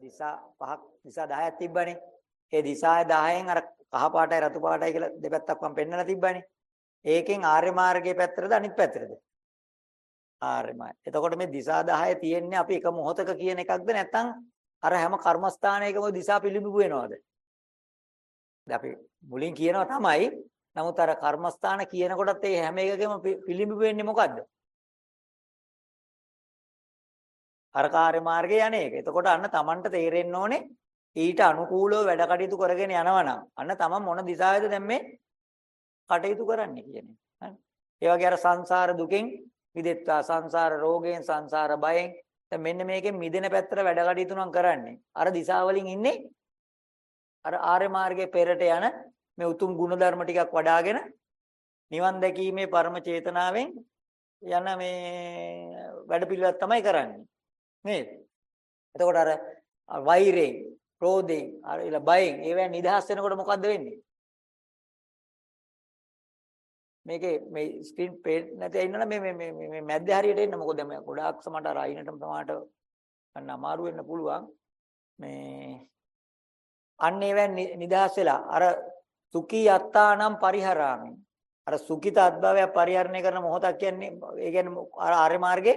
දිසා පහක් දිසා 10ක් තිබ්බනේ. ඒ දිසා 10න් අර කහ පාටයි රතු පාටයි කියලා දෙපැත්තක් මම පෙන්නලා තිබ්බනේ. ඒකෙන් ආර්ය මාර්ගයේ පැත්තටද අනිත් පැත්තටද? ආර්ය මාර්ගය. එතකොට මේ දිසා 10 තියෙන්නේ අපි එක මොහොතක කියන එකක්ද නැත්නම් අර හැම කර්මස්ථානයකම දිසා පිළිබිඹු වෙනවද? දැන් අපි මුලින් කියනවා තමයි. නමුත් අර කර්මස්ථාන කියනකොටත් ඒ හැම එකකම පිළිබිඹු වෙන්නේ මොකද්ද? අර කාර්ය මාර්ගයේ යන්නේක. එතකොට අන්න Tamanට තේරෙන්න ඕනේ ඊට අනුකූලව වැඩ කටයුතු කරගෙන යනවා නම් අන්න Taman මොන දිශාවේද දැන් මේ කටයුතු කරන්නේ කියන එක. ඒ වගේ අර සංසාර දුකෙන් මිදෙත්වා සංසාර රෝගයෙන් සංසාර බයෙන් දැන් මෙන්න මේකෙන් මිදෙන පැත්තට වැඩ කටයුතු නම් කරන්නේ. අර දිශාවලින් ඉන්නේ අර ආර්ය මාර්ගයේ පෙරට යන මේ උතුම් ගුණධර්ම ටිකක් වඩාගෙන නිවන් දැකීමේ පරම චේතනාවෙන් යන මේ වැඩපිළිවෙලක් තමයි කරන්නේ. නේද? එතකොට අර වෛරයෙන්, ක්‍රෝධයෙන්, අර ඉල බයෙන් ඒවෙන් නිදහස් වෙනකොට මොකද්ද වෙන්නේ? මේකේ මේ ස්ක්‍රීන් පේන්න නැති ඉන්නන මේ මේ මේ මේ මැද්ද හරියට එන්න මොකද මේ ගොඩාක් සමහරට අර අයිනටම සමහරට ගන්න අමාරු වෙන්න පුළුවන් මේ අන්න ඒවෙන් නිදහස් වෙලා අර සුඛී යත්තානම් පරිහරාමි අර සුඛිත අත්භවය පරිහරණය කරන මොහොතක් කියන්නේ ඒ කියන්නේ අර ආර්ය මාර්ගේ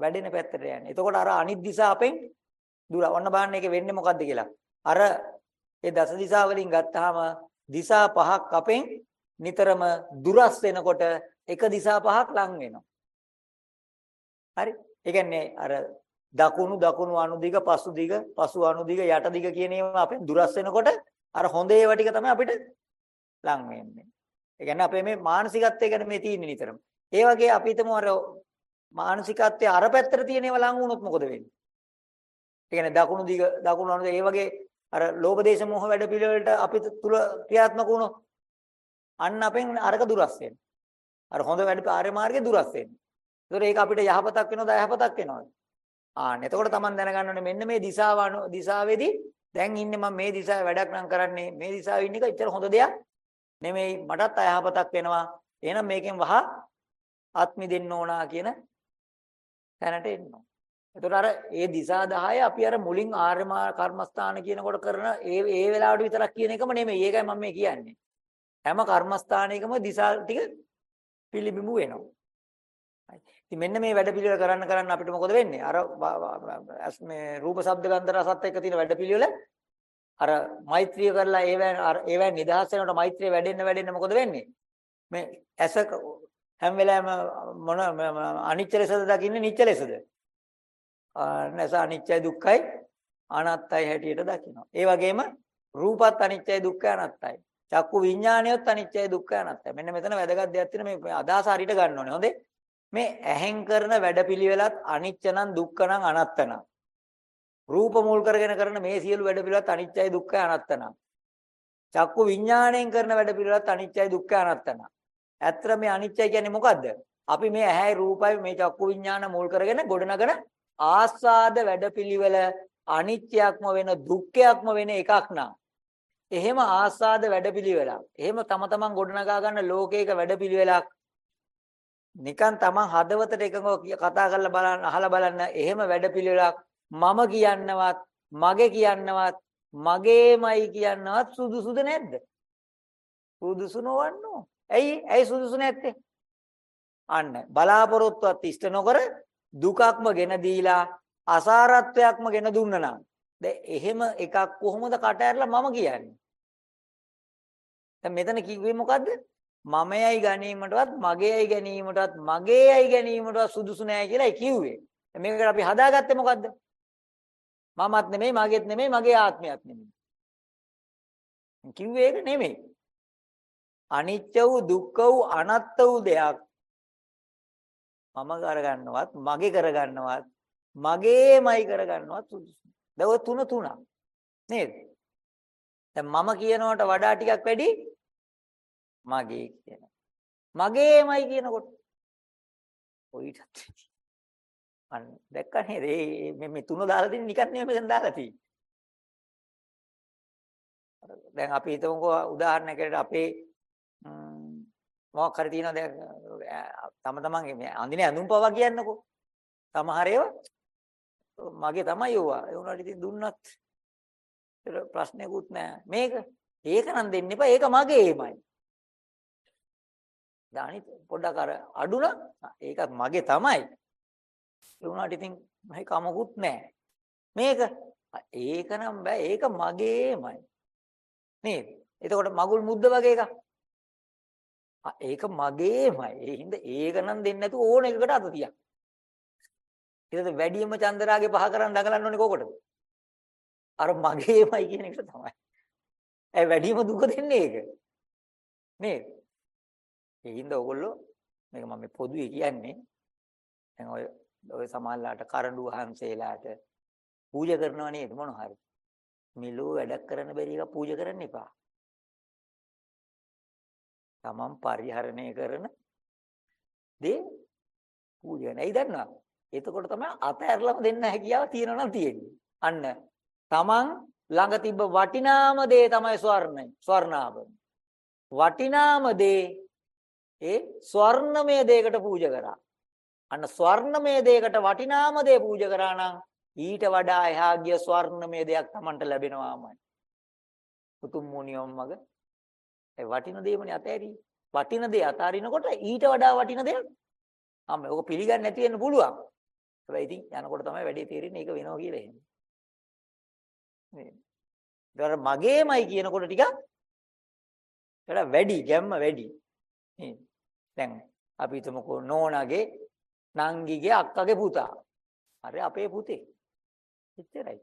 වැඩෙන පැත්තට යන්නේ. එතකොට අර අනිත් දිශා අපෙන් දුර. ඔන්න බලන්න ඒකේ වෙන්නේ මොකද්ද කියලා. අර ඒ දස දිශා වලින් ගත්තාම දිශා පහක් අපෙන් නිතරම දුරස් වෙනකොට එක දිශා පහක් ලං වෙනවා. හරි? ඒ කියන්නේ අර දකුණු දකුණු අනුදිග පසු දිග පසු අනුදිග යට දිග කියන ඒවා අපෙන් දුරස් වෙනකොට අර හොඳ ඒවා ටික තමයි අපිට ලං වෙන්නේ. ඒ කියන්නේ අපේ මේ මානසිකත්වය ගැන මේ තියෙන්නේ නිතරම. ඒ වගේ අපි හිතමු අර මානසිකත්වයේ අර පැත්තට තියෙන ඒවා ලං වුණොත් මොකද වෙන්නේ? ඒ කියන්නේ දකුණු දිග දකුණු අනුදිග ඒ වගේ අර ලෝභ දේශ මොහ වැඩ පිළිවෙලට අපි තුල ක්‍රියාත්මක වුණොත් අන්න අපෙන් අරක දුරස් වෙනවා. අර හොඳ වැඩ ආර්ය මාර්ගේ දුරස් වෙනවා. ඒතකොට ඒක අපිට යහපතක් වෙනවද අයහපතක් වෙනවද? ආන්න එතකොට Taman දැනගන්න ඕනේ මෙන්න මේ දිශාව දිශාවේදී දැන් ඉන්නේ මම මේ දිශාවේ වැඩක් නම් කරන්නේ මේ දිශාවේ ඉන්න එක එච්චර හොඳ දෙයක් නෙමෙයි මටත් අයහපතක් වෙනවා. එහෙනම් මේකෙන් වහ ආත්මි දෙන්න ඕනා කියන තැනට එන්න ඕන. එතකොට අර ඒ දිශා 10 අපි අර මුලින් ආර්ය කර්මස්ථාන කියනකොට කරන ඒ ඒ වෙලාවට විතරක් කියන එකම නෙමෙයි. ඒකයි මම මේ කියන්නේ. හැම කර්මස්ථානයකම දිශා ටික පිළිබිඹු වෙනවා. ඉතින් මෙන්න මේ වැඩ පිළිවෙල කරන්න කරන්න අපිට මොකද වෙන්නේ? අර මේ රූප ශබ්ද ගන්ධ රසත් එක්ක තියෙන වැඩ පිළිවෙල අර මෛත්‍රිය කරලා ඒවැ ඒවැ නිදහස් වෙනකොට මෛත්‍රිය වැඩෙන්න වැඩෙන්න මොකද වෙන්නේ? මේ ඇස හැම වෙලාවෙම මොන අනිච්ච ලෙසද දකින්නේ නිච්ච ලෙසද? නැස අනිච්චයි දුක්ඛයි අනාත්තයි හැටියට දකිනවා. ඒ වගේම රූපත් අනිච්චයි දුක්ඛයි අනාත්තයි. චක්කු විඥානයත් අනිච්චයි දුක්ඛයි අනාත්තයි. මෙන්න මෙතන වැදගත් දෙයක් තියෙන මේ අදහස හරියට ගන්න ඕනේ. හොඳේ. මේ ඇහෙන් කරන වැඩපිළිවෙලත් අනිච්ච නම් දුක්ඛ නම් අනාත්ත නම්. රූප මුල් කරගෙන කරන මේ සියලු වැඩපිළිවෙලත් අනිච්චයි දුක්ඛයි අනාත්ත නම්. චක්කු විඥාණයෙන් කරන වැඩපිළිවෙලත් අනිච්චයි දුක්ඛයි අනාත්ත නම්. ඇත්තට මේ අනිච්චයි කියන්නේ මොකද්ද? අපි මේ ඇහැයි රූපයි මේ චක්කු විඥාන මුල් කරගෙන ගොඩනගන ආස්වාද වැඩපිළිවෙල අනිත්‍යක්ම වෙන දුක්ඛයක්ම වෙන එකක් නා. එහෙම ආස්වාද වැඩපිළිවෙලක්. එහෙම තම තමන් ගොඩනගා ගන්න ලෝකයක වැඩපිළිවෙලක්. නිකන් තමන් හදවතට එකඟව කතා කරලා බලන්න අහලා බලන්න එහෙම වැඩපිළිවෙලක් මම කියන්නවත් මගේ කියන්නවත් මගේමයි කියන්නවත් සුදුසුද නැද්ද? සුදුසු නොවන්නෝ. ඇයි? ඇයි සුදුසු නැත්තේ? අන්න. බලාපොරොත්තුවත් ඉෂ්ට නොකර දුකක්ම ගෙන දීලා අසාරත්වයක්ම ගෙන දුන්නා නම්. දැන් එහෙම එකක් කොහොමද කට ඇරලා මම කියන්නේ? දැන් මෙතන කිව්වේ මොකද්ද? මමයයි ගැනීමටවත් මගේයයි ගැනීමටවත් මගේයයි ගැනීමටවත් සුදුසු නෑ කියලා කිව්වේ. මේකට අපි හදාගත්තේ මොකද්ද? මමත් නෙමෙයි මගේත් නෙමෙයි මගේ ආත්මයත් නෙමෙයි. කිව්වේ ඒක නෙමෙයි. අනිත්‍ය වූ දුක්ඛ වූ අනාත්ම වූ දෙයක් මම කරගන්නවත් මගේ කරගන්නවත් මගේමයි කරගන්නවත් සුදුසු. දැන් ඔය තුන තුනක් නේද? දැන් මම කියනවට වඩා ටිකක් වැඩි මගේ කියන. මගේමයි කියනකොට ඔයිටත් අන්න දැක්ක නේද? මේ මේ තුන දාලා දෙන්නේ නිකන් නෙමෙයි මෙතන දාලා තියෙන්නේ. දැන් අපි හිතමුකෝ උදාහරණයකට අපේ මොකක් හරි තියෙනවා දැන් තම තමන්ගේ මේ අඳින ඇඳුම් පවා කියන්නකෝ. සමහර ඒවා මගේ තමයි යෝවා. ඒ උනාට ඉතින් දුන්නත් ඒක ප්‍රශ්නයක්වත් නැහැ. මේක ඒක නම් දෙන්න එපා. ඒක මගේමයි. දානි පොඩ්ඩක් අර අඩු නම් ඒකත් මගේ තමයි. ඒ උනාට ඉතින් මහේ කමකුත් නැහැ. මේක ඒක නම් බෑ. ඒක මගේමයි. නේද? එතකොට මගුල් මුද්ද වගේ එකක්. ඒක මගේමයි. ඒ හින්දා ඒක නම් දෙන්නේ නැතුව ඕන එකකට අත තියක්. ඊට වැඩියම චන්දරාගේ පහ කරන් දඟලන්න ඕනේ කොකටද? අර මගේමයි කියන එකට තමයි. ඒ වැඩියම දුක දෙන්නේ ඒක. නේද? ඒ හින්දා ඕගොල්ලෝ මේක මම පොදුවේ කියන්නේ දැන් ඔය ඔය සමාල්ලාට කරඬු වහන්සේලාට පූජා කරනවා නේද මොන හරි. මිලෝ වැඩක් කරන්න බැරි එක පූජා කරන්න එපා. තමන් පරිහරණය කරන දේ පූජා නැයි දන්නවා. එතකොට තමයි අතහැරලම දෙන්න හැකියාව තියෙනවා නම් තියෙන්නේ. අන්න තමන් ළඟ තිබ්බ වටිනාම දේ තමයි ස්වර්ණය. ස්වර්ණාභරණ. වටිනාම දේ ඒ ස්වර්ණමය දෙයකට පූජා කරා. අන්න ස්වර්ණමය දෙයකට වටිනාම දේ පූජා කරා නම් ඊට වඩා එහා ගිය ස්වර්ණමය දෙයක් Tamanට ලැබෙනවාමයි. උතුම් මුනියොම් මග ඒ වටින දේමනේ අතෑරි. වටින දේ අතාරිනකොට ඊට වඩා වටින දෙයක් අම්ම ඔක පිළිගන්නේ නැති වෙන්න පුළුවන්. හැබැයි ඉතින් යනකොට තමයි වැඩේ තේරෙන්නේ ඒක වෙනවා කියලා එහෙම. නේ. මගේමයි කියනකොට ටිකක් ඒකට වැඩි ගැම්ම වැඩි. නේද? දැන් අපි හිතමුකෝ නෝනාගේ නංගිගේ අක්කගේ පුතා. හරි අපේ පුතේ. එච්චරයි.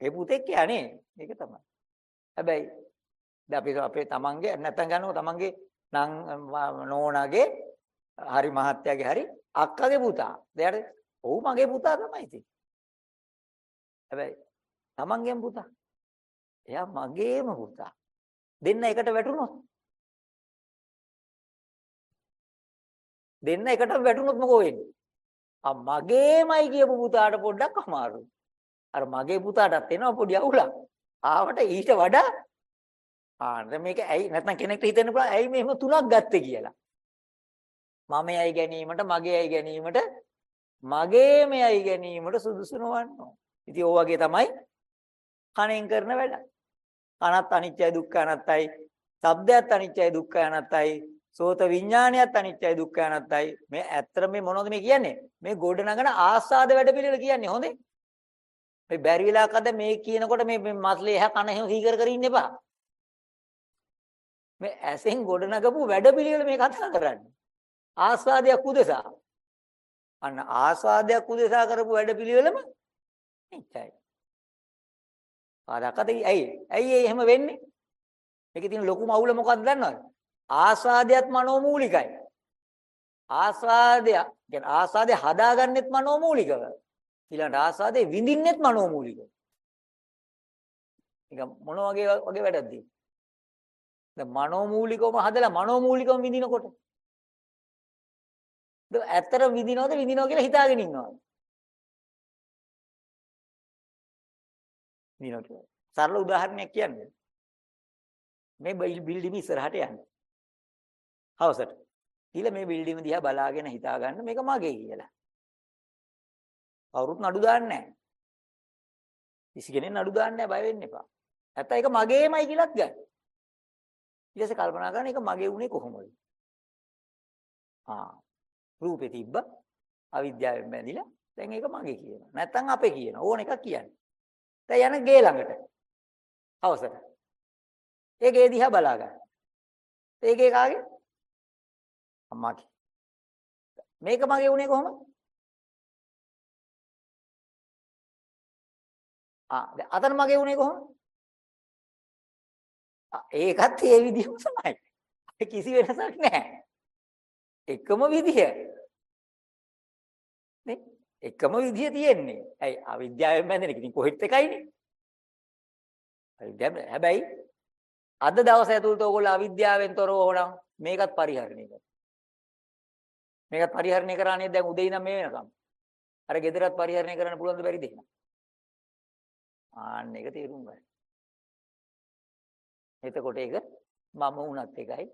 ඒ පුතෙක් කියන්නේ ඒක තමයි. හැබැයි දැන් අපි අපේ තමන්ගේ නැත්තම් ගන්නකො තමන්ගේ නෝනාගේ හරි මහත්තයාගේ හරි අක්කගේ පුතා. දැන් ඔව් මගේ පුතා තමයි ඉතින්. හැබැයි තමන්ගේම පුතා. එයා මගේම පුතා. දෙන්න එකට වැටුනොත් දෙන්න එකටම වැටුනොත් මොකෝ වෙන්නේ? ආ මගේමයි කියපු පුතාට පොඩ්ඩක් අමාරුයි. අර මගේ පුතාටත් එනවා පොඩි අවුලක්. ආවට ඊට වඩා ආ මේක ඇයි නැත්නම් කෙනෙක්ට හිතෙන්න පුළුවන් ඇයි මෙහෙම තුනක් ගත්තේ කියලා. මමයි ගැනීමට මගේයි ගැනීමට මගේමයි ගැනීමට සුදුසු නොවන්නෝ. ඉතින් ඕ වගේ තමයි කණෙන් කරන වැඩ. කනත් අනිත්‍යයි දුක්ඛ අනත්තයි. ශබ්දයත් අනිත්‍යයි දුක්ඛ අනත්තයි. සෝත විඥානයත් අනිත්‍යයි දුක්ඛ අනත්තයි. මේ ඇත්තට මේ මොනවද මේ කියන්නේ? මේ ගොඩ නගන ආස්වාද වැඩ පිළිවෙල කියන්නේ හොඳේ. මේ බැරි වෙලාවකද මේ කියනකොට මේ මස්ලේ එහා කන එහෙම සීකර කර ඉන්න එපා. මේ ඇසෙන් ගොඩ නගපු වැඩ පිළිවෙල මේ කතා කරන්නේ. ආස්වාදයක් උදෙසා. අන්න ආස්වාදයක් උදෙසා කරපු වැඩ පිළිවෙලම එච්චයි. ආරකද ඇයි? ඇයි එහෙම වෙන්නේ? මේකේ තියෙන ලොකුම අවුල මොකක්ද දන්නවද? ආස්වාදයක් මනෝමූලිකයි. ආස්වාදය කියන්නේ ආස්වාදය හදාගන්නෙත් මනෝමූලිකව. ඊළඟට ආස්වාදේ විඳින්නෙත් මනෝමූලිකව. ඒක මොන වගේ වගේ වැඩක්ද? දැන් මනෝමූලිකවම හදලා මනෝමූලිකවම විඳිනකොට ඇත්තට විඳිනවද විඳිනවා කියලා හිතාගෙන ඉන්නවද? විඳිනවා. සරල උදාහරණයක් කියන්නේ. මේ බිල්ඩින් ඉස්සරහට යන්න. හවසට. ඊළ මේ බිල්ඩින් දිහා බලාගෙන හිතා ගන්න මේක මගේ කියලා. කවුරුත් නඩු දාන්නේ නැහැ. කිසි කෙනෙක් නඩු දාන්නේ නැහැ බය වෙන්න එපා. නැත්නම් ඒක මගේමයි කියලාත් ගන්න. ඊට පස්සේ කල්පනා කරන එක මගේ උනේ කොහොමද? ආ රූපේ තිබ්බ අවිද්‍යාවෙන් බැඳිලා දැන් ඒක මගේ කියනවා. නැත්තම් අපේ කියන ඕන එකක් කියන්නේ. දැන් යන ගේ ළඟට. හවසට. ඒ ගේ දිහා බලා ගන්න. ඒ ගේ කාගේ? අම්මාගේ. මේක මගේ උනේ කොහොමද? ආ දැන් අතන මගේ උනේ කොහොමද? ඒකත් ඒ විදිහම තමයි. කිසි වෙනසක් නැහැ. එකම විදිය. නේ? එකම විදිය තියෙන්නේ. ඇයි අවිද්‍යාවෙන් බැඳෙන එක ඉතින් කොහෙත් එකයිනේ. අවිද්‍යාව හැබැයි අද දවස ඇතුළත ඕගොල්ලෝ අවිද්‍යාවෙන් තොරව ඕනම් මේකත් පරිහරණය කරනවා. මේකත් පරිහරණය කරන්නේ දැන් උදේ ඉඳන් මේ වෙනකම්. අර ගෙදරත් පරිහරණය කරන්න පුළුවන්ද බැරිද එහෙනම්? ආන්න ඒක තේරුම් ගන්න. එතකොට ඒක මම වුණත් එකයි.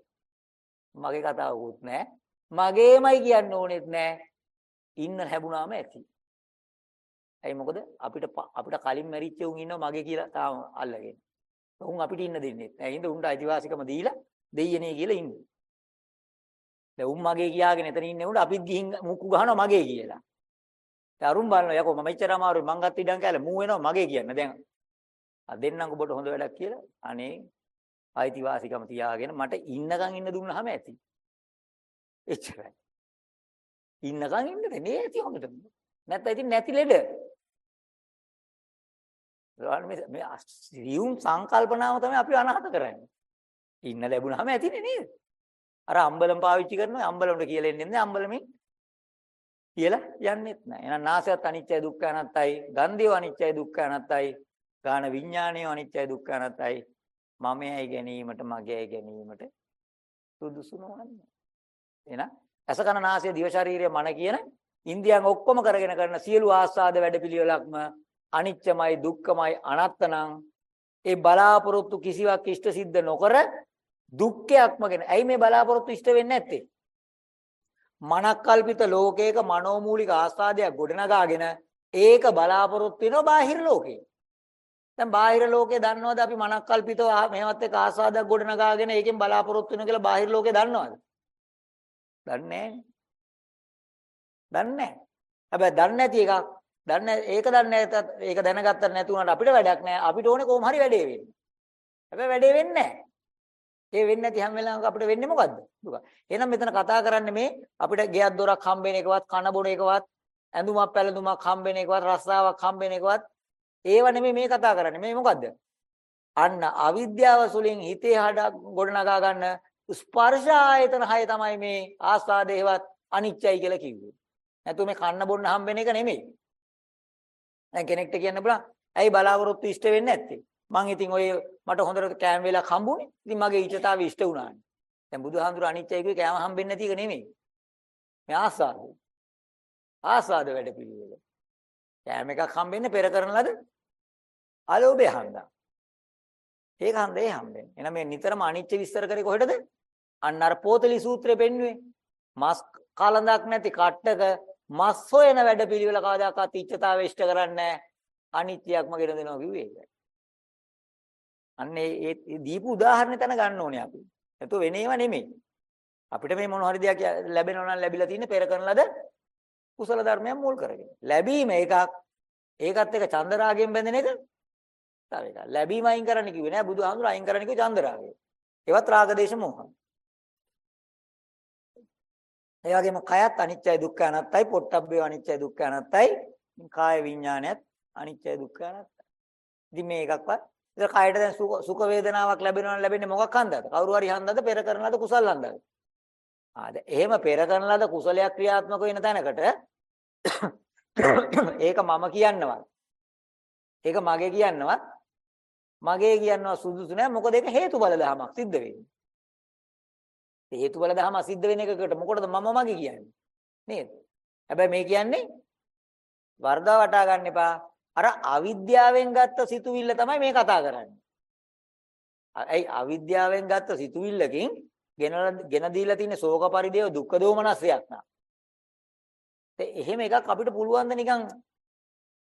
මගේ කතාවකුත් නැහැ. මගේමයි කියන්න ඕනෙත් නෑ. ඉන්න ලැබුණාම ඇති. ඇයි මොකද අපිට අපිට කලින් මැරිච්ච උන් ඉන්නවා මගේ කියලා තාම අල්ලගෙන. උන් අපිට ඉන්න දෙන්නේ නැහැ. හින්දා උන්ට අයිතිවාසිකම දීලා දෙයියනේ කියලා ඉන්නේ. දැන් උන් මගේ කියාගෙන එතන ඉන්නේ උන්ට අපිත් ගිහින් මුක්කු ගහනවා මගේ කියලා. දැන් අරුන් බලනවා යකෝ මම මෙච්චර අමාරුයි මං ගත්ත ඉඩම් කැල මූ වෙනවා මගේ කියන්න. දැන් ආ දෙන්නම් ඔබට හොඳ වැඩක් කියලා. අනේ අයිතිවාසිකම තියාගෙන මට ඉන්නකම් ඉන්න දුන්නාම ඇති. එච්චරයි. ඉන්නකම් ඉන්න දෙන්නේ ඇති හොඳට. නැත්නම් ඉතින් නැති ලෙඩ. මේ මේ රියුම් සංකල්පනාව තමයි අපි අනාථ කරන්නේ. ඉන්න ලැබුණාම ඇතිනේ නේද? අර අම්බලම් පාවිච්චි කරනවා අම්බලම්ට කියලා එන්නේ නැහැ අම්බලමින් කියලා යන්නෙත් නැහැ. එහෙනම් නාසයත් අනිත්‍යයි දුක්ඛ අනාත්තයි, ගන්ධයව අනිත්‍යයි දුක්ඛ අනාත්තයි, ගාන විඥානයව අනිත්‍යයි දුක්ඛ අනාත්තයි. මමයි ගැනීමට මගේයි ගැනීමට සුදුසු නොවන්නේ. එහෙනම් අස කන නාසය දිව ශරීරය මන කියන ඉන්දියන් ඔක්කොම කරගෙන කරන සියලු ආස්වාද වැඩපිළිවෙලක්ම අනිත්‍යමයි දුක්ඛමයි අනාත්තනම් ඒ බලාපොරොත්තු කිසිවක් ඉෂ්ට සිද්ධ නොකර දුක්ඛයක්ම ගැන. ඇයි මේ බලාපොරොත්තු ඉෂ්ට වෙන්නේ නැත්තේ? මනක්කල්පිත ලෝකයක මනෝමූලික ආස්වාදයක් ගොඩනගාගෙන ඒක බලාපොරොත්තු වෙනවා බාහිර ලෝකේ. දැන් බාහිර ලෝකේ දන්නවද අපි මනක්කල්පිතව මේවත් එක්ක ආස්වාදයක් ගොඩනගාගෙන ඒකෙන් බලාපොරොත්තු වෙනවා කියලා බාහිර ලෝකේ දන්නවද? දන්නේ නැහැ. දන්නේ නැහැ. හැබැයි දන්නේ නැති එකක් දන්නේ ඒක දන්නේ ඒක දැනගත්තට නැති උනාට අපිට වැඩක් නැහැ. අපිට ඕනේ කොහොම හරි වැඩේ වෙන්න. හැබැයි වැඩේ වෙන්නේ නැහැ. ඒ වෙන්නේ නැති හැම වෙලාවක අපිට වෙන්නේ මොකද්ද? දුක. එහෙනම් මෙතන කතා කරන්නේ මේ අපිට ගෙයක් දොරක් හම්බෙන එකවත් කන බොන එකවත් ඇඳුමක් පැළඳුමක් හම්බෙන එකවත් රස්සාවක් හම්බෙන එකවත් ඒව නෙමෙයි මේ කතා කරන්නේ. මේ මොකද්ද? අන්න අවිද්‍යාව සුලින් හිතේ හඩ ගොඩනගා ගන්න ස්පර්ශ ආයතන හය තමයි මේ ආස්වාදේවත් අනිත්‍යයි කියලා කිව්වේ. නැතු මේ කන්න බොන්න හම්බෙන එක නෙමෙයි. දැන් කෙනෙක්ට කියන්න බලන්න ඇයි බලාපොරොත්තු ඉෂ්ට වෙන්නේ නැත්තේ? මං ඉතින් ඔය මට හොඳට කෑම වේලක් හම්බුනේ. ඉතින් මගේ ඊටතාව ඉෂ්ට වුණානේ. දැන් බුදුහාමුදුර අනිත්‍යයි කිව්වේ කෑම හම්බෙන්නේ නැති එක නෙමෙයි. මේ ආස්වාද. ආස්වාද වැඩ පිළිවෙල. කෑම එකක් හම්බෙන්නේ පෙර කරන ලද අලෝභය හන්දා. ඒක හන්දේ හම්බෙන්නේ. එහෙනම් මේ නිතරම අනිත්‍ය විස්තර කරේ කොහෙටද? අන්න අර පෝතලි සූත්‍රය පෙන්නුවේ. මස් කාලඳක් නැති කට්ටක මස් හොයන වැඩ පිළිවෙල කවදාකවත් ඉච්ඡතාවය ඉෂ්ට කරන්නේ නැහැ. අනිත්‍යයක්ම ගෙන දෙනවා කිව්වේ ඒකයි. අන්න ඒ දීපු උදාහරණ තන ගන්න ඕනේ අපි. එතකොට වෙන ඒවා නෙමෙයි. අපිට මේ මොන හරි දෙයක් ලැබෙනවා නම් ලැබිලා තියෙන්නේ පෙර කරන ලද කුසල ධර්මයන් මුල් කරගෙන. ලැබීම එකක් ඒකත් එක චන්දරාගයෙන් බැඳෙන එක තව එකක්. ලැබීම අයින් කරන්න කිව්වේ නෑ බුදුහාමුදුර අයින් කරන්න කිව්වේ චන්දරාගය. ඒවත් රාග දේශ මොහ. ඒ වගේම කයත් අනිත්‍යයි දුක්ඛ අනාත්තයි පොට්ටබ්බේ අනිත්‍යයි දුක්ඛ අනාත්තයි කාය විඥානයත් අනිත්‍යයි දුක්ඛ අනාත්තයි. ඉතින් මේ එකක්වත් ඒක කයට දැන් සුඛ වේදනාවක් ලැබෙනවා ලැබෙන්නේ මොකක් හන්දද? කවුරු හරි හන්දද පෙර කරන ලද කුසල් හන්දද? ආද එහෙම පෙර කරන ලද කුසලයක් ක්‍රියාත්මක වෙන තැනකට ඒක මම කියන්නවත්. ඒක මගේ කියන්නවත්. මගේ කියනවා සුදුසු නෑ මොකද ඒක හේතුඵල ධමයක් සිද්ධ වෙන්නේ. ඒ හේතුඵල ධම සිද්ධ වෙන එකකට මොකටද මම මගේ කියන්නේ? නේද? හැබැයි මේ කියන්නේ වර්ධව වටා ගන්න එපා. අර අවිද්‍යාවෙන් ගත්ත සිතුවිල්ල තමයි මේ කතා කරන්නේ. ඇයි අවිද්‍යාවෙන් ගත්ත සිතුවිල්ලකින් ගෙන ගෙන දීලා තියෙන ශෝක පරිදේව දුක්ඛ දෝමනස්යක් නා. ඒ එහෙම එකක් අපිට පුළුවන් ද නිකන්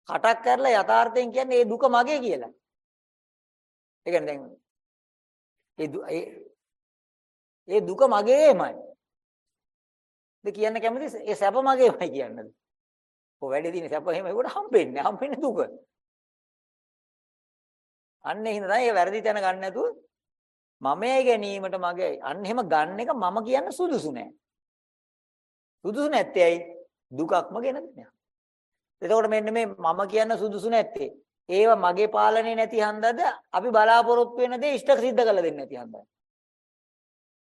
කටක් කරලා යථාර්ථයෙන් කියන්නේ ඒ දුක මගේ කියලා. ඒ කියන්නේ දැන් ඒ ඒ දුක මගේමයි. ද කියන්න කැමති ඒ සැප මගේමයි කියන්නද? ඔය වැඩේ තියෙන සැප එහෙම ඒකට හම්බෙන්නේ හම්බෙන්නේ දුක. අන්න එහෙනම් තමයි ඒ වැරදි තැන ගන්න නැතුව මමයි ගැනීමට මගේ අන්න එහෙම ගන්න එක මම කියන්න සුදුසු නෑ. සුදුසු නැත්තේ ඇයි? දුකක්ම ගෙන දෙනවා. එතකොට මෙන්න මේ මම කියන්න සුදුසු නැත්තේ ඒව මගේ පාලනේ නැති හන්දද අපි බලාපොරොත්තු වෙන දේ ඉෂ්ට සිද්ධ කරලා දෙන්නේ නැති හන්දද?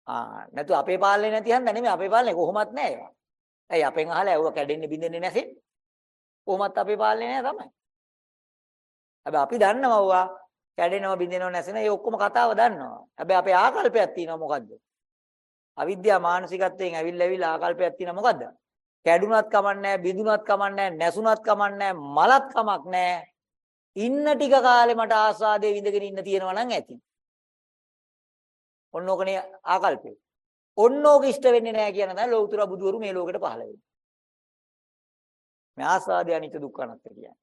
ආ නැතු අපේ පාලනේ නැති හන්ද නෙමෙයි අපේ පාලනේ කොහොමත් නෑ ඒවා. ඇයි අපෙන් අහලා ඇව්ව කැඩෙන්නේ බින්දෙන්නේ නැසෙ? කොහොමත් අපේ පාලනේ නෑ තමයි. හැබැයි අපි දන්නවා කැඩෙනව බින්දෙනව නැසෙන ඒ ඔක්කොම කතාව දන්නවා. හැබැයි අපේ ආකල්පයක් තියෙනවා මොකද්ද? අවිද්‍යා මානසිකත්වයෙන් ඇවිල්ලා ඇවිල්ලා ආකල්පයක් තියෙනවා මොකද්ද? කැඩුනත් කමන්නේ බිඳුනත් කමන්නේ නැසුනත් කමන්නේ මලත් කමක් නැහැ. ඉන්න ටික කාලේ මට ආස්වාදයේ විඳගෙන ඉන්න තියෙනවා නම් ඇති. ඔන්න ඕකනේ ආකල්පය. ඔන්න ඕක ඉෂ්ට වෙන්නේ නැහැ කියන දා ලෞතර බුදුවරු මේ ලෝකෙට පහළ වෙන්නේ. මේ ආස්වාදය අනිත්‍ය දුක්ඛ අනාත්ම කියන්නේ.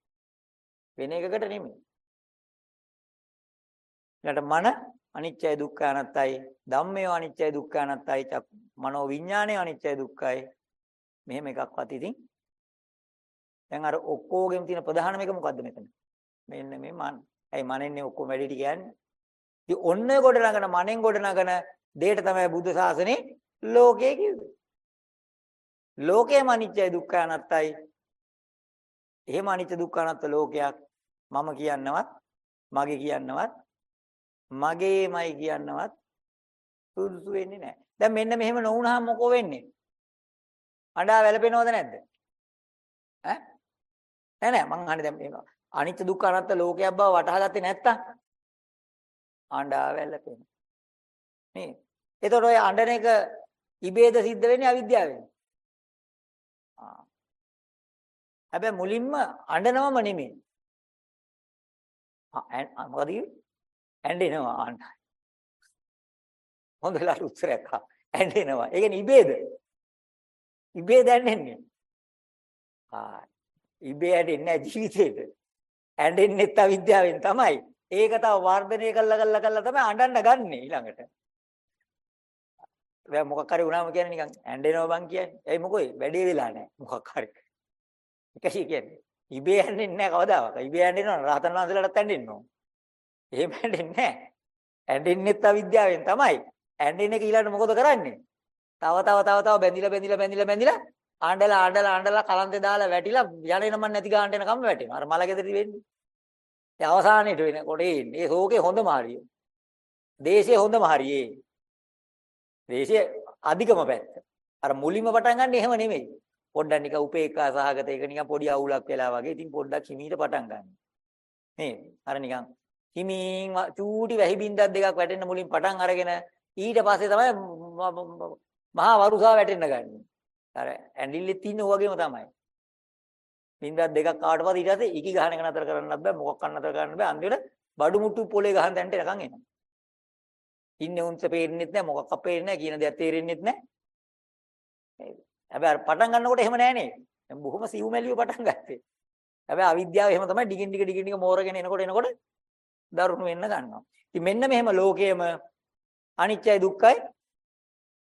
වෙන එකකට නෙමෙයි. ඊළඟට මන අනිත්‍යයි දුක්ඛයි අනාත්තයි ධම්මය අනිත්‍යයි දුක්ඛයි අනාත්තයි මනෝ විඥානය අනිත්‍යයි දුක්ඛයි මෙහෙම එකක්වත් ඉතින් දැන් අර ඔක්කොගෙම තියෙන ප්‍රධානම එක මොකද්ද මෙතන මෙන්න මේ මන. ඇයි මනෙන්නේ ඔක්කොම වැඩි ටික කියන්නේ. ඉතින් ඔන්න ගොඩ නගන මනෙන් ගොඩ නගන දෙයට තමයි බුද්ධ ශාසනේ ලෝකය කිව්වේ. ලෝකයම අනිත්‍යයි දුක්ඛයි අනාත්තයි. එහෙම අනිත්‍ය දුක්ඛ අනාත්ත ලෝකයක් මම කියන්නවත් මගේ කියන්නවත් මගේමයි කියන්නවත් සුදුසු වෙන්නේ නැහැ. දැන් මෙන්න මෙහෙම නොවුනහම මොකෝ වෙන්නේ? අඬා වැළපෙනවද නැද්ද? ඈ? නෑ නෑ මං අහන්නේ දැන් මේක අනිත්‍ය දුක්ඛ අනාත්ත ලෝකයක් බව වටහා ගත්තේ නැත්තම් අඬා වැළපෙන. නේ. එතකොට ඔය අඬන එක ඉබේද සිද්ධ වෙන්නේ අවිද්‍යාවෙන්. ආ. හැබැයි මුලින්ම අඬනවම නෙමෙයි. ආ මොකද කිව්වේ? ඇඬෙනවා අන්න. හොඳ වෙලාවට උත්තරයක් ආ. ඇඬෙනවා. ඒ කියන්නේ ඉබේද? ඉබේ දැනෙන්නේ. ආ ඉබේ ඇඬෙන්නේ නැහැ ජීවිතේට. ඇඬෙන්නෙත් අවිද්‍යාවෙන් තමයි. ඒක තව වර්ධනය කළා කළා කළා තමයි අඬන්න ගන්නෙ ඊළඟට. දැන් මොකක් හරි වුණාම කියන්නේ නිකන් ඇඬෙනවා බං කියන්නේ. එයි මොකෝයි වැඩේ වෙලා නැහැ. මොකක් හරි. එකයි කියන්නේ. ඉබේ ඇඬෙන්නේ නැහැ කවදාවත්. ඉබේ ඇඬෙනවා රහතන් වහන්සේලාටත් ඇඬෙන්න ඕන. එහෙම ඇඬෙන්නේ නැහැ. ඇඬෙන්නෙත් අවිද්‍යාවෙන් තමයි. ඇඬෙන එක ඊළඟට මොකද කරන්නේ? තව තව තව තව බැඳිලා බැඳිලා බැඳිලා බැඳිලා ආණ්ඩලා ආණ්ඩලා ආණ්ඩලා කලන්තේ දාලා වැටිලා යන්නේ නම් නැති ගානට එනකම් වැටෙනවා. අර මලගෙදරි වෙන්නේ. ඒ අවසානයේට වෙනකොට එන්නේ. ඒ ශෝකේ හොඳම හරිය. දේශයේ හොඳම හරියේ. දේශයේ අධිකම පැත්ත. අර මුලින්ම පටන් ගන්න එහෙම නෙමෙයි. පොඩ්ඩක් නිකන් උපේක්ඛා සහගත ඒක නිකන් පොඩි අවුලක් වෙලා වගේ. ඉතින් පොඩ්ඩක් හිමීට පටන් ගන්න. නේ අර නිකන් හිමින් චූටි වැහි බින්දක් දෙකක් වැටෙන්න මුලින් පටන් අරගෙන ඊට පස්සේ තමයි මහා වරුසා වැටෙන්න ගන්නේ. අර ඇඬිල්ලෙත් ඉන්නේ ඔයගෙම තමයි. බින්දක් දෙකක් ආවට පස්සේ ඊට පස්සේ ඉකි ගහන එක නතර කරන්නත් බෑ මොකක් කරන්න නතර කරන්න බෑ අන්තිමට බඩු මුට්ටු පොලේ ගහන තැනට එනකන් එනවා. ඉන්නේ උන්ස පේන්නෙත් නැහැ මොකක් අපේන්නේ නැහැ කියන දේක් තේරෙන්නෙත් නැහැ. හැබැයි අර පටන් ගන්නකොට එහෙම නෑනේ. දැන් බොහොම සිව්මැලිව පටන් ගත්තේ. හැබැයි අවිද්‍යාව එහෙම තමයි ඩිගින් ඩිග ඩිගින් ඩිග මෝරගෙන එනකොට එනකොට දරුණු වෙන්න ගන්නවා. ඉතින් මෙන්න මෙහෙම ලෝකයේම අනිත්‍යයි දුක්ඛයි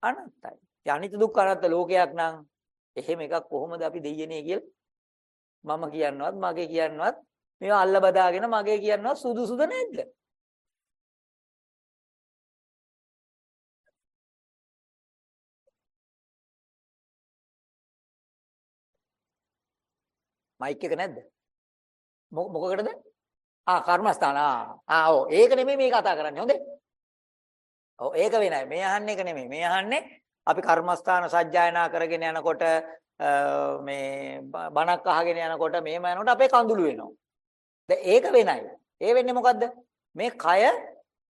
අනත්තයි. ඉතින් අනිත්‍ය දුක්ඛ අනත්ත ලෝකයක් නම් එහෙම එකක් කොහොමද අපි දෙයියනේ කියලා මම කියනවත් මගේ කියනවත් මේවා අල්ල බදාගෙන මගේ කියනවත් සුදුසුද නැද්ද? මයික් එක නැද්ද? මොකකටද? ආ කර්මස්ථාන ආ ආ ඔව් ඒක නෙමෙයි මේ කතා කරන්නේ හොඳේ. ඔව් ඒක වෙනයි. මේ අහන්නේ එක නෙමෙයි. මේ අහන්නේ අපි කර්මස්ථාන සජ්ජායනා කරගෙන යනකොට මේ බණක් අහගෙන යනකොට මේම යනකොට අපේ කඳුළු වෙනවා. දැන් ඒක වෙනයි. ඒ වෙන්නේ මොකද්ද? මේ කය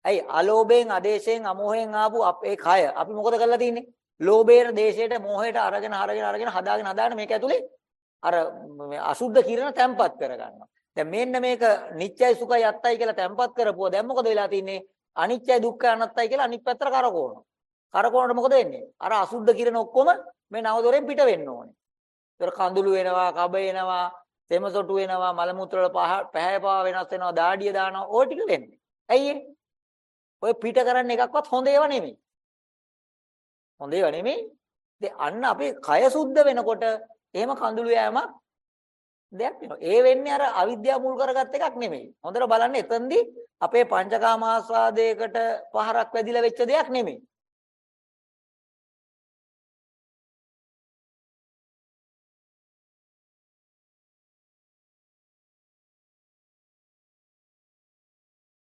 ඇයි අලෝභයෙන්, අදේශයෙන්, අමෝහයෙන් ආපු අපේ කය අපි මොකද කරලා තින්නේ? ලෝභයට, දේශයට, මෝහයට අරගෙන අරගෙන අරගෙන හදාගෙන හදාගෙන මේක ඇතුලේ අර අසුද්ධ කිරණ තැම්පත් කරගන්නවා. දැන් මෙන්න මේක නිත්‍යයි සුඛයි අත්තයි කියලා තැම්පත් කරපුවා දැන් මොකද වෙලා තින්නේ? අනිත්‍යයි දුක්ඛයි අනත්තයි කියලා අනිත් පැත්තට කරකවනවා. කරකවනකොට මොකද වෙන්නේ? අර අසුද්ධ කිරණ ඔක්කොම මේ නව දොරෙන් පිට වෙන්න ඕනේ. ඒතර කඳුළු වෙනවා, කබ එනවා, තෙමසොටු වෙනවා, මල මුත්‍ර වල පැහැය පාව වෙනස් වෙනවා, දාඩිය දානවා, ඕක ටික වෙන්නේ. ඇයි ඒ? ඔය පිට කරන්න එකක්වත් හොඳ ඒවා නෙමෙයි. හොඳ ඒවා නෙමෙයි. ඉතින් අන්න අපේ කය සුද්ධ වෙනකොට එහෙම කඳුළු යෑමක් දෙයක් වෙනවා. ඒ වෙන්නේ අර අවිද්‍යාව මුල් කරගත් එකක් නෙමෙයි. හොඳට බලන්න එතෙන්දී අපේ පංචකාම ආස්වාදයකට පහරක් වැදිලා වෙච්ච දෙයක් නෙමෙයි.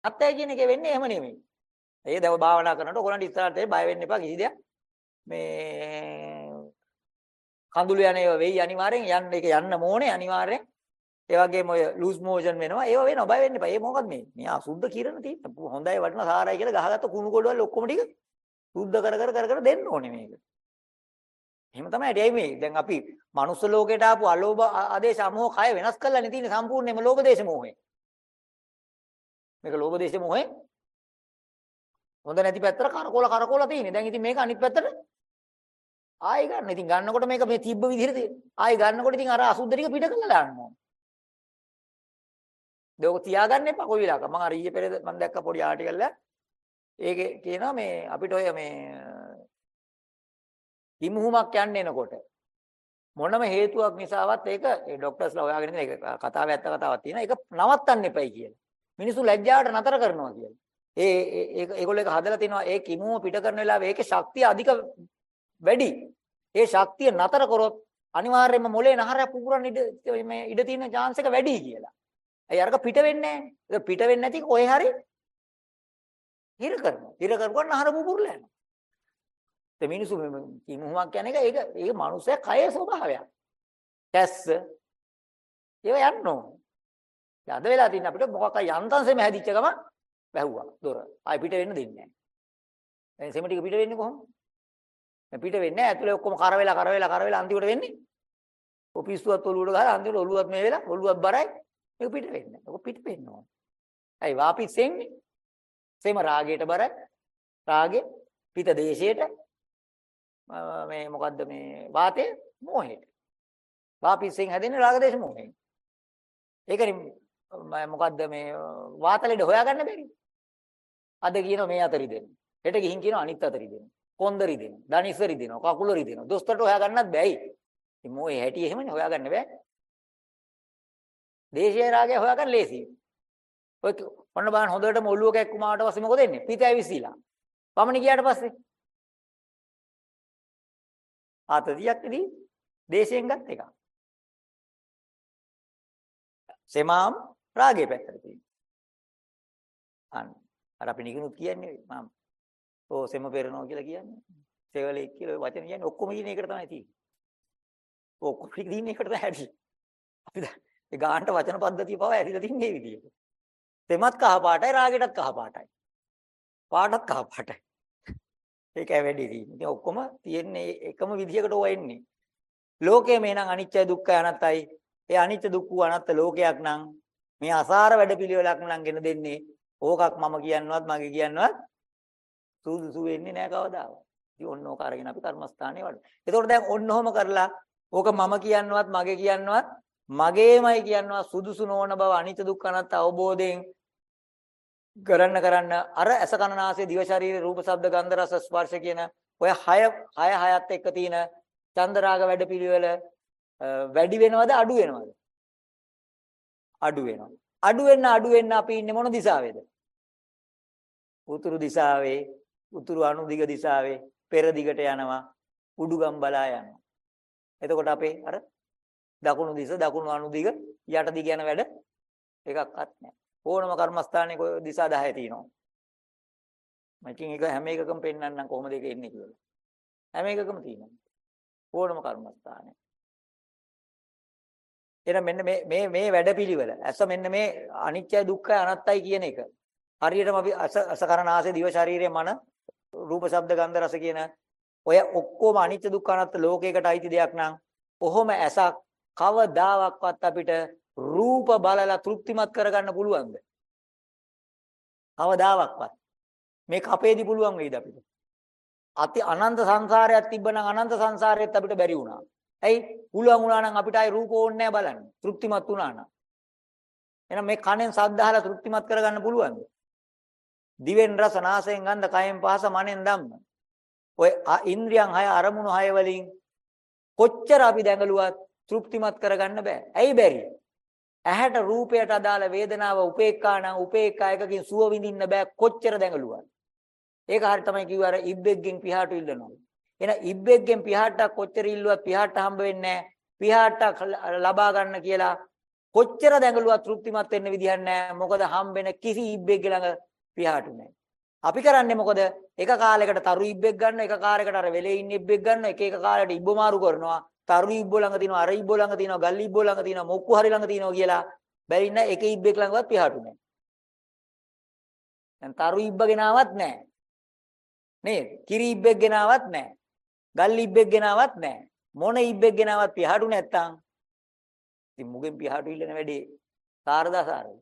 අත්‍යය කියන එක වෙන්නේ එහෙම නෙමෙයි. ඒ දව භාවනා කරනකොට ඔයගොල්ලන්ට ඉස්සරහට බය වෙන්න එපා කිසි දෙයක්. මේ කඳුළු යන ඒවා වෙයි අනිවාර්යෙන් යන්න ඒක යන්න ඕනේ අනිවාර්යෙන්. ඒ වගේම ඔය ලූස් මෝෂන් වෙනවා. ඒවා වෙනවා බය වෙන්න එපා. ඒ මොකක්ද මේ? මේ අසුද්ධ කිරණ තියෙන. හොඳයි වටිනා සාරයි කියලා ගහගත්ත කුණු ගොඩවල ඔක්කොම ටික සුද්ධ කර කර කර කර දෙන්න ඕනේ මේක. එහෙම තමයි ඇයි මේ දැන් අපි මනුස්ස ලෝකයට ආපු අලෝභ ආදේශ අමෝහ කය වෙනස් කරලානේ තියෙන්නේ සම්පූර්ණයෙන්ම ලෝභ දේශ මොහේ. මේක ලෝභ දේශ මොහේ හොඳ නැති පැත්තට කරකෝල කරකෝල තියෙන්නේ. දැන් ඉතින් මේක අනිත් පැත්තට ආයෙ ගන්න. ඉතින් ගන්නකොට මේක මේ තිබ්බ විදිහට ආයෙ ගන්නකොට ඉතින් අර අසුද්ධ ටික පිට කරලා දාන්න ඕන. ඒක තියාගන්න එපා කොයි වෙලාවක. මම අර ඊයේ පෙරේද මම දැක්ක පොඩි ආටිකල් එකක්. ඒකේ කියනවා මේ අපිට ඔය මේ හිමුහුමක් යන්න එනකොට මොනම හේතුවක් නිසාවත් ඒක ඒ ડોක්ටර්ස්ලා හොයාගෙන ඉන්න ඒක කතාව ඇත්ත කතාවක් තියෙනවා. ඒක නවත්තන්න එපයි කියලා. මිනිස්සු ලැජ්ජාවට නතර කරනවා කියලා. ඒ ඒක ඒගොල්ලෝ ඒක හදලා තිනවා ඒ කිමුව පිට කරන වෙලාවේ ඒකේ ශක්තිය අධික වැඩි. ඒ ශක්තිය නතර කරොත් අනිවාර්යයෙන්ම මොලේ නහරයක් පුපුරන්න ඉඩ මේ ඉඩ තියෙන chance එක වැඩි කියලා. ඇයි අරක පිට වෙන්නේ නැහැ. ඒක පිට වෙන්නේ නැති කොහේ හරි හිර කරනවා. හිර කරපුවා නහර පුපුරලා යනවා. ඒ මිනිස්සු කිමුහුමක් කියන එක ඒක ඒක මනුස්සයා කයේ ස්වභාවයක්. කැස්ස ඒව යන්න ඕන. අද වෙලා තියෙන අපිට මොකක් හරි යන්තම්සෙම හැදිච්ච ගම වැහුවා දොර. ආයි පිට වෙන්න දෙන්නේ නැහැ. දැන් සෙම ටික පිට වෙන්නේ කොහොමද? දැන් පිට වෙන්නේ නැහැ. ඇතුලේ ඔක්කොම කර වෙලා කර වෙලා කර වෙලා අන්තිමට වෙන්නේ. ඔපිස්සුවත් ඔලුවට ගහලා අන්තිමට ඔලුවත් මේ වෙලා ඔලුවත් බරයි. මේක පිට වෙන්නේ නැහැ. ඔක පිට වෙන්න ඕන. ඇයි වාපිස්සෙන්නේ? සෙම රාගයට බරයි. රාගේ පිට දේශයට මේ මොකද්ද මේ වාතය මෝහයට. වාපිස්සෙන් හැදෙන්නේ රාග දේශ මෝහයෙන්. ඒකනේ මොකද්ද මේ වාතලෙඩ හොයාගන්න බැරි. අද කියනවා මේ අතරි දෙන්න. හෙට ගිහින් කියනවා අනිත් අතරි දෙන්න. කොන්දරි දෙන්න. දනිස්සරි දෙනවා. කකුලරි දෙනවා. දොස්තරට හොයාගන්නත් බැයි. ඉතින් මොයේ හැටි එහෙමනේ හොයාගන්න බෑ. දේශීය රාගය හොයාගන්න ලේසියි. ඔය ඔන්න බලන්න හොඳටම ඔළුව කැක්කුමාට පස්සේ මොකද වෙන්නේ? පිට ඇවිස්සීලා. වමන ගියාට පස්සේ ආතතියක්දී දේශයෙන් ගත් එක. සෙමාම් රාගේ පැත්තට තියෙනවා. අන්න අර අපි නිකුත් කියන්නේ මම ඕ සෙම පෙරනවා කියලා කියන්නේ. සෙවලෙක් කියලා වචන කියන්නේ ඔක්කොම කියන එකට තමයි තියෙන්නේ. ඔක්කොම කියන එකට තමයි හැටි. අපි ඒ ගානට වචන පද්ධතිය පව ඇරිලා තින්නේ මේ විදිහට. සෙමත් කහ පාටයි රාගෙටත් කහ පාටයි. පාටත් කහ පාටයි. ඒකයි වැඩි තියෙන්නේ. ඉතින් ඔක්කොම තියෙන්නේ එකම විදිහකට ඕවා එන්නේ. ලෝකයේ මේනම් අනිත්‍ය දුක්ඛ අනත්තයි. ඒ අනිත්‍ය දුක්ඛ අනත්ත ලෝකයක් නම් මේ අසාර වැඩපිළිවෙලක් නම් ගෙන දෙන්නේ. ඕකක් මම කියන්නවත් මගේ කියන්නවත් සූදුසු වෙන්නේ නැහැ කවදාවත්. ඉතින් ඔන්න ඕක අරගෙන අපි කර්මස්ථානේ වඩ. එතකොට දැන් ඔන්න ඔහම කරලා ඕක මම කියන්නවත් මගේ කියන්නවත් මගේමයි කියනවා සුදුසු නොවන බව අනිත්‍ය දුක්ඛ අනත්ත අවබෝධයෙන් කරන්න කරන්න අර ඇස කනනාසය දිව ශරීර රූප ශබ්ද ගන්ධ රස ස්පර්ශ කියන ඔය 6 6 6ත් එක්ක තියෙන චන්දරාග වැඩපිළිවෙල වැඩි වෙනවද අඩු වෙනවද අඩු වෙනවා අඩු වෙන්න අඩු වෙන්න අපි ඉන්නේ මොන දිශාවේද උතුරු දිශාවේ උතුරු අනුදිග දිශාවේ පෙර දිගට යනවා උඩුගම් බලා යනවා එතකොට අපේ අර දකුණු දිශ දකුණු අනුදිග යට දිග යන වැඩ එකක්වත් නැහැ ඕනම කර්මස්ථානයක ඔය දිසා 10 තියෙනවා. මකින් එක හැම එකකම පෙන්වන්නම් කොහොමද ඒක එන්නේ කියලා. හැම එකකම තියෙනවා. ඕනම කර්මස්ථානය. එහෙනම් මෙන්න මේ මේ මේ වැඩපිළිවෙල. ඇස මෙන්න මේ අනිත්‍යයි දුක්ඛයි අනාත්තයි කියන එක. හරියටම අපි අස කරනාසේ දිව ශරීරයේ මන රූප ශබ්ද ගන්ධ රස කියන ඔය ඔක්කොම අනිත්‍ය දුක්ඛ අනාත්ත ලෝකයකට අයිති දෙයක් නම් ඔහොම ඇසක් කවදාවත් අපිට රූප බලලා තෘප්තිමත් කරගන්න පුළුවන්ද? කවදාවත්. මේ කපේදී පුළුවන් වෙයිද අපිට? අති අනන්ත සංසාරයක් තිබ්බනම් අනන්ත සංසාරෙත් අපිට බැරි වුණා. ඇයි? පුළුවන් වුණා නම් අපිට ආයි රූප ඕනේ නැහැ බලන්න. තෘප්තිමත් වුණා නම්. එහෙනම් මේ කණෙන් සද්ද අහලා තෘප්තිමත් කරගන්න පුළුවන්ද? දිවෙන් රස නාසයෙන් ගන්ධ කයෙන් පහස මනෙන් ධම්ම. ඔය ඉන්ද්‍රියන් හය අරමුණු හය වලින් කොච්චර අපි දැඟලුවත් තෘප්තිමත් කරගන්න බෑ. ඇයි බැරි? ඇහැට රූපයට අදාළ වේදනාව උපේක්ඛා නම් උපේක්ඛා එකකින් සුව විඳින්න බෑ කොච්චර දැඟලුවත්. ඒක හරිය තමයි කිව්ව අර ඉබ්බෙක්ගෙන් පිහාට ඉල්ලනවා. එහෙනම් ඉබ්බෙක්ගෙන් පිහාටක් කොච්චර ඉල්ලුවත් පිහාට හම්බ වෙන්නේ නැහැ. පිහාටක් ලබා ගන්න කියලා කොච්චර දැඟලුවත් තෘප්තිමත් වෙන්න විදිහක් නැහැ. මොකද හම්බෙන කිසි ඉබ්බෙක්ගේ ළඟ පිහාටු නැහැ. අපි කරන්නේ මොකද? එක කාලයකට තරු ඉබ්බෙක් ගන්න, එක කාලයකට අර වෙලේ ඉන්න ඉබ්බෙක් ගන්න, එක එක කාලයකට ඉබ්බ මාරු කරනවා. තරු ඉබ්බෝ ළඟ තියෙනවා අර ඉබ්බෝ ළඟ තියෙනවා ගල් ඉබ්බෝ ළඟ තියෙනවා මොක්කු හරි ළඟ තියෙනවා කියලා බැරි නෑ එක ඉබ්බෙක් ළඟවත් පියාටු නෑ දැන් තරු ඉබ්බ ගෙනාවත් නෑ නේද? කිරි ඉබ්බෙක් ගෙනාවත් නෑ ගල් ඉබ්බෙක් ගෙනාවත් නෑ මොන ඉබ්බෙක් ගෙනාවත් පියාටු නැත්තම්? ඉතින් මුගෙන් පියාටු ඉල්ලන වැඩේ සාරදාසාරයි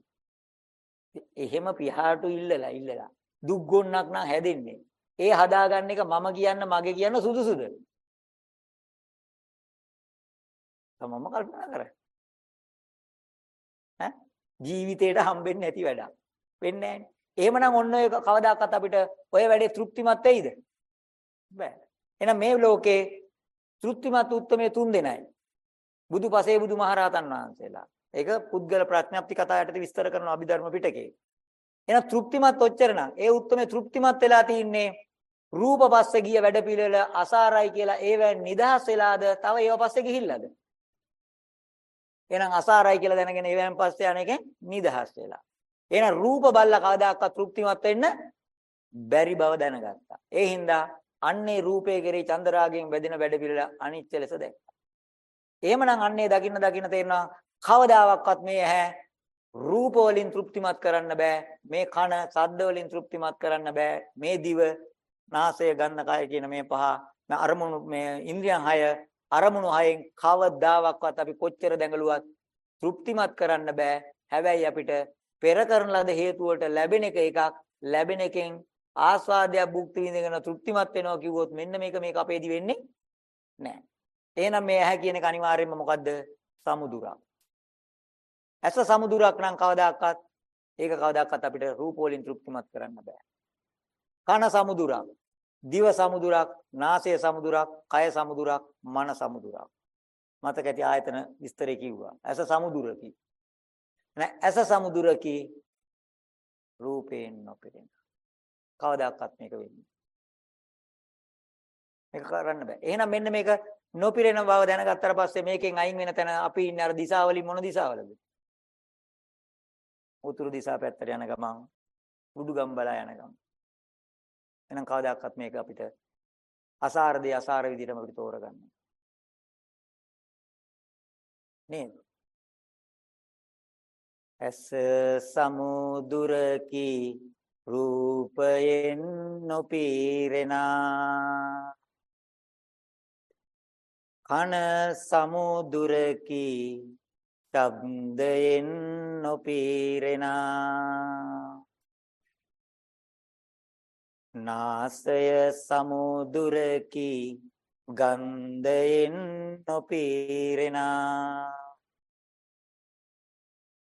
එහෙම පියාටු ඉල්ලලා ඉල්ලලා දුක් ගොන්නක් නම් හැදෙන්නේ ඒ හදාගන්න එක මම කියන්න මගේ කියන්න සුදුසුද තමම කල්පනා කරන්න. ඈ ජීවිතේට හම්බෙන්නේ නැති වැඩක්. වෙන්නේ නැහැ. එහෙමනම් ඔන්න ඔය කවදාකවත් අපිට ඔය වැඩේ තෘප්තිමත් වෙයිද? බෑ. එහෙනම් මේ ලෝකේ තෘප්තිමත් උත්මේ තුන් දෙනයි. බුදු පසේ බුදු මහරහතන් වහන්සේලා. ඒක පුද්ගල ප්‍රඥප්ති කතා යටතේ විස්තර කරන අභිධර්ම පිටකේ. එහෙනම් තෘප්තිමත් ඔච්චර නම් ඒ උත්මේ තෘප්තිමත් වෙලා තින්නේ රූප පස්සේ ගිය වැඩපිළිවෙල අසාරයි කියලා ඒවෙන් නිදහස් වෙලාද තව ඒව පස්සේ ගිහිල්ලාද? එහෙනම් අසාරයි කියලා දැනගෙන ඒවෙන් පස්සේ යන එකෙන් නිදහස් වෙලා. එහෙනම් රූප බල්ලා කවදාකවත් තෘප්තිමත් වෙන්න බැරි බව දැනගත්තා. ඒ හින්දා අන්නේ රූපේ කෙරේ චන්දරාගයෙන් වැදෙන වැඩපිළිවෙල අනිත්‍ය ලෙස දැක්කා. එහෙමනම් අන්නේ දකින්න දකින්න තේරෙනවා කවදාවත් මේ ඇහැ රූප වලින් තෘප්තිමත් කරන්න බෑ. මේ කන ශබ්ද වලින් තෘප්තිමත් කරන්න බෑ. මේ දිව නාසය ගන්න කය කියන මේ පහ මේ අරමුණු මේ ඉන්ද්‍රියන් හය අරමුණු හයෙන් කවදාවත් අපි කොච්චර දැඟලුවත් තෘප්තිමත් කරන්න බෑ. හැබැයි අපිට පෙර කරන ලද හේතුවට ලැබෙන එක එකක් ලැබෙන එකෙන් ආස්වාදයක් භුක්ති විඳගෙන තෘප්තිමත් වෙනවා කිව්වොත් මෙන්න මේක මේක අපේදි වෙන්නේ නැහැ. එහෙනම් මේ ඇහැ කියන එක අනිවාර්යයෙන්ම මොකද්ද? සමුදුරක්. ඇස සමුදුරක් නම් කවදාකවත් ඒක කවදාකවත් අපිට රූප වලින් තෘප්තිමත් කරන්න බෑ. කන සමුදුරක්, දිව සමුදුරක්, නාසය සමුදුරක්, කය සමුදුරක්, මන සමුදුරක්. මතක ඇති ආයතන විස්තරේ කිව්වා. ඇස සමුදුරකි. නෑ ඇස සමුදුරකි රූපේන් නොපෙරෙන. කවදාකවත් මේක වෙන්නේ. මේක කරන්න බෑ. එහෙනම් මෙන්න මේක නොපිරෙන බව දැනගත්තට පස්සේ මේකෙන් අයින් වෙන තැන අපි ඉන්නේ අර දිශාවලින් මොන දිශාවලද? උතුරු දිශා පැත්තට යන ගමන් උඩුගම් බලා යන ගමන්. එහෙනම් කවදාකවත් මේක අපිට අසාර දේ අසාර විදිහටම අපිට තෝරගන්න. නේද? ඇස සමුදුරකි රූපයෙන් නොපීරෙනා කන සමුදුරකි ශබ්දයෙන් නොපීරෙනා නාසය සමුදුරකි ගන්ධයෙන් නොපීරෙනා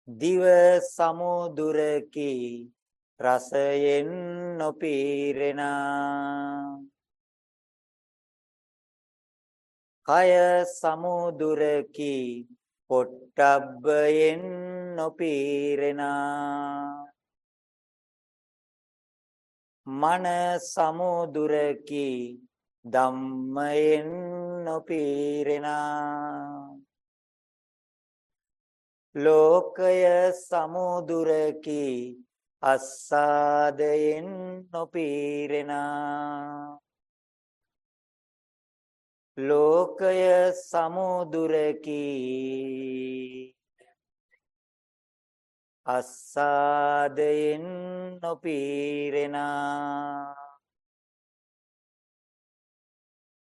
දිව සමුදුරකි රසයෙන් නොපීරෙනා කය සමුදුරකි පොට්ටබ්බයෙන් නොපීරෙනා. මන සමුදුරකි ධම්මයෙන් නොපීරෙනා. ලෝකය සමුදුරකි අස්සාදයෙන් නොපීරෙනා. ලෝකය සමුදුරකි. අස්සාදයෙන් නොපීරෙනා.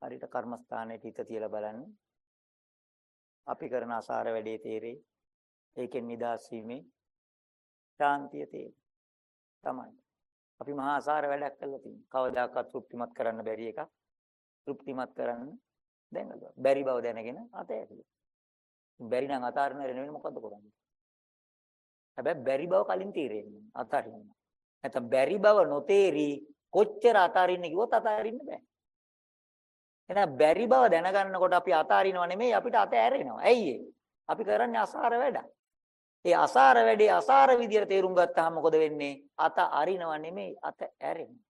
හරියට කර්මස්ථානයේ හිත තියලා බලන්න. අපි කරන අසාර වැඩේ තේරෙයි. ඒකෙන් නිදහස් වීමේ ශාන්තිය තේරෙයි. තමයි. අපි මහා අසාර වැඩක් කළා තියෙනවා කවදාකවත් තෘප්තිමත් කරන්න බැරි එකක්. තෘප්තිමත් කරන්න දැනගන්න. බැරි බව දැනගෙන අතෑරියා. බැරි නම් අතාරින්න වෙන මොකද්ද කරන්නේ? හැබැයි බැරි බව කලින් තීරෙන්නේ අතාරින්න. නැත්නම් බැරි බව නොතේරි කොච්චර අතාරින්න කිව්වොත් අතාරින්න බෑ. එහෙනම් බැරි බව දැනගන්නකොට අපි අතාරිනව නෙමෙයි අපිට අත ඇරෙනවා. ඇයි අපි කරන්නේ අසාර වැඩක්. ඒ අසාර වැඩේ අසාර විදියට තේරුම් ගත්තාම මොකද වෙන්නේ? අත අරිනව නෙමෙයි අත ඇරෙනවා.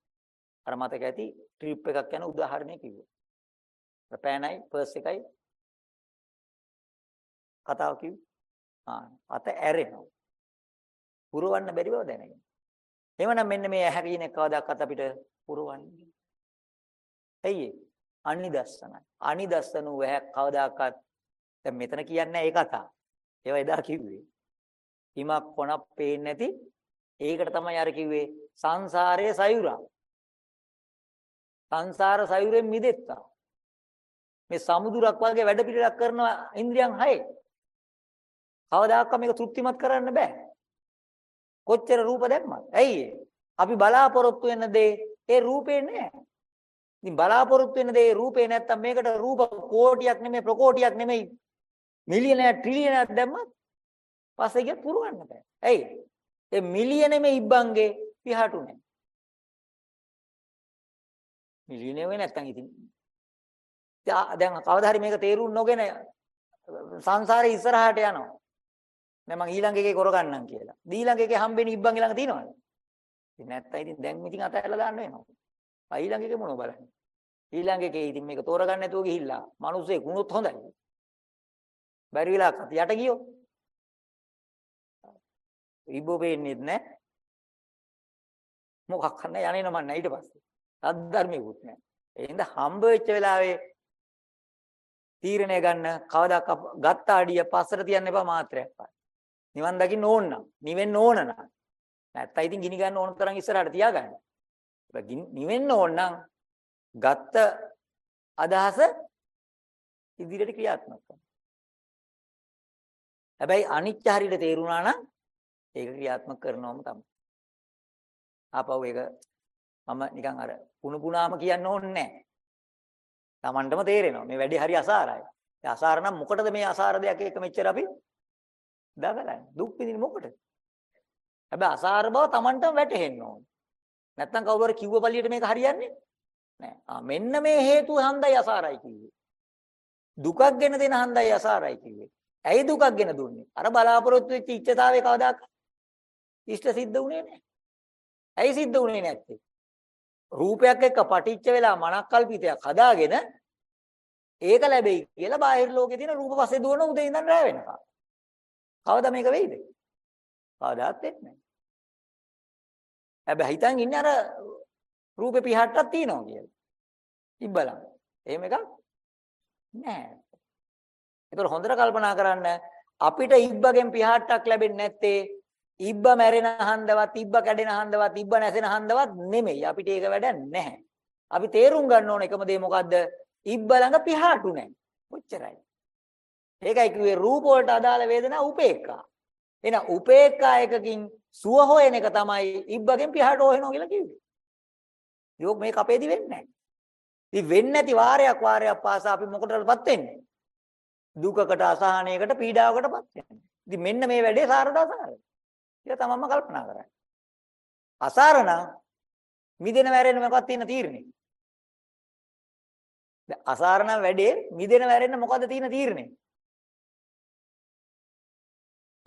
අර මතක ඇති ට්‍රිප් එකක් යන උදාහරණයක් කිව්වා. පෑනයි පර්ස් එකයි කතාව කිව්වේ. ආ අත ඇරෙනවා. පුරවන්න බැරි බව දැනගෙන. එවනම් මෙන්න මේ ඇහැ කියන කවදාකවත් අපිට පුරවන්නේ. ඇයි අනිදස්සනයි. අනිදස්සන වූ කවදාකවත් දැන් මෙතන කියන්නේ ඒ කතාව. ඒවා එදා කිව්වේ. හිමක් කොනක් පේන්නේ නැති ඒකට තමයි අර කිව්වේ සංසාරයේ සයුරා. සංසාර සයුරෙන් මිදෙත්තා. මේ සමුදුරක් වගේ වැඩ පිළිලක් කරන ඉන්ද්‍රියන් හයේ. කවදාකවත් මේක තෘප්තිමත් කරන්න බෑ. කොච්චර රූප දැම්මත්. ඇයි අපි බලාපොරොත්තු වෙන දේ ඒ රූපේ නෑ. ඉතින් බලාපොරොත්තු වෙන දේ රූපේ නැත්තම් මේකට රූප කෝටියක් නෙමෙයි ප්‍රකෝටියක් නෙමෙයි මිලියනයක් ට්‍රිලියනයක් දැම්මත් පස්සේ ගියත් පුරවන්න බෑ. ඇයි? ඒ මිලියනෙම ඉබ්බන්ගේ පිහාටුනේ. මිලියනෙ වෙ නැත්තම් ඉතින් දැන් කවදා හරි මේක තේරුම් නොගෙන සංසාරේ ඉස්සරහට යනවා. නෑ මං ඊළඟ එකේ කරගන්නම් කියලා. ඊළඟ එකේ හම්බෙන්නේ ඉබ්බන්ගේ ළඟ තියෙනවද? ඉතින් නැත්තම් ඉතින් දැන් ඉතින් අතහැරලා දාන්න වෙනවා. ආ ඊළඟ එකේ මොනව බලන්නේ? ඊළඟ එකේ ඉතින් මේක තෝරගන්න නැතුව ගිහිල්ලා මිනිස්සේ කුණුත් හොඳයි. බැරි වෙලාවකට යට ගියෝ. ඉබ්බෝ පේන්නේත් නැහැ. මොකක් කරන්න යන්නේ නම නැහැ ඊට පස්සේ. සද්ධර්මිකුත් නැහැ. ඒ හින්දා හම්බ වෙච්ච වෙලාවේ තීරණය ගන්න කවදාක ගත්ත අඩිය පස්සට තියන්න එපා මාත්‍රයක් පාන. නිවන් දකින්න ඕන නම්, නිවෙන්න ඕන නම්. නැත්තම් ඉතින් ගිනි ගන්න ඕන තරම් ඉස්සරහට තියාගන්න. නිවෙන්න ඕන නම් ගත්ත අදහස ඉදිරියට ක්‍රියාත්මක කරන්න. හැබැයි අනිත්‍ය හරියට තේරුණා නම් ඒක ක්‍රියාත්මක කරනවම තමයි. ආපහු ඒක මම නිකන් අර පුණු පුණාම කියන්න ඕනේ නැහැ. Tamanටම තේරෙනවා මේ වැඩේ හරි අසාරයි. ඒ අසාර නම් මොකටද මේ අසාර දෙයක් එක මෙච්චර අපි දඟලන්නේ? දුක් විඳින්නේ මොකටද? හැබැයි අසාර බව Tamanටම වැටහෙන්න ඕනේ. නැත්තම් කවුරු හරි කිව්ව පළියට මේක හරියන්නේ නැහැ. ආ මෙන්න මේ හේතුව හන්දයි අසාරයි කිව්වේ. දුකක් ගෙන දෙන හන්දයි අසාරයි කිව්වේ. ඇයි දුකක් ගෙන දුන්නේ? අර බලාපොරොත්තු වෙච්ච ඉච්ඡතාවේ කවදාක ඉෂ්ට සිද්ධ වුණේ නැහැ. ඇයි සිද්ධ වුණේ නැත්තේ? රූපයක් එක්ක පටිච්ච වෙලා මනක් කල්පිතයක් හදාගෙන ඒක ලැබෙයි කියලා බාහිර ලෝකේ තියෙන රූප පස්සේ දුවන උදේ ඉඳන් රැ වෙනකම්. කවදා මේක වෙයිද? කවදාත් වෙන්නේ නැහැ. හැබැයි හිතන් ඉන්නේ අර රූපේ පිහට්ටක් තියෙනවා කියලා. ඉබ්බලම්. එහෙම එකක් නැහැ. ඒතකොට හොඳට කල්පනා කරන්න අපිට ඉබ්බගෙන් පිහට්ටක් ලැබෙන්නේ නැත්තේ ඉබ්බ මැරෙන හන්දවත් ඉබ්බ කැඩෙන හන්දවත් ඉබ්බ නැසෙන හන්දවත් නෙමෙයි. අපිට ඒක වැඩක් නැහැ. අපි තේරුම් ගන්න ඕන එකම දේ මොකද්ද? ඉබ්බ ළඟ පිහාටු නැහැ. කොච්චරයි. ඒකයි කිව්වේ රූප වලට අදාළ වේදනා උපේක්ඛා. එහෙනම් උපේක්ඛා එකකින් සුව හොයන එක තමයි ඉබ්බගෙන් පිහාට හොයනවා කියලා කිව්වේ. යෝග මේක අපේදී වෙන්නේ නැහැ. ඉතින් වෙන්නේ නැති වාරයක් වාරයක් පාසා අපි මොකටදපත් වෙන්නේ? දුකකට අසහනයකට පීඩාවකටපත් වෙන්නේ. ඉතින් මෙන්න මේ වැඩේ සාරද අසාරද? කියලා තමන්ම කල්පනා කරන්න. අසාරණ මිදෙන වැරෙන්න මොකක්ද තියෙන තීරණේ? දැන් අසාරණ වැඩේ මිදෙන වැරෙන්න මොකද්ද තියෙන තීරණේ?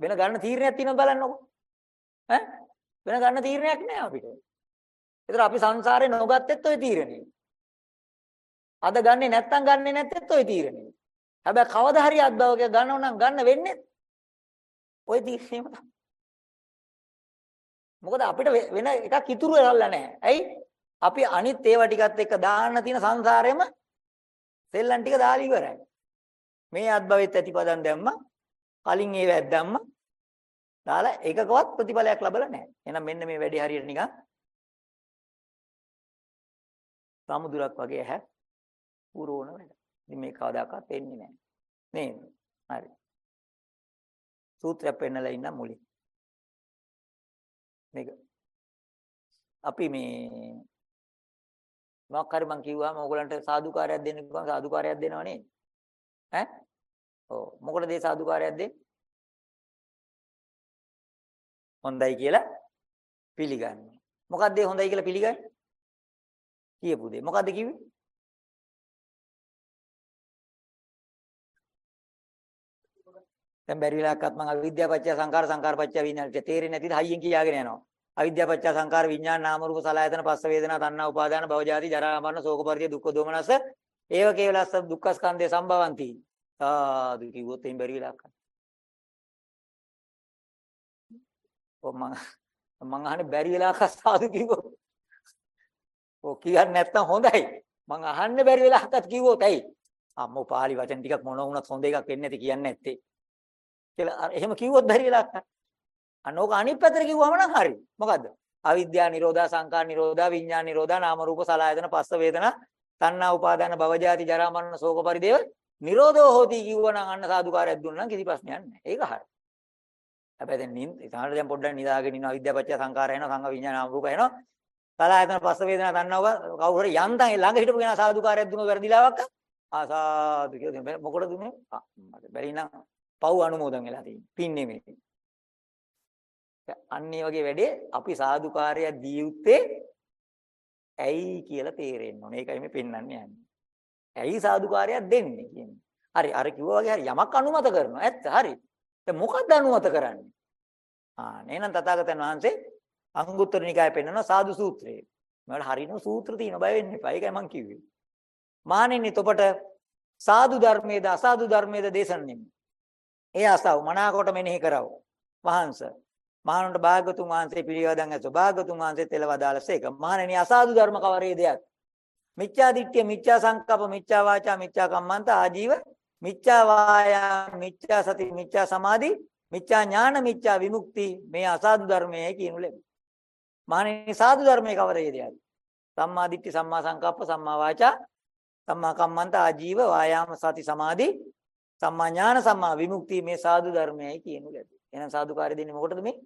වෙන ගන්න තීරණයක් තියෙනවද බලන්නකෝ. ඈ වෙන ගන්න තීරණයක් නෑ අපිට. ඒතර අපි සංසාරේ නොගත්තෙත් ওই තීරණේ. අද ගන්නෙ නැත්තම් ගන්නෙ නැත්තෙත් ওই තීරණේ. හැබැයි කවදා හරි අත්භවක ගන්නව නම් ගන්න වෙන්නේ ওই තීරණේම තමයි. මොකද අපිට වෙන එකක් ඉතුරු වෙලා නැහැ. ඇයි? අපි අනිත් ඒවා ටිකත් එක්ක දාන්න තියෙන සංසාරෙම සෙල්ලම් ටික දාලා ඉවරයි. මේ අත්භවෙත් ඇතිපදන් දැම්ම කලින් ඒවත් දැම්ම දාලා එකකවත් ප්‍රතිඵලයක් ලැබලා නැහැ. එහෙනම් මෙන්න මේ වැඩේ හරියට නිකන් සමුදුරක් වගේ ඇහැ පුරවන වැඩ. ඉතින් මේ කවදාකවත් එන්නේ නැහැ. නේද? හරි. සූත්‍රයක් පෙන්නලා ඉන්න මුලින්. මේක අපි මේ මොකක් හරි මං කිව්වම ඕගලන්ට සාදුකාරයක් දෙන්න කිව්වම සාදුකාරයක් දෙනව නේද? ඈ? ඔව් මොකටද ඒ සාදුකාරයක් දෙන්නේ? හොඳයි කියලා පිළිගන්න. මොකක්ද ඒ හොඳයි කියලා පිළිගන්නේ? කියපු දේ. මොකද්ද කිව්වේ? දැන් බැරි වෙලාවක්වත් මම අවිද්‍යාව පත්‍ය සංකාර සංකාර පත්‍ය විඥාන තේරෙන්නේ නැතිද හයියෙන් කියාගෙන යනවා. අවිද්‍යාව පත්‍ය සංකාර විඥාන නාම රූප සලආයතන පස්ස වේදනා තණ්හා උපාදාන භව ජාති ජරා මරණ ශෝක පරිදේ දුක්ඛ දෝමනස ඒව කේවලස්ස දුක්ඛ ස්කන්ධය සම්භවಂತಿ. සාදු කිව්වොත් එයින් බැරි වෙලාවක්. ඔව් මම මං අහන්නේ බැරි වෙලාවක සාදු කිව්වොත්. ඔව් කියන්නේ නැත්තම් හොඳයි. මං අහන්නේ බැරි වෙලාවකත් කිව්වොත් ඇයි? අම්මෝ පාලි වචන ටිකක් මොන වුණත් හොඳ එකක් වෙන්නේ නැති කියන්නේ නැත්තේ. කියලා එහෙම කිව්වොත් බැරි වෙලාවක් නැහැ. අන්න ඕක අනිත් පැත්තට කිව්වම නම් හරි. මොකද්ද? අවිද්‍යා නිරෝධා සංකාර නිරෝධා විඥාන නිරෝධා නාම රූප සලආයතන පස්ස වේදනා තණ්හා උපාදාන භව ජාති ජරා මරණ ශෝක පරිදේව නිරෝධෝ හෝති කිව්වනම් අන්න සාදුකාරයක් දුන්නා නම් කිසි ප්‍රශ්නයක් නැහැ. ඒක හරි. හැබැයි දැන් නින් ඉතහාට දැන් පොඩ්ඩක් නිදාගෙන ඉන්න අවිද්‍යාපච්චය සංකාරය එනවා සංඝ විඥාන නාම රූප එනවා. සලආයතන පස්ස වේදනා තණ්හාව කවුරු හරි යන්තම් ළඟ හිටපු කෙනා සාදුකාරයක් දුන්නොත් වැරදිලාවක් ආසාදු කියලා මොකටද දුන්නේ? ආ මට බැරි නම් පව් අනුමෝදන් වෙලා තියෙන්නේ. පින් නෙමෙයි. අන්න ඒ වගේ වැඩේ අපි සාදුකාරය දී යුත්තේ ඇයි කියලා තේරෙන්න ඕනේ. ඒකයි මේ පෙන්වන්නේ යන්නේ. ඇයි සාදුකාරයක් දෙන්නේ කියන්නේ. හරි අර කිව්වා වගේ හරි යමක් අනුමත කරනවා. ඇත්ත හරි. දැන් මොකක්ද අනුමත කරන්නේ? ආ නේනම් තථාගතයන් වහන්සේ අංගුත්තර නිකායේ පෙන්වන සාදු සූත්‍රයේ. මේවල හරියන සූත්‍ර තියෙන බය වෙන්න එපා. ඒකයි මම කිව්වේ. මානෙන්නේ තොපට සාදු ධර්මයේද අසාදු ධර්මයේද දේශන්නේ. ඒ අසව මනාකොට මෙනෙහි කරව. වහන්ස. මහණුන්ට භාගතුන් වහන්සේ පිළිවදන් ඇසෝ. භාගතුන් වහන්සේ තෙලවදාලසේක. මහණෙනි අසාදු ධර්ම කවරේදයක්? මිච්ඡා දිට්ඨිය, මිච්ඡා සංකප්ප, මිච්ඡා වාචා, මිච්ඡා කම්මන්ත ආජීව, මිච්ඡා වායා, මිච්ඡා සති, මිච්ඡා සමාධි, මිච්ඡා ඥාන, මිච්ඡා විමුක්ති මේ අසාදු ධර්මයයි කියනු ලැබේ. මහණෙනි සාදු ධර්මයේ කවරේදයක්? සම්මා දිට්ඨි, සම්මා සංකප්ප, සම්මා වාචා, සම්මා කම්මන්ත ආජීව, වායාම සති සමාධි, සම්මා ඥාන, සම්මා විමුක්ති මේ සාදු ධර්මයයි කියනු ලැබේ. එහෙනම් සාදුකාරය දෙන්නේ මොකටද මේ?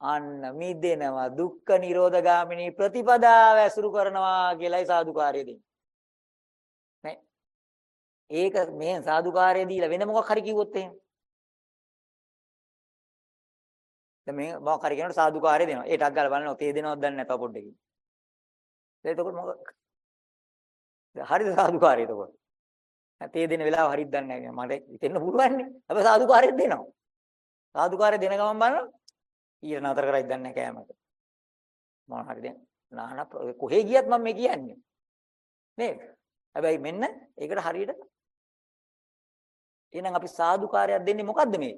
අන්න මිදෙනවා දුක්ඛ නිරෝධ ගාමිනී ප්‍රතිපදාව ඇසුරු කරනවා කියලායි සාදුකාරය දෙන්නේ. නේ? ඒක මේ සාදුකාරය දීලා වෙන මොකක් හරි කිව්වොත් එහෙම. දැන් මේ මොකක් හරි කියනකොට සාදුකාරය දෙනවා. ඒ ටක් ගාලා බලනවා තේ දෙනවද දන්නේ නැතව පොඩ්ඩකින්. එතකොට මොකක් හරිද සාදුකාරය එතකොට? තේ දෙන වෙලාව හරියට දන්නේ නැහැ. මට හිතෙන්න පුළුවන් නේ. හැබැයි සාදුකාරයක් දෙනවා. සාදුකාරය දෙන ගමන් බලනවා ඊට නතර කරයි දන්නේ නැහැ කෑමට. මොන හරි දැන් නාන කොහේ ගියත් මම මේ කියන්නේ. නේද? හැබැයි මෙන්න ඒකට හරියට එහෙනම් අපි සාදුකාරයක් දෙන්නේ මොකද්ද මේ?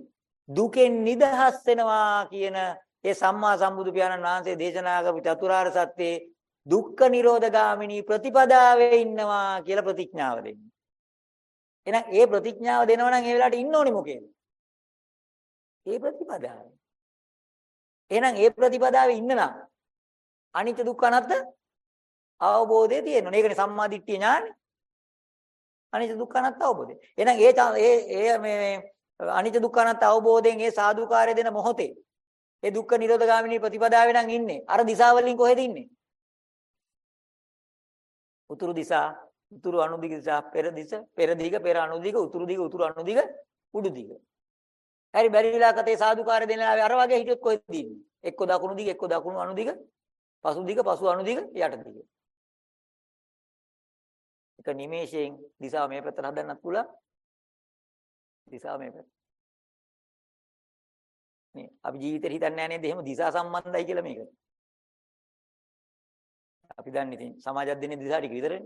දුකෙන් නිදහස් වෙනවා කියන ඒ සම්මා සම්බුදු පියාණන් වහන්සේ දේශනා කරපු චතුරාර්ය සත්‍යයේ දුක්ඛ නිරෝධ ගාමිනී ප්‍රතිපදාවේ ඉන්නවා කියලා ප්‍රතිඥාව දෙන්නේ. එහෙනම් ඒ ප්‍රතිඥාව දෙනවා නම් ඒ වෙලාවට ඉන්න ඕනේ මොකේද? ඒ ප්‍රතිපදාවේ. එහෙනම් ඒ ප්‍රතිපදාවේ ඉන්න නම් අනිත්‍ය දුක්ඛ අනාත්ම අවබෝධය තියෙනවා. ඒකනේ සම්මා දිට්ඨිය ඥානෙ. අනිත්‍ය දුක්ඛ අනාත්ම අවබෝධය. එහෙනම් ඒ ඒ මේ අනිත්‍ය දුක්ඛ අනාත්ම අවබෝධයෙන් ඒ සාදුකාරය දෙන මොහොතේ ඒ දුක්ඛ නිරෝධ ගාමිනී ප්‍රතිපදාවේ නම් ඉන්නේ. අර දිශාවලින් කොහෙද ඉන්නේ? උතුරු දිශා, උතුරු අනුදිග දිශා, පෙර දිශ, පෙර දිග, පෙර අනුදිග, උතුරු දිග, උතුරු අනුදිග, උඩු දිග. හරි බැරි විලාකතේ සාදුකාරය දෙන ලාවේ අර වගේ හිටියොත් කොහෙද ඉන්නේ? එක්ක දකුණු දිග, එක්ක දකුණු අනු දිග, පසු දිග, පසු අනු දිග, යට දිග. එක නිමේෂයෙන් දිශාව මේ පැත්තට හදන්නත් පුළුවන්. දිශාව මේ පැත්ත. නේ අපි ජීවිතේ හිතන්නේ නැහැ නේද? එහෙම දිශා සම්බන්ධයි කියලා මේක. අපි දන්නේ ඉතින් සමාජයක් දෙන්නේ දිශා ටික විතරනේ.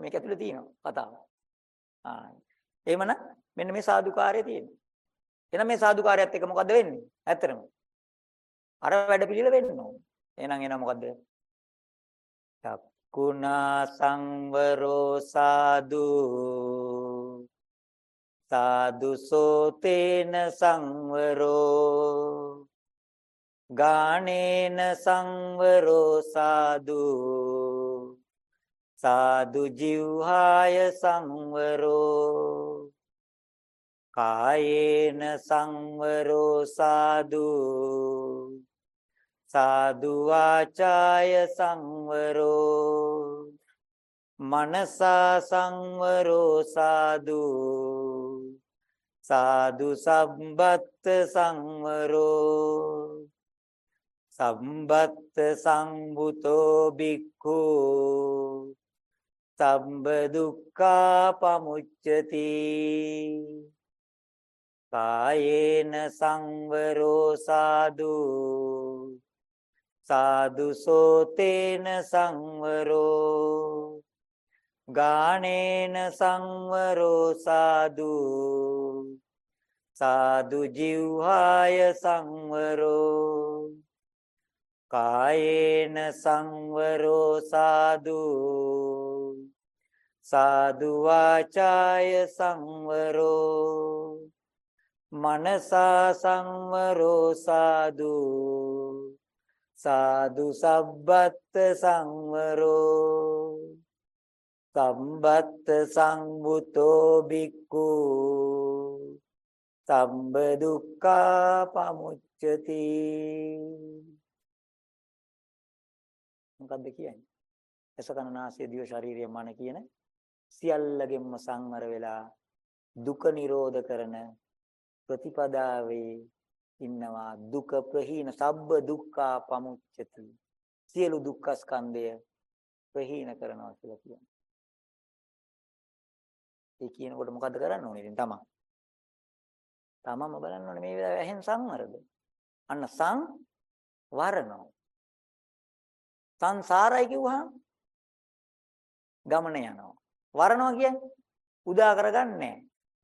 මේක ඇතුලේ තියෙනවා කතාව. ආ එහෙමනම් මෙන්න මේ සාදුකාරය තියෙනවා. එහෙනම් මේ සාදුකාරයත් එක්ක මොකද්ද වෙන්නේ? ඇත්තටම. අර වැඩ පිළිල වෙන්න ඕනේ. එහෙනම් එනවා මොකද්ද? චක්කුණා සංවරෝ සාදු සාදු සෝතේන සංවරෝ ගානේන සංවරෝ සාදු සාදු ජීවහාය සංවරෝ. කායේන සංවරෝ සාදු. සාදු වාචාය සංවරෝ. මනසා සංවරෝ සාදු. සාදු සම්බත්ත සංවරෝ. සම්බත්ත සංබුතෝ බික්ඛු සම්බ දුක්ඛා පමුච්චති කායේන සංවරෝ සාදු. සාදු සෝතේන සංවරෝ. ගානේන සංවරෝ සාදු. සාදු ජීවහාය සංවරෝ. කායේන සංවරෝ සාදු. සාදු වාචාය සංවරෝ මනසා සංවරෝ සාදු සාදු සබ්බත් සංවරෝ සම්බත් සංවුතෝ බික්ඛු සම්බ දුක්ඛා පමුච්චති මොකද්ද කියන්නේ? එසකනාසය දිව ශාරීරිය මන කියන සියල්ලගෙන්ම සංවර වෙලා දුක නිරෝධ කරන ප්‍රතිපදාවේ ඉන්නවා දුක ප්‍රහීන සබ්බ දුක්ඛා පමුච්චති සියලු දුක්ඛ ස්කන්ධය ප්‍රහීන කරනවා කියලා කියනවා. ඒ කියනකොට මොකද්ද කරන්න ඕනේ ඉතින් තමන්? තමන්ම බලන්න ඕනේ මේ වෙලාවේ ඇහෙන් සංවරද? අන්න සං වරනවා. සංසාරයි කිව්වහම ගමන යනවා. වරනවා කියන්නේ උදා කරගන්නේ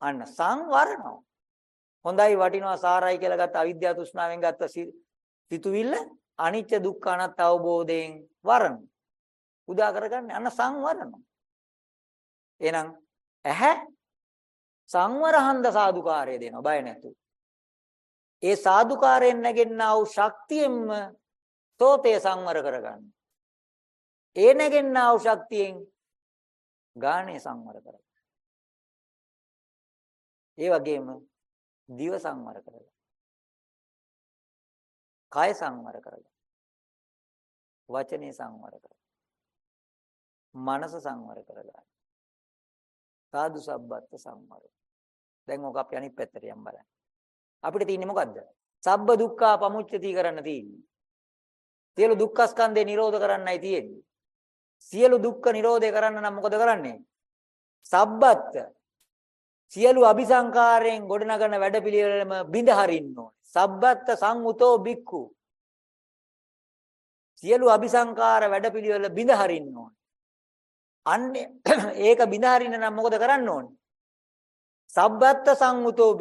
අන්න සංවරනවා. හොඳයි වටිනවා සාරයි කියලා ගත්ත අවිද්‍යාව තෘෂ්ණාවෙන් ගත්ත සිතුවිල්ල අනිත්‍ය දුක්ඛ අනාත්ම අවබෝධයෙන් වරන. උදා කරගන්නේ අන්න සංවරනවා. එහෙනම් ඇහැ සංවරහන්ද සාදුකාරය දෙනවා බය නැතුව. ඒ සාදුකාරයෙන් නැගෙන්නා වූ ශක්තියෙන්ම සෝතේ සංවර කරගන්න. ඒ නැගෙන්නා වූ ශක්තියෙන් ගානේ සංවර කරගන්න. ඒ වගේම දිව සංවර කරගන්න. කය සංවර කරගන්න. වචනේ සංවර කරගන්න. මනස සංවර කරගන්න. සාදු සබ්බත් සංවර. දැන් ඕක අපි අනිත් පැත්තට යම් බලන්න. අපිට තියෙන්නේ මොකද්ද? සබ්බ දුක්ඛා පමුච්චති කරන්න තියෙන්නේ. සියලු දුක්ඛ ස්කන්ධේ නිරෝධ කරන්නයි තියෙන්නේ. සියලු දුක්ඛ නිරෝධය කරන්න නම් මොකද කරන්නේ? සබ්බත් සියලු අபிසංකාරයෙන් ගොඩනගන වැඩපිළිවෙලම බිඳ හරින්න ඕනේ. සබ්බත් සංඋතෝ බික්ඛු. සියලු අபிසංකාර වැඩපිළිවෙල බිඳ හරින්න ඕනේ. අන්නේ ඒක බිඳ හරින්න නම් මොකද කරන්න ඕනේ? සබ්බත් සංඋතෝ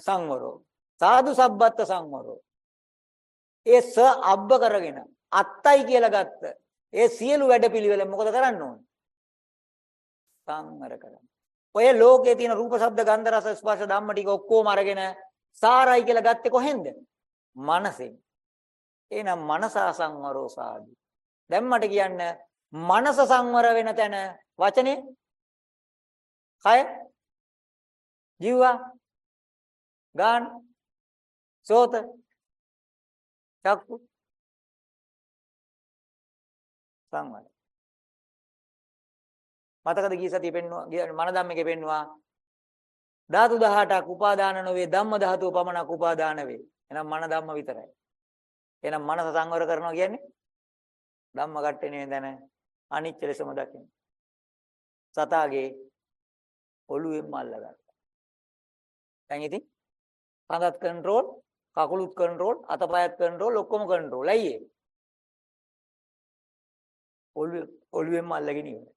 සංවරෝ. සාදු සබ්බත් සංවරෝ. ඒ ස අබ්බ කරගෙන අත්තයි කියලා ගත්ත ඒ සියලු වැඩපිළිවෙල මොකද කරන්න ඕනේ? සංවර කරන්න. ඔය ලෝකයේ තියෙන රූප, ශබ්ද, ගන්ධ, රස, ස්පර්ශ ධම්ම ටික ඔක්කොම අරගෙන සාරයි කියලා ගත්තේ කොහෙන්ද? මනසෙන්. එහෙනම් මනස සංවරෝ සාදු. දැන් මට කියන්න මනස සංවර වෙන තැන වචනේ කය ජීවා ගාන සෝත චක්කු සංවර මතකද ගිය සතිය පෙන්නවා මන ධම්මකේ පෙන්නවා ධාතු 18ක් උපාදාන නොවේ ධම්ම ධාතුව පමණක් උපාදාන වේ. එහෙනම් මන ධම්ම විතරයි. එහෙනම් මනස සංවර කරනවා කියන්නේ ධම්ම කට්ටේනේ දැන අනිච්ච ලෙසම දකින්න. සතාගේ ඔළුවෙන්ම අල්ලගත්තා. දැන් ඉතින් කඳත් කන්ට්‍රෝල්, කකුලුත් කන්ට්‍රෝල්, අතපයත් කන්ට්‍රෝල් ඔක්කොම කන්ට්‍රෝල්. ඇයි ඒ? ඔළුව ඔළුවෙන්ම අල්ලගෙන ඉන්නේ.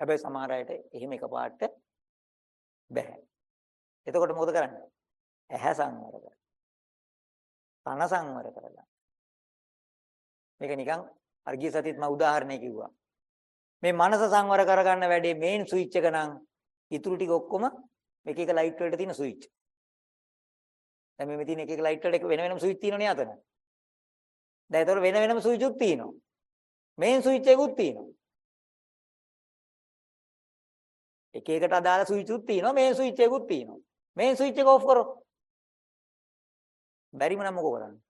හැබැයි සමහර අයට එහෙම එකපාරට බෑ. එතකොට මොකද කරන්නේ? ඇහැ සංවර කරගන්න. කන සංවර කරගන්න. මේක නිකන් අර්ගී සතියත් මම උදාහරණයක් කිව්වා. මේ මනස සංවර කරගන්න වැඩේ මේන් ස්විච් එක නම් ඉතුරු ටික ඔක්කොම එක එක ලයිට් වලට තියෙන ස්විච්. දැන් මේ තියෙන එක එක ලයිට් වලට වෙන වෙනම ස්විච් තියෙනවනේ අතන. දැන් ඒතකොට වෙන වෙනම ස්විච් උත් තියෙනවා. මේන් ස්විච් එකකුත් තියෙනවා. එක එකට අදාළ ස්විච් උත් තියෙනවා මේන් ස්විච් එකකුත් තියෙනවා. මේන් ස්විච් එක ඕෆ් කරොත් බැරිම නම් මොකෝ කරන්නේ?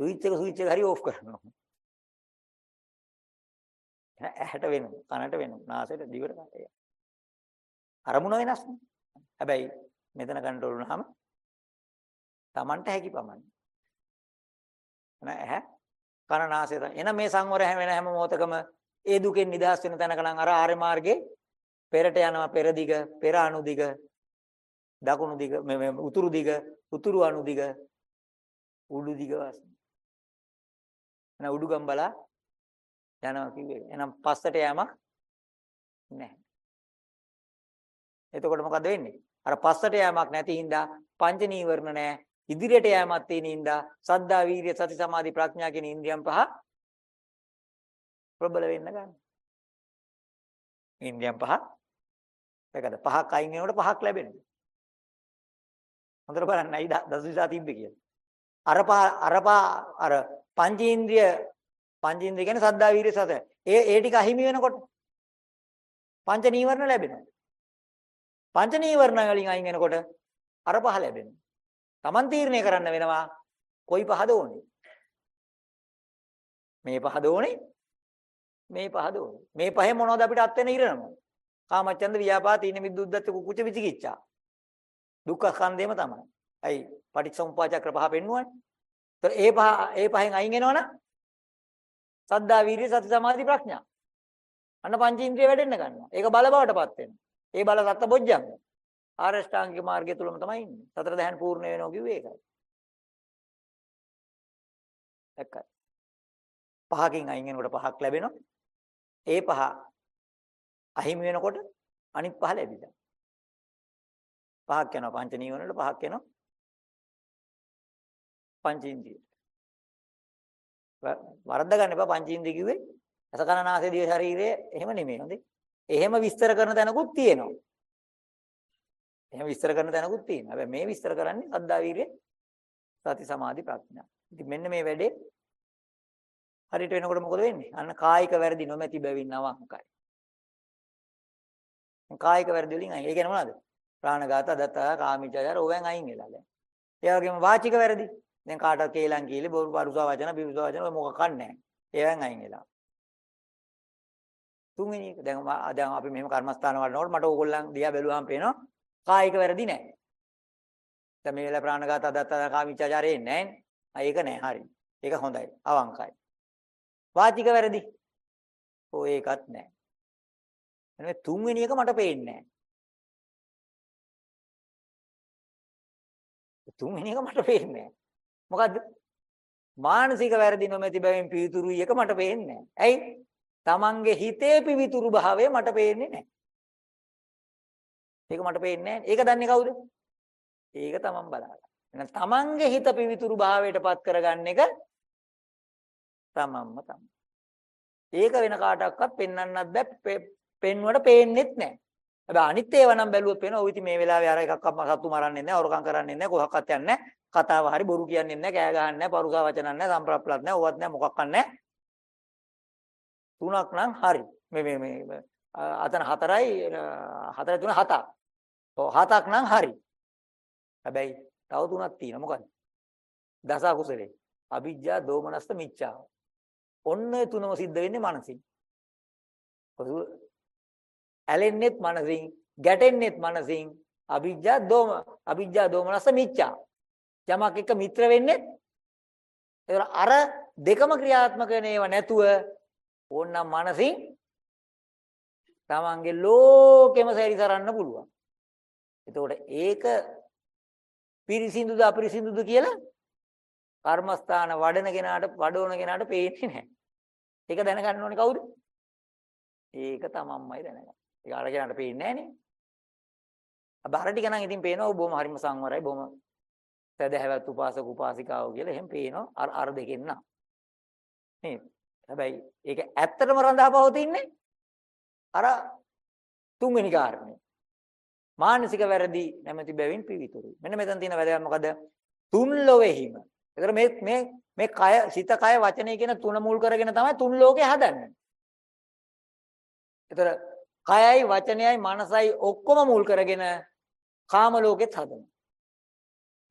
ස්විච් එක ස්විච් එක හරි ඕෆ් කරනවා. ඇහැට වෙනවා, කනට වෙනවා, නාසයට, දිවට කටේ. අරමුණ වෙනස් නේ. හැබැයි මෙතන කන්ට්‍රෝල් වුණාම Tamanට හැකි පමණයි. නෑ ඇහැ කන නාසය එන මේ සංවර වෙන හැම මොහොතකම ඒ දුකෙන් නිදහස් වෙන තැනක නම් අර ආර්ය මාර්ගේ පෙරට යනවා පෙර දිග පෙර අනු දිග දකුණු දිග මේ උතුරු දිග උතුරු අනු දිග උඩු දිග වශයෙන් එන උඩුගම් බලා යනවා කිව්වේ. එහෙනම් පස්සට යෑමක් නැහැ. එතකොට මොකද වෙන්නේ? අර පස්සට යෑමක් නැති හින්දා පංච නීවරණ නැහැ ඉදිරියට යෑමක් තියෙන හින්දා සද්දා වීර්ය සති සමාධි ප්‍රඥා කියන ඉන්ද්‍රියන් පහ ප්‍රබල වෙන්න ගන්න. ඉන්ද්‍රියන් පහ ඒකද? පහක් අයින් වෙනකොට පහක් ලැබෙනවා. හොඳට බලන්න ඇයි දසවිසා තිබ්බේ කියලා. අර පහ අර පහ අර පංචේන්ද්‍රිය පංචේන්ද්‍රිය කියන්නේ සද්දා වීර්ය සත. ඒ ඒ ටික අහිමි වෙනකොට පංච නීවරණ ලැබෙනවා. පංච නීවරණ වලින් අයින් වෙනකොට අර පහ ලැබෙනවා. Taman තීරණය කරන්න වෙනවා කොයි පහද ඕනේ. මේ පහද ඕනේ. මේ පහද ඕනේ. මේ පහේ මොනවද අපිට අත් වෙන ඉරණම? කාමච්ඡන්ද ව්‍යාපාද තීන මිද්දුද්දත් කුකුච විචිකිච්ඡා. දුක්ඛ ස්කන්ධේම තමයි. අයි පටිච්චසමුප්පාද චක්‍ර පහ පෙන්නුවනේ. ඒතර ඒ පහ ඒ පහෙන් අයින් වෙනවනම් සද්දා වීර්ය සති සමාධි ප්‍රඥා. අන්න පංචේන්ද්‍රිය වැඩෙන්න ගන්නවා. ඒක බල බවටපත් වෙනවා. ඒ බල සත්ත බොජ්ජංග. ආරෂ්ඨාංගික මාර්ගය තුලම තමයි ඉන්නේ. සතර දහයන් පූර්ණ වෙනවා කිව්වේ ඒකයි. දැක්කයි. පහකින් අයින් වෙනකොට පහක් ලැබෙනවා. ඒ පහ අහිමි වෙනකොට අනිත් පහ ලැබිලා. පහක් යනවා පංච නීවරණවල පහක් යනවා පංචේන්ද්‍රිය. වරද්ද ගන්න එපා පංචේන්ද්‍රිය කිව්වේ අසකනාසය දිව ශරීරය එහෙම නෙමෙයි හොඳේ. එහෙම විස්තර කරන තැනකුත් තියෙනවා. එහෙම විස්තර කරන තැනකුත් තියෙනවා. හැබැයි මේ විස්තර කරන්නේ සද්දා වීර්ය සති සමාධි ප්‍රඥා. ඉතින් මෙන්න මේ වැඩේ හරියට වෙනකොට මොකද වෙන්නේ? අන්න කායික වැරදි නොමැති බැවින් අවංකයි. කායික වැරදි වලින් අයින්. ඒ කියන්නේ මොනවද? ප්‍රාණඝාත, දත්තා, කාමීචාර ඕවෙන් අයින් වෙලා දැන්. ඒ වගේම වාචික වැරදි. දැන් කාටවත් කේලම් කීලේ බොරු පරුසා වචන, බිරුසා වචන ඔය මොකක් නැහැ. ඒවෙන් අයින් වෙලා. තුන්වෙනි එක දැන් දැන් අපි මෙහෙම කර්මස්ථාන වලනකොට මට ඕගොල්ලන් දිහා බැලුවාම පේනවා කායික වැරදි නැහැ. දැන් මේ වෙලාව ප්‍රාණඝාත, දත්තා, කාමීචාරය එන්නේ නැහැ. ඒක නෑ හරි. ඒක හොඳයි. අවංකයි. වාචික වැරදි. ඔය ඒකත් නෑ. එනේ තුන්වෙනි එක මට පේන්නේ නෑ. තුන්වෙනි එක මට පේන්නේ නැහැ. මොකද්ද? මානසික වැරදි නොමැති බැවින් පිවිතුරුයි එක මට පේන්නේ නැහැ. ඇයි? Tamange හිතේ පිවිතුරු භාවය මට පේන්නේ නැහැ. ඒක මට පේන්නේ නැහැ. ඒක දන්නේ කවුද? ඒක තමන් බලන්න. එහෙනම් Tamange හිත පිවිතුරු භාවයටපත් කරගන්න එක තමන්ම තමයි. ඒක වෙන කාටවත් පෙන්වන්නත් බෑ. පෙන්වුවට පේන්නෙත් නැහැ. හැබැයි අනිත් ඒවා නම් බැලුවොත් වෙනවා. ඔය ඉතින් මේ වෙලාවේ අර එකක් සතු මරන්නේ නැහැ, හොරකම් කරන්නේ නැහැ, කොහොක්වත් යන්නේ නැහැ. කතාව හරි බොරු කියන්නේ නැහැ, කෑ ගහන්නේ නැහැ, පරුසා වචන නැහැ, සම්ප්‍රප්ලත් නැහැ, ඕවත් නැහැ, මොකක්වත් නැහැ. තුනක් නම් හරි. මේ මේ මේ අතන හතරයි හතර තුන හතක්. ඔව් හතක් නම් හරි. හැබැයි තව තුනක් තියෙනවා. මොකද? දස අකුසලේ. අවිජ්ජා, දෝමනස්ස, මිච්ඡා. ඔන්න තුනම සිද්ධ වෙන්නේ මනසින්. ඇලෙන්නෙත් මනසින්, ගැටෙන්නෙත් මනසින්. අවිජ්ජා දෝම, අවිජ්ජා දෝමනස මිච්ඡා. යමක් එක මිත්‍ර වෙන්නේ අර දෙකම ක්‍රියාත්මක වෙන ඒවා නැතුව ඕනනම් මනසින් තමන්ගේ ලෝකෙම සැරිසරන්න පුළුවන්. එතකොට ඒක පිරිසිදුද අපිරිසිදුද කියලා කර්මස්ථාන වඩන කෙනාට වඩවන කෙනාට පේන්නේ නැහැ. ඒක දැනගන්න ඕනේ කවුද? ඒක තමන්මයි දැනගන්න. ඒක අර කෙනාට පේන්නේ නැහැ නේ. අබාර ටික නම් ඉතින් පේනවා බොහොම හරිම සංවරයි බොහොම සදහැවත් උපාසක උපාසිකාව කියලා එහෙම පේනවා අර අර දෙකෙන් නම්. නේද? හැබැයි ඒක ඇත්තටම රඳා පවතින්නේ අර තුන්වෙනි කාරණේ. මානසික වැරදි නැමැති බැවින් පිවිතුරුයි. මෙන්න මෙතන තියෙන වැදගත් මොකද? තුන් ලොවේහිම. ඒතර මේ මේ මේ කය සිත කය වචනය කියන තුන මුල් කරගෙන තමයි තුන් ලෝකේ හදන්නේ. ඒතර කයයි වචනයයි මනසයි ඔක්කොම මුල් කරගෙන කාම ලෝකෙත් හදනවා.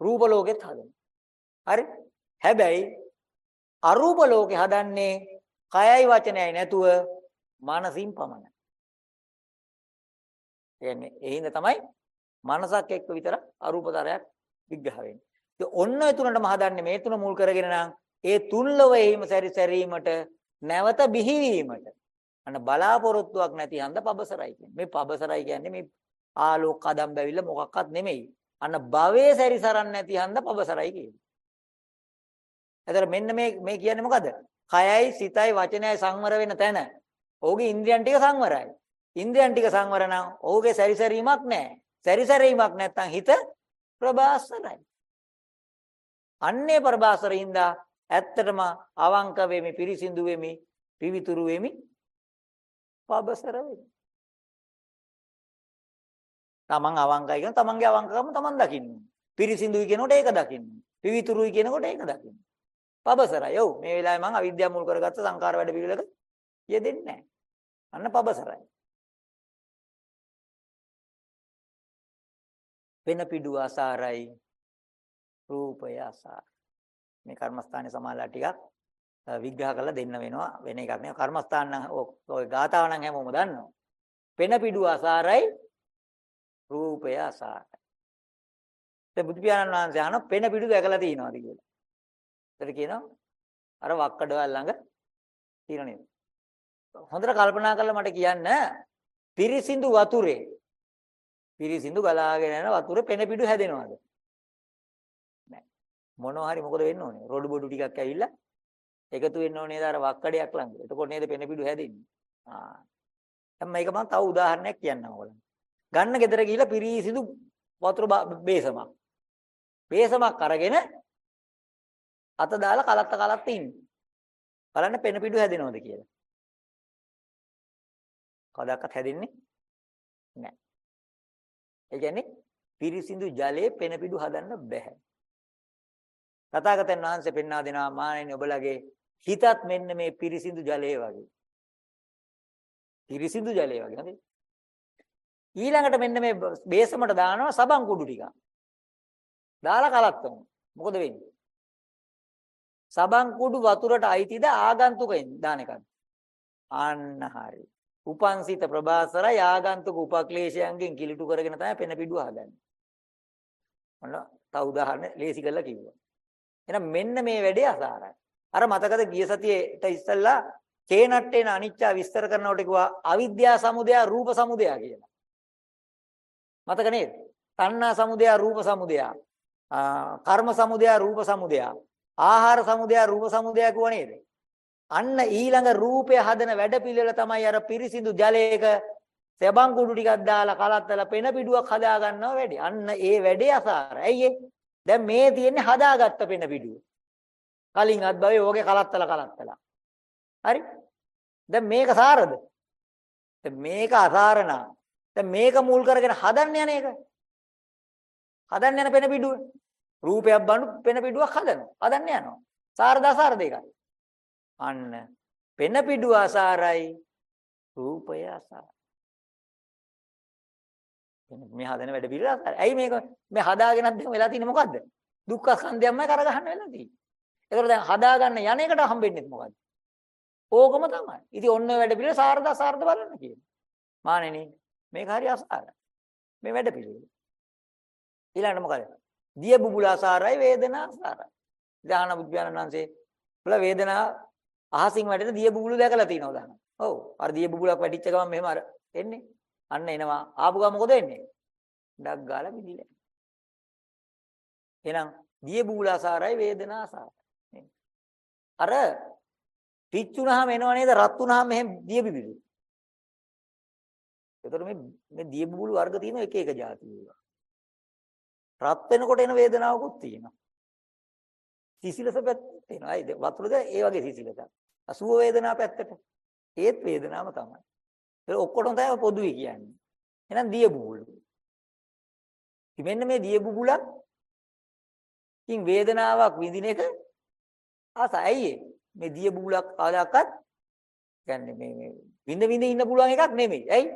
රූප ලෝකෙත් හදනවා. හරි? හැබැයි අරූප ලෝකේ හදන්නේ කයයි වචනයයි නැතුව මනසින් පමණයි. කියන්නේ ඒ හින්දා තමයි මනසක් එක්ක විතර අරූපතරයක් විග්‍රහ වෙන්නේ. ඉතින් ඔන්න ඒ තුනටම හදන්නේ මේ තුන මුල් කරගෙන නම් ඒ තුන් ලොවේහිම සැරිසැරීමට නැවත බිහිවීමට අන්න බලාපොරොත්තුවක් නැති හන්ද පබසරයි කියන්නේ. මේ පබසරයි කියන්නේ මේ ආලෝක කදම් බැවිල්ල මොකක්වත් නෙමෙයි. අන්න භවයේ සැරිසරන්නේ නැති හන්ද පබසරයි කියන්නේ. එතකොට මෙන්න මේ මේ කියන්නේ මොකද? කයයි සිතයි වචනයයි සංවර වෙන තැන. ඔහුගේ ඉන්ද්‍රියන් ටික සංවරයි. ඉන්ද්‍රියන් ටික සංවර නම් ඔහුගේ සැරිසැරීමක් නැහැ. සැරිසැරීමක් නැත්නම් හිත ප්‍රබාසරයි. අන්නේ ප්‍රබාසරින්දා ඇත්තටම අවංක වෙමි පිරිසිදු වෙමි පිවිතුරු වෙමි පබසර වෙමි. තමන් අවංකයි කියන තමන්ගේ අවංකකම තමන් දකින්න. පිරිසිදුයි කියනකොට ඒක දකින්න. පිවිතුරුයි කියනකොට ඒක දකින්න. පබසරයි. ඔව් මේ වෙලාවේ මම අවිද්‍යාව මුල් කරගත්ත සංකාර වැඩ පිළිවෙලක යෙදෙන්නේ නැහැ. අන්න පබසරයි. වෙන පිඩු ආසාරයි රූපය ආසාර. මේ කර්මස්ථානයේ සමාලා ටිකක් විග්‍රහ කරලා දෙන්න වෙනවා වෙන එකක් නෙවෙයි කර්මස්ථාන නම් ඔය ගාතාව නම් හැමෝම දන්නවා. පෙන පිඩු අසාරයි රූපය අසාරයි. දැන් බුදු පියාණන් වහන්සේ අහන පෙන පිඩු දැකලා තියෙනවද කියලා. ඒතර කියනවා අර වක්කඩවල් ළඟ තියෙන නේද? හොඳට කල්පනා කරලා මට කියන්න පිරිසිදු වතුරේ පිරිසිදු ගලාගෙන යන වතුරේ පෙන පිඩු හැදෙනවද? නැහැ. මොනවා හරි මොකද වෙන්න ඕනේ? රොඩු බොඩු ටිකක් ඇවිල්ලා එකතු වෙන්න ඕනේ නේද අර වක්කඩයක් ළඟ. එතකොට නේද පෙන පිඩු හැදෙන්නේ. ආ. දැන් මේක මම තව උදාහරණයක් කියන්නම් ඔයගොල්ලන්ට. ගන්න ගෙදර ගිහිල්ලා පිරිසිදු වතුර බේසමක්. බේසමක් අරගෙන අත දාලා කලත්ත කලත්ත ඉන්න. බලන්න පෙන පිඩු හැදෙනවද කියලා. කවදාකවත් හැදෙන්නේ නැහැ. ඒ කියන්නේ පිරිසිදු ජලයේ පෙන පිඩු හදන්න බෑ. තථාගතයන් වහන්සේ පෙන්වා දෙනවා මානෙනි ඔබලගේ හිතත් මෙන්න මේ පිරිසිදු ජලයේ වගේ. පිරිසිදු ජලයේ වගේ නේද? ඊළඟට මෙන්න මේ බේසමට දානවා සබන් කුඩු ටික. දාලා කලත්තමු. මොකද වෙන්නේ? සබන් කුඩු වතුරට අයිතිද ආගන්තුකෙන් දාන එකද? අන්න හරි. උපන්සිත ප්‍රභාසරයි ආගන්තුක උපක්ලේශයන්ගෙන් කිලිටු කරගෙන තමයි පෙන පිඩුව හදන්නේ. මොන තව උදාහරණ ලේසි කරලා කිව්වා. එහෙනම් මෙන්න මේ වැඩේ අසාරයි. අර මතකද ගිය සතියේට ඉස්සෙල්ලා කේනට්ටේන අනිච්චා විස්තර කරනකොට කිව්වා අවිද්‍යා සමුදය රූප සමුදය කියලා. මතක නේද? තණ්හා සමුදය රූප සමුදය. කර්ම සමුදය රූප සමුදය. ආහාර සමුදය රූප සමුදය කිව්ව නේද? අන්න ඊළඟ රූපය හදන වැඩපිළිවෙල තමයි අර පිරිසිදු ජලයක සබන් කුඩු ටිකක් දාලා කලත්තලා පෙන පිඩුවක් හදා ගන්නව වැඩි. අන්න ඒ වැඩේ අසාරයි. ඇයි ඒ? දැන් මේ තියෙන්නේ හදාගත්ත පෙන පිඩුව. කලින් අත්භවයේ ඕකේ කලත්තලා කලත්තලා. හරි? දැන් මේක සාරද? දැන් මේක අසාරණා. දැන් මේක මුල් කරගෙන හදන්න යන එක. හදන්න යන පෙන පිඩුව. රූපයක් බඳු පෙන පිඩුවක් හදනවා. හදන්න යනවා. සාරද අසාරද ඒකයි. අන්න පෙන පිඩුව අසාරයි රූපය අසාරයි. මේ හදන වැඩ පිළිවෙල අසාරයි. ඇයි මේක මේ හදාගෙනත් දැන් වෙලා තියෙන්නේ මොකද්ද? දුක්ඛ ස්කන්ධයක්මයි කරගහන්න වෙලා තියෙන්නේ. ඒතකොට දැන් හදාගන්න යන එකට හම්බෙන්නේ මොකද්ද? ඕකම තමයි. ඉතින් ඔන්න වැඩ පිළිවෙල සාරද අසාරද බලන්න කියනවා. මානෙනි මේක හරි අසාරයි. මේ වැඩ පිළිවෙල. ඊළඟට මොකද? දිය බුබුල අසාරයි වේදනා අසාරයි. ඥාන බුද්ධයන්න් වහන්සේ බල වේදනා අහසින් වැටෙන දිය බුබුලු දැකලා තියෙනවද? ඔව්. අර දිය බුබුලක් වැටිච්ච ගමන් මෙහෙම අර එන්නේ. අන්න එනවා. ආපු ගමන් මොකද වෙන්නේ? ඩක් ගාලා මිදිලා. එහෙනම් දිය බුබුලාසාරයි වේදනාසාරයි. අර පිච්චුනහම එනව නේද? රත් වුනහම මෙහෙම දිය බිබිලු. ඒතර මේ මේ දිය බුබුලු වර්ග තියෙන එක එක જાති ඒවා. රත් වෙනකොට එන වේදනාවකුත් තියෙනවා. සිසිලස පැත්ත තියෙනවා. ඒ වතුරද ඒ වගේ සිසිලසක්. අසුව වේදනා පැත්තට. ඒත් වේදනාව තමයි. ඒක ඔක්කොටම තමයි පොදුයි කියන්නේ. එහෙනම් දිය බුබුලු. මෙන්න මේ දිය බුබුලක් ඉතින් වේදනාවක් විඳින එක ආසයි මේ දිය බුබුලක් ආදාකත් කියන්නේ මේ මේ විඳ විඳ ඉන්න පුළුවන් එකක් නෙමෙයි. ඇයි?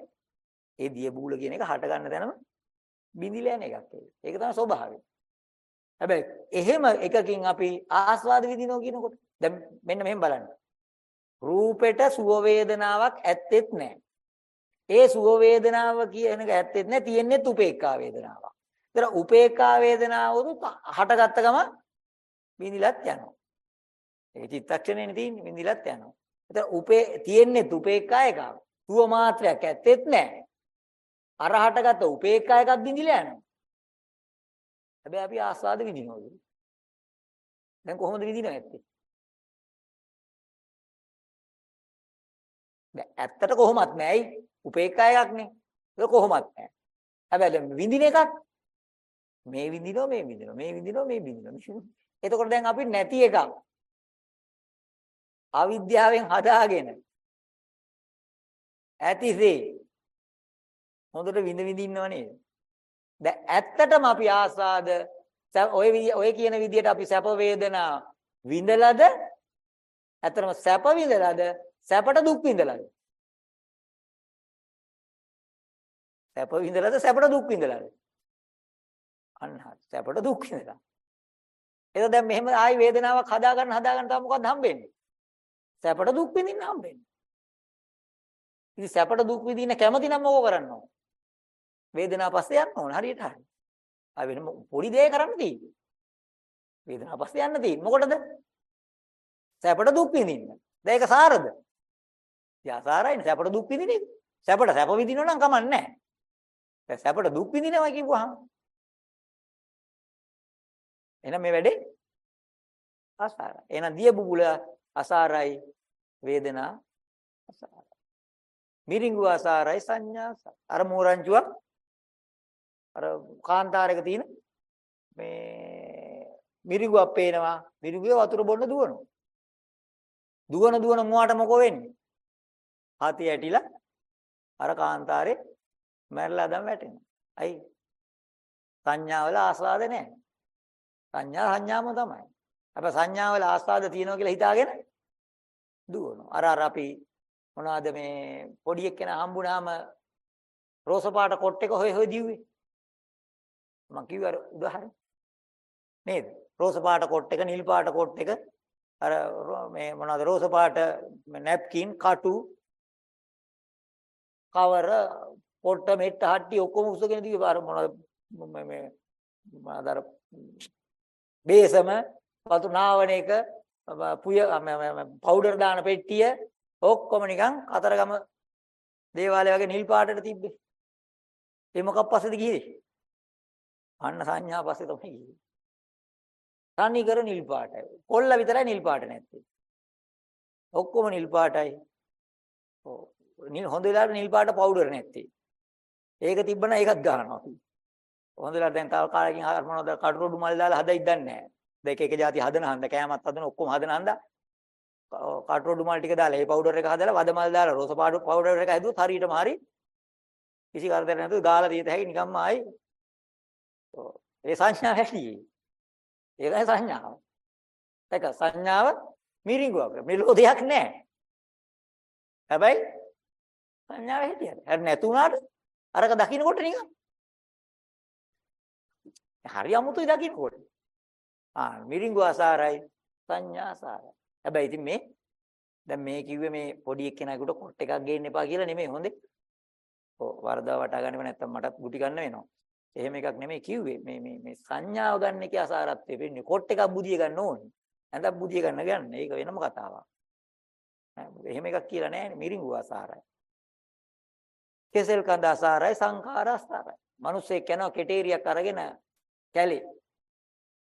ඒ දිය බුබුල කියන එක හට ගන්න තැනම බිඳිලා යන එකක් ඒක. ඒක තමයි ස්වභාවය. හැබැයි එහෙම එකකින් අපි ආස්වාද විඳිනවා කියනකොට දැන් මෙන්න මෙහෙම බලන්න. රූපෙට සුව වේදනාවක් ඇත්තෙත් නැහැ. ඒ සුව වේදනාව කියන එක ඇත්තෙත් නැහැ තියෙන්නේ උපේක්ඛා වේදනාවක්. ඒතර උපේක්ඛා වේදනාව හටගත්ත ගම විඳිලත් යනවා. ඒ චිත්තක්ෂණයනේ තියෙන්නේ විඳිලත් යනවා. ඒතර උපේ තියෙන්නේ උපේක්ඛා එකක්. සුව මාත්‍රයක් ඇත්තෙත් නැහැ. අර හටගත්ත උපේක්ඛා එකක් විඳිලා යනවා. හැබැයි අපි ආස්වාද විඳිනවලු. දැන් කොහොමද විඳිනව ඇත්තේ? දැන් ඇත්තට කොහොමත් නෑයි උපේක්ඛා එකක්නේ. ඒක කොහොමත් නෑ. හැබැයි දැන් විඳින එකක් මේ විඳිනවා මේ විඳිනවා මේ විඳිනවා මේ විඳිනවා. එතකොට දැන් අපි නැති එකක් අවිද්‍යාවෙන් හදාගෙන ඇතිසේ හොඳට විඳ විඳ ඉන්නව නේද? දැන් ඇත්තටම අපි ආසාද ඔය ඔය කියන විදිහට අපි සැප වේදනා විඳලාද? ඇත්තටම සැප විඳලාද? සැපට දුක් විඳලාද? සැප විඳලාද? සැපට දුක් විඳලාද? අන්න හරි. සැපට දුක් විඳලා. ඒක දැන් මෙහෙම ආයි වේදනාවක් හදා ගන්න හදා ගන්න තව මොකද්ද හම්බෙන්නේ? සැපට දුක් විඳින්න හම්බෙන්නේ. ඉතින් සැපට දුක් විඳින්න කැමති නම් මොකෝ කරන්න ඕන? වේදනාව පස්සේ යන්න ඕන හරියට හරි. ආ වෙන පොඩි දේ කරන්න තියෙන්නේ. වේදනාව පස්සේ යන්න තියෙන්නේ. මොකටද? සැපට දුක් විඳින්න. දැන් ඒක සාරද? යා සාරයිනේ සැපට දුක් විඳින්නේ. සැපට සැප විඳිනව නම් කමන්නේ නැහැ. දැන් සැපට දුක් විඳිනවා කිව්වහම එහෙනම් මේ වැඩේ අසාරයි. එහෙනම් දිය බුබුල අසාරයි වේදනා අසාරයි. මිරිඟු අසාරයි සංඥා අර මෝරංචුවක් අර කාන්තාරයක තියෙන මේ මිරිඟුවක් පේනවා මිරිඟුවේ වතුර බොන්න දුවනවා. දුවන දුවන මුවාට මොකෝ වෙන්නේ? හති ඇටිලා අර කාන්තාරේ මැරලා දැන් වැටෙනවා. අයි සංඥාවල ආස්වාද නැහැ. සංඥා සංඥාම තමයි. අප සංඥාවල ආස්වාද තියෙනවා කියලා හිතාගෙන දුවනවා. අර අර අපි මොනවද මේ පොඩි එක්කෙනා හම්බුනාම රෝස පාට කොට් එක හොය හොය දිව්වේ. මම කිව්ව අර උදාහරණ නේද? රෝස පාට කොට් එක නිල් පාට කොට් එක අර මේ මොනවද රෝස පාට නැප්කින් කටු කවර පොට්ට මෙට්ට හට්ටි ඔක්කොම උසගෙන දිව්වේ අර මොනවද මේ මොනවද අර බේසම වතු නාවන එක පුය පවුඩර් දාන පෙට්ටිය ඔක්කොම නිකන් කතරගම දේවාලය වගේ නිල් පාටට තිබ්බේ. ඒ මොකක් පස්සේද ගියේ? අන්න සංඥා පස්සේ තමයි ගියේ. තනි කර නිල් පාටයි. කොල්ල විතරයි නිල් පාට නැත්තේ. ඔක්කොම නිල් පාටයි. ඔව්. නිල් හොඳ වෙලාවට නිල් පාට පවුඩර් නැත්තේ. ඒක තිබ්බනම් ඒකත් ගන්නවා අපි. හොඳ වෙලාවට දැන් තව කාලෙකින් අර මොනවද කටරොඩු මල් දාලා හදයිද දන්නේ නැහැ. දෙක එක જાති හදන හන්ද කෑමත් හදන ඔක්කොම හදන හන්ද කටරොඩු මල් ටික දාලා ඒ පවුඩර් එක හදලා වද මල් දාලා රෝස පාඩු පවුඩර් එක හැදුවොත් හරියටම හරි කිසි කරදරයක් නැතුව ගාලා දියත හැකි නිකම්ම ආයි ඒ සංඥා හැටි ඒකයි සංඥාව ඒක සංඥාව මිරිඟුවක් මෙලෝ දෙයක් නැහැ හැබැයි සංඥාව හැටියට හරි නැතු වුණාට අරක දකින්නකොට නිකන් හරි අමුතුයි දකින්නකොට. ආ මිරිඟු අසාරයි සංඥා අසාරයි. හැබැයි ඉතින් මේ දැන් මේ කිව්වේ මේ පොඩි එක්කෙනෙකුට කොට් එකක් ගේන්න එපා කියලා නෙමෙයි හොඳේ. ඔව් වරදව වටා ගන්නෙම නැත්තම් මටත් ගුටි ගන්න වෙනවා. එහෙම එකක් නෙමෙයි කිව්වේ. මේ මේ මේ සංඥාව ගන්න එකේ අසාරත්වය වෙන්නේ. කොට් එකක් බුදිය ගන්න ඕනේ. නැත්නම් බුදිය ගන්න ගන්න. ඒක වෙනම කතාවක්. එහෙම එකක් කියලා නෑනේ මිරිඟු අසාරයි. කෙසෙල් කඳ අසාරයි සංඛාර අසාරයි. මිනිස්සෙක් යනවා කෙටේරියක් අරගෙන කැලේ.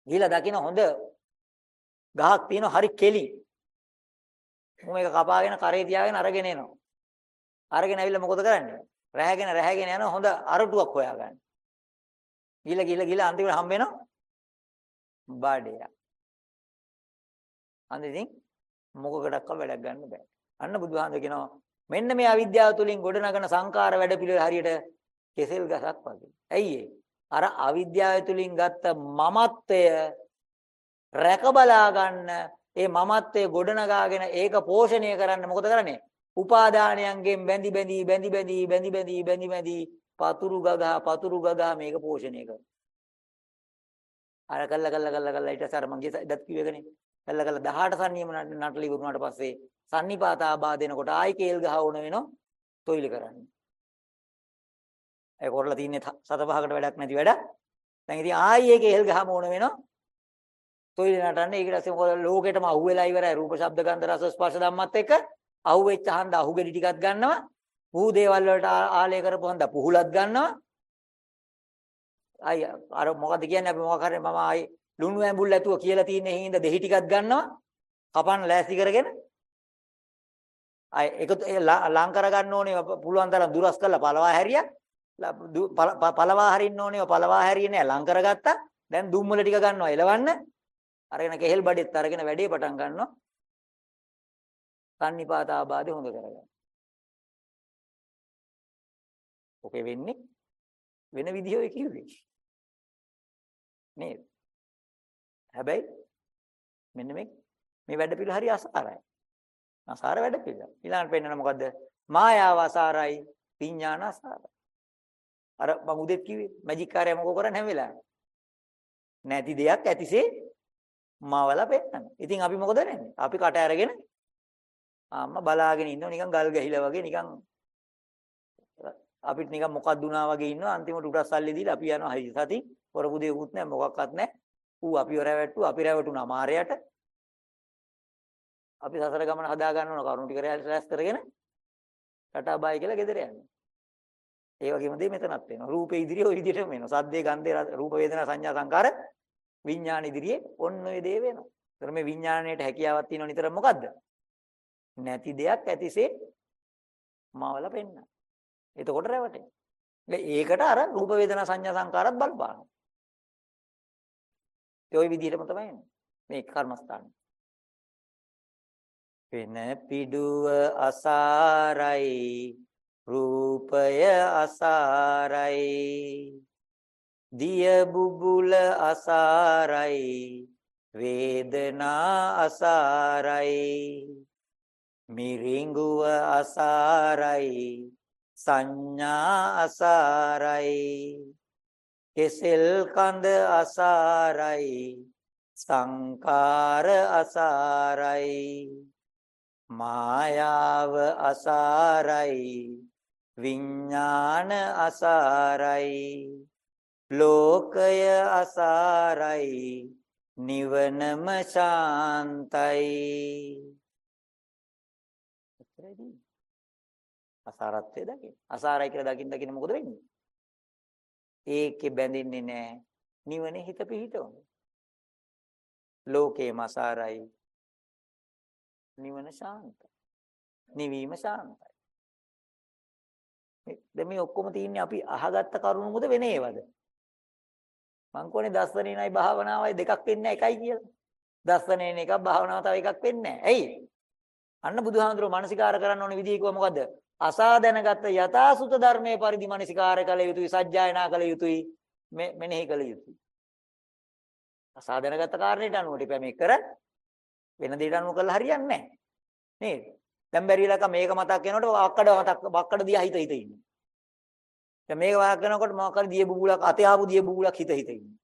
ගිහිලා දකින්න හොඳ ගහක් තියෙනවා හරි කෙලි. මම මේක කපාගෙන කරේ තියාගෙන අරගෙන එනවා. අරගෙන ඇවිල්ලා මොකද කරන්නේ? රැහැගෙන රැහැගෙන යන හොඳ අරටුවක් හොයාගන්න. ගිහිලා ගිහිලා ගිහිලා අන්තිමට හම්බ වෙනවා බාඩේ. අන්තිමින් මොකකටවත් වැඩක් ගන්න බෑ. අන්න බුදුහාමුදුර කියනවා මෙන්න මේ අවිද්‍යාව තුලින් ගොඩනගන සංකාර වැඩ පිළිවෙල හරියට කෙසෙල් ගසක් වගේ. ඇයි ඒ? අර අවිද්‍යාව තුළින් ගත්ත මමත්වය රැක බලා ගන්න ඒ මමත්වයේ ගොඩනගාගෙන ඒක පෝෂණය කරන්න මොකද කරන්නේ? උපාදානයන්ගෙන් බැඳි බැඳි බැඳි බැඳි බැඳි බැඳි බැඳි බැඳි පතුරු ගගහ පතුරු ගගහ මේක පෝෂණය කරනවා. අර කල්ල කල්ල කල්ල කල්ල ඊට පස්සේ අර මං ඉදත් කිව්වේකනේ. කල්ල කල්ල 18 සංනියම නටලි වුණාට පස්සේ සන්නිපාත ආබාධ එනකොට ආයි කේල් ගහ වුණ වෙනවා තොইল කරන්නේ. ඒ කොරලා තින්නේ සත පහකට වැඩක් නැති වැඩ. දැන් ඉතින් ආයි ඒ කේල් ගහම වුණ වෙනවා තොইল නටන්නේ. ඊට පස්සේ මොකද ලෝකෙටම අහුවෙලා ඉවරයි රූප ශබ්ද ගන්ධ රස ස්පර්ශ ධම්මත් එක්ක අහුවෙච්ච හන්ද අහුගෙඩි ටිකක් ගන්නවා පූ දේවල් වලට ආලය කරපු හන්ද පුහුලත් ගන්නවා. අය අර මොකද කියන්නේ අපි මොකක් හරි මම ආයි ලුණු ඇඹුල් ඇතුව කියලා තියෙන හිඳ දෙහි ටිකක් ගන්නවා. කපන්න ලෑස්ති කරගෙන අය ඒක ලං කර ගන්න ඕනේ පුළුවන් තරම් දුරස් කරලා පළවා හැරියා පළවා හරින්න ඕනේ පළවා හැරියේ නෑ ලං කරගත්තා දැන් දුම්මල ටික ගන්නවා එලවන්න අරගෙන කෙහෙල් බඩෙත් අරගෙන වැඩේ පටන් ගන්නවා සන්නිපාත ආබාධය හොඳ කරගන්න. ඔකේ වෙන්නේ වෙන විදිහ ඔය කිව්වේ. නේද? හැබැයි මෙන්න මේ මේ වැඩ පිළ හරි අසාරයි. අසාර වැඩ පිළ. ඊළඟට පෙන්නන මොකද්ද? මායාව අසාරයි, විඥාන අසාරයි. අර මම උදෙත් කිව්වේ මැජික් කාර්යය මොකෝ කරන්නේ හැම වෙලාවෙම. නැති දෙයක් ඇතිසේ මාවලා පෙන්නන. ඉතින් අපි මොකද කරන්නේ? අපි කට අරගෙන ආම්ම බලාගෙන ඉන්නවා නිකන් ගල් ගැහිලා වගේ නිකන් අපිට නිකන් මොකක්ද වුණා වගේ ඉන්නවා. අන්තිමට උටස් සල්ලි දීලා අපි යනවා හරි සති කරපු දේකුත් නැහැ මොකක්වත් නැහැ. ඌ අපිව රැවට්ටු අපි රැවටුණා මාරයට. අපි සසර ගමන හදා ගන්න ඕන කරුණු ටික රැස් කරගෙන ටටා බයි කියලා ගෙදර යනවා. ඒ වගේම දේ මෙතනත් වෙනවා. රූපේ ඉදිරියේ ওই විදිහටම වෙනවා. සද්දේ ගන්ධේ රූප වේදනා සංඥා සංකාර විඥාන ඉදිරියේ ඔන්න ඔය දේ වෙනවා. ඒතර මේ විඥාණයට හැකියාවක් තියෙනව නිතර මොකද්ද? නැති දෙයක් ඇතිසේ මවල පෙන්න. එතකොට රැවටෙනවා. ඒකට අර රූප වේදනා සංඥා සංකාරත් බලපානවා. ඒ ওই විදිහටම තමයි එන්නේ. මේ කර්මස්ථානේ. වෙන පිඩුව අසාරයි රූපය අසාරයි දිය බුබුල අසාරයි වේදනා අසාරයි මිරිඟුව අසාරයි සංඥා අසාරයි කෙසෙල් කඳ අසාරයි. සංකාර අසාරයි. මායාව අසාරයි. විඥාන අසාරයි. ලෝකය අසාරයි. නිවනම ශාන්තයි. එච්චරයි අසාරත්වය දකින්න. අසාරයි කියලා දකින්න දකින්න මොකද වෙන්නේ? ඒකේ බැඳෙන්නේ නැහැ. නිවනේ හිත පිහිටවන. ලෝකේම අසාරයි. නිවන ශාන්තයි. නිවීම ශාන්තයි. දැන් මේ ඔක්කොම තියන්නේ අපි අහගත්ත කරුණු මොකද වෙන ඒවද? මං කෝනේ දස්සනේනයි භාවනාවයි දෙකක් වෙන්නේ එකයි කියලා. දස්සනේන එකක් භාවනාව තව එකක් වෙන්නේ නැහැ. ඇයි? අන්න බුදුහාඳුරෝ මානසිකාර කරන්න ඕන විදිහ කිව්ව මොකද්ද? අසා දැනගත්ත යථාසුත ධර්මයේ පරිදි මානසිකාර කළ යුතුයි, සජ්ජායනා කළ යුතුයි, මෙනෙහි කළ යුතුයි. අසා දැනගත්ත කාරණේට අනුව ටික මේ කර වෙන දෙයකට අනුව කළා හරියන්නේ නැහැ. නේද? දැන් බැරිලක මේක මතක් වෙනකොට වක්කඩ මතක් වක්කඩ දිහා හිත හිත ඉන්නේ. දැන් මේක වාක් කරනකොට මොකක් හරි දිය බුබුලක් අතේ ආපු දිය බුබුලක් හිත හිත ඉන්නේ.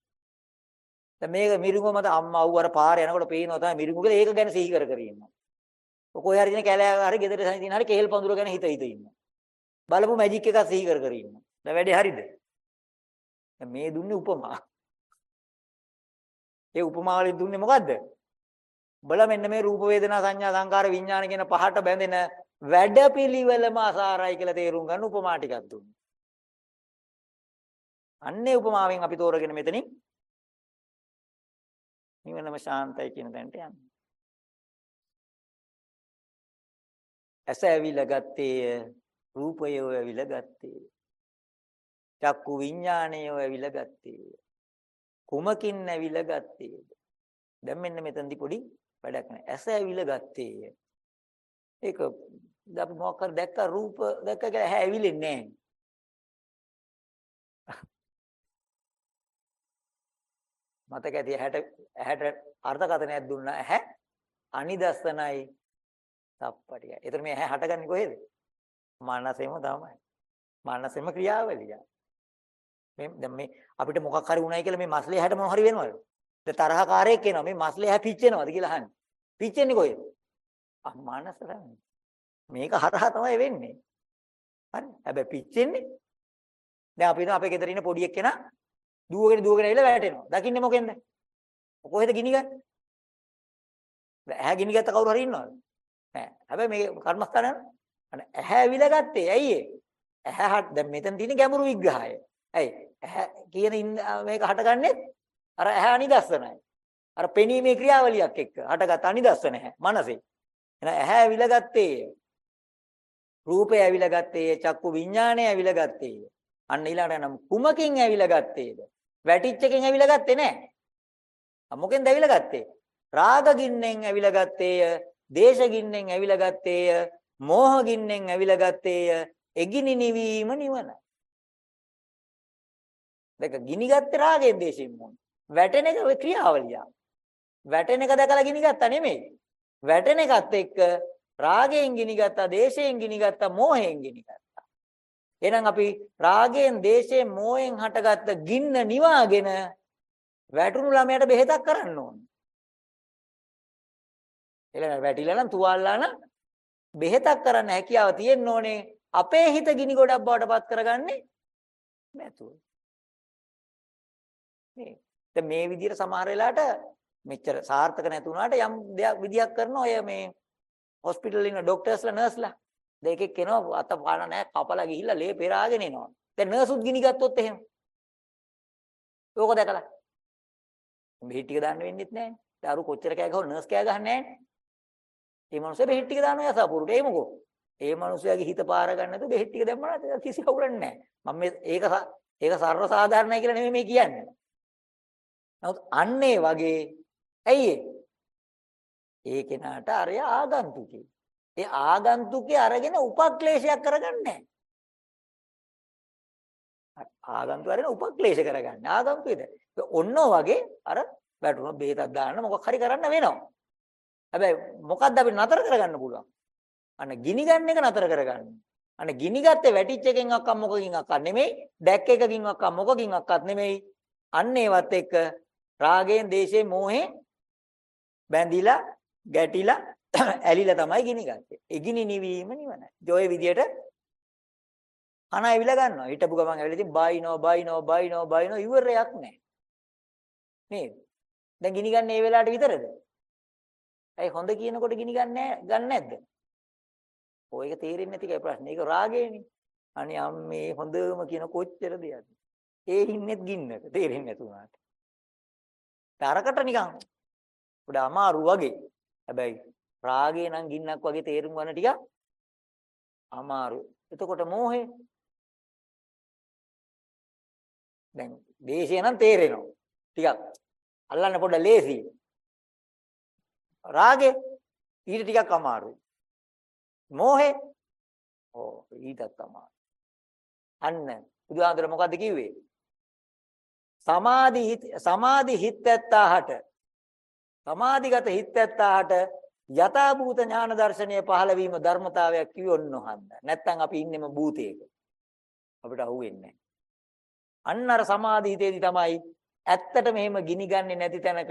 දැන් මේක මිරිඟුව මත අම්මා අව් අර පාරේ යනකොට පේනවා තමයි මිරිඟුව කියලා ඒක ගැන සිහි කර කර ඉන්නවා. කොහේ හරි දින කැලෑ හරි ගෙදර තියෙන හරි කේල් පඳුර ගැන හිත හිත ඉන්නවා. බලපු මැජික් එකක් සිහි කර කර ඉන්නවා. දැන් වැඩේ හරිද? දැන් මේ දුන්නේ උපමා. ඒ උපමා වලින් දුන්නේ මොකද්ද? බල මෙන්න මේ රූප වේදනා සංඥා සංකාර විඥාන කියන පහට බැඳෙන වැඩපිළිවෙලම අසාරයි කියලා තේරුම් ගන්න උපමා ටිකක් දුන්නා. අන්නේ උපමාවෙන් අපි තෝරගෙන මෙතනින් නිවනම ශාන්තයි කියන තැනට යනවා. ඇස ඇවිල්ලා ගත්තේය රූපය ඇවිල්ලා ගත්තේ චක්කු විඥාණය ඇවිල්ලා ගත්තේ කුමකින් ඇවිල්ලා ගත්තේද දැන් මෙන්න මෙතනදී පොඩි වැඩක් නැහැ ඇස ඇවිල්ලා ගත්තේය ඒක අපි මොකක් හරි දැක්ක රූප දැක්ක කියලා ඇහැ ඇවිලෙන්නේ නැහැ මතක ඇති ඇහැට ඇහැට අර්ථකථනයක් දුන්නා. ඇහැ අනිදස්සනයි. සප්පටිය. ඒතර මේ ඇහැ හටගන්නේ කොහෙද? මනසෙම තමයි. මනසෙම ක්‍රියාවලිය. මේ දැන් මේ අපිට මොකක් හරි වුණයි කියලා මේ මස්ලේ ඇහැට මොන හරි වෙනවද? දැන් තරහකාරයෙක් එනවා මේ මස්ලේ ඇහැ පිච්චෙනවද කියලා අහන්නේ. පිච්චෙන්නේ කොහෙද? ආ මනස තමයි. මේක හරහා තමයි වෙන්නේ. හරි. හැබැයි පිච්චෙන්නේ දැන් අපි අපේ ගෙදර ඉන්න පොඩි එක්කෙනා දුවගෙන දුවගෙන ඇවිල්ලා වැටෙනවා. දකින්නේ මොකෙන්ද? කොහෙද ගිනි ගන්නේ? ඇහැ ගිනි ගත්ත කවුරු හරි ඉන්නවද? නෑ. හැබැයි මේ කර්මස්ථාන අන ඇහැ ඇවිලා ගත්තේ. ඇයි ඒ? ඇහැ දැන් මෙතන තියෙන ගැඹුරු විග්‍රහය. ඇයි? ඇහැ කියන මේක හටගන්නේ අර ඇහැ අනිදස්සනයි. අර පෙනීමේ ක්‍රියාවලියක් එක්ක හටගත් අනිදස්සන නැහැ. මනසේ. එහෙනම් ඇහැ ඇවිලා ගත්තේ. රූපය ඇවිලා ගත්තේ. චක්කු විඥානය ඇවිලා ගත්තේ. අන්න ඊළඟට නම් කුමකින් ඇවිලා ගත්තේද? වැටිච්ච එකෙන් ඇවිලා ගත්තේ නැහැ. මොකෙන්ද ඇවිලා ගත්තේ? රාග ගින්නෙන් ඇවිලා ගත්තේය දේශගින්නෙන් ඇවිලා ගත්තේය, මෝහගින්නෙන් ඇවිලා ගත්තේය, එගිනි නිවීම නිවන. දෙක ගිනි ගත්තේ රාගයෙන් දේශයෙන් මොන. වැටෙන එක ක්‍රියාවලිය. වැටෙන එක දැකලා ගිනි ගත්තා නෙමෙයි. වැටෙන එකත් එක්ක රාගයෙන් ගිනි ගත්තා, දේශයෙන් ගිනි ගත්තා, මෝහයෙන් ගිනි ගත්තා. එහෙනම් අපි රාගයෙන්, දේශයෙන්, මෝහයෙන් හටගත්ත ගින්න නිවාගෙන වැටුණු ළමයට බෙහෙතක් කරන්න ඕනේ. එළ වැටිලා නම් තුවාලලා නම් බෙහෙතක් කරන්න හැකියාව තියෙන්න ඕනේ. අපේ හිත ගිනි ගොඩක් බවට පත් කරගන්නේ නැතුව. මේ දැන් මේ විදිහට සමහර වෙලාවට මෙච්චර සාර්ථක නැති වුණාට යම් දෙයක් විදියක් කරන ඔය මේ හොස්පිටල් ඉන්න ડોක්ටර්ස්ලා නර්ස්ලා දෙකෙක් කෙනවා අත පාන නැහැ කපලා ගිහිල්ලා ලේ පෙරාගෙන එනවා. දැන් නර්සුත් ගිනි ගත්තොත් එහෙම. ඕක දැකලා. මෙහි ටික දාන්න වෙන්නෙත් නැහැ. දරු කොච්චර කෑ ගහුව නර්ස් කෑ ගහන්නේ නැහැ. මේ මිනිස්සේ බෙහෙත් ටික දානවා යසපුරුට. ඒ මොකෝ? ඒ මිනිස්යාගේ හිත පාර ගන්න නැතුව බෙහෙත් ටික දැම්මම කිසි කවුරක් නැහැ. මම මේ ඒක ඒක සර්ව සාධාරණයි කියලා නෙමෙයි මේ කියන්නේ. නමුත් අන්න ඒ වගේ ඇයි ඒ කෙනාට අරය ආගන්තුකේ. ඒ ආගන්තුකේ අරගෙන උපක්ලේශයක් කරගන්නේ ආගන්තුක අරගෙන උපක්ලේශ කරගන්නේ. ආගන්තුකේද? ඔන්න වගේ අර වැටුණොත් බෙහෙතක් දාන්න මොකක් හරි කරන්න වෙනවා. හැබැයි මොකද්ද අපි නතර කරගන්න පුළුවන්? අන්න ගිනි ගන්න එක නතර කරගන්න. අන්න ගිනි ගත්තේ වැටිච්ච එකෙන් අක්ක මොකකින් අක්ක නෙමෙයි, ඩැක් එකකින් අක්ක මොකකින් අක්කත් නෙමෙයි. අන්න ඒවත් එක්ක රාගයෙන්, දේශයෙන්, මෝහයෙන් බැඳිලා, ගැටිලා, ඇලිලා තමයි ගිනි ගත්තේ. ඒ ගිනි නිවීම නිවනයි. ඔය විදියට කන ඇවිලා ගන්නවා. හිටපු ගමන් ඇවිල්ලා ඉතින් බයිනෝ, බයිනෝ, බයිනෝ, බයිනෝ ඉවරයක් නැහැ. නේද? දැන් ගිනි ගන්න මේ වෙලාවට විතරද? ඇයි හොඳ කියනකොට ගිනි ගන්න ගන්න නැද්ද? ඔය එක තේරෙන්නේ නැති කයි ප්‍රශ්නේ. ඒක රාගයනේ. අනේ අම්මේ හොඳම කියන කොච්චර දෙයක්ද? ඒ ඉන්නෙත් ගින්නක තේරෙන්නේ නැතුණාට. තරකට නිකන් උඩ අමාරු වගේ. හැබැයි රාගේ නම් ගින්නක් වගේ තේරුම් ගන්න ටික අමාරු. එතකොට මෝහේ දැන් දේශය නම් තේරෙනවා. ටිකක් අල්ලන්න පොඩ්ඩ ලේසි. රාගේ ඊට ටිකක් අමාරුයි. මෝහේ ඕ ඊටත් අමාරුයි. අන්න බුදුහාඳුර මොකද්ද කිව්වේ? සමාධි සමාධි හිත් ඇත්තාහට සමාධිගත හිත් ඇත්තාහට යථාභූත ඥාන දර්ශනය පහළ වීම ධර්මතාවයක් කිවොත් නොහන්ද. නැත්තම් අපි ඉන්නෙම භූතයක. අපිට අහුවෙන්නේ නැහැ. අන්න අර සමාධි හිතේදී තමයි ඇත්තට මෙහෙම ගිනි ගන්නේ නැති තැනක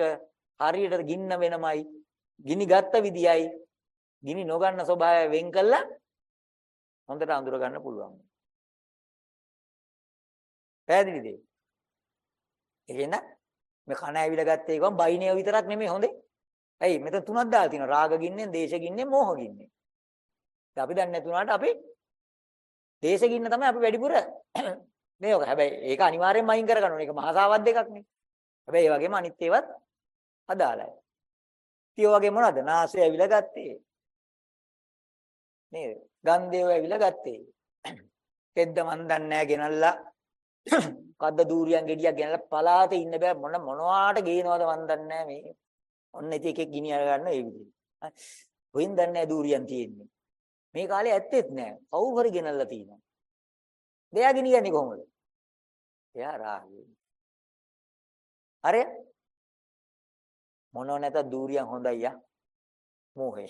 හරියට ගින්න වෙනමයි ගිනි ගත්ත විදියයි ගිනි නොගන්න ස්වභාවය වෙන් කළා හොඳට අඳුර ගන්න පුළුවන්. පැහැදිලිද? එහෙනම් මේ කන ඇවිල්ලා ගත්තේ ගමන් බයිනේ විතරක් නෙමෙයි හොඳේ. ඇයි මෙතන තුනක් දාලා තියෙනවා රාග ගින්නෙන්, දේශ ගින්නෙන්, මෝහ ගින්නෙන්. දැන් අපි දන්නේ නැතුණාට අපි දේශ ගින්න තමයි අපි වැඩිපුර නේ ඔක. හැබැයි ඒක අනිවාර්යෙන්ම අයින් කරගන්න ඕනේ. ඒක මහසාවත් දෙකක් නේ. හැබැයි ඒ වගේම අනිත් ඒවත් අදාළයි. ඉතින් වගේ මොනවද? නාසය ඇවිල්ලා ගත්තේ. නේද? ගන්ධය ඇවිල්ලා ගත්තේ. කෙද්ද මන් දන්නේ නැහැ ගෙනල්ලා කද්ද දූරියන් ගෙඩියක් ගෙනල්ලා පලාතේ ඉන්න බෑ මොන මොනවාට ගේනවද මන් දන්නේ නැහැ මේ. ඔන්න ඉතින් එකෙක් ගිනි අර ගන්න ඒ විදිහට. හොයින් දන්නේ නැහැ දූරියන් තියෙන්නේ. මේ කාලේ ඇත්තෙත් නැහැ. කවුරු හරි ගෙනල්ලා තියෙනවා. දෙයා ගිනි ගන්නේ කොහොමද? එයා රාගයෙන්. හරි? මොනෝ නැත දූරියන් හොඳයි යා. මෝහේ.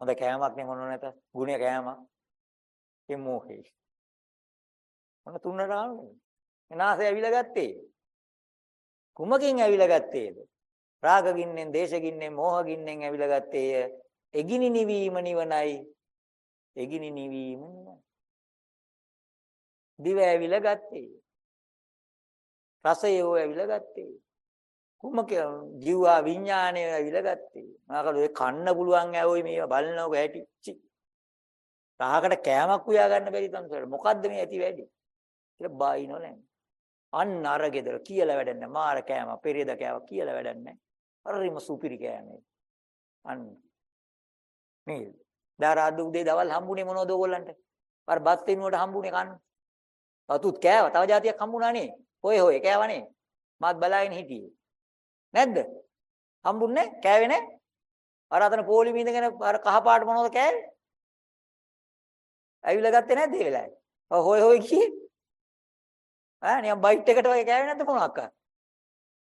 හොඳ කෑමක් නේ මොනෝ නැත. ගුණය කෑමක්. ඒ මෝහේ. මොන තුන රාමනේ. නාසය ඇවිල්ලා ගත්තේ. කුමකින් ඇවිල්ලා ගත්තේද? රාග ගින්නෙන්, දේශ ගින්නෙන්, මෝහ ගින්නෙන් ඇවිල්ලා ගත්තේය. එගිනි නිවීම නිවනයි. එගිනි නිවීම නිවනයි. දිව ඇවිල්ලා ගත්තේ. රසය ඇවිල්ලා ගත්තේ. කුමක ජීවා විඥානය ඇවිල්ලා ගත්තේ. මොනවාකද ඔය කන්න පුළුවන් ඇවොයි මේවා බලනකො ඇටිච්චි. රහකට කෑමක් උයා ගන්න බැරි තන්සර. මොකද්ද මේ ඇති වැඩි? කියලා බායිනෝ නැහැ. අන්න අර ගෙදර කියලා වැඩක් නැහැ. මාර කෑම, පෙරේද කෑම කියලා වැඩක් නැහැ. හරිම සුපිරි කෑමේ. අන්න. මේ දාරාද උදේ දවල් හම්බුනේ මොනවද ඕගොල්ලන්ට? අර බත් වෙනුවට හම්බුනේ කන්න. වතුත් කෑවා. තව જાතියක් හම්බුණානේ. හොය හොය කෑවනේ. මාත් බලාගෙන හිටියේ. නැද්ද? හම්බුන්නේ කෑවේ නැහැ. අර අතන පොලි මිඳගෙන අර කහ පාට මොනවද කෑවේ? ඇවිල්ලා ගත්තේ නැද්ද ඒ වෙලාවේ? ඔව් හොය හොය ගියේ. ඈ නිකන් බයිට් එකට වගේ කෑවේ නැද්ද මොනවාක්?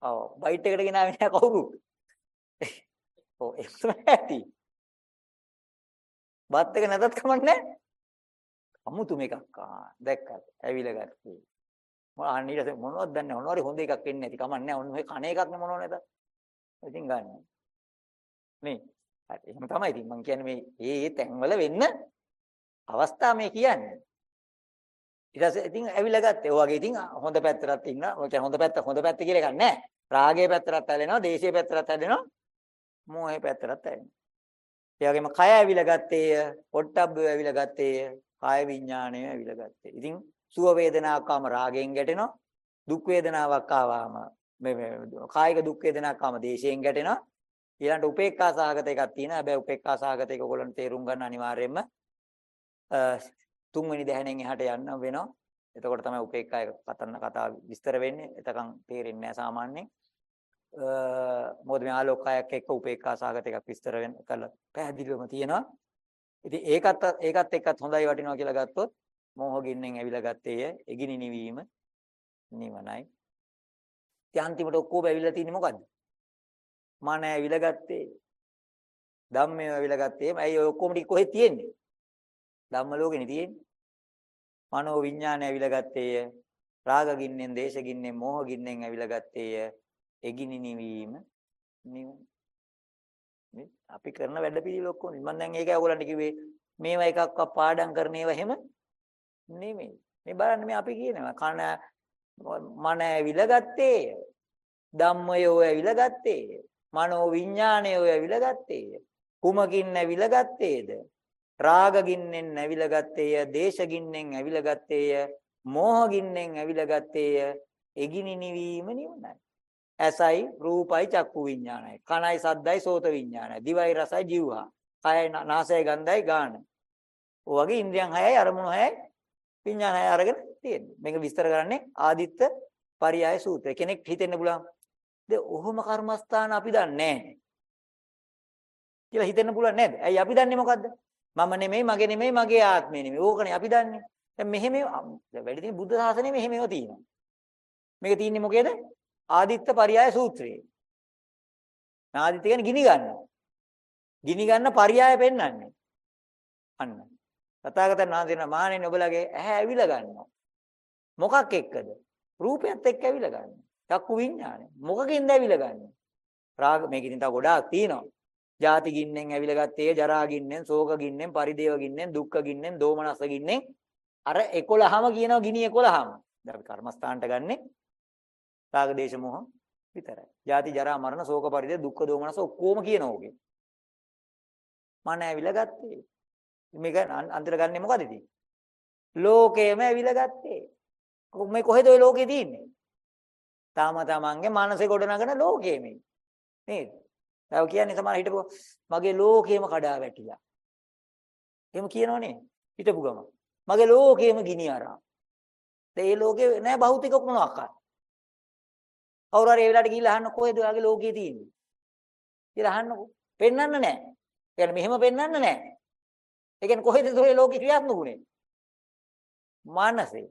ඔව් බයිට් එකට ගෙනාවේ නැහැ කවුරුත්. ඔව් ඒක තමයි ඇති. බත් එක නැතත් කමක් නැහැ. අමුතු මේකක් ආ දැක්කද ඇවිල ගත්තේ මොන අන්න ඊට පස්සේ මොනවද දන්නේ මොනවාරි හොඳ එකක් එන්නේ නැති කමක් නැහැ ඔන්න ඔය කණ එකක් නේ මොනව නැද ඉතින් ගන්න නේ හරි එහෙම තමයි ඉතින් මම කියන්නේ මේ ඒ ඒ තැන්වල වෙන්න අවස්ථා මේ කියන්නේ. ඊට පස්සේ ඉතින් ඇවිල්ලා ගත්තේ. ඔය වගේ ඉතින් හොඳ පැත්තටත් ඉන්නවා. ඔය කියන්නේ හොඳ පැත්ත හොඳ පැත්ත කියලා එකක් නැහැ. රාගයේ පැත්තටත් ඇලෙනවා, දේශයේ පැත්තටත් ඇලෙනවා, මෝහයේ පැත්තටත් ඇලෙනවා. ඒ වගේම කය ඇවිල්ලා ගත්තේය, පොට්ටබ්බය ඇවිල්ලා ගත්තේය, කාය විඥාණය ඇවිල්ලා ගත්තේ. ඉතින් සුව වේදනාවක් ආවම රාගයෙන් ගැටෙනවා, දුක් වේදනාවක් ආවම මේ කායික දුක් වේදනාවක් ආවම දේශයෙන් ගැටෙනවා. ඊළඟට උපේක්ඛා සහගත එකක් තියෙනවා. හැබැයි උපේක්ඛා සහගත එක ඔයගොල්ලන් තේරුම් ගන්න අනිවාර්යයෙන්ම තුන්වෙනි දැහැණෙන් එහාට යන්න වෙනවා. එතකොට තමයි උපේක්ඛා එක කතන කතාව විස්තර වෙන්නේ. එතකන් තේරෙන්නේ නැහැ සාමාන්‍යයෙන්. මොකද මේ ආලෝකයක් එක්ක උපේක්ඛා සහගත එකක් විස්තර වෙන කළා පැහැදිලිවම තියෙනවා. ඉතින් ඒකත් ඒකත් එක්කත් හොඳයි වටිනවා කියලා ගත්තොත් මෝහ ගින්නෙන් ඇවිල්ලා ගත්තේය. එගිනි නිවීම නිවනයි. ඉතින් අන්තිමට ඔක්කොම ඇවිල්ලා තියෙන්නේ මොකද්ද? මන ඇවිල්ලා ගත්තේ. ධම්මය ඇවිල්ලා ගත්තේ. ඇයි ඔය ඔක්කොම ටික කොහෙද තියෙන්නේ? ධම්ම ලෝකෙනේ තියෙන්නේ. මනෝ විඥානය ඇවිල්ලා ගත්තේය. රාග ගින්නෙන්, දේශ ගින්නෙන්, මෝහ ගින්නෙන් ඇවිල්ලා ගත්තේය. එගිනි නිවීම නිවන. අපි කරන වැඩ පිළිවෙල ඔක්කොම මම දැන් ඒකයි ඔයගොල්ලන්ට කිව්වේ මේවා එකක්වත් පාඩම් කරන ඒවා එහෙම නෙමෙයි. මේ බලන්න මේ අපි කියනවා කන මන ඇවිල්ලා ගත්තේය. ධම්මයෝ ඇවිල්ලා ගත්තේය. මනෝ විඥානයෝ ඇවිල්ලා ගත්තේය. කුමකින් ඇවිල්ලා ගත්තේද? රාගගින්නෙන් ඇවිල්ලා ගත්තේය, දේශගින්නෙන් ඇවිල්ලා ගත්තේය, මෝහගින්නෙන් ඇවිල්ලා ගත්තේය. එගිනි නිවීම නිවනයි. ඇසයි, රූපයි, චක්කු විඥානයි. කනයි, සද්දයි, සෝත විඥානයි. දිවයි, රසයි, જીවහා. කයයි, නාසයයි, ගන්ධයි, ගාන. ඔය වගේ ඉන්ද්‍රියන් හයයි, අරමුණු හයයි, විඥාන හයයි අරගෙන තියෙන්නේ. මේක විස්තර කරන්නේ ආදිත්ත පරියාය සූත්‍රය. කෙනෙක් හිතෙන්න පුළුවන්. දැන් ඔහොම කර්මස්ථාන අපි දන්නේ නැහැ. කියලා හිතෙන්න පුළුවන් නේද? ඇයි අපි දන්නේ මොකද්ද? මම නෙමෙයි, මගේ නෙමෙයි, මගේ ආත්මය නෙමෙයි. ඕකනේ අපි දන්නේ. දැන් මෙහෙම වැඩි තියෙන බුද්ධ ශාසනයේ මෙහෙම ඒවා තියෙනවා. මේක තියෙන්නේ මොකේද? ආදිත්ත පරියාය සූත්‍රයේ. ආදිත්ත කියන්නේ ගිනි ගන්නවා. ගිනි ගන්න පරියාය පෙන්වන්නේ. අන්න. තථාගතයන් වහන්සේ මහණෙනි ඔබලගේ ඇහැ ඇවිල ගන්නවා. මොකක් එක්කද? රූපයත් එක්ක ඇවිල ගන්නවා. චක්කු විඥානය. මොකකින්ද ඇවිල ගන්නවා? රාග මේක ඉතින් තව ගොඩාක් තියෙනවා. ජාති ගින්නෙන් ඇවිල ගත්තේ ජරා ගින්නෙන්, ශෝක ගින්නෙන්, පරිදේව ගින්නෙන්, දුක්ඛ ගින්නෙන්, දෝමනස්ස ගින්නෙන් අර 11ම කියනවා ගිනි 11ම. දැන් අපි කර්මස්ථානට ගන්නෙ රාග දේශ මොහ විතරයි. ජාති ජරා මරණ ශෝක පරිදේව දුක්ඛ දෝමනස්ස ඔක්කොම කියනවා ඕකේ. මන ඇවිල ගත්තේ. මේක අන්තිර ගන්නෙ මොකද ඉතින්? ලෝකේම ඇවිල ගත්තේ. මේ කොහෙද ওই ලෝකේ තියෙන්නේ? තාම තමන්ගේ මනසේ ගොඩනගන ලෝකයේ මේ. නේද? දැන් කියන්නේ සමහර හිටපුවා මගේ ලෝකෙම කඩා වැටිලා. එහෙම කියනවනේ හිටපු ගම. මගේ ලෝකෙම ගිනි අරන්. ඒ ලෝකේ නෑ භෞතික මොනවාක්වත්. කවුරු හරි ඒ වෙලාවට ගිහිල්ලා අහන්න කොහෙද ඔයාගේ ලෝකේ තියෙන්නේ? කියලා අහන්නකෝ. පෙන්වන්න නෑ. ඒ කියන්නේ මෙහෙම පෙන්වන්න නෑ. ඒ කියන්නේ කොහෙද ඔය ලෝකේ ක්‍රියාත්මක උනේ? මානසේ.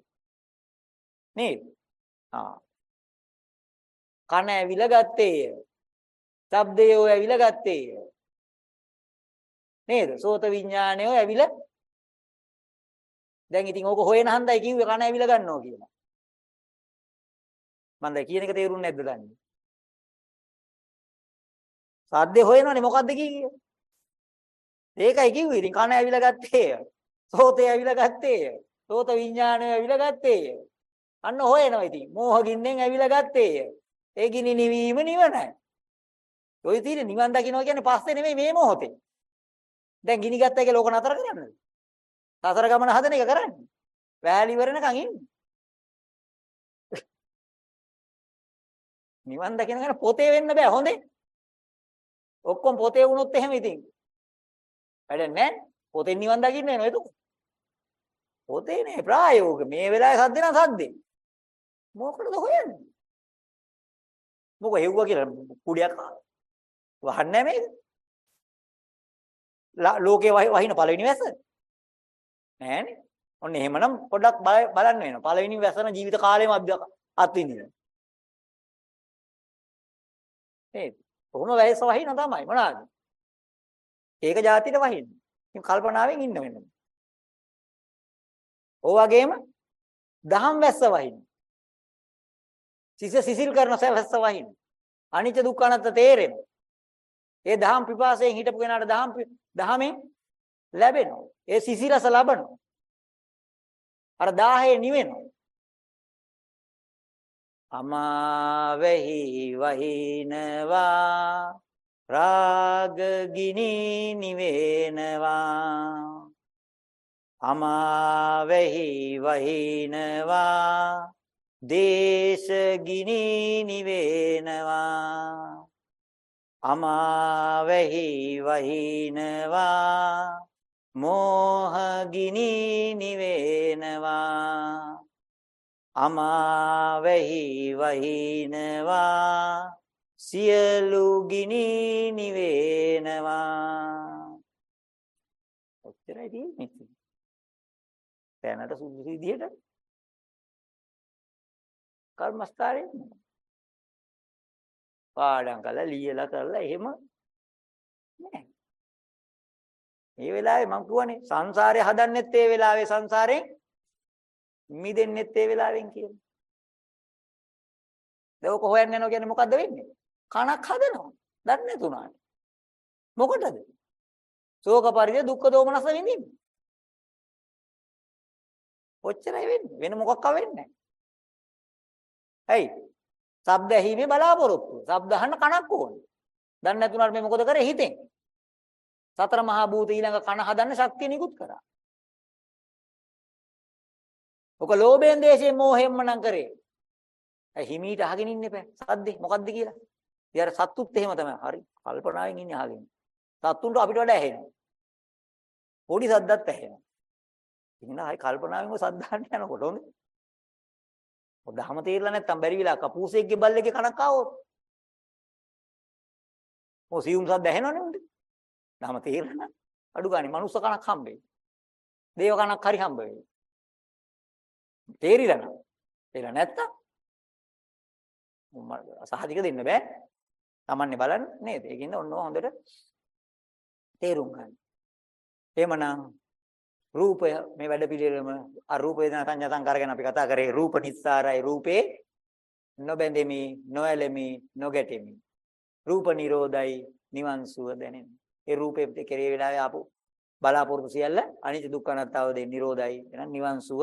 නේද? ආ. කන ඇවිල ගත්තේය. ශබ්දයෝ ඇවිල්ලා ගත්තේය. නේද? සෝත විඥානයෝ ඇවිල්ලා දැන් ඉතින් ඕක හොයන හන්දයි කිව්වේ කන ඇවිල්ලා ගන්නවා කියලා. මම දැන් කියන එක තේරුන්නේ නැද්ද දන්නේ? සද්දේ හොයනවනේ මොකද්ද කියේ? ඒකයි කිව්වේ. ඉතින් කන ඇවිල්ලා ගත්තේය. සෝතේ ඇවිල්ලා ගත්තේය. සෝත විඥානය ඇවිල්ලා ගත්තේය. අන්න හොයනවා ඉතින්. මෝහ ගින්නෙන් ඇවිල්ලා ගත්තේය. ඒ ගිනි නිවීම නිවනයි. ඔය තියෙන නිවන් දකින්නවා කියන්නේ පස්සේ නෙමෙයි මේ මොහොතේ. දැන් ගිනි ගත්තා කියලා ඕක නතර කරන්නද? සසර ගමන හදන එක කරන්නේ. වැලි ඉවරනකන් ඉන්නේ. නිවන් දකින්න ගන්න පොතේ වෙන්න බෑ හොඳේ. ඔක්කොම පොතේ වුණොත් එහෙම ඉතින්. වැඩක් නැහැ. පොතෙන් නිවන් දකින්න වෙනවා ඒක. පොතේ නේ ප්‍රායෝගික මේ වෙලාවේ සද්ද නම් සද්දේ. මොකටද හොයන්නේ? මොකද හෙව්වා කියලා කුඩියක් වහන්නේ මේක. ලෝකේ වහින පළවෙනි වැස්ස. නෑනේ. ඔන්න එහෙමනම් පොඩ්ඩක් බලන්න වෙනවා. පළවෙනි වැස්සන ජීවිත කාලෙම අත්විඳින්න. නේද? කොහොම වැස්ස වහින තමයි මොනවාද? ඒක જાතියට වහින්න. ඉතින් කල්පනාවෙන් ඉන්න වෙනවා. ඕ වගේම දහම් වැස්ස වහින්න. සිස සිසිල් කරන වැස්ස වහින්න. අනිත්‍ය දුක්ඛ අනාත්ම තේරෙනවා. ඒ දහම් පිපාසයෙන් හිටපු කෙනාට දහම් දහමෙන් ලැබෙනවා. ඒ සිසිරස ලබනවා. අර 10 නිවෙනවා. අමාවෙහි වහිනවා රාග ගිනි නිවෙනවා. අමාවෙහි වහිනවා. දේශ ගිනි නිවෙනවා. අමාවෙහි වහිනවා. මෝහ ගිනි නිවෙනවා. අමාවෙහි වහිනවා. සියලු ගිනි නිවෙනවා ඔච්චරයි තියෙන්නේ දැනට සුදුසු විදිහට කර්මස්ථාරේ පාඩම් කරලා ලියලා කරලා එහෙම නෑ මේ වෙලාවේ මම කියවනේ සංසාරේ හදන්නෙත් ඒ වෙලාවේ සංසාරේ මිදෙන්නෙත් ඒ වෙලාවෙන් කියලා. දැන් ඔක හොයන්න යනවා කියන්නේ මොකද්ද වෙන්නේ? කණක් හදනවා. දන්නේ නැතුණාට. මොකටද? ශෝක පරිදේ දුක්ඛ දෝමනස විඳින්න. ඔච්චරයි වෙන්නේ. වෙන මොකක්ක වෙන්නේ නැහැ. ඇයි? ශබ්ද ඇහිීමේ බලාපොරොත්තු. ශබ්ද අහන්න කණක් ඕනේ. දන්නේ නැතුණාට මේ මොකද කරේ හිතෙන්? සතර මහා භූත ඊළඟ කන හදන්න ශක්තිය නිකුත් කරා. ඔක ලෝභයෙන් දේශයෙන් මෝහෙන්ම නම් කරේ. ඇයි හිමීට අහගෙන ඉන්න එපා. සද්දේ මොකද්ද කියලා. ඉතින් අර සත්තුත් එහෙම තමයි. හරි. කල්පනාවෙන් ඉන්නේ අහගෙන. සත්තුන්ට අපිට වඩා ඇහෙනවා. පොඩි සද්දත් ඇහෙනවා. ඉතින් ආයි කල්පනාවෙන් ඔය සද්දාන්න යනකොට හොඳ. ඔදහම තේරලා නැත්තම් බැරි විලා කපූසෙක්ගේ බල්ලෙක්ගේ කනක් ආවොත්. ඔය සියුම් සද්ද ඇහෙනවනේ උන්ට. දහම තේරලා අඩු ගානේ මනුස්ස කනක් හම්බෙයි. දේව කනක් හරි හම්බ වෙයි. තේරිලා නම්. තේරෙලා නැත්තම් සහතික දෙන්න බෑ. Tamanne බලන්න නේද? ඒකින්ද ඔන්න හොඳට තේරුම් ගන්න. එහෙමනම් රූපය මේ වැඩ පිළිවෙලම අරූප වේදනා සංඥා සංකාර ගැන අපි කතා කරේ රූප නිස්සාරයි රූපේ නොබැඳෙමි නොඇලෙමි නොගැටෙමි රූප නිරෝධයි නිවන් සුව දැනෙමි ඒ රූපේ කෙරේ වෙලාවේ ආපු බලාපොරොත්තු සියල්ල අනිත්‍ය දුක්ඛ අනාත්තාව දෙ නිරෝධයි එහෙනම් නිවන් සුව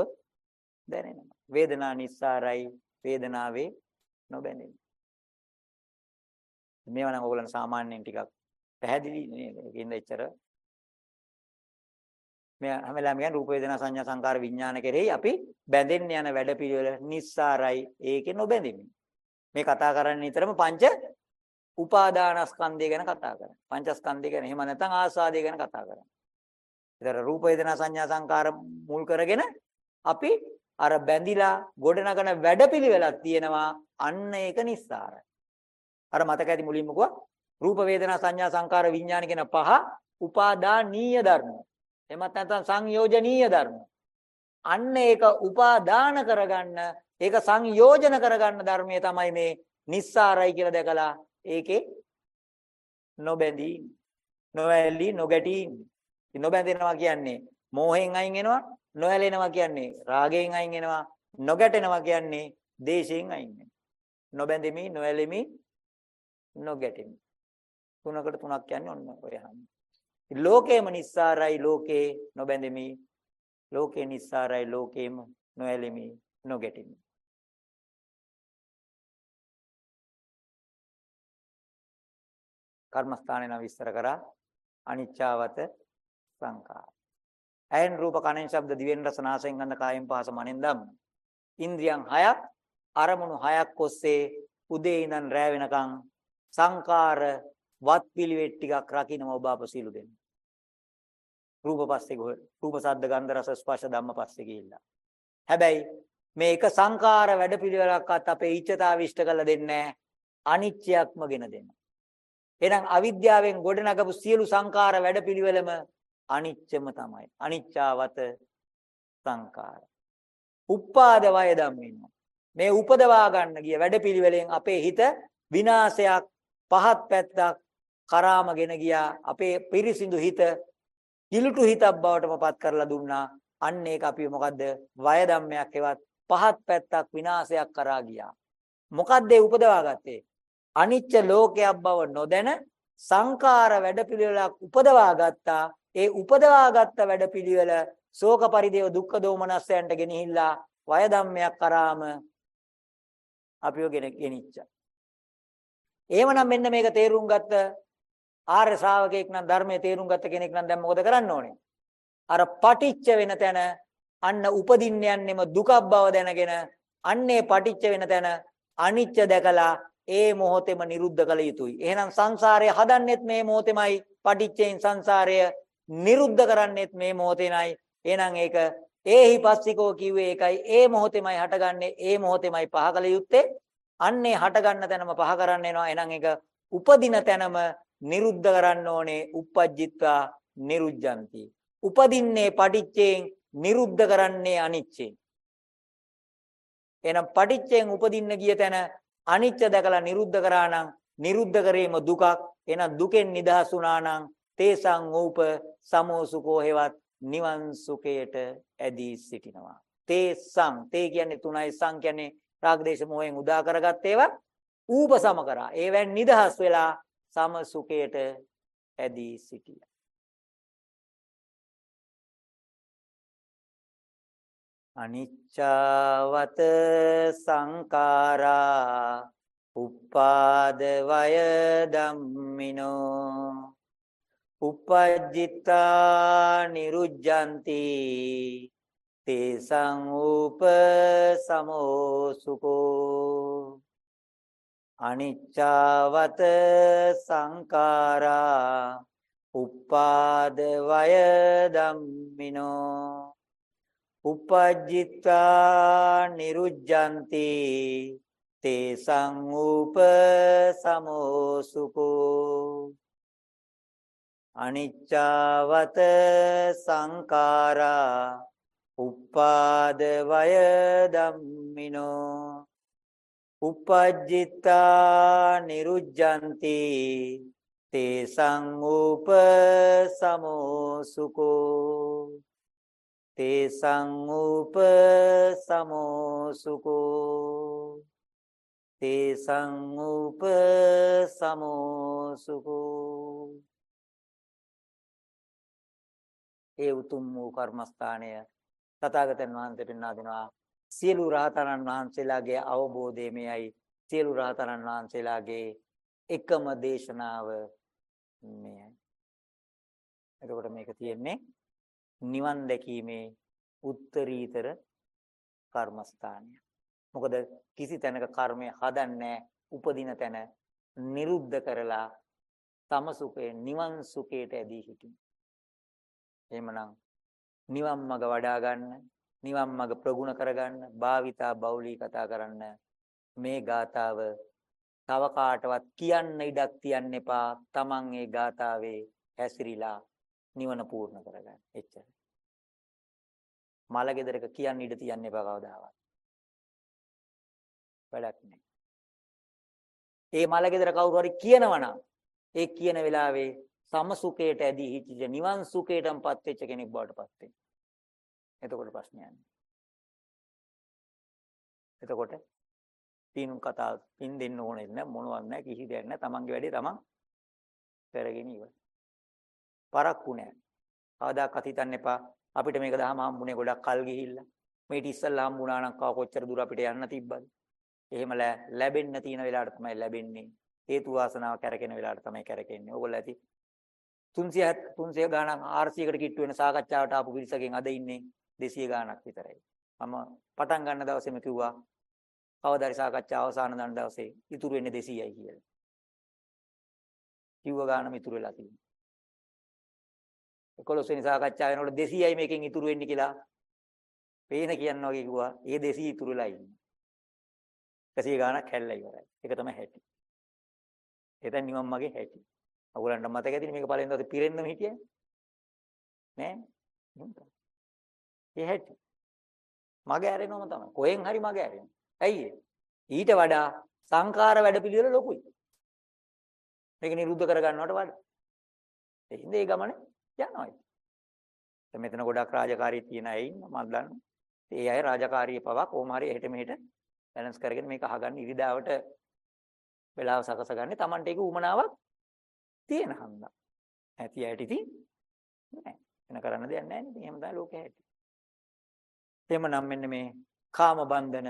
දැනෙනවා. වේදනා නිස්සාරයි වේදනාවේ නොබැඳෙන්නේ. මේවා නම් ඔයගොල්ලන් සාමාන්‍යයෙන් ටිකක් පැහැදිලි නේද? ඒකින්ද එච්චර මේ හැම වෙලාවෙම කියන්නේ රූප වේදනා සංඥා සංකාර විඥාන කෙරෙහි අපි බැඳෙන්න යන වැඩපිළිවෙල නිස්සාරයි ඒකේ නොබැඳෙමින්. මේ කතා කරන්නේ නිතරම පංච උපාදානස්කන්ධය ගැන කතා කරන්නේ. පංචස්කන්ධය ගැන එහෙම නැත්නම් ආස්වාදය ගැන කතා කරන්නේ. ඒතර රූප වේදනා සංඥා සංකාර මුල් කරගෙන අපි අර බැඳිලා ගොඩනගන වැඩපිළිවෙලක් තියෙනවා අන්න ඒක නිස්සාරයි. අර මතක ඇති මුලින්ම කිව්වා රූප වේදනා සංඥා සංකාර විඥාන කියන පහ උපාදානීය ධර්ම. එමත් නැත්නම් සංයෝජනීය ධර්ම. අන්න ඒක උපාදාන කරගන්න ඒක සංයෝජන කරගන්න ධර්මයේ තමයි මේ නිස්සාරයි කියලා දැකලා ඒකේ නොබැඳී නොඇලී නොගැටී නොබැඳෙනවා කියන්නේ මෝහෙන් අයින් වෙනවා නොඇලෙනවා කියන්නේ රාගයෙන් අයින් වෙනවා නොගැටෙනවා කියන්නේ දේශයෙන් අයින් වෙනවා නොබැඳෙමි නොඇලෙමි නොගැටෙමි. තුනකට තුනක් කියන්නේ ඔන්න ඔය හැම. ලෝකේම නිස්සාරයි ලෝකේ නොබැඳෙමි. ලෝකේ නිස්සාරයි ලෝකේම නොඇලෙමි නොගැටෙමි. කර්මස්ථානේ නම් විස්තර කරා. අනිච්චාවත සංඛාර. ඇහෙන් රූප කනෙන් ශබ්ද දිවෙන් රස නාසයෙන් ගඳ කායෙන් පහස මනෙන් ධම්ම. ඉන්ද්‍රියන් හයක් අරමුණු හයක් ඔස්සේ උදේ ඉඳන් රෑ වෙනකන් සංකාර වත් පිළිවෙත් ටිකක් රකින්න ඔබ අප සීලු දෙන්න. රූප පස්සේ ගොහ රූප සද්ද ගන්ධ රස ස්පර්ශ ධම්ම පස්සේ ගිහිල්ලා. හැබැයි මේ එක සංකාර වැඩපිළිවෙලක්වත් අපේ ඉච්ඡතාව ඉෂ්ට කරලා දෙන්නේ අනිත්‍යයක්ම ගෙන දෙන්න. එහෙනම් අවිද්‍යාවෙන් ගොඩනගපු සියලු සංකාර වැඩපිළිවෙලම අනිච්චම තමයි. අනිච්චාවත සංකාර. උපාද වය ධම්මිනවා. මේ උපදවා ගන්න ගිය වැඩපිළිවෙලෙන් අපේ හිත විනාශයක් පහත් පැත්තක් කරාමගෙන ගියා. අපේ පිරිසිදු හිත කිලුටු හිතක් බවට පපත් කරලා දුන්නා. අන්න ඒක අපි මොකද්ද? වය ධම්මයක් එවත් පහත් පැත්තක් විනාශයක් කරා ගියා. මොකද්ද ඒ උපදවා ගත්තේ? අනිච්ච ලෝකයක් බව නොදැන සංකාර වැඩපිළිවෙලක් උපදවා ගත්තා ඒ උපදවාගත්ත වැඩපිළිවෙල ශෝක පරිදේව දුක්ඛ දෝමනස්යන්ට ගෙනහිල්ලා වය ධම්මයක් කරාම අපිව ගෙනිච්චා. එහෙමනම් මෙන්න මේක තේරුම් ගත්ත ආර්ය ශ්‍රාවකෙක් නම් ධර්මයේ තේරුම් ගත්ත කෙනෙක් නම් දැන් මොකද කරන්න ඕනේ? අර පටිච්ච වෙන තැන අන්න උපදින්න යන්නෙම දුකක් බව දැනගෙන අන්නේ පටිච්ච වෙන තැන අනිච්ච දැකලා ඒ මොහොතේම නිරුද්ධ කළ යුතුයි. එහෙනම් සංසාරය හදන්නෙත් මේ මොහොතේමයි පටිච්චයෙන් සංසාරය නිරුද්ධ කරන්නෙත් මේ මොහොතේනයි. එහෙනම් ඒක ඒහි පස්සිකෝ කිව්වේ ඒකයි ඒ මොහොතේමයි හටගන්නේ ඒ මොහොතේමයි පහ කළ යුත්තේ. අන්නේ හටගන්න තැනම පහ කරන්න එනවා. එහෙනම් ඒක උපදින තැනම නිරුද්ධ කරන්න ඕනේ. uppajjitva niruddhanti. උපදින්නේ පටිච්චයෙන් නිරුද්ධ කරන්නේ අනිච්චයෙන්. එහෙනම් පටිච්චයෙන් උපදින්න ගිය තැන අනිච්ච දැකලා නිරුද්ධ කරා නම් නිරුද්ධ කිරීම දුකක්. එහෙනම් දුකෙන් නිදහස් වුණා නම් තේසං ඌප සමෝසුකෝ හේවත් නිවන් සුඛයට ඇදී සිටිනවා. තේසං තේ කියන්නේ තුනයි සං කියන්නේ රාගදේශ මොහෙන් උදා කරගත් ඒවා ඌප සම කරා. ඒවෙන් නිදහස් වෙලා සම සුඛයට ඇදී සිටියා. අනිච්චවත සංකාරා උපාද වය ධම්මිනෝ uppajjitta niruddhanti තේසං ූප සමෝසුකෝ අනිච්චවත සංකාරා උපාද වය ධම්මිනෝ uppajjitta niruddhanti තේසං ූප සමෝසුකෝ අනිච්චවත සංකාරා උපාද වය ධම්මිනෝ uppajjitta niruddhanti තේසං ූප සමෝසුකෝ තේසං ූප සමෝසුකෝ තේසං ූප සමෝසුකෝ ඒ උතුම් වූ කර්මස්ථානය තථාගතයන් වහන්සේ පෙන්වා දෙනවා සියලු රහතන් වහන්සේලාගේ අවබෝධය මෙයයි සියලු රහතන් වහන්සේලාගේ එකම දේශනාව මෙයයි එතකොට මේක තියෙන්නේ නිවන් දැකීමේ උත්තරීතර කර්මස්ථානය. මොකද කිසි තැනක කර්මය හදන්නේ උපදින තැන නිරුද්ධ කරලා තම සුඛේ නිවන් සුඛයට ඇදී සිටින. එහෙමනම් නිවන් මඟ වඩා ගන්න, නිවන් මඟ ප්‍රගුණ කරගන්න, භාවිතා බෞලී කතා කරන්න මේ ගාතාව තව කාටවත් කියන්න ඉඩක් තියන්න එපා. Taman ඒ ගාතාවේ හැසිරීලා නිවන පූර්ණ කරගන්න. එච්චරයි. මල ගෙදරක කියන්න ඉඩ තියන්න එපා කවදාවත්. වැඩක් නැහැ. ඒ මල ගෙදර කවුරු හරි කියනවනම් ඒ කියන වෙලාවේ සමසුඛයට ඇදී හිටිච්ච නිවන් සුඛයටමපත් වෙච්ච කෙනෙක් බවට පත් වෙනවා. එතකොට ප්‍රශ්නයක් නැහැ. එතකොට පින් කතා පින් දෙන්න ඕනේ නැහැ මොනවත් නැහැ කිසි දෙයක් නැහැ තමන්ගේ වැඩේ තමන් කරගෙන ඉවරයි. පරක්කු නැහැ. කවදාකවත් හිතන්න එපා අපිට මේක දහම හම්බුනේ ගොඩක් කල් ගිහිල්ලා. මේට ඉස්සල්ලා හම්බුණා නම් කොච්චර දුර අපිට යන්න තිබ්බද? එහෙම ලැබෙන්න තියෙන වෙලාවට තමයි ලැබෙන්නේ. හේතු වාසනාව කැරකෙන වෙලාවට තමයි කැරකෙන්නේ. ඕගොල්ලෝ ඇති 300 300 ගාණක් 400කට කිට්ටු වෙන සාකච්ඡාවට ආපු පිරිසකින් අද ඉන්නේ 200 ගාණක් විතරයි. මම පටන් ගන්න දවසේම කිව්වා කවදාරි සාකච්ඡාව අවසාන දන දවසේ ඉතුරු වෙන්නේ 200යි කියලා. කිව්ව ගාණම ඉතුරු වෙලා තියෙනවා. 11 වෙනි සාකච්ඡාව වෙනකොට 200යි මේකෙන් ඉතුරු වෙන්නේ කියලා පේන කියන්න වගේ කිව්වා. ඒ 200 ඉතුරු වෙලා ඉන්නේ. 100 ගාණක් හැල්ලා ඉවරයි. ඒක තමයි හැටි. එතන නිවන් මගේ හැටි. ඔයගලන්ට මතක ඇතිනේ මේක පළවෙනි දවසේ පිරෙන්නම හිටියේ. නෑ. ඒ හැටි. මගේ ඇරෙනවම තමයි. කොහෙන් හරි මගේ ඇරෙනවා. ඇයි ඊට වඩා සංඛාර වැඩපිළිවෙල ලොකුයි. මේක නිරුද්ධ කර ගන්නවට වඩා. ඒ හින්දා ඒ ගමනේ යනවා. දැන් මෙතන ගොඩක් රාජකාරී තියෙන අය ඉන්න මම දන්නවා. ඒ අය රාජකාරිය පවා කොහොම හරි එහෙට මෙහෙට බැලන්ස් කරගෙන මේක අහගන්න ඉරිදාවට වෙලාව සකසගන්නේ Tamante ඒක උමනාවක් තියෙන හන්දා. ඇති ඇයට ඉතින් නෑ. වෙන කරන්න දෙයක් නෑ නේද? එහෙම තමයි ලෝකේ හැටි. එහෙමනම් මෙන්න මේ කාම බන්ධන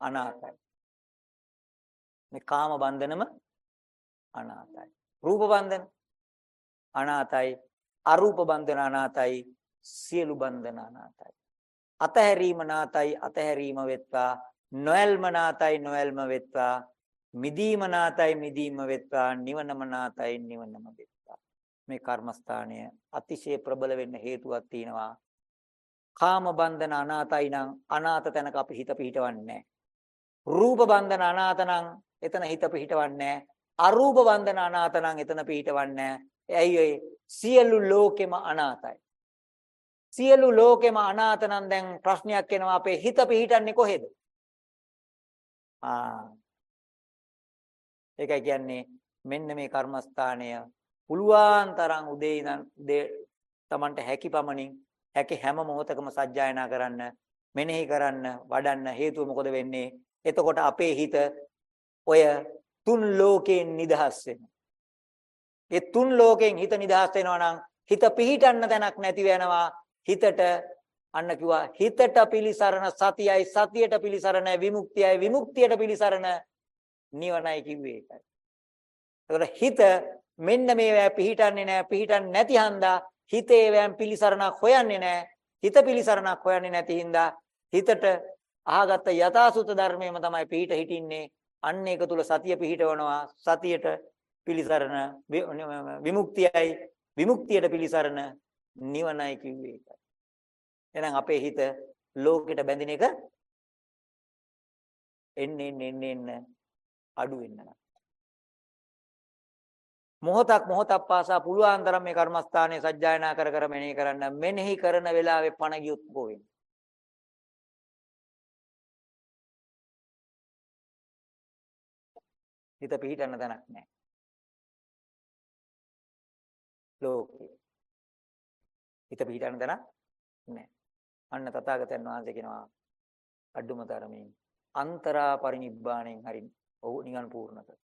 අනාතයි. මේ කාම බන්ධනම අනාතයි. රූප බන්ධන අනාතයි. අරූප බන්ධන අනාතයි. සියලු බන්ධන අනාතයි. අතහැරීම නාතයි අතහැරීම වෙත්වා නොයල්ම නාතයි නොයල්ම වෙත්වා මිදීම නාතයි මිදීම වෙත්වා නිවනම නාතයි නිවනම වෙත්වා. මේ කර්මස්ථානය අතිශය ප්‍රබල වෙන්න හේතුවක් තියෙනවා. කාම බන්ධන අනාතයි නම් අනාත තැනක අපි හිත පිහිටවන්නේ රූප බන්ධන අනාත නම් එතන හිත පිහිටවන්නේ අරූප බන්ධන අනාත නම් එතන පිහිටවන්නේ ඇයි සියලු ලෝකෙම අනාතයි. සියලු ලෝකෙම අනාත නම් දැන් ප්‍රශ්නයක් එනවා අපේ හිත පිහිටන්නේ කොහෙද? ආ ඒකයි කියන්නේ මෙන්න මේ කර්මස්ථානය. පුළුවන් තරම් උදේ ඉඳන් උදේ Tamanට හැකි පමණින් හැකි හැම මොහොතකම සජ්ජායනා කරන්න මෙනෙහි කරන්න වඩන්න හේතුව මොකද වෙන්නේ? එතකොට අපේ හිත ඔය තුන් ලෝකයෙන් නිදහස් වෙනවා. ඒ තුන් ලෝකයෙන් හිත නිදහස් වෙනවා නම් හිත පිහිටන්න තැනක් නැති වෙනවා. හිතට අන්න කිව්වා හිතට පිලිසරණ සතියයි සතියට පිලිසරණ විමුක්තියයි විමුක්තියට පිලිසරණ නිවනයි කිව්වේ ඒකයි. ඒකට හිත මෙන්න මේවා පිහිටන්නේ නැහැ පිහිටන්නේ නැති හන්දා හිතේ වෑම් පිලිසරණක් හොයන්නේ නැහැ. හිත පිලිසරණක් හොයන්නේ නැති හින්දා හිතට අහගත්ත යථාසුත ධර්මයේම තමයි පිහිට හිටින්නේ. අන්න ඒක තුල සතිය පිහිටවනවා. සතියට පිලිසරණ විමුක්තියයි විමුක්තියට පිලිසරණ නිවනයි කිව්වේ ඒකයි. එහෙනම් අපේ හිත ලෝකෙට බැඳින එක එන්නේ එන්නේ එන්නේ අඩු වෙන්න මොහොතක් මොහොතක් පාසා පුළුවන් තරම් මේ කර්මස්ථානයේ සජ්ජායනා කර කර මෙනෙහි කරන්න. මෙනෙහි කරන වෙලාවේ පණ ගියොත් කොහෙන්ද හිත පිහිටන්න තැනක් නැහැ. ලෝකේ. හිත පිහිටන්න තැනක් නැහැ. අන්න තථාගතයන් වහන්සේ කියනවා අඩුම තරමින් අන්තරා පරිනිබ්බාණයෙන් හරින් ඔහු නිවන් පූර්ණ කර.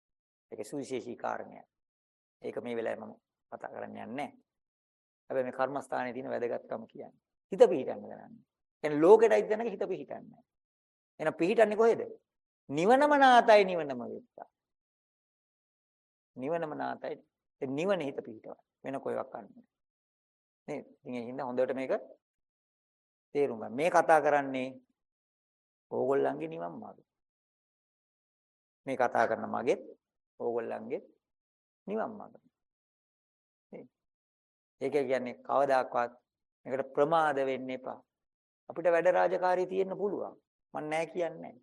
ඒක සුවිශේෂී කාරණයක්. ඒක මේ වෙලාවේ මම කතා කරන්න යන්නේ හැබැයි මේ කර්මස්ථානයේ තියෙන වැදගත්කම කියන්නේ. හිත පිහිටන්න ගන්නන්නේ. කියන්නේ ලෝකෙටයි දැනග හිත පිහිටන්නේ. එහෙනම් පිහිටන්නේ කොහෙද? නිවනම නාතයි නිවනම වෙත්තා. නිවනම නාතයි. ඒ නිවන හිත පිහිටව. වෙන කොයිවක් ගන්න. නේ? ඉතින් ඒ හින්දා හොඳට මේක තේරුම් ගන්න. මේ කතා කරන්නේ ඕගොල්ලන්ගේ නිවන් මාර්ගය. මේ කතා කරන මගෙත් ඕගොල්ලන්ගේ නිවන් මාර්ගය. ඒක කියන්නේ කවදාකවත් මේකට ප්‍රමාද වෙන්න එපා. අපිට වැඩ රාජකාරී තියෙන්න පුළුවන්. මම නෑ කියන්නේ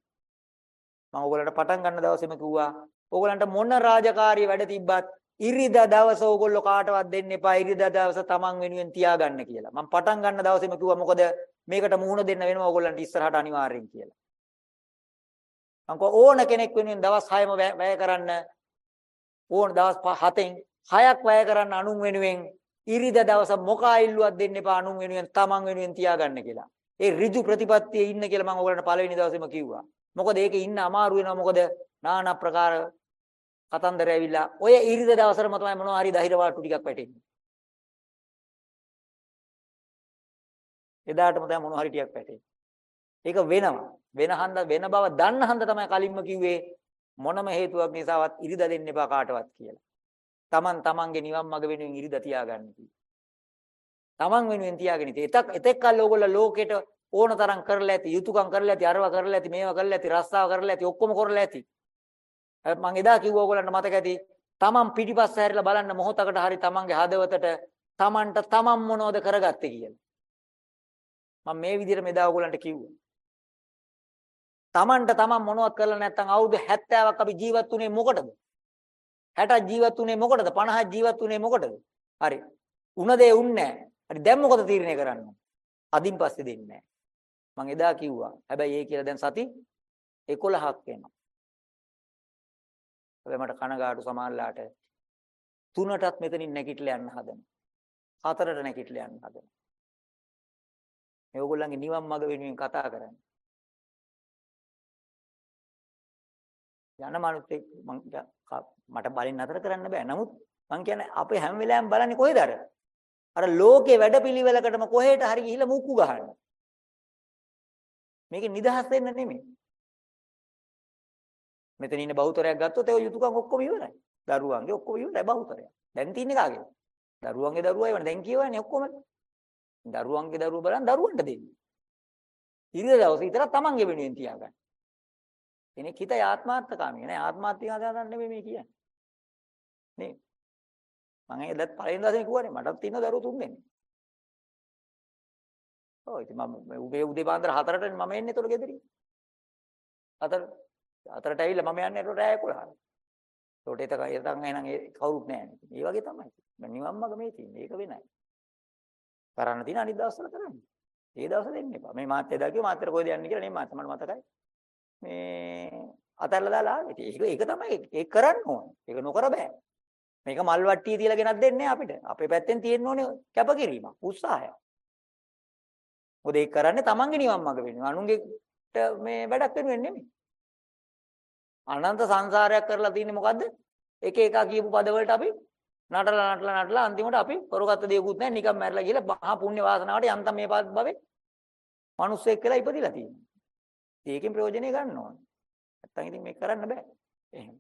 මම ඕගොල්ලන්ට පටන් ගන්න දවසේම කිව්වා ඕගොල්ලන්ට මොන රාජකාරී වැඩ තිබ්බත් ඉරිදා දවස ඕගොල්ලෝ කාටවත් දෙන්න එපා ඉරිදා දවස තමන් වෙනුවෙන් තියාගන්න කියලා. මම පටන් ගන්න දවසේම කිව්වා මොකද මේකට මුහුණ දෙන්න වෙනවා ඕගොල්ලන්ට ඉස්සරහට අනිවාර්යෙන් කියලා. මම ඕන කෙනෙක් වෙනුවෙන් දවස් 6ම වැය කරන්න ඕන දවස් 7න් 6ක් වැය කරන්න අනුන් වෙනුවෙන් ඉරිද දවස මොකා ඉල්ලුවක් දෙන්න එපා අනුන් වෙනුවෙන් තමන් වෙනුවෙන් තියාගන්න කියලා. ඒ ඍජු ප්‍රතිපත්තියේ ඉන්න කියලා මම ඔයගලන්ට පළවෙනි දවසේම කිව්වා. මොකද ඒකේ ඉන්න අමාරු වෙනවා මොකද নানা ප්‍රකාර කතන්දර ඇවිල්ලා ඔය ඉරිද දවසටම තමයි මොනවා හරි දහිර වාට්ටු ටිකක් වැටෙන්නේ. එදාටම තමයි මොනවා හරි ටිකක් වැටෙන්නේ. ඒක වෙනවා. වෙන හන්ද වෙන බව දන්න හන්ද තමයි කලින්ම කිව්වේ මොනම හේතුවක් නිසාවත් ඉරිද දෙන්න එපා කාටවත් කියලා. Taman tamanගේ නිවන් මඟ වෙනුවෙන් ඉරිද තියාගන්න කිව්වා. Taman වෙනුවෙන් තියාගෙන ඉතින් එතක් එතෙක් කල් ඕගොල්ලෝ ලෝකෙට ඕන තරම් කරලා ඇති, යුතුයකම් කරලා ඇති, අරවා කරලා ඇති, මේවා කරලා ඇති, රස්සාව කරලා ඇති, ඔක්කොම කරලා ඇති. මම එදා කිව්වා ඕගොල්ලන්ට මතක ඇති. Taman පිටිපස්ස හැරිලා බලන්න මොහොතකට හරි Tamanගේ හදවතට Tamanට Taman මොනවද කරගත්තේ කියලා. මම මේ විදිහට මෙදා ඕගොල්ලන්ට කිව්වා. Tamanට Taman මොනවත් කරලා නැත්නම් අවුරුදු 70ක් අපි ජීවත් වුණේ මොකටද? 60ක් ජීවත් වුණේ මොකටද? 50ක් ජීවත් වුණේ මොකටද? හරි. උණ දේ උන්නේ නැහැ. හරි දැන් මොකද තීරණය කරන්න? අදින් පස්සේ දෙන්නේ නැහැ. මං එදා කිව්වා. හැබැයි ඒ කියලා දැන් සති 11ක් වෙනවා. හැබැයි මට කනගාටු සමාල්ලාට තුනටත් මෙතනින් නැගිටලා යන්න හදනවා. හතරට නැගිටලා යන්න හදනවා. මේ ඕගොල්ලන්ගේ නිවන් මඟ වෙනුවෙන් කතා කරන්නේ. යන මනුස්සෙක් මට බලෙන් නතර කරන්න බෑ. නමුත් මං කියන්නේ අපේ හැම වෙලාවෙම බලන්නේ කොහෙද අර? අර ලෝකේ වැඩපිළිවෙලකටම කොහෙට හරි ගිහිල්ලා මුක්කු ගහන්න. මේකේ නිදහස් වෙන්න නෙමෙයි. මෙතන ඉන්න බහුතරයක් ගත්තොත් ඒ යුතුයකම් ඔක්කොම ඉවරයි. දරුවන්ගේ ඔක්කොම ඉවරයි බහුතරයක්. දැන් තියෙන්නේ කාගේද? දරුවන්ගේ දරුවා ඒවනේ දැන් කියවන්නේ ඔක්කොම. දරුවන්ගේ දරුවෝ බලන් දරුවන්ට දෙන්නේ. ඉරිද දවස් විතර තමන්ගේ වෙනුවෙන් තියාගන්න. කෙනෙක් හිත ආත්මාර්ථකාමී නෑ ආත්මාර්ථකාමී නෙමෙයි මේ කියන්නේ. නේ. මම එදත් පළවෙනි දවසේ කිව්වනේ මටත් තියෙන දරුවෝ තුන් දෙනෙක්. ඔව් ඉතින් මම උදේ උදේ පාන්දර 4ට මම එන්නේ ඒතකොට ගෙදරින්. 4 4ට ඇවිල්ලා මම යන්නේ ඒතකොට රෑ 11ට. ඒකට එතක එතන් එහෙනම් ඒ කවුරුත් නැහැ. ඒ වගේ තමයි. නිවන් මඟ මේ තියෙන්නේ. ඒක වෙනයි. කරන්න තියෙන අනිත් දවස්වල කරන්න. ඒ දවස් දෙන්න එපා. මේ මාත් එදා කිව්වා මාත්‍ර කොහෙද යන්නේ කියලා නේ මාත් මට මතකයි. මේ අතල්ලා දාලා ආවේ. ඒක ඒක තමයි ඒක කරන්න ඕනේ. ඒක නොකර බෑ. මේක මල් වට්ටිය තියලා ගෙනත් දෙන්නේ අපිට. අපේ පැත්තෙන් තියෙන්න ඕනේ කැපකිරීමක්, උත්සාහයක්. මොකද ඒක කරන්නේ තමන්ගේ නිවන් මඟ වෙන්නේ. අනුන්ගේ මේ වැඩක් වෙනුවෙන් නෙමෙයි. අනන්ත සංසාරයක් කරලා තින්නේ මොකද්ද? එක එක කියපු පදවලට අපි නටලා නටලා නටලා අන්තිමට අපි කරගත්ත දේකුත් නැහැ නිකන් මැරලා ගිහලා මහා පුණ්‍ය වාසනාවට යන්තම් මේ පාත් භවේ මිනිස්සෙක් කියලා ඉපදිලා තියෙනවා. ඒකෙන් ප්‍රයෝජනෙ ගන්න ඕනේ. නැත්තම් ඉතින් මේක කරන්න බෑ. එහෙම.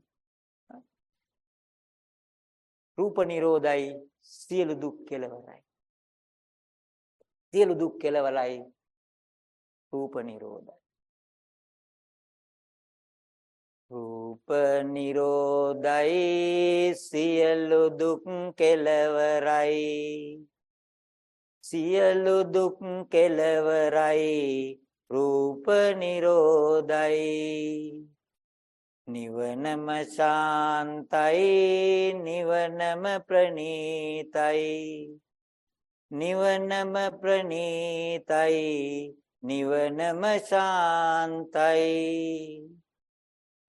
රූප නිරෝධයි සියලු දුක් කෙලවරයි. සියලු දුක් කෙලවරයි රූප නිරෝධයි. රූප නිරෝධයි සියලු දුක් කෙලවරයි සියලු දුක් කෙලවරයි රූප නිරෝධයි. නිවනම ශාන්තයි නිවනම ප්‍රණීතයි නිවනම ප්‍රණීතයි නිවනම ශාන්තයි.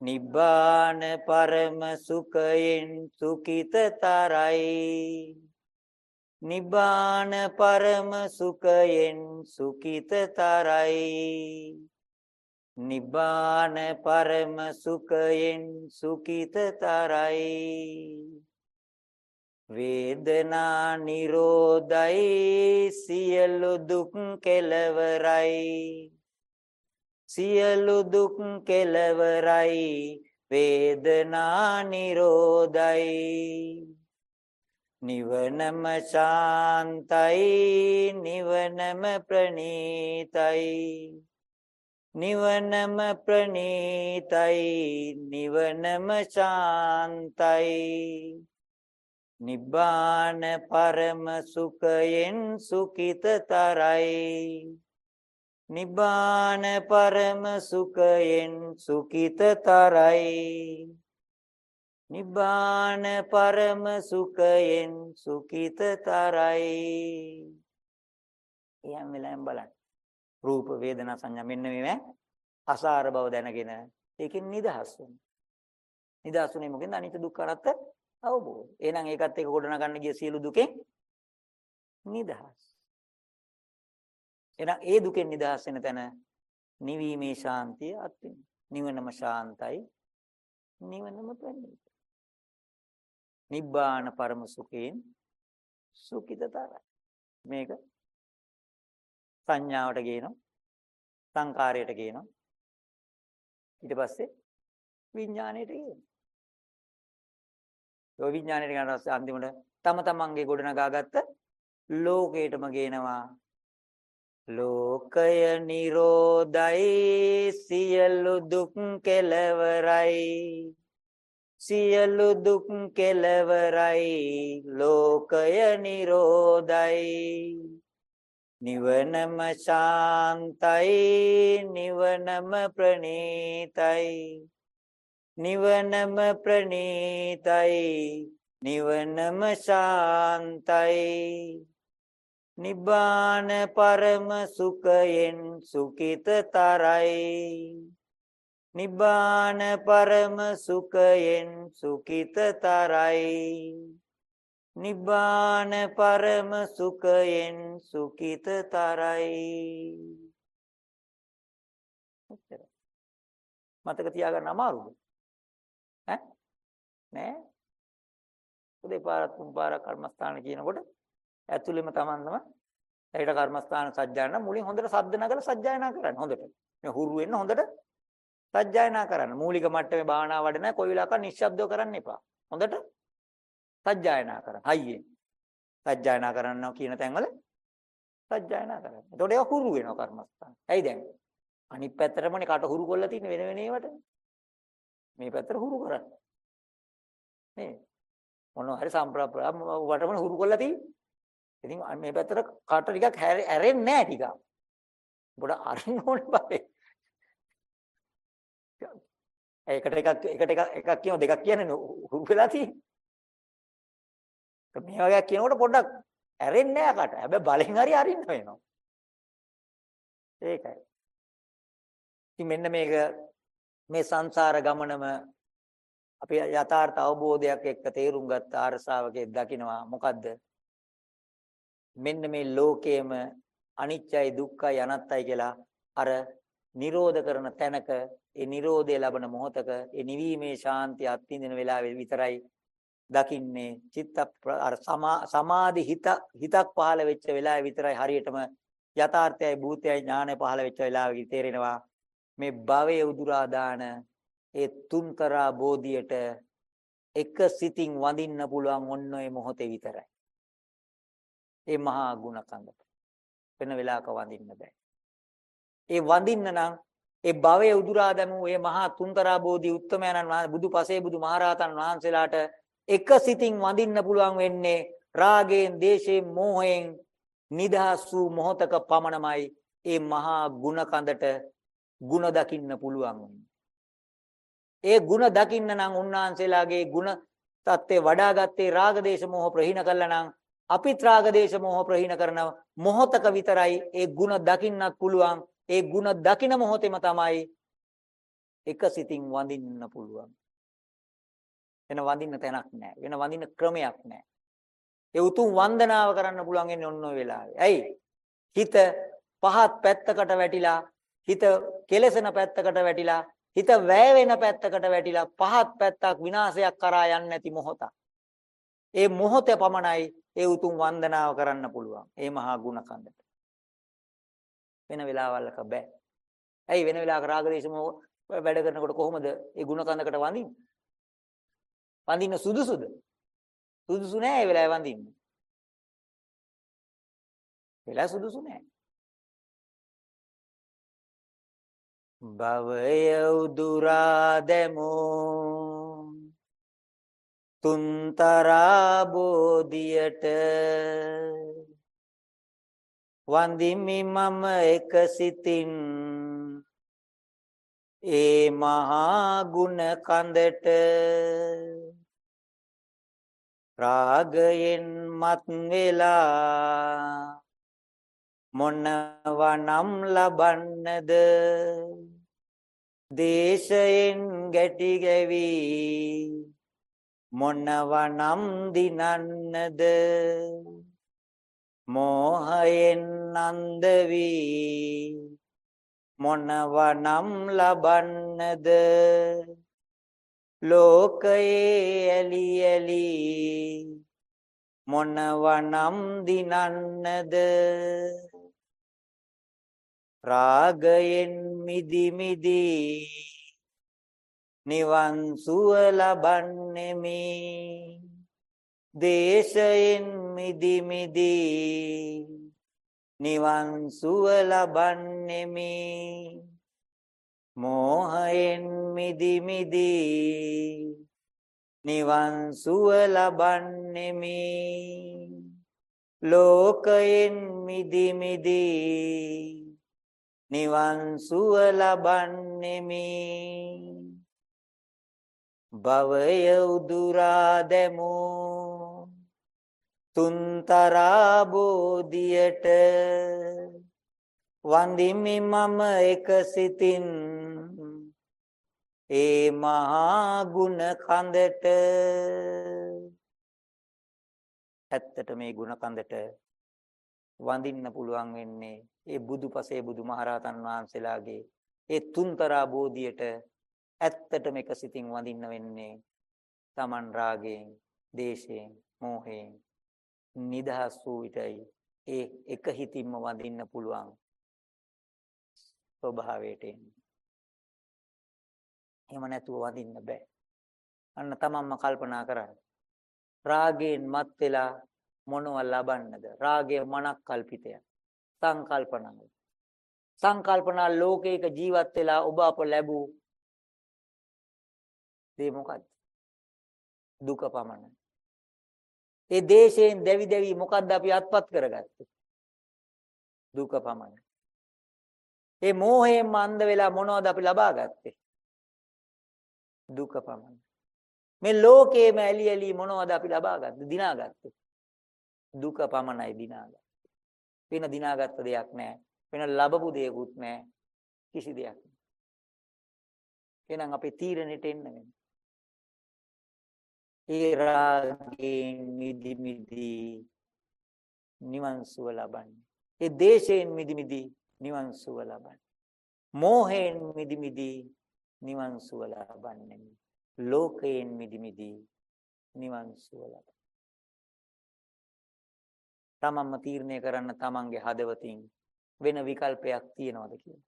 නිබ්බාන පරම සුඛයෙන් සුඛිතතරයි නිබ්බාන පරම සුඛයෙන් සුඛිතතරයි නිබ්බාන පරම සුඛයෙන් සුඛිතතරයි වේදනා නිරෝධයි සියලු දුක් කෙලවරයි. සියලු දුක් කෙලවරයි වේදනා නිරෝධයි. නිවනම ශාන්තයි නිවනම ප්‍රණීතයි නිවනම ප්‍රණීතයි නිවනම ශාන්තයි. නිබ්බාන පරම සුඛයෙන් සුඛිතතරයි නිබ්බාන පරම සුඛයෙන් සුඛිතතරයි නිබ්බාන පරම සුඛයෙන් සුඛිතතරයි එයන් වෙලාවෙන් බලන්න රූප වේදනා සංඥා මෙන්න මේවා අසාර බව දැනගෙන ඒකෙන් නිදහස් වෙන්න නිදහස් වුනේ මොකෙන්ද අනිත්‍ය දුක්ඛ අනාත්ම අවබෝධ එහෙනම් ඒකත් එක්ක ගොඩනගන්න ගිය සියලු දුකෙන් නිදහස් එහෙනම් ඒ දුකෙන් නිදහස් වෙන තැන නිවීමේ ශාන්තිය අත්විඳින. නිවනම ශාන්තයි. නිවනම ප්‍රණීත. නිබ්බාන පරම සුඛයෙන් සුඛිතතරයි. මේක සංඥාවට ගේනවා. සංකාරයට ගේනවා. ඊට පස්සේ විඥාණයට ගේනවා. ඒ විඥාණයට ගන්න පස්සේ අන්තිමට තම තමන්ගේ ගොඩනගාගත්ත ලෝකයටම ගේනවා ලෝකය නිරෝධයි සියලු දුක් කෙලවරයි සියලු දුක් කෙලවරයි ලෝකය නිරෝධයි. නිවනම ශාන්තයි නිවනම ප්‍රණීතයි. නිවනම ප්‍රණීතයි නිවනම ශාන්තයි. නිබ්බාන පරම සුඛයෙන් සුඛිතතරයි නිබ්බාන පරම සුඛයෙන් සුඛිතතරයි නිබ්බාන පරම සුඛයෙන් සුඛිතතරයි මතක තියාගන්න අමාරුද? ඈ? නෑ. උදේ පාරක් තුන් පාරක් කර්මස්ථාන කියනකොට ඇතුළෙම තමන්ම ඒකට කර්මස්ථාන සජ්ජායනා මුලින් හොඳට සද්ද නගලා සජ්ජායනා කරන්න හොඳට. මේ හුරු වෙන්න හොඳට සජ්ජායනා කරන්න. මූලික මට්ටමේ භාවනා වඩන කොයි වෙලාවක නිශ්ශබ්දව කරන්න එපා. හොඳට සජ්ජායනා කරන්න. හයියෙන්. සජ්ජායනා කරනවා කියන තැන්වල සජ්ජායනා කරන්න. එතකොට ඒක හුරු වෙනවා කර්මස්ථාන. ඇයි දැන්? අනිත් පැත්තටමනේ කට හුරු කරලා තියෙන වෙන වෙන ඒවට. මේ පැත්තට හුරු කරන්න. නේ. මොනවා හරි සම්ප්‍රාප්ත වටමන හුරු කරලා තියෙන්නේ. ඉතින් මේ පැත්තට කට ටිකක් ඇරෙන්නේ නැහැ ටිකක්. පොඩ අරින්න ඕනේ බෑ. ඒකට එකක් එකට එකක් එකක් කියනවා දෙකක් කියන්නේ හුරු වෙලා තියෙන්නේ. මේ වගේ කියනකොට පොඩ්ඩක් ඇරෙන්නේ නැහැ කට. හැබැයි බලෙන් හරි අරින්න වෙනවා. ඒකයි. ඉතින් මෙන්න මේක මේ සංසාර ගමනම අපි යථාර්ථ අවබෝධයක් එක්ක තේරුම් ගත්ත අරසාවකේ දකිනවා මොකද්ද මෙන්න මේ ලෝකයේම අනිත්‍යයි දුක්ඛයි අනත්තයි කියලා අර නිරෝධ කරන තැනක ඒ නිරෝධය ලබන මොහොතක ඒ නිවීමේ ශාන්තිය අත්විඳින වෙලාවේ විතරයි දකින්නේ චිත්ත අර සමාධි හිත හිතක් පහළ වෙච්ච වෙලාවේ විතරයි හරියටම යථාර්ථයයි භූතයයි ඥානය පහළ වෙච්ච වෙලාවේ තේරෙනවා මේ භවයේ උදුරා දාන ඒ තුන්තරා බෝධියට එක සිතින් වඳින්න පුළුවන් ඔන්න ඔය මොහොතේ විතරයි. ඒ මහා ගුණ කඳට. වෙන වෙලාවක වඳින්න බෑ. ඒ වඳින්න නම් ඒ භවයේ උදුරා දැමූ මේ මහා තුන්තරා බෝධි උත්තමයන්න් වහන්සේ බුදු පසේ බුදු මහරහතන් වහන්සේලාට එක සිතින් වඳින්න පුළුවන් වෙන්නේ රාගයෙන්, දේශයෙන්, මෝහයෙන් නිදහස් වූ මොහතක පමණමයි මේ මහා ගුණ කඳට ಗುಣ දකින්න පුළුවන් ඒ ಗುಣ දකින්න නම් උන්වහන්සේලාගේ ಗುಣ தත්ත්වේ වඩාගත්තේ රාග දේශ මොහ ප්‍රහීන කළා නම් අපිත් රාග දේශ මොහ ප්‍රහීන කරන මොහතක විතරයි ඒ ಗುಣ දකින්නත් පුළුවන් ඒ ಗುಣ දකින මොහොතේම තමයි එක සිතින් වඳින්න පුළුවන් වෙන වඳින්න තැනක් නැහැ වෙන වඳින්න ක්‍රමයක් නැහැ ඒ උතුම් වන්දනාව කරන්න පුළුවන් වෙන්නේ ඔන්න ඔය වෙලාවේ ඇයි හිත පහත් පැත්තකට වැටිලා හිත කෙලසෙන පැත්තකට වැටිලා හිත වැය වෙන පැත්තකට වැටිලා පහත් පැත්තක් විනාශයක් කරා යන්නේ නැති මොහොත. ඒ මොහොතේ පමණයි ඒ උතුම් වන්දනාව කරන්න පුළුවන්. ඒ මහා ගුණ කන්දට. වෙන වෙලාවල්ක බෑ. ඇයි වෙන වෙලාවක රාගදේශම වැඩ කරනකොට කොහොමද ඒ ගුණ කන්දකට වඳින්නේ? වඳින්න සුදුසුද? සුදුසු නෑ ඒ වෙලාවේ වඳින්න. වෙලා සුදුසු නෑ. භවය උදුරා දැමෝ තුන්තරා බෝධියට වන්දිමි මම එක සිතින්. ඒ මහා ගුණ කඳට රාගයෙන් මත් වෙලා මොනවනම් ලබන්නද? දේශයෙන් ගැටි ගැවි මොනවනම් දිනන්නද? මෝහයෙන් නන්ද වී මොනවනම් ලබන්නද? ලෝකයේ ඇලි ඇලි. මොනවනම් දිනන්නද? රාගයෙන් මිදි මිදි. නිවන් සුව ලබන්නෙමි. දේශයෙන් මිදි මිදි නිවන් සුව ලබන්නෙමි. මෝහයෙන් මිදි මිදි නිවන් සුව ලබන්නෙමි. ලෝකයෙන් මිදි මිදි නිවන් සුව ලබන්නෙමි. භවය උදුරා දැමෝ තුන්තරා බෝධියට වන්දිමි මම එක සිතින්. ඒ මහා ගුණ කඳට ඇත්තට මේ ගුණ කඳට වඳින්න පුළුවන් වෙන්නේ ඒ බුදුපසේ බුදුමහරහතන් වහන්සේලාගේ ඒ තුන්තරා බෝධියට ඇත්තටම එක සිතින් වඳින්න වෙන්නේ Taman රාගයෙන්, දේශයෙන්, මෝහයෙන් නිදහස් වූ විටයි ඒ එක හිතින්ම වඳින්න පුළුවන් ස්වභාවයට එන්නේ. එහෙම නැතුව වඳින්න බෑ. අන්න තමන්ම කල්පනා කරන්න. රාගයෙන් මත් වෙලා මොනව ලබන්නද? රාගය මනක් කල්පිතයක්. සංකල්පනංග. සංකල්පනා ලෝකයක ජීවත් වෙලා ඔබ අප ලැබූ දේ මොකද්ද? දුක පමණයි. ඒ දේශයෙන් දැවි දැවි මොකද්ද අපි අත්පත් කරගත්තේ? දුක පමණයි. ඒ මෝහයෙන් අන්ධ වෙලා මොනවද අපි ලබා ගත්තේ? දුක පමණයි. මේ ලෝකේම ඇලි ඇලි මොනවද අපි ලබා ගත්තේ? දිනාගත්තේ. දුක පමණයි දිනාගත්තේ. වෙන දිනාගත්ත දෙයක් නැහැ. වෙන ලැබපු දෙයක්වත් නැහැ. කිසි දෙයක්. එහෙනම් අපේ තීරණෙට එන්න වෙනවා. ඒ රාගයෙන් මිදි මිදි නිවන් සුව ලබන්නේ. ඒ දේශයෙන් මිදි මිදි නිවන් සුව ලබන්නේ. මෝහයෙන් මිදි මිදි නිවන් සුව ලබන්නේ. ලෝකයෙන් මිදි මිදි නිවන් සුව ලබන්නේ. තමන්ම තීරණය කරන්න තමන්ගේ හදවතින් වෙන විකල්පයක් තියනවද කියලා.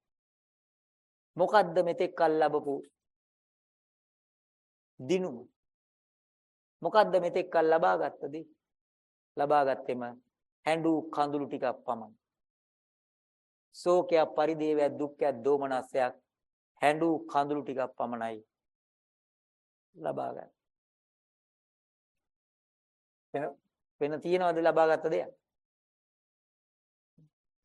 මොකද්ද මෙතෙක් කල් ලැබපු දිනුම? මොකද්ද මෙතෙක් කල් ලබාගත්ත දේ? ලබාගත්තෙම හැඬු කඳුළු ටිකක් පමණයි. ශෝකයක් පරිදේවයක් දුක්ඛයක් දෝමනස්සයක් හැඬු කඳුළු ටිකක් පමණයි ලබා ගන්න. වෙන වෙන තියනවද ලබාගත් දෙයක්?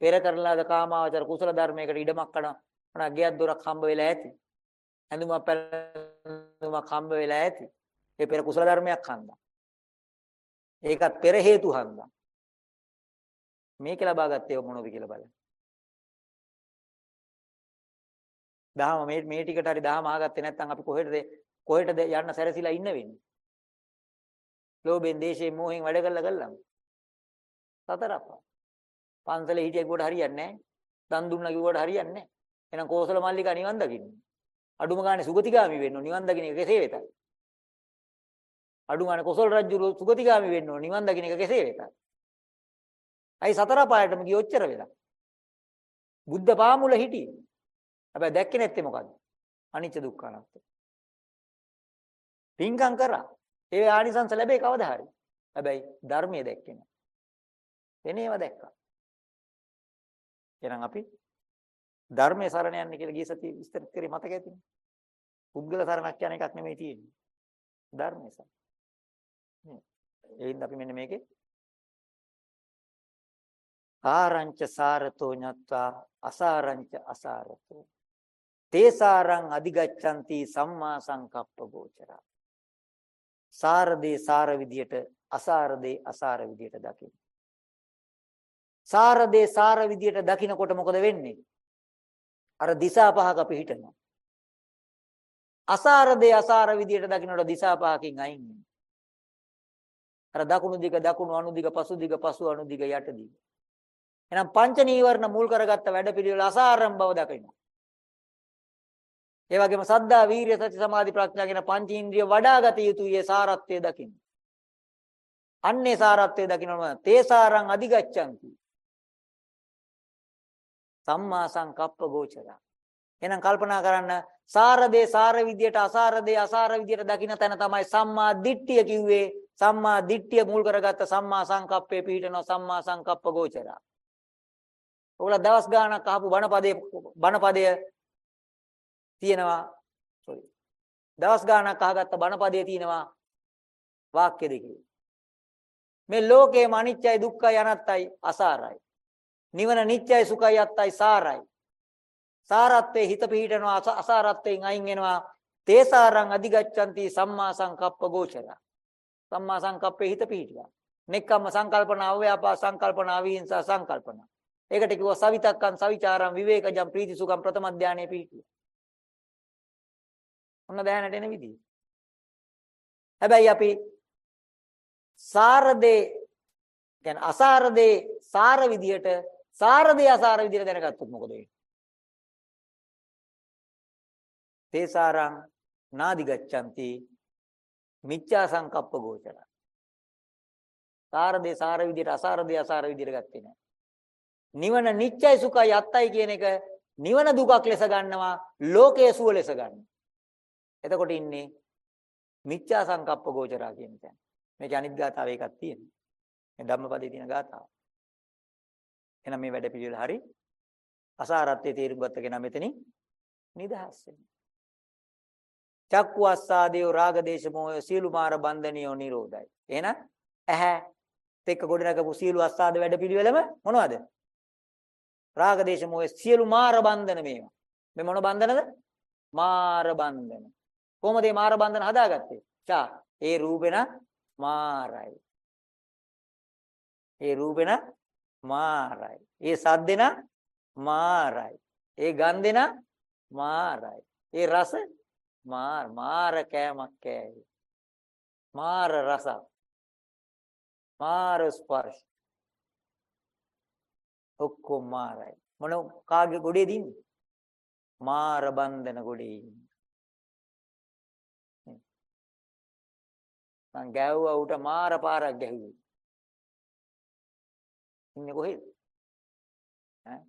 පෙර කරලාද කාමාවචර කුසල ධර්මයකට ඉඩමක් කරන ගියක් දොරක් හම්බ වෙලා ඇති. ඇඳුමක් පැළඳුමක් හම්බ වෙලා ඇති. ඒ පෙර කුසල ධර්මයක් හන්දා. ඒකත් පෙර හේතු හන්දා. මේක ලබාගත්තේ මොනවද කියලා බලන්න. දහම මේ මේ ටිකට හරි දහම ආගත්තේ නැත්නම් අපි කොහෙටද කොහෙටද යන්න සැරසිලා ඉන්න වෙන්නේ? ලෝභයෙන්, දේශයෙන්, මෝහෙන් වැඩ කළා කළාම. සතරක්. පන්සලේ හිටිය කිව්වට හරියන්නේ නැහැ. දන් දුන්නා කිව්වට හරියන්නේ නැහැ. එහෙනම් කෝසල මල්ලිකා නිවන් දකින්න. අඩුම ගානේ සුගතිගාමි වෙන්න ඕන නිවන් දකින්න එක කෙසේ වෙතයි. අඩුම ගානේ කොසල් රජු සුගතිගාමි වෙන්න ඕන නිවන් දකින්න එක කෙසේ වෙතයි. අයි සතර පායටම ගිය ඔච්චර වෙලා. බුද්ධ පාමුල හිටියේ. හැබැයි දැක්කේ නැත්තේ මොකද්ද? අනිච්ච දුක්ඛ අනාත්ම. පින්කම් කරා. ඒ ආනිසංස ලැබේ කවදා හරි. හැබැයි ධර්මයේ දැක්කේ නැහැ. වෙනේව දැක්කා. එහෙනම් අපි ධර්මයේ සරණ යන්නේ කියලා ගිය සතියේ විස්තර කරේ මතක ඇතිනේ. පුද්ගල සරණක් යන එකක් නෙමෙයි තියෙන්නේ. ධර්මයේ සරණ. ඒ හින්දා අපි මෙන්න මේකේ ආරංච සාරතෝ ඤත්වා අසාරංච අසාරතෝ. තේසාරං අධිගච්ඡanti සම්මා සංකප්ප ගෝචරා සාරදේ සාර විදියට අසාරදේ අසාර විදියට දකින්න. සාරදේ සාර විදියට දකින්නකොට මොකද වෙන්නේ? අර දිසා පහක පිහිටනවා අසාරදේ අසාර විදියට දකින්නකොට දිසා පහකින් අයින් වෙනවා. අර දකුණු දිග දකුණු අනු දිග පසු දිග පසු අනු දිග යට දිග එහෙනම් පංච නීවරණ මුල් කරගත්ත වැඩපිළිවෙල අසාරම් බව දකිනවා ඒ වගේම සද්දා වීරිය සති සමාධි ප්‍රඥා කියන පංච ඉන්ද්‍රිය වඩාගත යුතුයි ඒ සාරත්වය දකින්න. අන්නේ සාරත්වය දකින්නම තේසාරං අධිගච්ඡanti. සම්මා සංකප්ප ගෝචරා. එහෙනම් කල්පනා කරන්න සාරදේ සාර විදියට අසාරදේ අසාර විදියට දකින්න තැන තමයි සම්මා දිට්ඨිය කිව්වේ. සම්මා දිට්ඨිය මුල් කරගත්ත සම්මා සංකප්පේ පිහිටන සම්මා සංකප්ප ගෝචරා. ඔයාලා දවස් ගාණක් අහපු බණපදයේ බණපදයේ තියෙනවා. Sorry. දවස් ගාණක් අහගත්ත බණපදයේ තියෙනවා වාක්‍ය දෙකේ. මේ ලෝකේම අනිත්‍යයි දුක්ඛයි අනත්තයි අසාරයි. නිවන නිත්‍යයි සුඛයි අත්තයි සාරයි. සාරත්වයේ හිත පිහිටනවා අසාරත්වයෙන් අයින් වෙනවා. තේසාරං අධිගච්ඡanti සම්මා සංකප්ප ගෝචර. සම්මා සංකප්පේ හිත පිහිටියා. නෙක්කම්ම සංකල්පන අව්‍යාපා සංකල්පන අවිහිංසා සංකල්පන ඒකට කිව්වා සවිතක්කං සවිචාරං විවේකජං ප්‍රීති සුඛං ප්‍රථම ධානයේ පිහිටියා. ඔන්න දැනට එන විදිය. හැබැයි අපි සාරදේ කියන්නේ අසාරදේ සාර විදියට සාරදේ අසාර විදියට දැනගත්තොත් මොකද වෙන්නේ? තේසාරං නාදි ගච්ඡanti මිච්ඡා සංකප්ප ගෝචර. සාර දේ සාර විදියට අසාර දේ අසාර විදියට ගත්තේ නැහැ. නිවන නිච්චයි සුඛයි අත්තයි කියන එක නිවන දුකක් ලෙස ගන්නවා ලෝකයේ සුව ලෙස ගන්නවා. එතකොට ඉන්නේ මිච්ඡා සංකප්ප ගෝචරා කියන තැන. මේක අනිත් ගාතාව එකක් තියෙනවා. මේ ධම්මපදයේ තියෙන ගාතාව. එහෙනම් මේ වැඩ පිළිවෙල හරි අසාරත්වයේ තේරුම් ගත්ත කෙනා මෙතනින් නිදහස් වෙනවා. චක්කු අස්සාදේව රාග දේශ මොහ සීල මාර බන්ධනියෝ නිරෝධයි. එහෙනම් ඇහැ එක්ක ගොඩනගපු සීල අස්සාද වැඩ පිළිවෙලම මොනවද? රාග දේශ මොහ සියලු මාර බන්ධන මේවා. මේ මොන බන්ධනද? මාර බන්ධන. කොහොමද මේ මාර බන්ධන හදාගත්තේ? චා ඒ රූපෙන මාරයි. ඒ රූපෙන මාරයි. ඒ සද්දෙන මාරයි. ඒ ගන්ධෙන මාරයි. ඒ රස මාර මාර කෑමක් කෑවේ. මාර රස. මාර ස්පර්ශ. ඔක්කොම මාරයි. මොන කාගේ ගොඩේ දින්නේ? මාර බන්ධන ගොඩේ ඉන්නේ. මං ගැව්වා උට මාර පාරක් ගැහුවේ. ඉන්නේ කොහෙද? ඈ?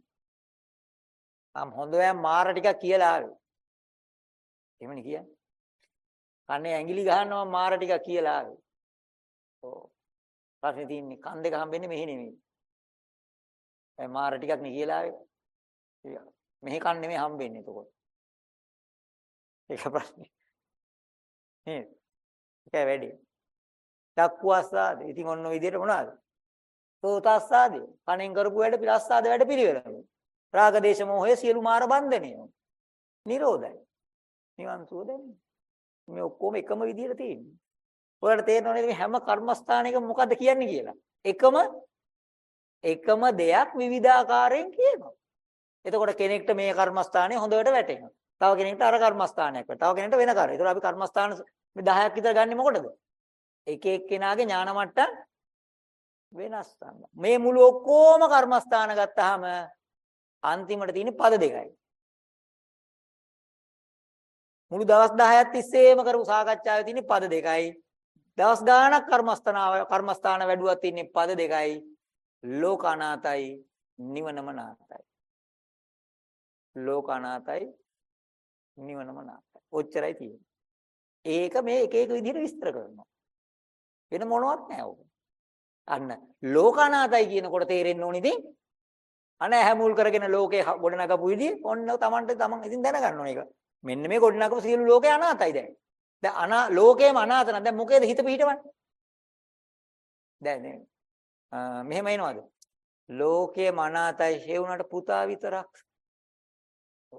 ආම් හොඳයන් මාර ටිකක් කියලා ආවේ. එහෙමනේ කියන්නේ. කන්නේ ඇඟිලි ගහනවා මාර ටිකක් කියලා ආවේ. ඔව්. ප්‍රශ්නේ තියෙන්නේ කන් දෙක හම්බෙන්නේ මෙහි නෙමෙයි. ඒ මාර ටිකක් නේ කියලා ආවේ. මෙහි කන් නෙමෙයි හම්බෙන්නේ එතකොට. ඒක ප්‍රශ්නේ. නේද? ඒකයි වැඩි. චක්කු අස්සාද. ඉතින් ඔන්න ඔය විදිහට මොනවද? සෝත අස්සාද. කණෙන් කරපු වැඩ පිළස්සාද වැඩ පිළිවෙල. රාග දේශ මොහය සියලු මාර බන්ධනය. නිරෝධයි. නිවන් සුව දැනෙන්නේ. මේ ඔක්කොම එකම විදිහට තියෙන්නේ. ඔයාලට තේරෙනව නේද මේ හැම කර්මස්ථානයකම මොකද්ද කියන්නේ කියලා? එකම එකම දෙයක් විවිධාකාරයෙන් කියනවා. එතකොට කෙනෙක්ට මේ කර්මස්ථානය හොඳට වැටෙනවා. තව කෙනෙක්ට අර කර්මස්ථානයක් වැටෙනවා. තව කෙනෙක්ට වෙන කාර්යයක්. ඒතකොට අපි කර්මස්ථාන මේ 10ක් විතර ගන්නෙ මොකටද? එක එක්කෙනාගේ ඥාන මට්ටම් වෙනස් තමයි. මේ මුළු ඔක්කොම කර්මස්ථාන ගත්තාම අන්තිමට තියෙන පද දෙකයි. මුළු දවස් 10ක් තිස්සේම කරපු සාකච්ඡාවේ තියෙන පද දෙකයි. දවස් ගාණක් කර්මස්ථානාව කර්මස්ථාන වැඩුවක් තියෙන පද දෙකයි. ලෝක අනාතයි නිවනම නාතයි. ලෝක අනාතයි නිවනම නාතයි. ඔච්චරයි තියෙන්නේ. ඒක මේ එක එක විදිහට විස්තර කරනවා. වෙන මොනවත් නැහැ ඕක. අන්න ලෝකනාතයි කියනකොට තේරෙන්න ඕනේ ඉතින් අන හැමුල් කරගෙන ලෝකේ ගොඩනගපු විදිහ ඔන්න තමන්ට තමන් ඉතින් දැනගන්න ඕනේ ඒක. මෙන්න මේ ගොඩනගපු සියලු ලෝකේ අනාතයි දැන්. දැන් අනා ලෝකේම අනාත නම් දැන් මොකේද හිත පිහිටවන්නේ? දැන් නේ. මෙහෙම එනවද? ලෝකේම අනාතයි හේ වුණාට පුතා විතරක්.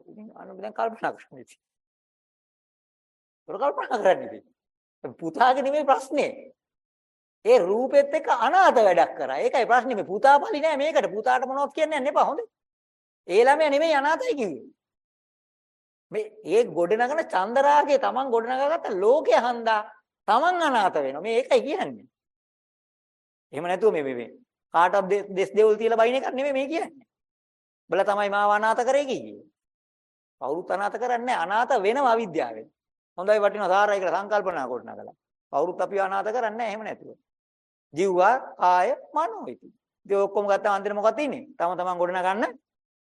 ඉතින් අනු දැන් කල්පනා කරන්න ඉතින්. කල්පනා කරන්න ඉතින්. පුතාගේ නෙමෙයි ප්‍රශ්නේ. ඒ රූපෙත් එක්ක අනාථ වැඩක් කරා. ඒකයි ප්‍රශ්නේ මේ පුතා පලි නෑ මේකට. පුතාට මොනවද කියන්නේ යන්න එපා හොඳේ. ඒ ළමයා නෙමෙයි අනාථයි කිව්වේ. මේ ඒ ගොඩනගන චන්දරාගේ Taman ගොඩනගාගත්ත ලෝකේ හන්දා Taman අනාථ වෙනවා. මේ ඒකයි කියන්නේ. එහෙම නැතුව මේ මේ කාටවත් දෙස් දෙවුල් තියලා බයින එකක් නෙමෙයි මේ කියන්නේ. බල තමයි මාව අනාථ කරේ කියේ. කවුරුත් අනාථ කරන්නේ අනාථ වෙනව අවිද්‍යාවෙන්. හොඳයි වටිනවා සාරයි කියලා සංකල්පනා කරනකලා. කවුරුත් අපිව අනාථ කරන්නේ නැහැ එහෙම නැතුව. ජීවවා කාය මනෝ ඉති. ඉතින් ඔක්කොම ගත්තාම අන්තිමට මොකක්ද තියෙන්නේ? තම තමන් ගොඩන ගන්න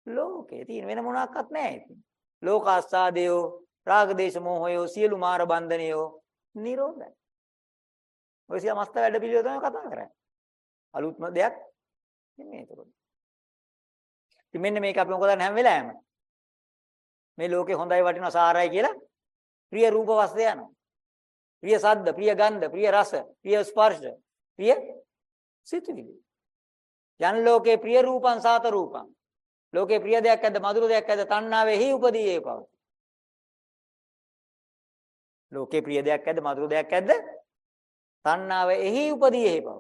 ලෝකේ තියෙන වෙන මොනක්වත් නැහැ ඉතින්. ලෝකාස්සාදයෝ රාග දේශ මොහයෝ සියලු මාර බන්ධනයෝ නිරෝධයි. ඔය සිය මස්ත වැඩ පිළිවෙල තමයි කතා කරන්නේ. අලුත්ම දෙයක් නෙමෙයි ඒක. ඉතින් මෙන්න මේක අපි මොකද හැම වෙලාවෙම මේ ලෝකේ හොඳයි වටිනවා සාරයි කියලා ප්‍රිය රූප වස්තු යනවා. ප්‍රිය සද්ද, ප්‍රිය ගන්ධ, ප්‍රිය රස, ප්‍රිය ස්පර්ශ, ප්‍රිය සිතුවිලි. යන් ලෝකේ ප්‍රිය රූපං සාත රූපං. ලෝකේ ප්‍රිය දෙයක් ඇද්ද මధుර දෙයක් ඇද්ද තණ්හාවෙහි උපදී ඒ පව. ලෝකේ ප්‍රිය දෙයක් ඇද්ද මధుර දෙයක් ඇද්ද තණ්හාවෙහි උපදී ඒ පව.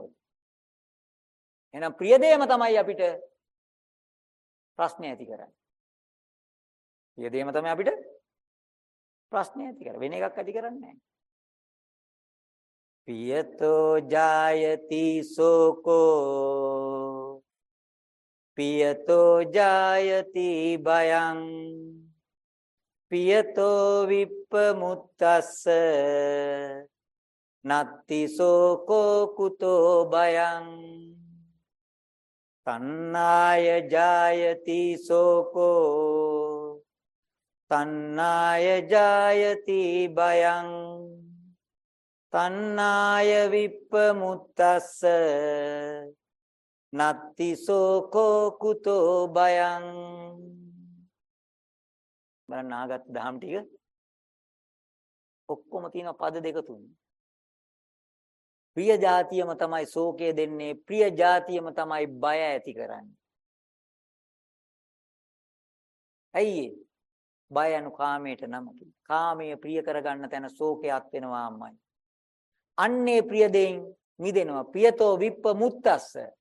එහෙනම් ප්‍රිය දෙයම තමයි අපිට ප්‍රශ්න ඇති කරන්නේ. ප්‍රිය දෙයම තමයි අපිට ප්‍රශ්න ඇති කරන්නේ. වෙන එකක් ඇති කරන්නේ නැහැ. පියතෝ ජායති සෝකෝ පියතෝ ජායති බයං පියතෝ විප්පමුත්තස්ස නත්ති සෝකෝ කුතෝ බයං තණ්හාය ජායති සෝකෝ තණ්හාය ජායති බයං තණ්හාය විප්පමුත්තස්ස නත්ති සෝකෝ කුතෝ බයං බලන්න ආගත් දහම් ටික. ඔක්කොම තියෙන පද දෙක තුන. ප්‍රිය જાතියම තමයි ශෝකය දෙන්නේ. ප්‍රිය જાතියම තමයි බය ඇති කරන්නේ. ඇයි බය anu කාමයට නමකි. කාමයේ ප්‍රිය කරගන්න තැන ශෝකයක් වෙනවාමයි අන්නේ ප්‍රිය දෙයින් මිදෙනවා. ප්‍රියතෝ විප්ප මුත්තස්ස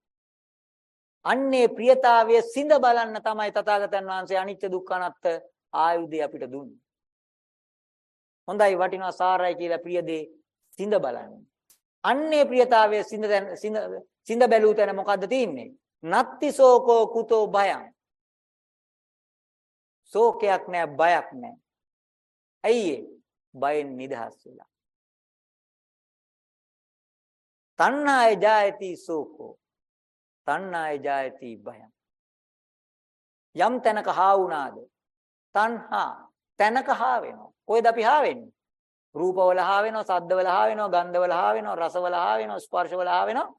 අන්නේ ප්‍රියතාවය සිඳ බලන්න තමයි තථාගතයන් වහන්සේ අනිත්‍ය දුක්ඛ අනාත්ත ආයුධය අපිට දුන්නේ. හොඳයි වටිනවා සාරයි කියලා ප්‍රිය දේ සිඳ බලන්න. අන්නේ ප්‍රියතාවය සිඳ සිඳ සිඳ බැලූ තැන මොකද්ද තියෙන්නේ? නත්ති සෝකෝ කුතෝ භයං. සෝකයක් නෑ බයක් නෑ. ඇයි බයෙන් නිදහස් වෙලා. තණ්හාය ජායති සෝකෝ තණ්හාය ජායති භයං. යම් තැනක හා වුණාද? තණ්හා තැනක හා වෙනවා. කොහෙද අපි හා වෙන්නේ? රූපවල හා වෙනවා සද්දවල හා වෙනවා ගන්ධවල හා වෙනවා රසවල හා වෙනවා ස්පර්ශවල හා වෙනවා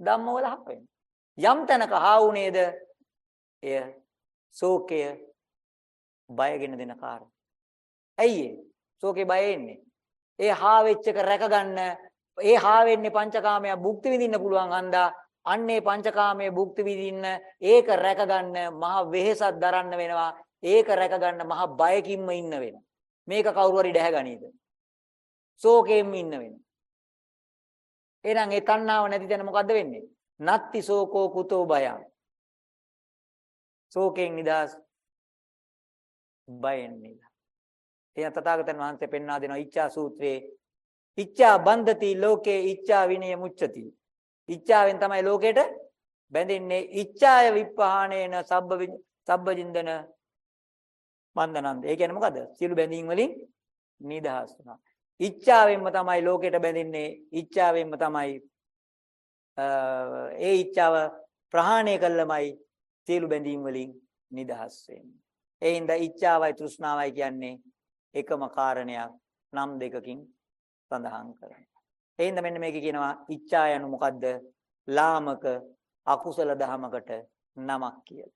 ධම්මවල හා වෙනවා. යම් තැනක හා වුණේද? එය ශෝකය බයගෙන දෙන කාරණා. ඇයි ඒ? ශෝකේ බය එන්නේ ඒ හා වෙච්ච එක රැකගන්න ඒ හා වෙන්නේ පංචකාමයේ භුක්ති විඳින්න පුළුවන් හන්දා අන්නේ පංචකාමයේ භුක්ති විඳින්න ඒක රැකගන්න මහ වෙහෙසක් දරන්න වෙනවා. ඒක රැකගන්න මහ බයකින්ම ඉන්න වෙනවා. මේක කවුරු හරි දැහැගනීද ශෝකයෙන්ම ඉන්න වෙනවා. එහෙනම් ඒ තණ්හාව නැති තැන මොකද්ද වෙන්නේ? නත්ති ශෝකෝ කුතෝ බයං ශෝකයෙන් නිදහස් බයෙන් නිදහස්. එයා තථාගතයන් වහන්සේ පෙන්වා දෙනවා ඉච්ඡා සූත්‍රයේ ඉච්ඡා බන්ධති ලෝකේ ඉච්ඡා විනය මුච්චති ඉච්ඡාවෙන් තමයි ලෝකෙට බැඳෙන්නේ ඉච්ඡාය විප්පහානේන සබ්බ සබ්බජින්දන බන්ධනන්ද. ඒ කියන්නේ මොකද? සියලු බැඳීම් වලින් නිදහස් වෙනවා. ඉච්ඡාවෙන්ම තමයි ලෝකෙට බැඳෙන්නේ. ඉච්ඡාවෙන්ම තමයි ඒ ඉච්ඡාව ප්‍රහාණය කළමයි සියලු බැඳීම් වලින් නිදහස් වෙන්නේ. ඒ හින්දා ඉච්ඡාවයි තෘෂ්ණාවයි කියන්නේ එකම කාරණයක් නම් දෙකකින් සඳහන් කරනවා. එහෙනම් මෙන්න මේක කියනවා ඉච්ඡා යනු මොකද්ද? ලාමක අකුසල දහමකට නමක් කියලා.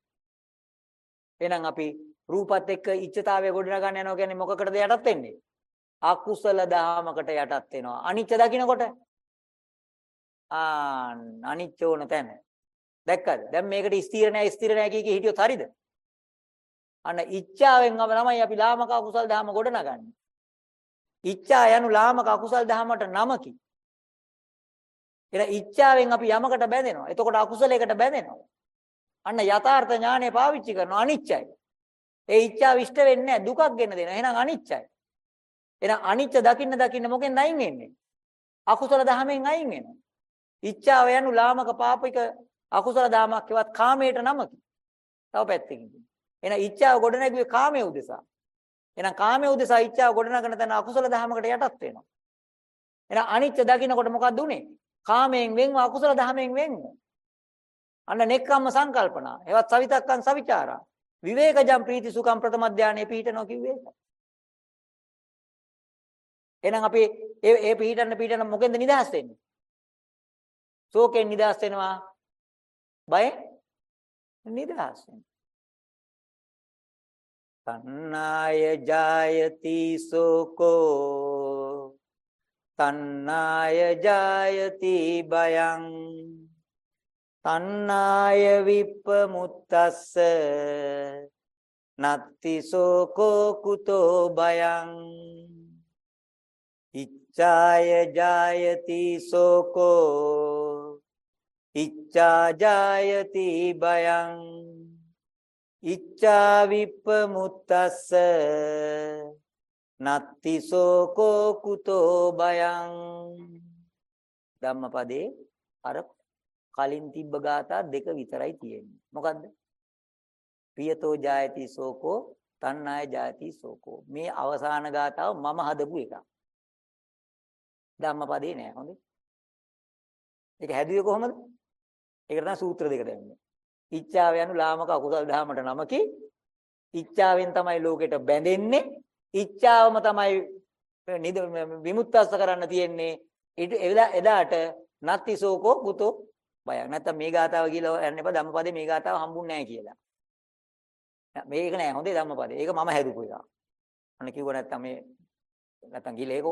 එහෙනම් අපි රූපත් එක්ක ඉච්ඡතාවය ගොඩනගන්න යනවා කියන්නේ මොකකටද යටත් වෙන්නේ? අකුසල දහමකට යටත් වෙනවා. අනිච්ච දකින්නකොට ආ අනිච්ච ඕන තැන. දැක්කද? දැන් මේකට ස්ථිර නැහැ ස්ථිර නැහැ කිය කී හිටියොත් හරිද? අන්න ඉච්ඡාවෙන් තමයි අපි ලාමක අකුසල දහම ගොඩනගන්නේ. ඉච්ඡා යනු ලාමක අකුසල දහමට නමකි. එහෙනම් ඉච්ඡාවෙන් අපි යමකට බැඳෙනවා. එතකොට අකුසලයකට බැඳෙනවා. අන්න යථාර්ථ ඥානය පාවිච්චි කරනවා අනිච්චයි. ඒ ඉච්ඡාව ඉෂ්ට වෙන්නේ නැහැ දුකක් ගෙන දෙනවා. එහෙනම් අනිච්චයි. එහෙනම් අනිච්ච දකින්න දකින්න මොකෙන් අයින් වෙන්නේ? අකුසල දහමෙන් අයින් වෙනවා. ඉච්ඡාව යනු ලාමක පාපික අකුසල දහමක් ඒවත් කාමයට නමකි. තව පැත්තකින්. එහෙනම් ඉච්ඡාව ගොඩ නැගුවේ කාමයේ උදෙසා. එහෙනම් කාමයේ උදෙසා ඉච්ඡාව ගොඩ නගන තැන අකුසල දහමකට යටත් වෙනවා. එහෙනම් අනිච්ච දකින්නකොට මොකක්ද උනේ? කාමයෙන් වෙන්ව අකුසල දහමෙන් වෙන්ව. අන්න නෙක්ඛම්ම සංකල්පනා. ඒවත් සවිතක්කං සවිචාරා. විවේකජම් ප්‍රීති සුඛම් ප්‍රථම ධානයේ පිහිටනවා කිව්වේ ඒක. එහෙනම් අපි ඒ ඒ පිහිටන්න පිහිටන්න මොකෙන්ද නිදහස් වෙන්නේ? ශෝකයෙන් නිදහස් වෙනවා. බයෙන් නිදහස් වෙනවා. තණ්හාය ජායති සෝකෝ තණ්හාය ජායති බයං තණ්හාය විප්පමුත්තස්ස. නත්ති සෝකෝ කුතෝ බයං ඉච්ඡාය ජායති සෝකෝ. ඉච්ඡා ජායති බයං ඉච්ඡා විප්පමුත්තස්ස. නත්ති සෝකෝ කුතෝ බයං ධම්මපදේ අර කලින් තිබ්බ ગાතා දෙක විතරයි තියෙන්නේ මොකද්ද පියතෝ ජායති සෝකෝ තණ්හාය ජායති සෝකෝ මේ අවසාන ગાතාව මම හදපු එකක් ධම්මපදේ නෑ හොඳේ. ඒක හැදුවේ කොහොමද? ඒකට තමයි සූත්‍ර දෙක දැම්මේ. ඉච්ඡාව යනු ලාමක අකුසල දහමට නමකි. ඉච්ඡාවෙන් තමයි ලෝකෙට බැඳෙන්නේ. ඉච්ඡාවම තමයි විමුක්තස්ස කරන්න තියෙන්නේ. එදාට නත්තිසෝකෝ පුතෝ බයක්. නැත්තම් මේ ගාතාව කියලා යන්න එපා ධම්මපදේ මේ ගාතාව හම්බුන්නේ නැහැ කියලා. මේක නෑ හොඳේ ධම්මපදේ. ඒක මම හැදුපු එක. අන්න කිව්ව නැත්තම් මේ නැත්තම් ගිල ඒක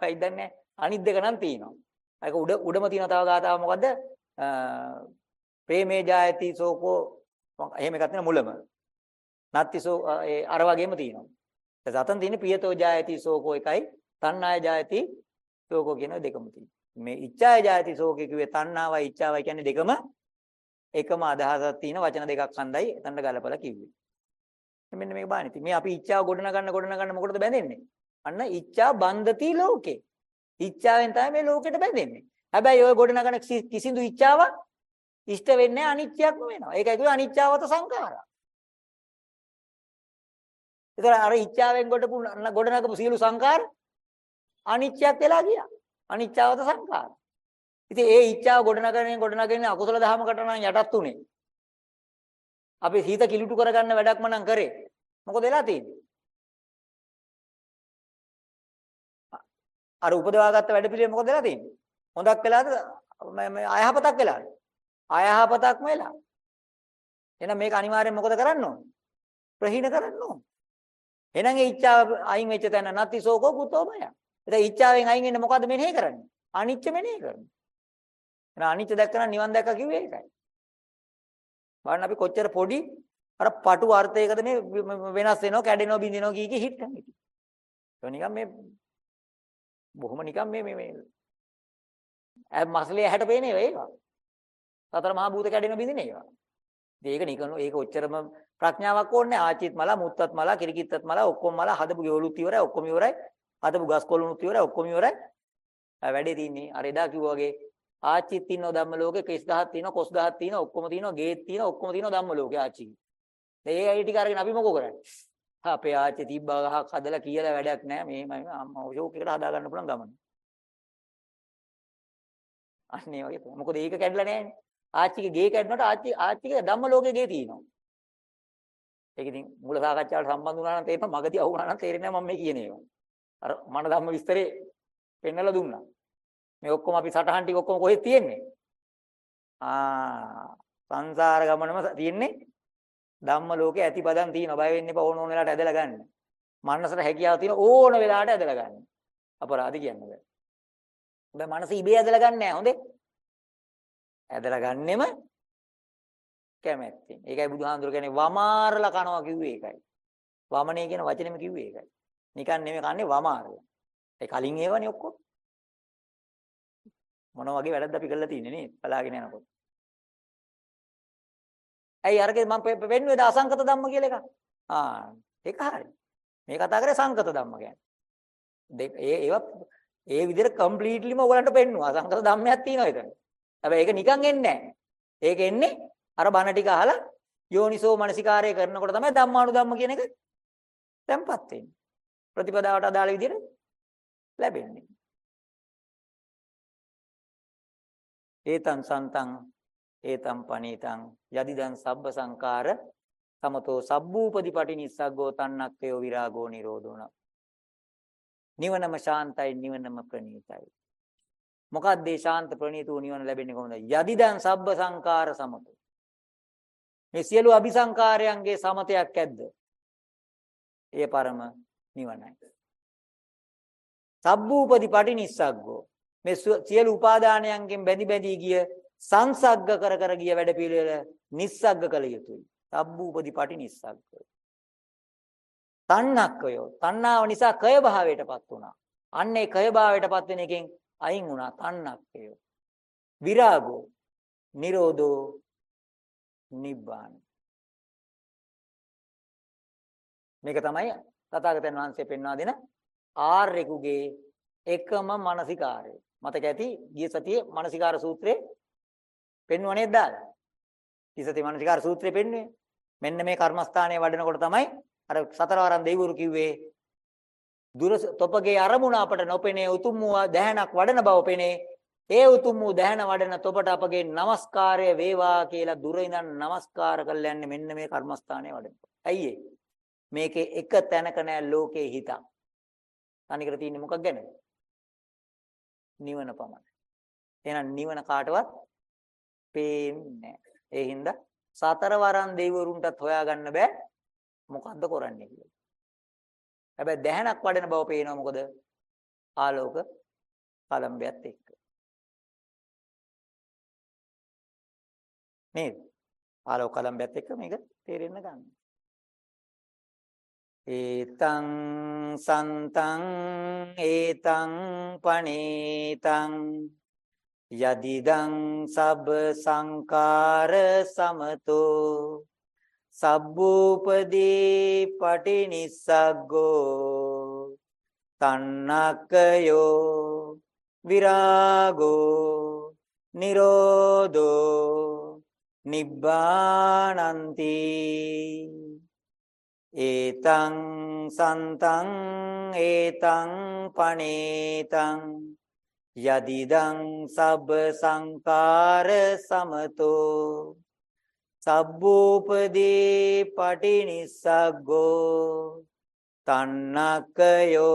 හොයයි දන්නේ අනිත් දෙක නම් තියෙනවා. ඒක උඩ උඩම තියෙන තව ගාතාව මොකද්ද? ප්‍රේමේ ජායති සෝකෝ එහෙම එකක් තියෙන මුලම. නත්තිසෝ ඒ අර වගේම තියෙනවා. ඊට අතන් තියෙන පියතෝ ජායති සෝකෝ එකයි තණ්හාය ජායති සෝකෝ කියන දෙකම තියෙනවා. මේ ඉච්ඡාය ජායති සෝකේ කිව්වේ තණ්හාවයි ඉච්ඡාවයි කියන්නේ දෙකම එකම අදහසක් තියෙන වචන දෙකක් හන්දයි එතනට ගලපලා කිව්වේ. මෙන්න මේක බලන්න. ඉතින් මේ අපි ඉච්ඡාව ගොඩන ගන්න ගොඩන ගන්න මොකටද බැඳෙන්නේ? අන්න ඉච්ඡා බන්ධති ලෝකේ. ඉච්ඡාවෙන් තමයි මේ ලෝකෙට බැඳෙන්නේ. හැබැයි ඔය ගොඩනගන කිසිදු ඉච්ඡාවක් ඉෂ්ට වෙන්නේ අනිත්‍යක්ම වෙනවා. ඒකයි කිව්වේ අනිච්චවත සංඛාරා. ඒතර අර ඉච්ඡාවෙන් ගොඩපු ගොඩනගපු සියලු සංඛාර අනිත්‍යයක් වෙලා ගියා. අනිච්චවත සංඛාර. ඉතින් ඒ ඉච්ඡාව ගොඩනගගෙන ගොඩනගගෙන අකුසල දහමකට නම් යටත් උනේ. අපි හිත කිලුටු කරගන්න වැඩක්ම නම් කරේ. මොකද වෙලා තියෙන්නේ? අර උපදවාගත්ත වැඩ පිළිවෙල මොකද වෙලා තියෙන්නේ? හොඳක් වෙලාද අයහපතක් වෙලාද? අයහපතක්ම වෙලා. එහෙනම් මේක අනිවාර්යෙන් මොකද කරන්න ඕන? ප්‍රහීන කරන්න ඕන. එහෙනම් ඒ ඉච්ඡාව අයින් වෙච්ච තැන නැති සෝකෝ කුතෝ බය. එතන ඉච්ඡාවෙන් අයින් වෙන්න මොකද්ද මෙනෙහි කරන්නේ? අනිච්ච මෙනෙහි කරන්නේ. එහෙනම් අනිච්ච දැක්කම නිවන් දැක්ක කිව්වේ ඒකයි. බලන්න අපි කොච්චර පොඩි අර පටු අර්ථයකද මේ වෙනස් වෙනවා කැඩෙනවා බිඳිනවා කී කී හිට කරන්නේ. ඒක නිකන් මේ බොහොම නිකන් මේ මේ මේ මස්ලේ ඇහැට පේනේ ඒවා. සතර මහා භූත කැඩෙන බින්දින ඒවා. ඒක නිකන් ඒක ඔච්චරම ප්‍රඥාවක් ඕනේ ආචිත් මල මුත්තත් මල කිරිකිත්තත් මල ඔක්කොම මල හදපු ගෙවලුත් ඉවරයි ඔක්කොම ඉවරයි. හදපු ගස් කොළුනුත් ඉවරයි ඔක්කොම ඉවරයි. වැඩේ තියෙන්නේ අර එදා කිව්වා වගේ ආචිත් ඉන්නව ධම්ම ලෝකේ කෙස් ගහක් තියෙනවා කොස් ගහක් තියෙනවා ඔක්කොම තියෙනවා ගේත් තියෙනවා ඔක්කොම තියෙනවා ධම්ම ලෝකේ ආචි. දැන් ඒ අයිටි කරගෙන අපි මොකෝ කරන්නේ? අපේ ආච්චි තිබ්බා ගහක් හදලා කියලා වැඩක් නැහැ මේමයි අම්මා ෂෝක් එකට හදා ගන්න පුළුවන් ගමන. අන්න ඒ වගේ තමයි. මොකද ඒක කැඩලා නැහැනේ. ආච්චිගේ ගේ කැඩුණාට ආච්චි ආච්චිගේ ධම්ම ලෝකේ ගේ තියෙනවා. ඒක ඉතින් මූල සාකච්ඡාවට සම්බන්ධ වුණා නම් තේරෙනවා මගදී අහුණා නම් තේරෙන්නේ නැහැ මම මේ කියන ඒවා. අර මන ධම්ම විස්තරේ පෙන්නලා දුන්නා. මේ ඔක්කොම අපි සටහන් ටික ඔක්කොම කොහෙද තියෙන්නේ? ආ සංසාර ගමනම තියෙන්නේ ධම්ම ලෝකේ ඇතිපදන් තියෙනවා. බය වෙන්න එපා ඕන ඕන වෙලාවට ඇදලා ගන්න. මනසට හැකියාව තියෙන ඕන වෙලාවට ඇදලා ගන්න. අපරාධ කියන්නේ බෑ. ඔබ මනස ඉබේ ඇදලා ගන්න නෑ හොඳේ. ඇදලා ගන්නෙම කැමැත්තෙන්. ඒකයි බුදුහාඳුර කියන්නේ වමාරලා කනවා කිව්වේ ඒකයි. වමනේ කියන වචනේම කිව්වේ ඒකයි. නිකන් නෙමෙයි කන්නේ වමාරලා. ඒ කලින් ඒවනේ ඔක්කොම. මොන වගේ වැඩක්ද අපි කරලා තියෙන්නේ නේ බලාගෙන යනකොට. ඇයි අරගේ මම පෙන්නුවේද අසංකත ධම්ම කියලා එකක්? ආ ඒක හරි. මේ කතා කරේ සංකත ධම්ම කියන්නේ. ඒ ඒවා ඒ විදිහට කම්ප්ලීට්ලිම ඔයගලන්ට පෙන්නුවා. අසංකත ධම්මයක් තියෙනවා එතන. හැබැයි ඒක නිකන් එන්නේ නැහැ. ඒක එන්නේ අර බණ ටික අහලා යෝනිසෝ මනසිකාරය කරනකොට තමයි ධම්මානුධම්ම කියන එක තැම්පත් වෙන්නේ. ප්‍රතිපදාවට අදාළ විදිහට ලැබෙන්නේ. ඒතං සන්තං ඒතම් පනීතං යදිදං සබ්බ සංකාර සමතෝ සබ්බූපදීපටි නිස්සග්ගෝ තන්නක්කයෝ විරාගෝ නිරෝධෝන නිවනම ශාන්තයි නිවනම ප්‍රණීතයි මොකක්ද මේ ශාන්ත ප්‍රණීත වූ නිවන ලැබෙන්නේ කොහොමද යදිදං සබ්බ සංකාර සමතෝ මේ සියලු අபிසංකාරයන්ගේ සමතයක් ඇද්ද ඒ පරම නිවනයි සබ්බූපදීපටි නිස්සග්ගෝ මේ සියලු උපාදානයන්ගෙන් බැඳි බැඳි ගිය සංසග්ග කර කර ගිය වැඩ පිළිවෙල නිස්සග්ග කළ යුතුයි. සබ්බූපදීපටි නිස්සග්ග. තණ්හක්කය. තණ්හාව නිසා කය භාවයටපත් වුණා. අන්න ඒ කය භාවයටපත් වෙන එකෙන් අයින් වුණා තණ්හක්කය. විරාගෝ නිරෝධෝ නිබ්බාන. මේක තමයි තථාගතයන් වහන්සේ පෙන්වා දෙන ආර්යෙකුගේ එකම මානසිකාරය. මතක ඇති ගිය සතියේ මානසිකාර සූත්‍රයේ පෙන්වුව නේද දාලා? තිසති මනසිකාර සූත්‍රය පෙන්වුවේ. මෙන්න මේ කර්මස්ථානයේ වඩනකොට තමයි අර සතරවරන් දෙවිවරු කිව්වේ දුර තොපගේ අරමුණ අපට නොපෙනේ උතුම් වූ දැහනක් වඩන බව පෙනේ. ඒ උතුම් වූ දැහන වඩන තොපට අපගේ নমස්කාරය වේවා කියලා දුර ඉඳන් নমස්කාර කරලා යන්නේ මෙන්න මේ කර්මස්ථානයේ වඩන. ඇයි ඒ? මේකේ එක තැනක නෑ ලෝකේ හිතක්. අනිකට තියෙන්නේ මොකක් ගැනද? නිවන පමණයි. එහෙනම් නිවන කාටවත් පේන්නේ නෑ. ඒ හින්දා සතරවරන් දෙවිවරුන්ටත් හොයාගන්න බෑ මොකද්ද කරන්නේ කියලා. හැබැයි දැහනක් වඩන බව පේනවා මොකද? ආලෝක කලම්බයත් එක්ක. නේද? ආලෝක කලම්බයත් එක්ක මේක තේරෙන්න ගන්න. ඒතං සන්තං ඒතං පනේතං යදිදං සබ්බ සංකාර සමතෝ සබ්බූපදී පටිනිස්සග්ගෝ තන්නක්කයෝ විරාගෝ නිරෝධෝ නිබ්බානන්ති. ඒතං සන්තං ඒතං පනේතං යදිදං සබ්බ සංකාර සමතෝ. සබ්බූපදී පටිනිස්සග්ගෝ තන්නක්කයෝ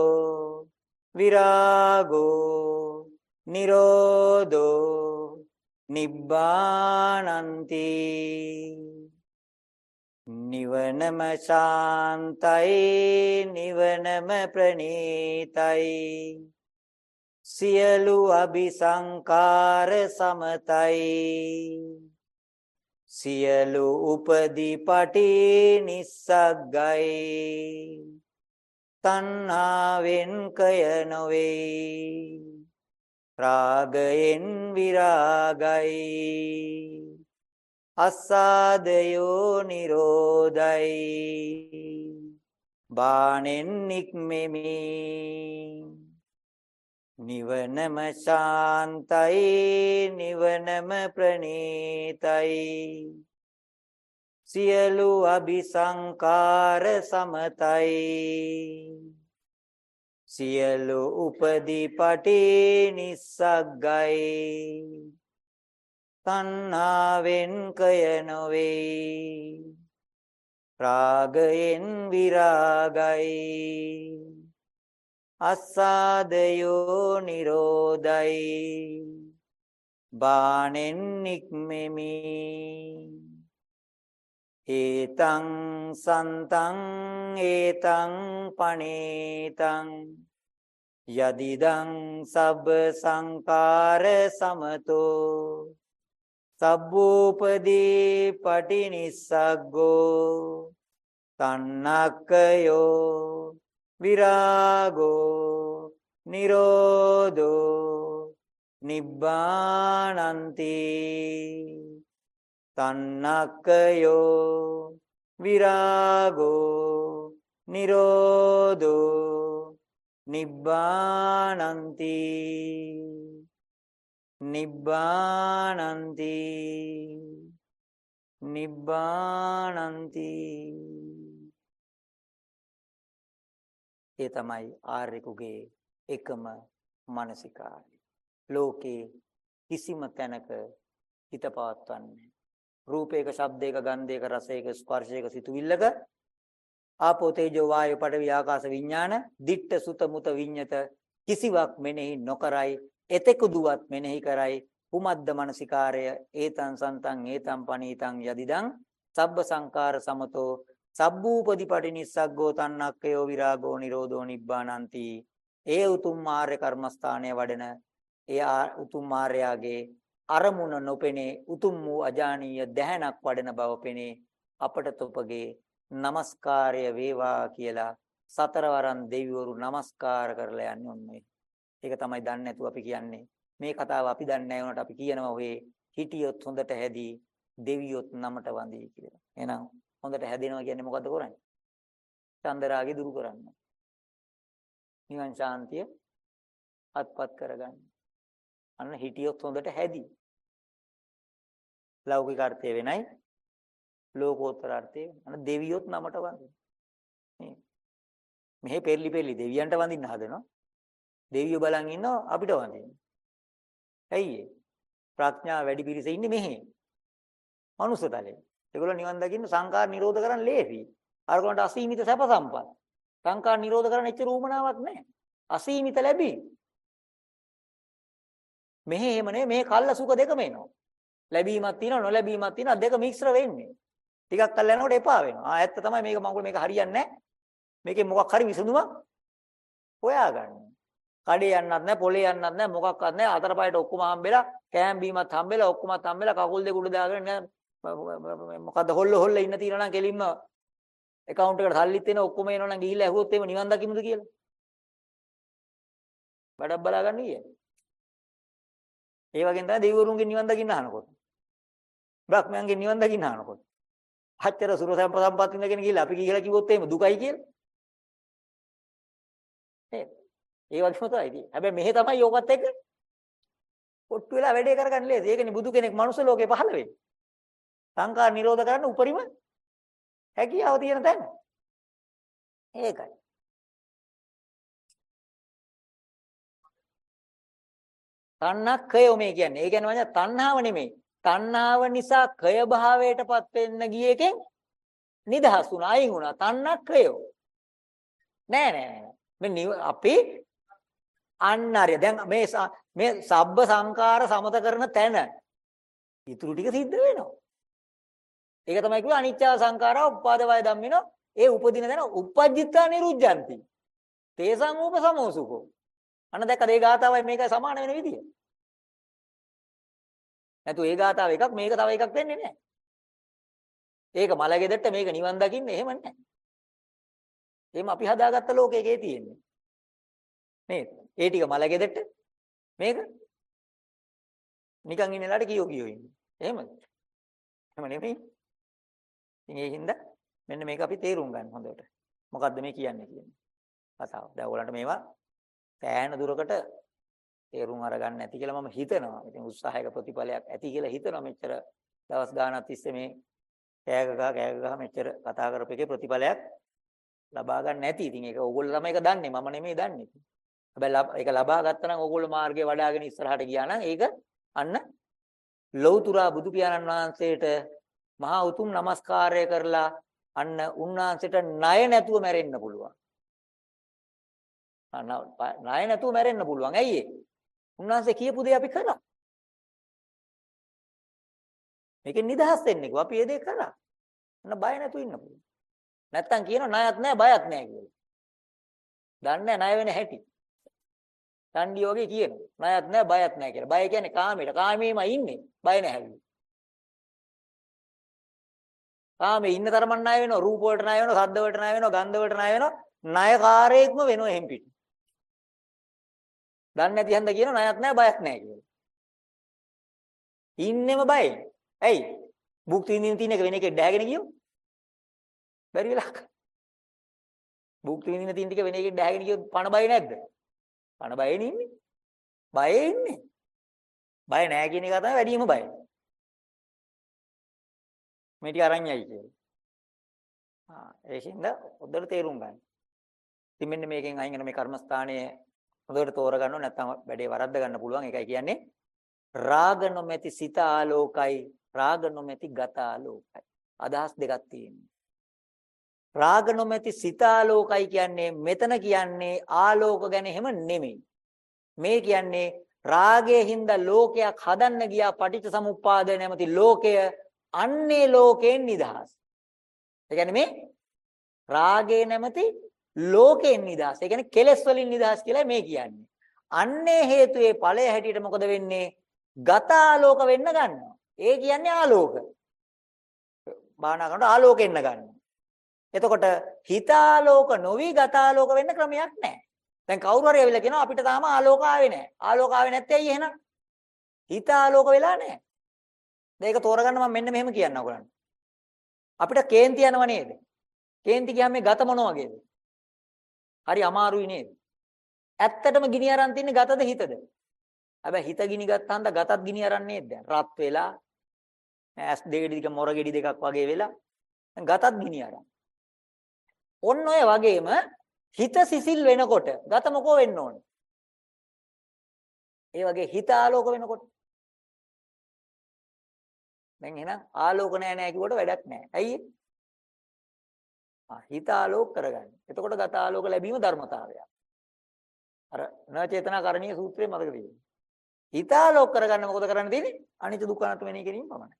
විරාගෝ නිරෝධෝ නිබ්බානන්ති නිවනම ශාන්තයි නිවනම ප්‍රණීතයි සියලු අபிසංකාර සමතයි සියලු උපදීපටි නිස්සග්ගයි තණ්හාවෙන් කය නොවේ. රාගයෙන් විරාගයි. අස්සාදයෝ නිරෝධයි. බාණෙන් නික්මෙමි. නිවනම ශාන්තයි නිවනම ප්‍රණීතයි. සියලු අபிසංකාර සමතයි. සියලු උපදීපටි නිස්සග්ගයි. තණ්හාවෙන් කය නොවේ. රාගයෙන් විරාගයි. අස්සාදයෝ නිරෝධයි. බාණෙන් නික්මෙමි. ඒතං සන්තං ඒතං පනේතං. යදිදං සබ්බ සංකාර සමතෝ. සබ්බූපදී පටිනිස්සග්ගෝ. තන්නක්කයෝ විරාගෝ නිරෝධෝ නිබ්බානන්ති. තන්නක්කයෝ විරාගෝ නිරෝධෝ නිබ්බානන්ති. නිබ්බානන්ති. නිබ්බානන්ති. ඒ තමයි ආර්යකුගේ එකම මානසිකාරය. ලෝකේ කිසිම තැනක හිත පවත්වන්නේ රූපයක, ශබ්දයක, ගන්ධයක, රසයක, ස්පර්ශයක, සිතුවිල්ලක ආපෝ තේජෝ වායෝ පඨවි ආකාශ විඥාන දිට්ඨ සුත මුත විඤ්ඤත කිසිවක් මෙනෙහි නොකරයි එතෙකු දුවත් මෙනෙහි කරයි. කුමද්ද මානසිකාරය ඒතං සන්තං ඒතං පනීතං යදිදං සබ්බ සංකාර සමතෝ සබ්බූපදීපටි නිස්සග්ගෝ තණ්හක්කයෝ විරාගෝ නිරෝධෝ නිබ්බානಂತಿ. ඒ උතුම් මාර්ය කර්මස්ථානයේ වඩන ඒ උතුම් මාර්යාගේ අරමුණ නොපෙනේ උතුම් වූ අජානීය දැහැණක් වඩන බව පෙනේ අපට තොපගේ নমස්කාරය වේවා කියලා සතරවරන් දෙවිවරු নমස්කාර කරලා යන්නේ ඔන්නේ. ඒක තමයි දන්නේ නැතුව අපි කියන්නේ. මේ කතාව අපි දන්නේ නැහැ වුණාට අපි කියනවා ඔහේ හිටියොත් හොඳට හැදී දෙවියොත් නමට වඳී කියලා. එහෙනම් හොඳට හැදෙනවා කියන්නේ මොකද්ද කරන්නේ? චන්දරාගේ දුරු කරන්න. නිවන් ශාන්තිය අත්පත් කරගන්න. අන්න හිටියොත් හොඳට හැදි. ලෞකික අර්ථය වෙනයි. ලෝකෝත්තර අර්ථය අන්න දෙවියොත් නමට වඳින. මෙහි පෙරලි පෙරලි දෙවියන්ට වඳින්න හදනවා. දෙවියෝ බලන් ඉන්නවා අපිට වඳින්න. ඇයි ඒ? ප්‍රඥා වැඩි පිරිස ඉන්නේ මෙහි. මනුස්ස තලේ. ඒගොල්ලෝ නිවන් දකින්න සංකාර නිරෝධ කරන්න ලේසි. අරගොන්ට අසීමිත සැප සම්පත්. සංකාර නිරෝධ කරන්න එච්චර උවමනාවක් නැහැ. අසීමිත ලැබි. මෙහි එහෙම නෙමෙයි මේ කල්ල සුඛ දෙකම එනවා. ලැබීමක් තියෙනවා නොලැබීමක් තියෙනවා දෙක මිශ්‍ර වෙන්නේ. ටිකක් කල් යනකොට එපා වෙනවා. ආ ඇත්ත තමයි මේක මඟුල මේක හරියන්නේ නැහැ. මේකේ මොකක් හරි විසඳුමක් හොයාගන්න. කඩේ යන්නත් නැහැ, පොලේ යන්නත් නැහැ, මොකක්වත් නැහැ. අතර පායට ඔක්කොම හම්බෙලා, කෑම් බීමත් හම්බෙලා, ඔක්කොමත් හම්බෙලා කකුල් දෙක උඩ දාගෙන මොකද්ද හොල්ල හොල්ල ඉන්න තියනවා නම් කෙලින්ම account එකට සල්ලිත් එන ඔක්කොම එනවා නම් ගිහිල්ලා ඇහුවොත් එimhe නිවන් දකිමුද කියලා. වැඩක් බලාගන්න ඊයේ. ඒ වගේම තමයි දෙවිවරුන්ගෙන් නිවන් දකින්න අහනකොට. බ්‍රහ්මයන්ගෙන් නිවන් දකින්න අහනකොට. අච්චර සුර සම්ප සම්පත් ඉඳගෙන ගිහිල්ලා අපි කියලා කිව්වොත් එහෙම දුකයි කියලා. නේද? ඒ වගේම තමයි ඉතින්. හැබැයි මෙහෙ තමයි යෝගත් එක්ක ඔට්ටු වෙලා වැඩේ කරගන්න ලේසි. ඒකනේ බුදු කෙනෙක් මනුස්ස ලෝකේ පහළ වෙන්නේ. සංකාර නිරෝධ කරන්න උපරිම හැකියාව තියෙන තැන. ඒකයි. තණ්හක්ඛය මේ කියන්නේ. ඒ කියන්නේ මම තණ්හාව නෙමෙයි. තණ්හාව නිසා කය භාවයටපත් වෙන්න ගිය එකෙන් නිදහස් වුණා. අයින් වුණා. තණ්හක්ඛය. නෑ නෑ නෑ. මේ අපි අන්නරිය. දැන් මේ මේ සබ්බ සංකාර සමත කරන තැන ඉතුරු ටික සිද්ධ වෙනවා. ඒක තමයි කිව්වේ අනිච්චා සංඛාරා උපාද වය ධම්මිනෝ ඒ උපදින තැන උපජ්ජිතා නිරුද්ධಂತಿ. තේසං ූප සමෝසුකෝ. අන්න දැක්කද ඒ ගාතාවයි මේකයි සමාන වෙන විදිය. නැතු ඒ ගාතාව එකක් මේක තව එකක් වෙන්නේ නැහැ. ඒක මලගෙදරට මේක නිවන් දකින්න එහෙම නැහැ. එහෙම අපි හදාගත්ත ලෝකයකේ තියෙන්නේ. නේද? ඒ ටික මලගෙදරට මේක නිකන් ඉන්නලාට කියෝ කියෝ ඉන්නේ. එහෙමද? එහෙම නෙමෙයි. ඉතින් ඒ හින්දා මෙන්න මේක අපි තේරුම් ගන්න හොඳට. මොකද්ද මේ කියන්නේ කියන්නේ. කතාව. දැන් ඔයගලන්ට මේවා සෑහෙන දුරකට තේරුම් අරගන්න නැති කියලා මම හිතනවා. ඉතින් උත්සාහයක ප්‍රතිඵලයක් ඇති කියලා හිතනවා මෙච්චර දවස් ගාණක් තිස්සේ මේ කෑග ගහ කෑග ගහ මෙච්චර කතා කරපු එකේ ප්‍රතිඵලයක් ලබා ගන්න නැති. ඉතින් ඒක ඕගොල්ලෝ තමයි ඒක දන්නේ. මම නෙමෙයි දන්නේ. හැබැයි ඒක ලබා ගත්තා නම් ඕගොල්ලෝ මාර්ගය වඩ아가ගෙන ඉස්සරහට ගියා නම් ඒක අන්න ලෞතුරා බුදු පියාණන් වහන්සේට මහා උතුම් নমස්කාරය කරලා අන්න උන්වහන්සේට ණය නැතුව මැරෙන්න පුළුවන්. ණය නැතුව මැරෙන්න පුළුවන්. ඇයි ඒ? උන්වහන්සේ කියපු දේ අපි කළා. මේකෙන් නිදහස් වෙන්නේ කො අපි ඒ දේ කළා. අන්න බය නැතුව ඉන්න පුළුවන්. නැත්තම් කියනවා ණයක් නැහැ බයක් නැහැ කියලා. දන්නේ ණය වෙන හැටි. චණ්ඩි යෝගේ කියනවා ණයක් නැහැ බයක් නැහැ කියලා. බය කියන්නේ කාමයට. කාමේම ඉන්නේ. බය නැහැ. කාමේ ඉන්න තරම ණය වෙනවා රූප වලට ණය වෙනවා ශබ්ද වලට ණය වෙනවා ගන්ධ වලට ණය වෙනවා ණයකාරයෙක්ම වෙනවා එහෙම් පිට. දන්නේ නැති හන්ද කියන ණයක් නැහැ බයක් නැහැ කියලා. ඉන්නෙම බයයි. ඇයි? භුක්ති විඳින්න තියෙන එක වෙන එකෙක් ඩෑගෙන ගියෝ. බැරි වෙලා. භුක්ති විඳින්න තියෙන ටික වෙන එකෙක් ඩෑගෙන ගියොත් පණ බය නැද්ද? පණ බයෙන් ඉන්නේ. බයේ ඉන්නේ. බය නැහැ කියන එක තමයි වැඩිම බය. මේ ටික අරන් යයි කියලා. ආ ඒකින්ද හොඳට තේරුම් ගන්න. ඉතින් මෙන්න මේකෙන් අයින් වෙන මේ කර්මස්ථානයේ හොඳට තෝරගන්න ඕන නැත්නම් වැඩේ වරද්ද ගන්න පුළුවන්. ඒකයි කියන්නේ රාග නොමැති සිත ආලෝකයි රාග නොමැති ගත ආලෝකයි. අදහස් දෙකක් තියෙනවා. රාග නොමැති සිත ආලෝකයි කියන්නේ මෙතන කියන්නේ ආලෝක ගැන එහෙම නෙමෙයි. මේ කියන්නේ රාගයේ හින්දා ලෝකයක් හදන්න ගියා පටිච්ච සමුප්පාද නැමැති ලෝකය අන්නේ ලෝකයෙන් නිදහස්. ඒ කියන්නේ මේ රාගේ නැමැති ලෝකයෙන් නිදහස්. ඒ කියන්නේ කෙලෙස් වලින් නිදහස් කියලා මේ කියන්නේ. අන්නේ හේතුයේ ඵලය හැටියට මොකද වෙන්නේ? ගත ආලෝක වෙන්න ගන්නවා. ඒ කියන්නේ ආලෝක. බාහනා කරනකොට ආලෝකෙන්න ගන්නවා. එතකොට හිතාලෝක නොවි ගතාලෝක වෙන්න ක්‍රමයක් නැහැ. දැන් කවුරු හරි ඇවිල්ලා කියනවා අපිට තාම ආලෝක ආවේ නැහැ. ආලෝක ආවේ නැත්තේ ඇයි එහෙනම්? හිතාලෝක වෙලා නැහැ. මේක තෝරගන්න මම මෙන්න මෙහෙම කියන්න ඔයගලන්ට. අපිට කේන්ති යනව නේද? කේන්ති ගියාම මේ ගත මොන වගේද? හරි අමාරුයි නේද? ඇත්තටම ගිනි අරන් තින්නේ ගතද හිතද? හැබැයි හිත ගිනි ගත්තාම ගතත් ගිනි අරන් නේද දැන්? රත් වෙලා ඇස් දෙකෙඩි දෙක මොර ගෙඩි දෙකක් වගේ වෙලා ගතත් ගිනි අරන්. ඔන්න ඔය වගේම හිත සිසිල් වෙනකොට ගත මොකෝ වෙන්න ඕනේ? ඒ වගේ හිත ආලෝක වෙනකොට දැන් එහෙනම් ආලෝක නැහැ නැහැ කිව්වට වැඩක් නැහැ. ඇයි ආ හිත ආලෝක කරගන්න. එතකොට ගත ආලෝක ලැබීම ධර්මතාවයක්. අර නචේතනා කරණීය සූත්‍රයේ මතක තියෙනවා. හිත ආලෝක කරගන්න මොකද කරන්න තියෙන්නේ? අනිත්‍ය දුක්ඛ අනාත්ම වෙනී කිරීම පමණයි.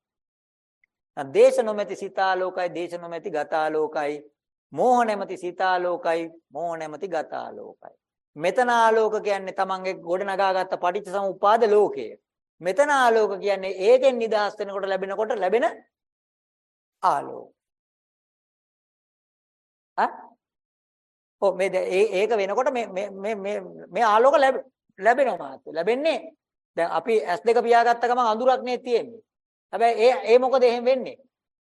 දේශ නොමැති සිත ආලෝකයි, දේශ නොමැති ගත ආලෝකයි, මෝහ නැමැති සිත ආලෝකයි, මෝහ නැමැති ගත ආලෝකයි. මෙතන ආලෝක කියන්නේ තමන්ගේ ගොඩ නගාගත්ත පටිච්ච සමුප්පාද ලෝකය. මෙතන ආලෝක කියන්නේ ඒකෙන් නිදහස් වෙනකොට ලැබෙනකොට ලැබෙන ආලෝක. ආ? ඔව් මේ ඒක වෙනකොට මේ මේ මේ මේ ආලෝක ලැබෙනවා ලැබෙන්නේ දැන් අපි S2 පියාගත්ත ගමන් අඳුරක් නේ තියෙන්නේ. හැබැයි ඒ ඒ මොකද එහෙම වෙන්නේ?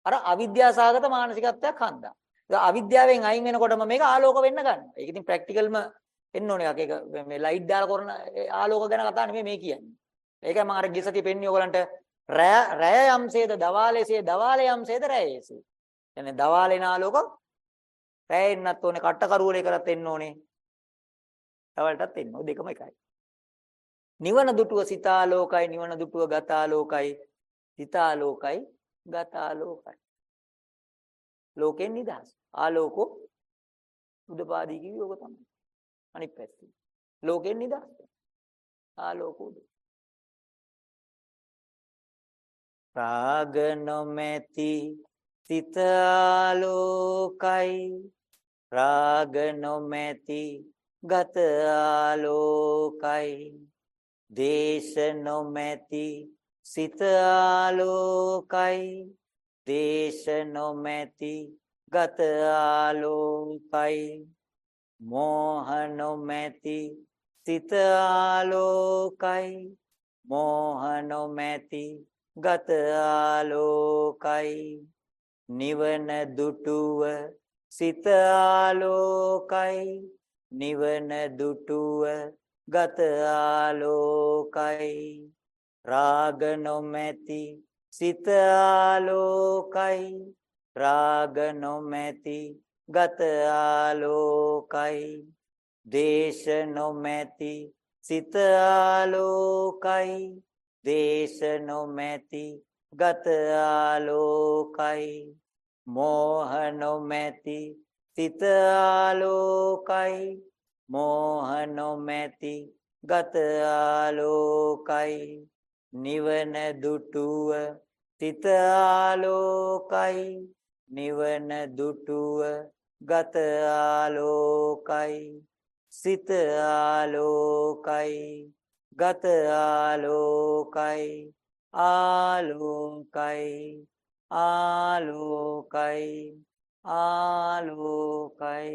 අර අවිද්‍යාසගත මානසිකත්වයක් හන්දා. ඒක අවිද්‍යාවෙන් අයින් වෙනකොටම මේක ආලෝක වෙන්න ගන්නවා. ඒක ඉතින් ප්‍රැක්ටිකල්ම එන්න ඕනේ එකක්. ඒක මේ ලයිට් දාලා කරන ආලෝක ගැන කතා නෙමෙයි මේ කියන්නේ. ඒකයි මම අර ගිසතිය පෙන්වන්නේ ඔයගලන්ට රැය රැය යම්සේද දවාලේසේ දවාලේ යම්සේද රැයේසේ. يعني දවාලේන ආලෝක රැය එන්නත් ඕනේ කට්ට කරුවලේ කරත් එන්න ඕනේ. දවල්ටත් එන්න ඕනේ දෙකම එකයි. නිවන දුටුව සිතාලෝකයි නිවන දුටුව ගතාලෝකයි සිතාලෝකයි ගතාලෝකයි. ලෝකෙන් නිදහස්. ආලෝකෝ උදපාදී කිව්වේ ඔක තමයි. අනිත් පැත්තේ. ලෝකෙන් නිදහස්. ආලෝකෝ රාග නොමැති සිත ආලෝකයි. රාග නොමැති ගත ආලෝකයි. දේශ නොමැති සිත ආලෝකයි. දේශ නොමැති ගත ආලෝකයි. මෝහ නොමැති සිත ආලෝකයි. මෝහ නොමැති ගත ආලෝකයි. නිවන දුටුව සිත ආලෝකයි. නිවන දුටුව ගත ආලෝකයි. රාග නොමැති සිත ආලෝකයි. රාග නොමැති ගත ආලෝකයි. දේශ නොමැති සිත ආලෝකයි. දේශ නොමැති ගත ආලෝකයි. මෝහ නොමැති සිත ආලෝකයි. මෝහ නොමැති ගත ආලෝකයි. නිවන දුටුව සිත ආලෝකයි. නිවන දුටුව ගත ආලෝකයි. සිත ආලෝකයි. ගත ආලෝකයි ආලෝකයි ආලෝකයි ආලෝකයි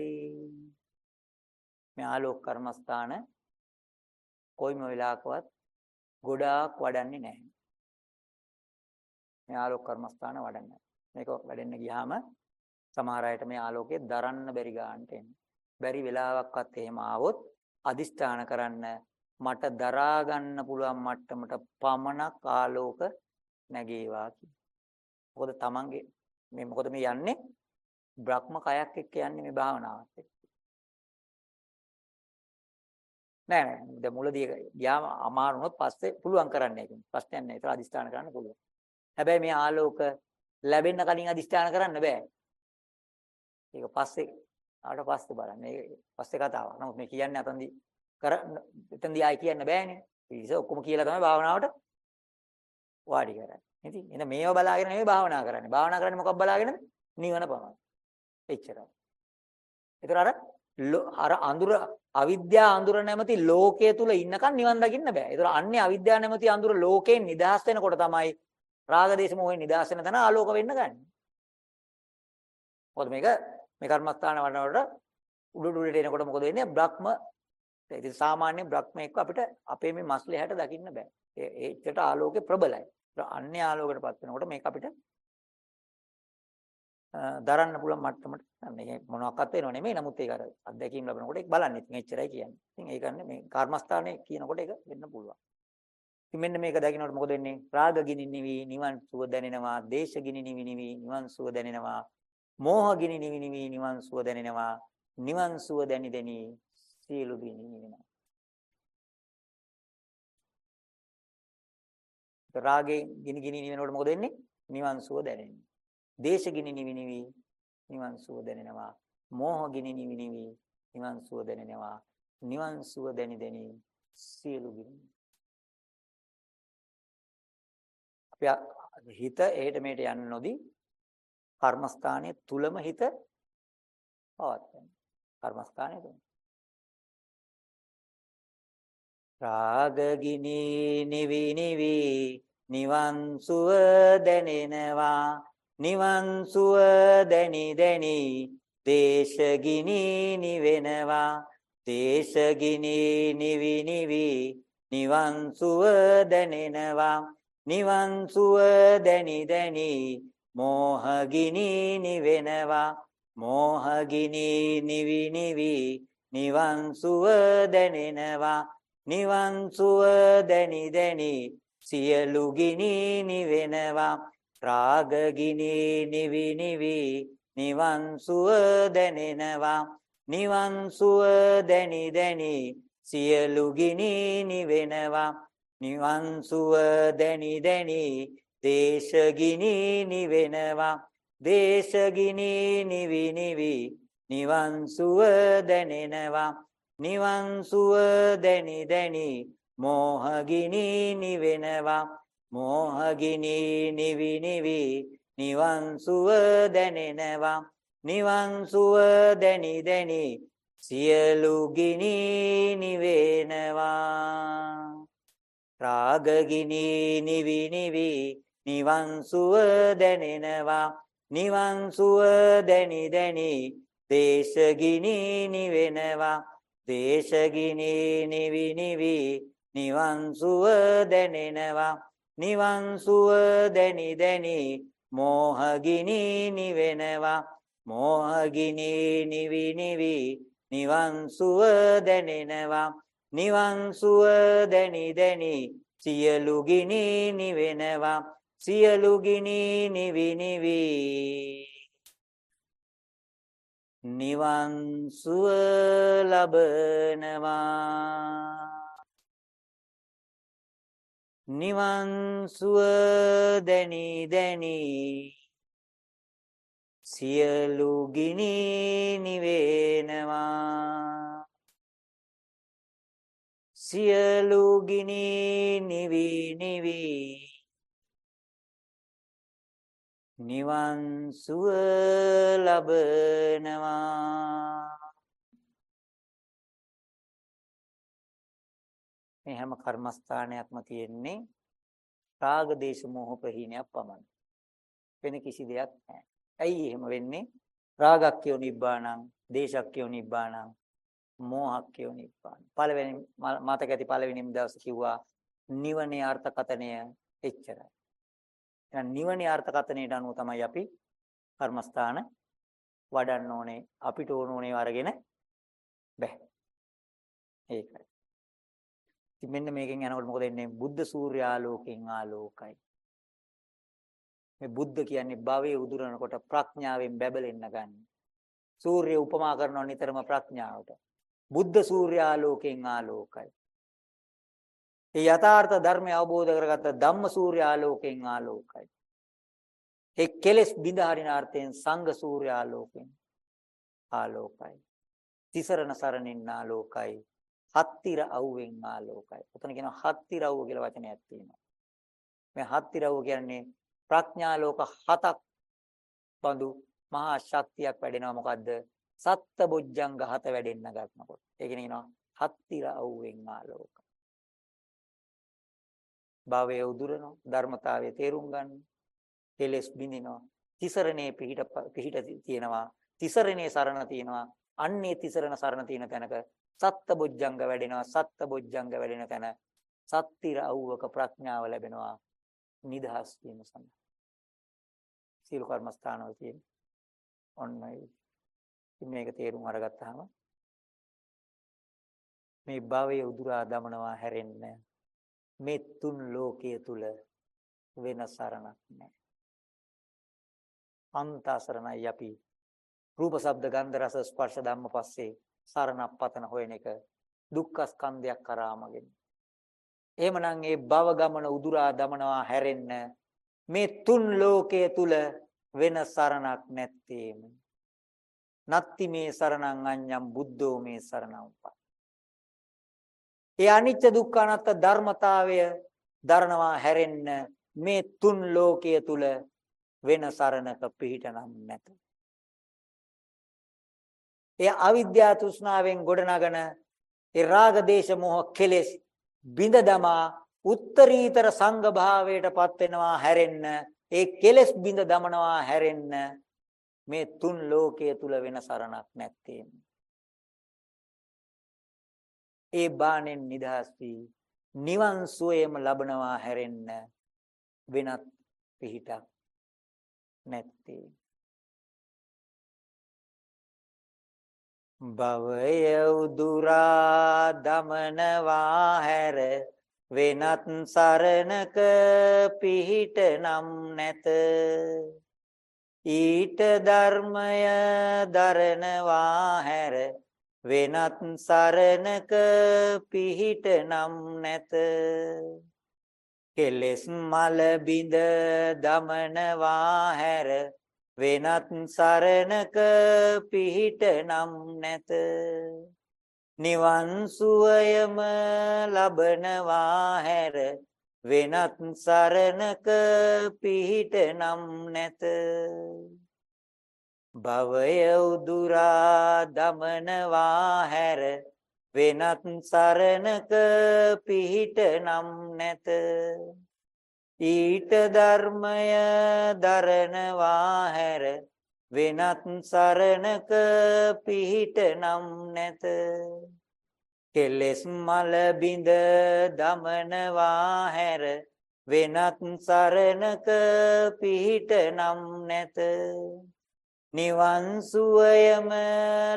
මේ ආලෝක කර්මස්ථාන කොයිම වෙලාවකවත් ගොඩාක් වඩන්නේ නැහැ. මේ ආලෝක කර්මස්ථාන වඩන්නේ. මේක වැඩෙන්න ගියාම සමහර අයට මේ ආලෝකය දරන්න බැරි ගන්නට එන්නේ. බැරි වෙලාවක්වත් එහෙම ආවොත් අදිෂ්ඨාන කරන්න මට දරා ගන්න පුළුවන් මට්ටමට පමණක් ආලෝක නැගේවා කියලා. මොකද තමන්ගේ මේ මොකද මේ යන්නේ බ්‍රහ්ම කයක් එක්ක යන්නේ මේ භාවනාවත් එක්ක. නෑ නෑ දැන් මුලදී ගියාම අමාරු වුණොත් පස්සේ පුළුවන් කරන්න ඒක. ප්‍රශ්නයක් නෑ. ඒක අදිස්ථාන කරන්න පුළුවන්. හැබැයි මේ ආලෝක ලැබෙන්න කලින් අදිස්ථාන කරන්න බෑ. ඒක පස්සේ ආවට පස්සේ බලන්න. මේ පස්සේ කතාවක්. නමුත් මේ කියන්නේ අතන්දි කර එතනදී ආයි කියන්න බෑනේ. ඊට ඔක්කොම කියලා තමයි භාවනාවට වාඩි කරන්නේ. ඉතින් එන මේව බලාගෙන නෙවෙයි භාවනා කරන්නේ. භාවනා කරන්නේ මොකක් බලාගෙනද? නිවන පමණයි. එච්චරයි. ඒතර අර අර අඳුර අවිද්‍යා අඳුර නැමැති ලෝකයේ තුල ඉන්නකන් නිවන් දකින්න බෑ. ඒතර අන්නේ අවිද්‍යා නැමැති අඳුර ලෝකයෙන් නිදහස් වෙනකොට තමයි රාග දේශ මොහෙන් නිදහස් වෙන තැන ආලෝක වෙන්න ගන්නේ. මොකද මේක මේ කර්මස්ථාන වඩනකොට උඩ උඩට එනකොට මොකද වෙන්නේ? බ්‍රහ්ම ඉතින් සාමාන්‍ය බ්‍රහ්මෙක්ව අපිට අපේ මේ මස්ලේ හැට දකින්න බෑ. ඒ ඒකට ආලෝකේ ප්‍රබලයි. අන්‍ය ආලෝකයටපත් වෙනකොට මේක අපිට දරන්න පුළුවන් මට්ටමට මේ මොනවාක්වත් වෙනව නෙමෙයි නමුත් ඒක අර අත්දැකීම් ලැබනකොට ඒක බලන්න ඉතින් එච්චරයි කියන්නේ. ඉතින් ඒ කියන්නේ මේ කර්මස්ථානයේ කියනකොට ඒක වෙන්න පුළුවන්. ඉතින් මෙන්න මේක දකින්නකොට මොකද වෙන්නේ? රාග ගිනි නිවි නිවන් සුව දැනෙනවා, දේශ ගිනි නිවි නිවි නිවන් සුව දැනෙනවා, මෝහ ගිනි නිවි නිවි නිවන් සුව දැනෙනවා, නිවන් සුව දැනි දැනි සියලු ගිනි නිවෙනවා. රාගේ ගිනි ගිනි නිවෙනකොට මොකද වෙන්නේ? නිවන් සුව දැනෙන්නේ. දේශ ගිනි නිවි නිවි නිවන් සුව දැනෙනවා. මෝහ ගිනි නිවි නිවි නිවන් සුව දැනෙනවා. නිවන් සුව දැනි දැනි සියලු ගිනි. අපි හිත එහෙට මෙහෙට යන්න නොදී කර්මස්ථානයේ තුලම හිත පවත්වන්න. කර්මස්ථානයේ තුල. රාගගිනි නිවි නිවි නිවන් සුව දැනෙනවා. නිවන් සුව දැනි දැනි දේශගිනි නිවෙනවා. දේශගිනි නිවි නිවි නිවන් සුව දැනෙනවා. නිවන් සුව දැනි දැනි මෝහගිනි නිවෙනවා. මෝහගිනි නිවි නිවි නිවන් සුව දැනෙනවා. නිවන් සුව දැනි දැනි සියලු ගිනි නිවෙනවා. රාග ගිනි නිවි නිවි නිවන් සුව දැනෙනවා. නිවන් සුව දැනි දැනි සියලු ගිනි නිවෙනවා. නිවන් සුව දැනි දැනි දේශගිනි නිවෙනවා. දේශගිනි නිවි නිවි නිවන් සුව දැනෙනවා. නිවන් සුව දැනි දැනි මෝහගිනි නිවෙනවා. මෝහගිනි නිවි නිවි නිවන් සුව දැනෙනවා. නිවන් සුව දැනි දැනි සියලු ගිනි නිවෙනවා. රාගගිනි නිවි නිවි නිවන් සුව දැනෙනවා. නිවන් සුව දැනි දැනි දේශගිනි නිවෙනවා. දේශගිනි නිවි නිවි නිවන් සුව දැනෙනවා. නිවන් සුව දැනි දැනි මෝහගිනි නිවෙනවා. මෝහගිනි නිවි නිවි නිවන් සුව දැනෙනවා. නිවන් සුව දැනි දැනි සියලු ගිනි නිවෙනවා. සියලු ගිනි නිවි නිවි නිවන් සුව ලබනවා. නිවන් සුව දැනි දැනි සියලු ගිනි නිවෙනවා. සියලු ගිනි නිවි නිවි නිවන් සුව ලබනවා. මේ හැම කර්මස්ථානයක්ම තියෙන්නේ රාග දේශ මොහ ප්‍රහීනයක් පමණයි. වෙන කිසි දෙයක් නැහැ. ඇයි එහෙම වෙන්නේ? රාගක්ඛයෝ නිබ්බාණං දේශක්ඛයෝ නිබ්බාණං මෝහක්ඛයෝ නිබ්බාණ. පළවෙනි මතක ඇති පළවෙනිම දවසේ කිව්වා නිවනේ අර්ථකතනය එච්චරයි. එහෙනම් නිවනේ අර්ථකථනයට අනුව තමයි අපි කර්මස්ථාන වඩන්න ඕනේ. අපිට ඕන ඕනේ අරගෙන බෑ. ඒකයි. ඉතින් මෙන්න මේකෙන් යනකොට මොකද වෙන්නේ? බුද්ධ සූර්යාලෝකයෙන් ආලෝකයි. මේ බුද්ධ කියන්නේ භවයේ උදුරනකොට ප්‍රඥාවෙන් බැබලෙන්න ගන්න. සූර්ය උපමා කරනවා නිතරම ප්‍රඥාවට. බුද්ධ සූර්යාලෝකයෙන් ආලෝකයි. ඒ යථාර්ථ ධර්මය අවබෝධ කරගත්ත ධම්ම සූර්ය ආලෝකයෙන් ආලෝකයි. ඒ කෙලෙස් බිඳ හරින අර්ථයෙන් සංඝ සූර්ය ආලෝකයෙන් ආලෝකයි. තිසරණ සරණින් ආලෝකයි. හත්තිර අවුවෙන් ආලෝකයි. උතන කියනවා හත්තිර අවුව කියලා වචනයක් තියෙනවා. මේ හත්තිර අවුව කියන්නේ ප්‍රඥා ලෝක හතක් බඳු මහා ශක්තියක් වැඩෙනවා මොකද්ද? සත්ත බොජ්ජංග හත වැඩෙන්න ගන්නකොට. ඒ කියනවා හත්තිර අවුවෙන් ආලෝක. භවය උදුරනවා ධර්මතාවය තේරුම් ගන්න කෙලෙස් බිඳිනවා. තිසරණේ පිහිට පිහිට තියෙනවා. තිසරණේ සරණ තියෙනවා. අන්නේ තිසරණ සරණ තියෙන තැනක සත්ත බොජ්ජංග වැඩෙනවා. සත්ත බොජ්ජංග වැඩෙන තැන සත්‍තිර අවුවක ප්‍රඥාව ලැබෙනවා. නිදහස් වීම සඳහා. සීල කර්මස්ථානවල තියෙන ඔන්නයි. මේක තේරුම් අරගත්තාම මේ භවයේ උදුරා දමනවා හැරෙන්නේ. මේ තුන් ලෝකයේ තුල වෙන සරණක් නැහැ. අන්ත අසරණයි අපි රූප ශබ්ද ගන්ධ රස ස්පර්ශ ධම්ම පස්සේ සරණක් පතන හොයන එක දුක්ඛ ස්කන්ධයක් කරාමගෙන එහෙමනම් ඒ භව ගමන උදුරා දමනවා හැරෙන්න මේ තුන් ලෝකයේ තුල වෙන සරණක් නැත්තේම. නත්ති මේ සරණං අඤ්ඤම් බුද්ධෝ මේ සරණං පා ඒ අනිත්‍ය දුක්ඛ අනාත්ම ධර්මතාවය දරනවා හැරෙන්න මේ තුන් ලෝකයේ තුල වෙන සරණක පිහිටනම් නැත. ඒ අවිද්‍යා තෘෂ්ණාවෙන් ගොඩනගන ඒ රාග දේශ මොහ කෙලෙස් බිඳ දමා උත්තරීතර සංඝ භාවයටපත් වෙනවා හැරෙන්න ඒ කෙලෙස් බිඳ දමනවා හැරෙන්න මේ තුන් ලෝකයේ තුල වෙන සරණක් නැත්තේ. ඒ බාණෙන් නිදහස් වී නිවන් සුවයම ලබනවා හැරෙන්න වෙනත් පිහිටක් නැත්තේ. භවය උදුරා දමනවා හැර වෙනත් සරණක පිහිට නම් නැත ඊට ධර්මය දරනවා හැර වෙනත් සරණක පිහිට නම් නැත. කෙලෙස් මල බිඳ දමනවා හැර වෙනත් සරණක පිහිට නම් නැත. නිවන් සුවයම ලබනවා හැර වෙනත් සරණක පිහිට නම් නැත. භවය උදුරා දමනවා හැර වෙනත් සරණක පිහිට නම් නැත. ඊට ධර්මය දරනවා හැර වෙනත් සරණක පිහිට නම් නැත. කෙලෙස් මල බිඳ දමනවා හැර වෙනත් සරණක පිහිට නම් නැත. නිවන් සුවයම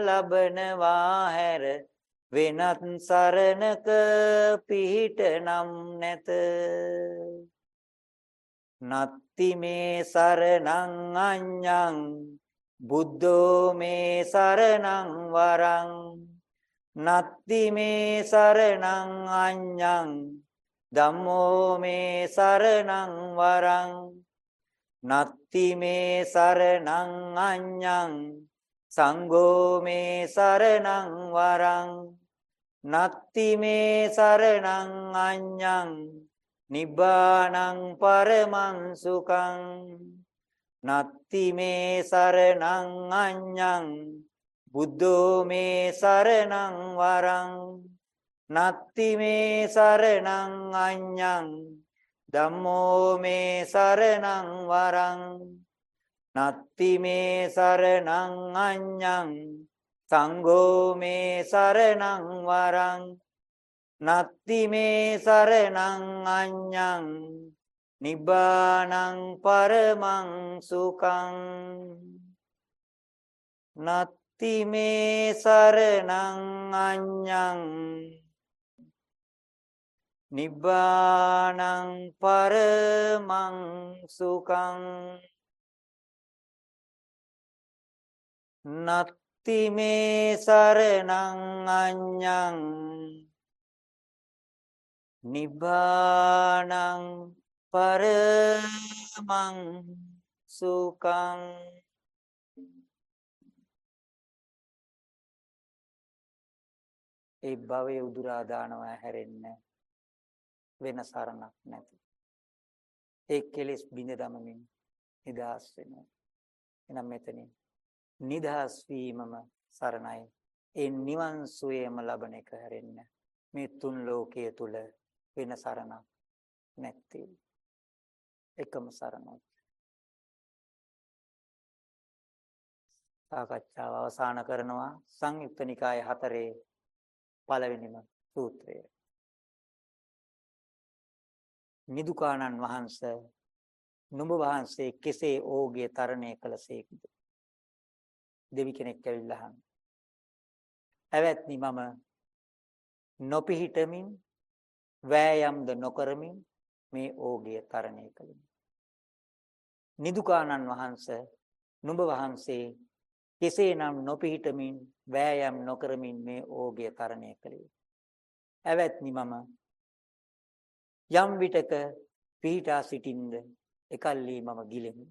ලබනවා හැර වෙනත් සරණක පිහිට නම් නැත. නත්ති මේ සරණං අඤ්ඤං බුද්ධෝ මේ සරණං වරං. නත්ති මේ සරණං අඤ්ඤං ධම්මෝ මේ සරණං වරං. නත්ති මේ සරණං අඤ්ඤං සංඝෝ මේ සරණං වරං නත්ති මේ සරණං අඤ්ඤං නිබ්බානං පරමං සුඛං නත්ති මේ සරණං අඤ්ඤං බුද්ධෝ මේ සරණං වරං නත්ති මේ සරණං අඤ්ඤං ධම්මෝ මේ සරණං වරං නත්ති මේ සරණං අඤ්ඤං සංඝෝ මේ සරණං වරං නත්ති මේ සරණං අඤ්ඤං නිබ්බානං පරමං සුඛං. නත්ති මේ සරණං අඤ්ඤං නිබ්බානං පරමං සුඛං නත්ති මේ සරණං අඤ්ඤං නිබ්බානං පරමං සුඛං ඒ භවයේ උදුරා දානවා හැරෙන්න. වෙන සරණක් නැති. ඒ කෙලෙස් බිඳ දමමින් නිදහස් වෙනවා. එනම් මෙතනින් නිදහස් වීමම සරණයි. ඒ නිවන් සුවයම ලබන එක හැරෙන්න මේ තුන් ලෝකයේ තුල වෙන සරණක් නැත්තේ. එකම සරණයි. සාකච්ඡාව අවසන් කරනවා සංයුක්ත නිකාය හතරේ පළවෙනිම සූත්‍රය. නිදුකානන් වහන්ස නුඹ වහන්සේ කෙසේ ඕගේ තරණය කළසේක්ද? දෙවි කෙනෙක් ඇවිල්ලා අහන ඇවැත්නි මම නොපිහිටමින් වෑයම්ද නොකරමින් මේ ඕගේ තරණය කළෙමි. නිදුකානන් වහන්ස නුඹ වහන්සේ කෙසේනම් නොපිහිටමින් වෑයම් නොකරමින් මේ ඕගය තරණය කළේ. ඇවැත්නි මම යම් විටක පිහිටා සිටින්ද එකල්ලි මම ගිලෙමි.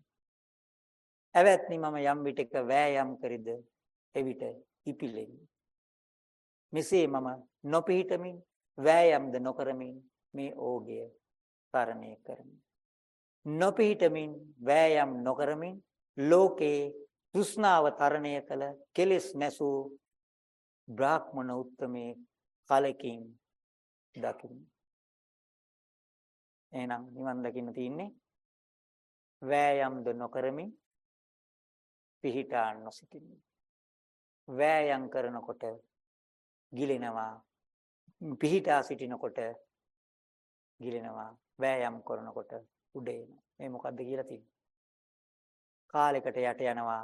ඇවැත්නි මම යම් විටක වෑයම් කරිද එවිට ඉපිලෙමි. මෙසේ මම නොපිහිටමින් වෑයම්ද නොකරමින් මේ ඕගය තරණය කරමි. නොපිහිටමින් වෑයම් නොකරමින් ලෝකේ තෘෂ්ණාව තරණය කළ කෙලෙස් නැසූ බ්‍රාහ්මණ උත්තමේ කලකින් දකිමි. එහෙනම් නිවන් දකින්න තියෙන්නේ වෑයම්ද නොකරමින් පිහිටා නොසිටින්න. වෑයම් කරනකොට ගිලෙනවා. පිහිටා සිටිනකොට ගිලෙනවා. වෑයම් කරනකොට උඩ එනවා. මේ මොකද්ද කියලා තියෙන්නේ? කාලයකට යට යනවා.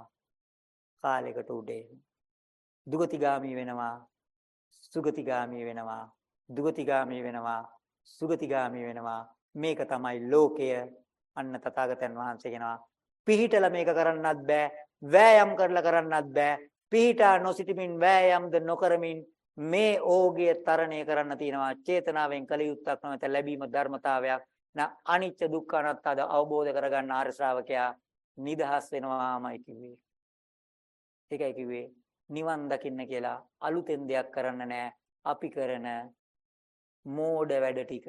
කාලයකට උඩ එනවා. දුගතිගාමී වෙනවා. සුගතිගාමී වෙනවා. දුගතිගාමී වෙනවා. සුගතිගාමී වෙනවා. මේක තමයි ලෝකය. අන්න තථාගතයන් වහන්සේ කියනවා පිහිටලා මේක කරන්නත් බෑ. වෑයම් කරලා කරන්නත් බෑ. පිහිටා නොසිටමින් වෑයම්ද නොකරමින් මේ ඕගය තරණය කරන්න තියෙනවා චේතනාවෙන් කල යුත්තක් නොමැත ලැබීම ධර්මතාවයක් න අනිච්ච දුක්ඛ අනාත්මද අවබෝධ කරගන්න ආර්ය ශ්‍රාවකයා නිදහස් වෙනවාමයි කිව්වේ. ඒකයි කිව්වේ නිවන් දකින්න කියලා අලුතෙන් දෙයක් කරන්න නෑ. අපි කරන මෝඩ වැඩ ටික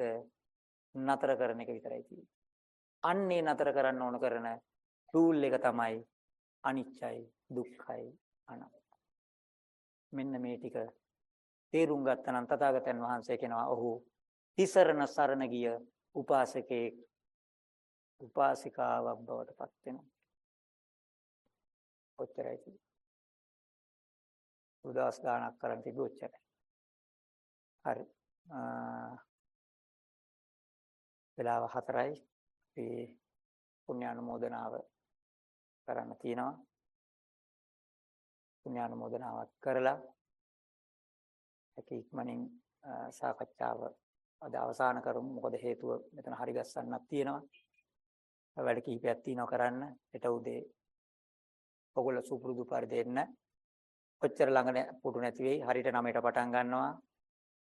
නතර කරන එක විතරයි තියෙන්නේ. අන්නේ නතර කරන්න ඕන කරන ටූල් එක තමයි අනිච්චයි දුක්ඛයි අනාත්මයි. මෙන්න මේ ටික තේරුම් ගත්තනම් තථාගතයන් වහන්සේ කියනවා ඔහු තිසරණ සරණ ගිය උපාසකේ උපාසිකාවක් බවට පත් වෙනවා. ඔච්චරයි තියෙන්නේ. උදාස් ගානක් කරන් තිබි ඔච්චරයි. හරි. වෙලාව 4යි. අපි පුණ්‍යානුමෝදනාව කරන්න තියෙනවා. පුණ්‍යානුමෝදනාවක් කරලා හැකි ඉක්මනින් සාකච්ඡාව අද අවසන් කරමු. මොකද හේතුව මෙතන හරි ගස්සන්නක් තියෙනවා. වැඩ කිහිපයක් තියෙනවා කරන්න. හෙට උදේ ඔගොල්ලෝ සුපුරුදු පරිදි එන්න. ඔච්චර ළඟ පුටු නැති වෙයි. හරියට 9ට පටන් ගන්නවා.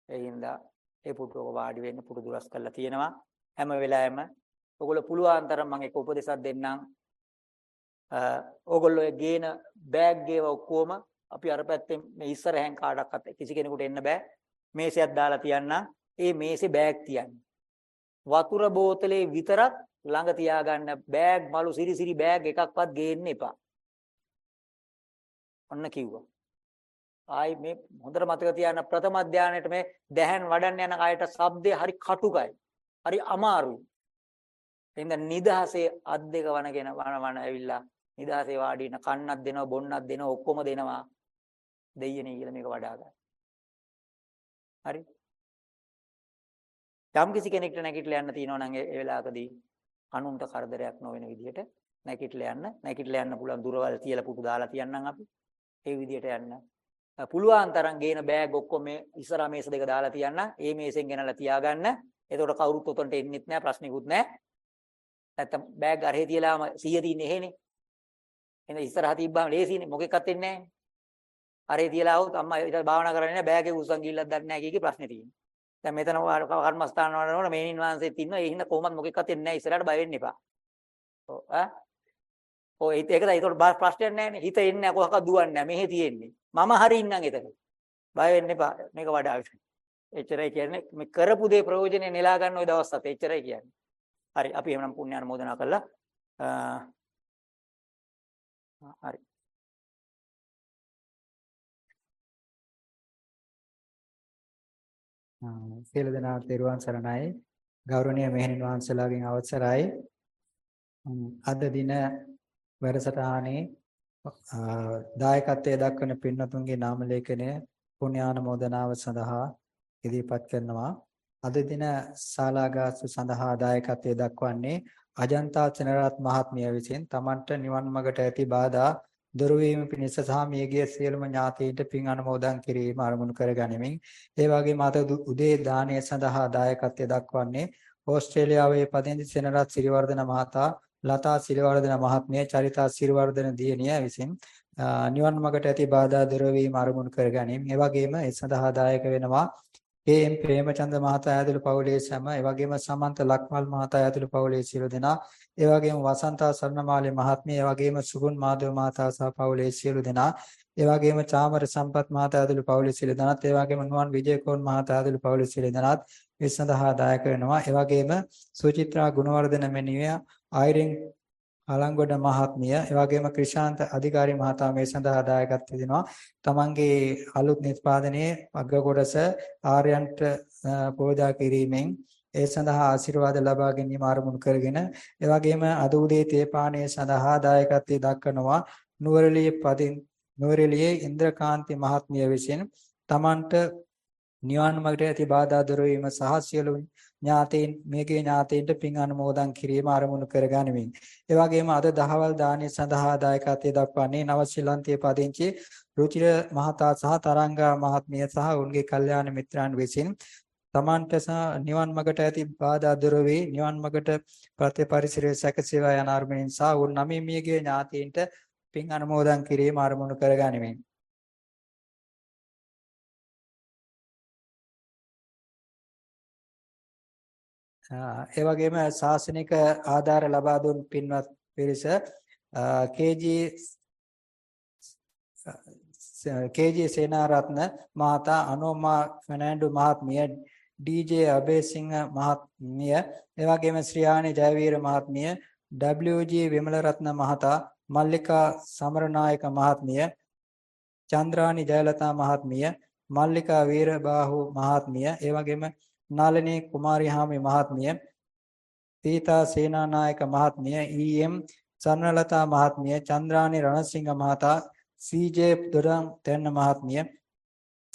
ඒ හින්දා ඒ පුටුවක වාඩි වෙන්න පුරුදු රස් කරලා තියෙනවා. හැම වෙලාවෙම ඔගොල්ලෝ පුළුවන් තරම් මම එක උපදේශයක් දෙන්නම්. ඕගොල්ලෝ ගේන බෑග් ඒවා ඔක්කොම අපි අර පැත්තෙන් මේ ඉස්සරහෙන් කාටවත් කිසි කෙනෙකුට එන්න බෑ. මේසයක් දාලා තියන්න. ඒ මේසේ බෑග් තියන්න. වතුර බෝතලේ විතරක් ළඟ තියාගන්න බෑග් මලු සිරි සිරි බෑග් එකක්වත් ගේන්න එපා. ඔන්න කිව්වා. ආයි මේ හොඳට මතක තියාගන්න ප්‍රථම ධානයේට මේ දැහන් වඩන්න යන කයට ශබ්දේ හරි කටුකයි. හරි අමාරුයි. එහෙනම් නිදහසේ අත් දෙක වනගෙන වන වන ඇවිල්ලා නිදහසේ වාඩි වෙන කන්නක් දෙනවා බොන්නක් දෙනවා ඔක්කොම දෙනවා දෙයියනේ කියලා මේක වඩා ගන්න. හරි. යම් කිසි කෙනෙක්ට නැගිටලා යන්න තියෙනවා නම් ඒ වෙලාවකදී අනුන්ට කරදරයක් නොවන විදිහට නැගිටලා යන්න නැගිටලා යන්න පුළුවන් දුරවල් තියලා පුටු දාලා තියන්නම් අපි. ඒ විදිහට යන්න. පුළුවන් තරම් ගේන බෑග් ඔක්කොම මේ ඉස්සරහා මේස දෙක දාලා තියන්න. ඒ මේසෙන් ගෙනලා තියාගන්න. එතකොට කවුරුත් උතන්ට එන්නෙත් නැහැ ප්‍රශ්නිකුත් නැහැ. නැත්තම් බෑග් අරහේ තියලාම 100 තින්නේ එහෙනේ. එහෙනම් ඉස්සරහා තිබ්බාම ලේසියිනේ මොකෙක්වත් එන්නේ නැහැ. අරේ තියලා આવුත් අම්මා ඊට භාවනා කරන්නේ නැහැ බෑගේ උස්සන් ගිහිල්ලක් දන්නේ නැහැ කීකේ ප්‍රශ්නේ තියෙන්නේ. දැන් මෙතන කර්මස්ථාන වල මේනින් වහන්සේත් ඉන්නවා ඒ හින්දා කොහොමද මොකෙක්වත් එන්නේ නැහැ ඉස්සරහට බය වෙන්න එපා. ඔව් ඈ ඔය ඒක තමයි ඒකට ප්‍රශ්නයක් නැහැ නේ. හිත එන්නේ නැහැ කොහක දුවන්නේ නැහැ. මෙහෙ තියෙන්නේ. මම හරි ඉන්නම් එතන. බය වෙන්න එපා. මේක වඩා එච්චරයි කියන්නේ මේ කරපු දේ ප්‍රයෝජනේ නෙලා ගන්න ওই දවස්වල එච්චරයි කියන්නේ. හරි අපි එහෙනම් පුණ්‍ය අනුමෝදනා කළා. හරි. සියලු දෙනාට තෙරුවන් සරණයි. ගෞරවනීය මෙහෙණින් වහන්සේලාගෙන් අවසරයි. අද දින වැඩසටහනේ දායකත්වයේ දක්වන පින්වතුන්ගේ නාම ලේඛනය පුණ්‍යානුමෝදනාව සඳහා ඉදිරිපත් කරනවා. අද දින ශාලාගාස්තු සඳහා දායකත්වයේ දක්වන්නේ අජන්තා සෙනරත් මහත්මිය විසින් තමන්ට නිවන් මඟට ඇති බාධා දුරු වීම පිණිස සහ මියගිය සියලුම ඥාතීන්ට පින් අනුමෝදන් කිරීම අරමුණු කර ගනිමින් ඒ වගේම අද උදේ දානය සඳහා දායකත්වයේ දක්වන්නේ ඕස්ට්‍රේලියාවේ පදිංචි සෙනරත් සිරිවර්ධන මහතා ලතා සිරිවර්ධන මහත්මිය චරිතා සිරිවර්ධන දියණිය විසින් නිවන් මාර්ගට ඇති බාධා දුර වීම අරමුණු කර ගැනීම. ඒ වගේම ඒ සඳහා දායක වෙනවා කේ.එම්. ප්‍රේමචන්ද්‍ර මහතා ඇතුළු පවුලේ සැම, ඒ වගේම සමන්ත ලක්මල් මහතා ඇතුළු පවුලේ සියලු දෙනා, ඒ වගේම වසන්තා සරණමාලේ මහත්මිය, ඒ වගේම සුගුන් මාධව මහතා සහ පවුලේ සියලු දෙනා, ඒ වගේම චාමර සම්පත් මහතා ඇතුළු පවුලේ සියලු දෙනාත්, ඒ වගේම නුවන් විජේකෝන් මහතා ඇතුළු පවුලේ සියලු දෙනාත් මේ සඳහා දායක වෙනවා. ඒ වගේම සුචිත්‍රා ගුණවර්ධන මෙනිය, ආයිරින් අලංගොඩ මහත්මිය ඒ වගේම ක්‍රිෂාන්ත අධිකාරී මහතා මේ සඳහා දායකත්ව දෙනවා. තමන්ගේ අලුත් නිෂ්පාදනයේ අග්‍ර කොටස ආර්යයන්ට පූජා කිරීමෙන් ඒ සඳහා ආශිර්වාද ලබා ගැනීම ආරමුණු කරගෙන ඒ වගේම අද උදේ තේපානය සඳහා දායකත්වයේ දක්වනවා නුවරඑළියේ පදින් නුවරඑළියේ ඉන්ද්‍රකාන්ති මහත්මිය විසින් තමන්ට නිවන් මාර්ගයට ඇති බාධා දුර වීම සහ සියලු ඥාතීන් මේකේ ඥාතීන්ට පින් අනුමෝදන් කිරීම ආරමුණු කරගනිමින්. ඒ වගේම අද දහවල් දානය සඳහා දායකත්වයේ දක්වන්නේ නව ශ්‍රී ලංකේ පදිංචි රුචිර මහතා සහ තරංගා මහත්මිය සහ උන්ගේ කල්යාණ මිත්‍රයන් විසින් තමන්ට සහ නිවන් මාර්ගට ඇති බාධා දුර වේ නිවන් මාර්ගට ප්‍රතිපරිසරයේ සැකසේවා යන අර්මයෙන් සහ උන් නවීමියගේ ඥාතීන්ට පින් අනුමෝදන් කිරීම ආරමුණු කරගනිමින්. ඒ වගේම ශාසනික ආධාර ලබා දුන් පින්වත් පිරිස කේජී කේජී සේනාරත්න මහතා අනෝමා ෆර්නෑන්ඩෝ මහත්මිය ඩීජේ අබේසිංහ මහත්මිය ඒ වගේම ශ්‍රියානි ජයවීර මහත්මිය WG විමලරත්න මහතා මල්ලිකා සමරනායක මහත්මිය චන්ද්‍රානි ජයලතා මහත්මිය මල්ලිකා වීරබාහු මහත්මිය ඒ වගේම නාලනී කුමාරිහාමි මහත්මිය සීතා සේනානායක මහත්මිය ඊ.එම්. සර්ණලතා මහත්මිය චන්ද්‍රානි රණසිංහ මහතා සී.ජේ දොඩම් තෙන්න මහත්මිය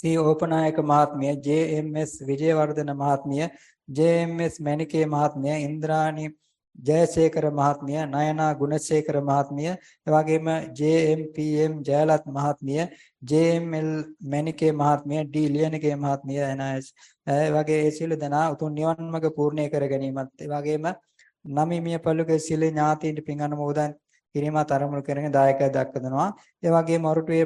සී ඕපනායක මහත්මිය ජේ.එම්.එස්. විජේවර්ධන මහත්මිය ජේ.එම්.එස්. මණිකේ මහත්මිය ඉන්ද්‍රානි ජයසේකර මහත්මිය නයනා ගුණසේකර මහත්මිය එවැගේම ජේ.එම්.පී.එම්. ජයලත් මහත්මිය ජේ.එම්.එල්. මණිකේ මහත්මිය ඩී ලියනගේ මහත්මිය එනස් ඒ වගේ ඒ සියලු දෙනා උතුම් නිවන් මඟ පූර්ණේ කර ගැනීමත් ඒ වගේම නමිමිය පළුගේ සියලු ඥාතීන්ට පින් අනුමෝදන් කිරීමත් අරමුණු කරගෙන දායකය දක්වනවා. ඒ වගේම ඔරටුවේ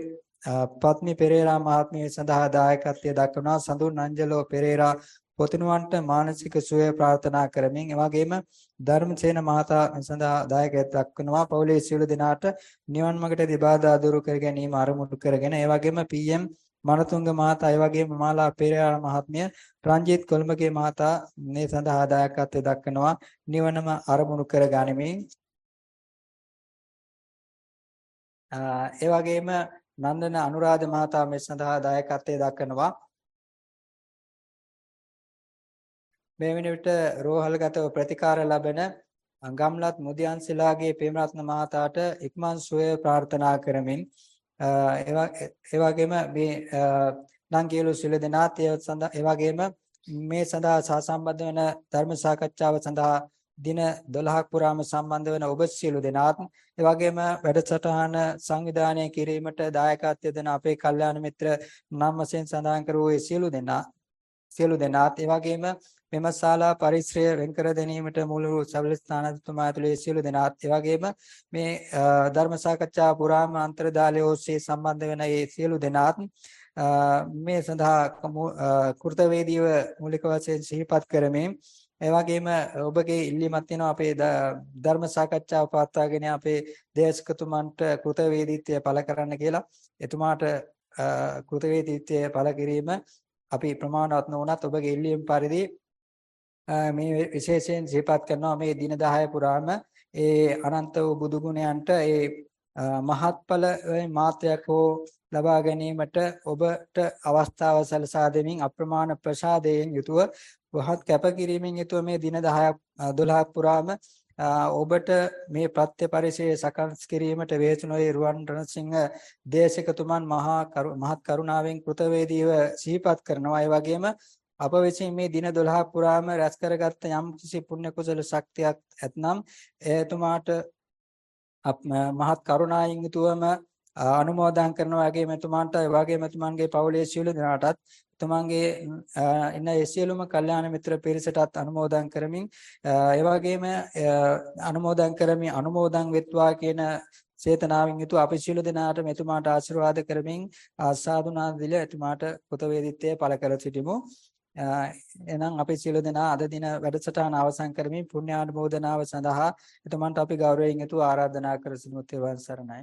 පත්නි පෙරේරා මහත්මිය සඳහා දායකත්වයේ දක්වනවා. සඳුන් අංජලෝ පෙරේරා පොතුණුවන්ට මානසික සුවය ප්‍රාර්ථනා කරමින් එවැගේම ධර්මසේන මහතා සඳහා දායකත්වයක් දක්වනවා. පවුලේ සියලු දෙනාට නිවන් මාර්ගට දිබාදා දුරු කර ගැනීම අරමුණු කරගෙන එවැගේම පීඑම් මනතුංග මහතා ඒ වගේම මාලා පෙරේරා මහත්මිය රංජිත් කොළඹගේ මහතා මේ සඳහා දායකත්වය දක්වනවා. නිවනම අරමුණු කර ගනිමින් ඒ වගේම නන්දන අනුරාධ මහතා මේ සඳහා දායකත්වය දක්වනවා. මේ වෙන විට රෝහල්ගතව ප්‍රතිකාර ලබන ගම්ලත් මුදියන්සිලාගේ ප්‍රේමරත්න මහතාට ඉක්මන් සුවය ප්‍රාර්ථනා කරමින් ඒ වගේම මේ නංගියලු සිල දෙනාත් ඒ වගේම මේ සඳහා සහසම්බන්ධ වෙන ධර්ම සාකච්ඡාව සඳහා දින 12ක් පුරාම සම්බන්ධ වෙන ඔබ සියලු දෙනාත් ඒ වගේම වැඩසටහන සංවිධානය කිරීමට දායකත්වය දෙන අපේ කල්යාණ මිත්‍ර නම් වශයෙන් සඳහන් කරෝ ඒ සියලු දෙනා සියලු දෙනාත් ඒ වගේම මෙම ශාලා පරිශ්‍රය වෙන් කර ගැනීමට මුළු සබල ස්ථානාධිපතිතුමා ඇතුළේ සියලු දෙනාත් ඒ වගේම මේ ධර්ම සාකච්ඡා පුරාම අන්තර්ජාලය ඔස්සේ සම්බන්ධ වෙන ඒ සියලු දෙනාත් මේ සඳහා කෘතවේදීව මූලික වශයෙන් සිහිපත් කරමින් ඒ වගේම ඔබගේ ඉල්ලීමක් තියෙනවා අපේ ධර්ම සාකච්ඡාව පවත්වාගෙන අපේ දේශකතුමන්ට කෘතවේදීත්වය පළ කරන්න කියලා. එතුමාට කෘතවේදීත්වය පළ කිරීම අපි ප්‍රමාණවත් නොවුනත් ඔබගේ ඉල්ලීම් පරිදි මේ විශේෂයෙන් සිහිපත් කරනවා මේ දින 10 පුරාම ඒ අනන්ත වූ බුදු ගුණයන්ට ඒ මහත්ඵල මාත්‍යක් හෝ ලබා ගැනීමට ඔබට අවස්ථාව සලසා දෙමින් අප්‍රමාණ ප්‍රසාදයෙන් යුතුව වහත් කැපකිරීමෙන් යුතුව මේ දින 10ක් 12ක් පුරාම ඔබට මේ ප්‍රත්‍ය පරිසරය සකස් කිරීමට වේසුනෝයේ රුවන් රණසිංහ දේශකතුමන් මහා මහත් කරුණාවෙන් කෘතවේදීව සිහිපත් කරනවා. ඒ වගේම අප විසින් මේ දින 12 පුරාම රැස් කරගත්ත යම් කිසි පුණ්‍ය කුසල ශක්තියක් ඇතනම් එතුමාට මහත් කරුණාවෙන් යුතුවම අනුමෝදන් කරනවා වගේම එතුමාන්ට වගේම එතුමන්ගේ පවුලේ සියලු දෙනාටත් එතුමන්ගේ ඉන්න ඒ සියලුම කල්යාණ මිත්‍ර පිරිසටත් අනුමෝදන් කරමින් ඒ වගේම අනුමෝදන් කරමින් අනුමෝදන් වෙත්වා කියන චේතනාවෙන් යුතුව අපි සියලු දෙනාට මෙතුමාට ආශිර්වාද කරමින් ආසාදුනා දිල එතුමාට පුත වේදිත්තේ පළ කර සිටිමු. එහෙනම් අපි සියලු දෙනා අද දින වැඩසටහන අවසන් කරමින් පුණ්‍යානුමෝදනාව සඳහා එතුමන්ට අපි ගෞරවයෙන් යුතුව ආරාධනා කර සිටිමු තෙරුවන් සරණයි.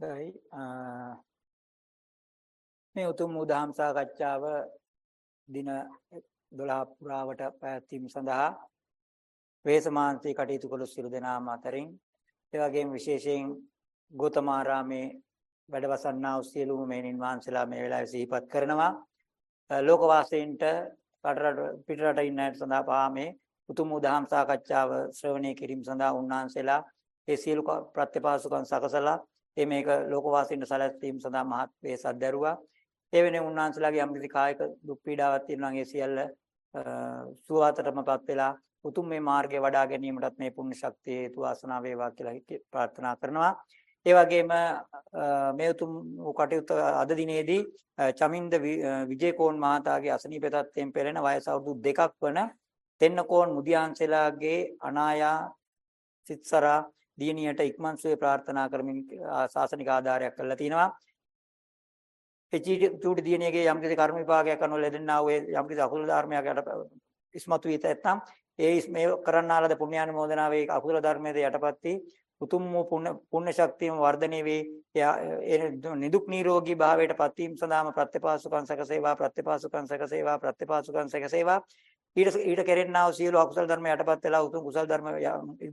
හරි මේ උතුම් උදාම් සාකච්ඡාව දින 12 පුරාවට පැවැත්වීම සඳහා වේසමාන්තී කටයුතු කළ සියලු දෙනාම අතරින් ඒ වගේම විශේෂයෙන් ගෝතමාරාමේ වැඩවසන්නා වූ සියලුම මෙහෙණින් වහන්සේලා මේ වෙලාවේ සිහිපත් කරනවා ලෝකවාසීන්ට රටරට පිටරට ඉන්න අයට සඳහා පාමේ උතුම් උදාම් සාකච්ඡාව ශ්‍රවණය කිරීම සඳහා උන්වහන්සේලා ඒ සියලු ප්‍රත්‍යපාසුකම් සකසලා ඒ මේක ලෝකවාසීන්ට සැලැස්වීම සඳහා මහත් වේසක් දැරුවා. ඒ වෙනුවෙන් උන්වහන්සේලාගේ යම්කිසි කායික දුක් පීඩාවක් තියෙනවා නම් ඒ සියල්ල සුවතටමපත් වෙලා උතුම් මේ මාර්ගය වඩා ගැනීමටත් මේ පුණ්‍ය ශක්තිය හේතු වාසනා වේවා කියලා ප්‍රාර්ථනා කරනවා. ඒ වගේම මේ උතුම් කටයුත්ත අද දිනේදී චමින්ද විජේකෝන් මහතාගේ අසනීප තත්ත්වයෙන් පෙළෙන වයස අවුරුදු දෙකක් වන තෙන්නකෝන් මුදියන්සලාගේ අනායා සිත්සරා දියණියට ඉක්මන් සුවේ ප්‍රාර්ථනා කරමින් සාසනික ආධාරයක් කරලා තිනවා. ඒ චූටි දියණියගේ යම්කිසි කර්ම විපාකයක් අනුව ලැබෙනා වූ යම්කිසි අකුසල ධර්මයක් යට ඉස්මතු විත නැත්නම් ඒ මේ කරන්නාලද පුණ්‍යානුමෝදනාවේ අකුසල ධර්මයේ යටපත් වී උතුම් වූ පුණ්‍ය පුණ්‍ය ශක්තියම වර්ධනය වේ. ඒ නිදුක් නිරෝගී භාවයට පත්වීම සඳහාම ප්‍රත්‍යපාසුකම් සකසේවා ප්‍රත්‍යපාසුකම් සකසේවා ප්‍රත්‍යපාසුකම් සකසේවා. ඊට ඊට කෙරෙන්නා වූ සියලු අකුසල ධර්ම යටපත් වෙලා උතුම් කුසල ධර්ම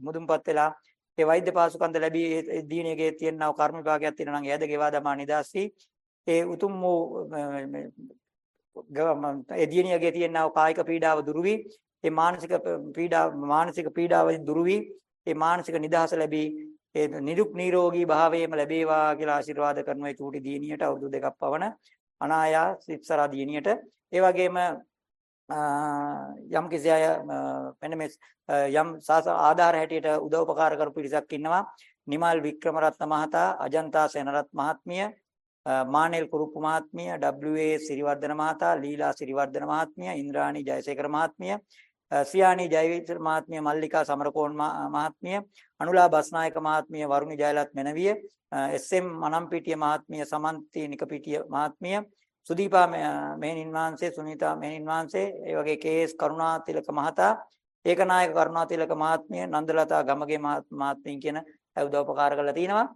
මුදුන්පත් වෙලා ඒ වෛද්‍ය පාසුකම්ද ලැබී ඒ දීනියගේ තියෙනා කර්ම විභාගයක් තියෙනවා නම් එයද ගෙවා දමා නිදාසී. ඒ උතුම් වූ ඒ දීනියගේ තියෙනා කායික පීඩාව දුරු වී ඒ මානසික පීඩාව මානසික පීඩාවෙන් දුරු වී ඒ මානසික නිදහස ලැබී ඒ නිරුක් නිරෝගී භාවයේම ලැබේවා කියලා ආශිර්වාද කරන ඒ චූටි දීනියට අවුරුදු දෙකක් පවන අනායා සිත්සරා දීනියට ඒ වගේම යම් කිසි අය මෙන්න මේ යම් ආධාර හැටියට උදව් උපකාර කරපු පිරිසක් ඉන්නවා. නිමල් වික්‍රමරත්න මහතා අජන්තා සේනරත් මහත්මිය මානෙල් කුරුප්පු මහත්මිය WA සිරිවර්ධන මහතා ලීලා සිරිවර්ධන මහත්මිය ඉන්ද්‍රාණි ජයසේකර මහත්මිය සියානි ජයවිතර මහත්මිය මල්ලිකා සමරකෝන් මහත්මිය අනුලා බස්නායක මහත්මිය වරුණි ජයලත් මෙනවිය එස්.එම්. මනම්පිටිය මහත්මිය සමන්ති නිකපිටිය මහත්මිය සුදීපා මෙහෙණින් වහන්සේ සුනීතා මෙහෙණින් වහන්සේ ඒ වගේ කේ.එස්. කරුණාතිලක මහතා ඒකනායක කරුණාතිලක මහත්මිය නන්දලතා ගමගේ මහත්මීන් කියන උදව් උපකාර කරලා තිනවා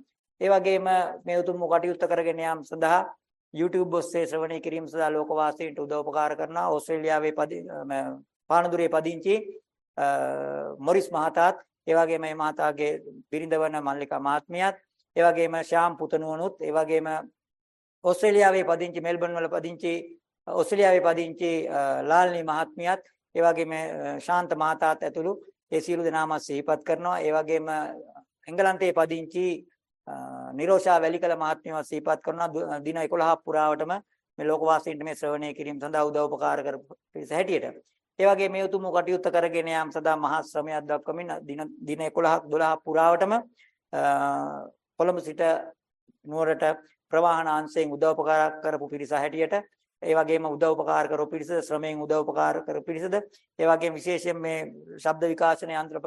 ඒ වගේම මේ උතුම් කටයුත්ත කරගෙන යාම සඳහා YouTube ඔස්සේ ශ්‍රවණය කිරීම සඳහා ලෝකවාසීන්ට උදව් උපකාර කරනවා ඕස්ට්‍රේලියාවේ පානදුරේ පදිංචි මොරිස් මහතාත් ඒ වගේම මේ මහතාගේ බිරිඳ වන මල්ලිකා මහත්මියත් ඒ වගේම ශාම් පුතණුවනුත් ඒ වගේම ඕස්ට්‍රේලියාවේ පදිංචි මෙල්බන් වල පදිංචි ඕස්ට්‍රේලියාවේ පදිංචි ලාල්නි මහත්මියත් ඒ වගේම ශාන්ත මහතාත් ඇතුළු ඒ සියලු දෙනාම සිහිපත් කරනවා. ඒ වගේම එංගලන්තයේ පදිංචි නිරෝෂා වැලිකල මහත්මියව සිහිපත් කරනවා. දින 11ක් පුරාවටම මේ ලෝකවාසීන්ට මේ ශ්‍රවණය කිරීම සඳහා උදව් උපකාර කරපු හැටියට. ඒ වගේ මේ උතුම් කටයුත්ත කරගෙන යාම සඳහා මහා ශ්‍රමයක් දක්වමින් දින දින 11ක් 12ක් පුරාවටම කොළඹ සිට නුවරට ප්‍රවාහන අංශයෙන් උදව්පකාර කරපු පිරිස හැටියට ඒ වගේම උදව්පකාර කරපු පිරිස ශ්‍රමයෙන් උදව්පකාර කරපු පිරිසද ඒ වගේම විශේෂයෙන් මේ ශබ්ද විකාශන යන්ත්‍ර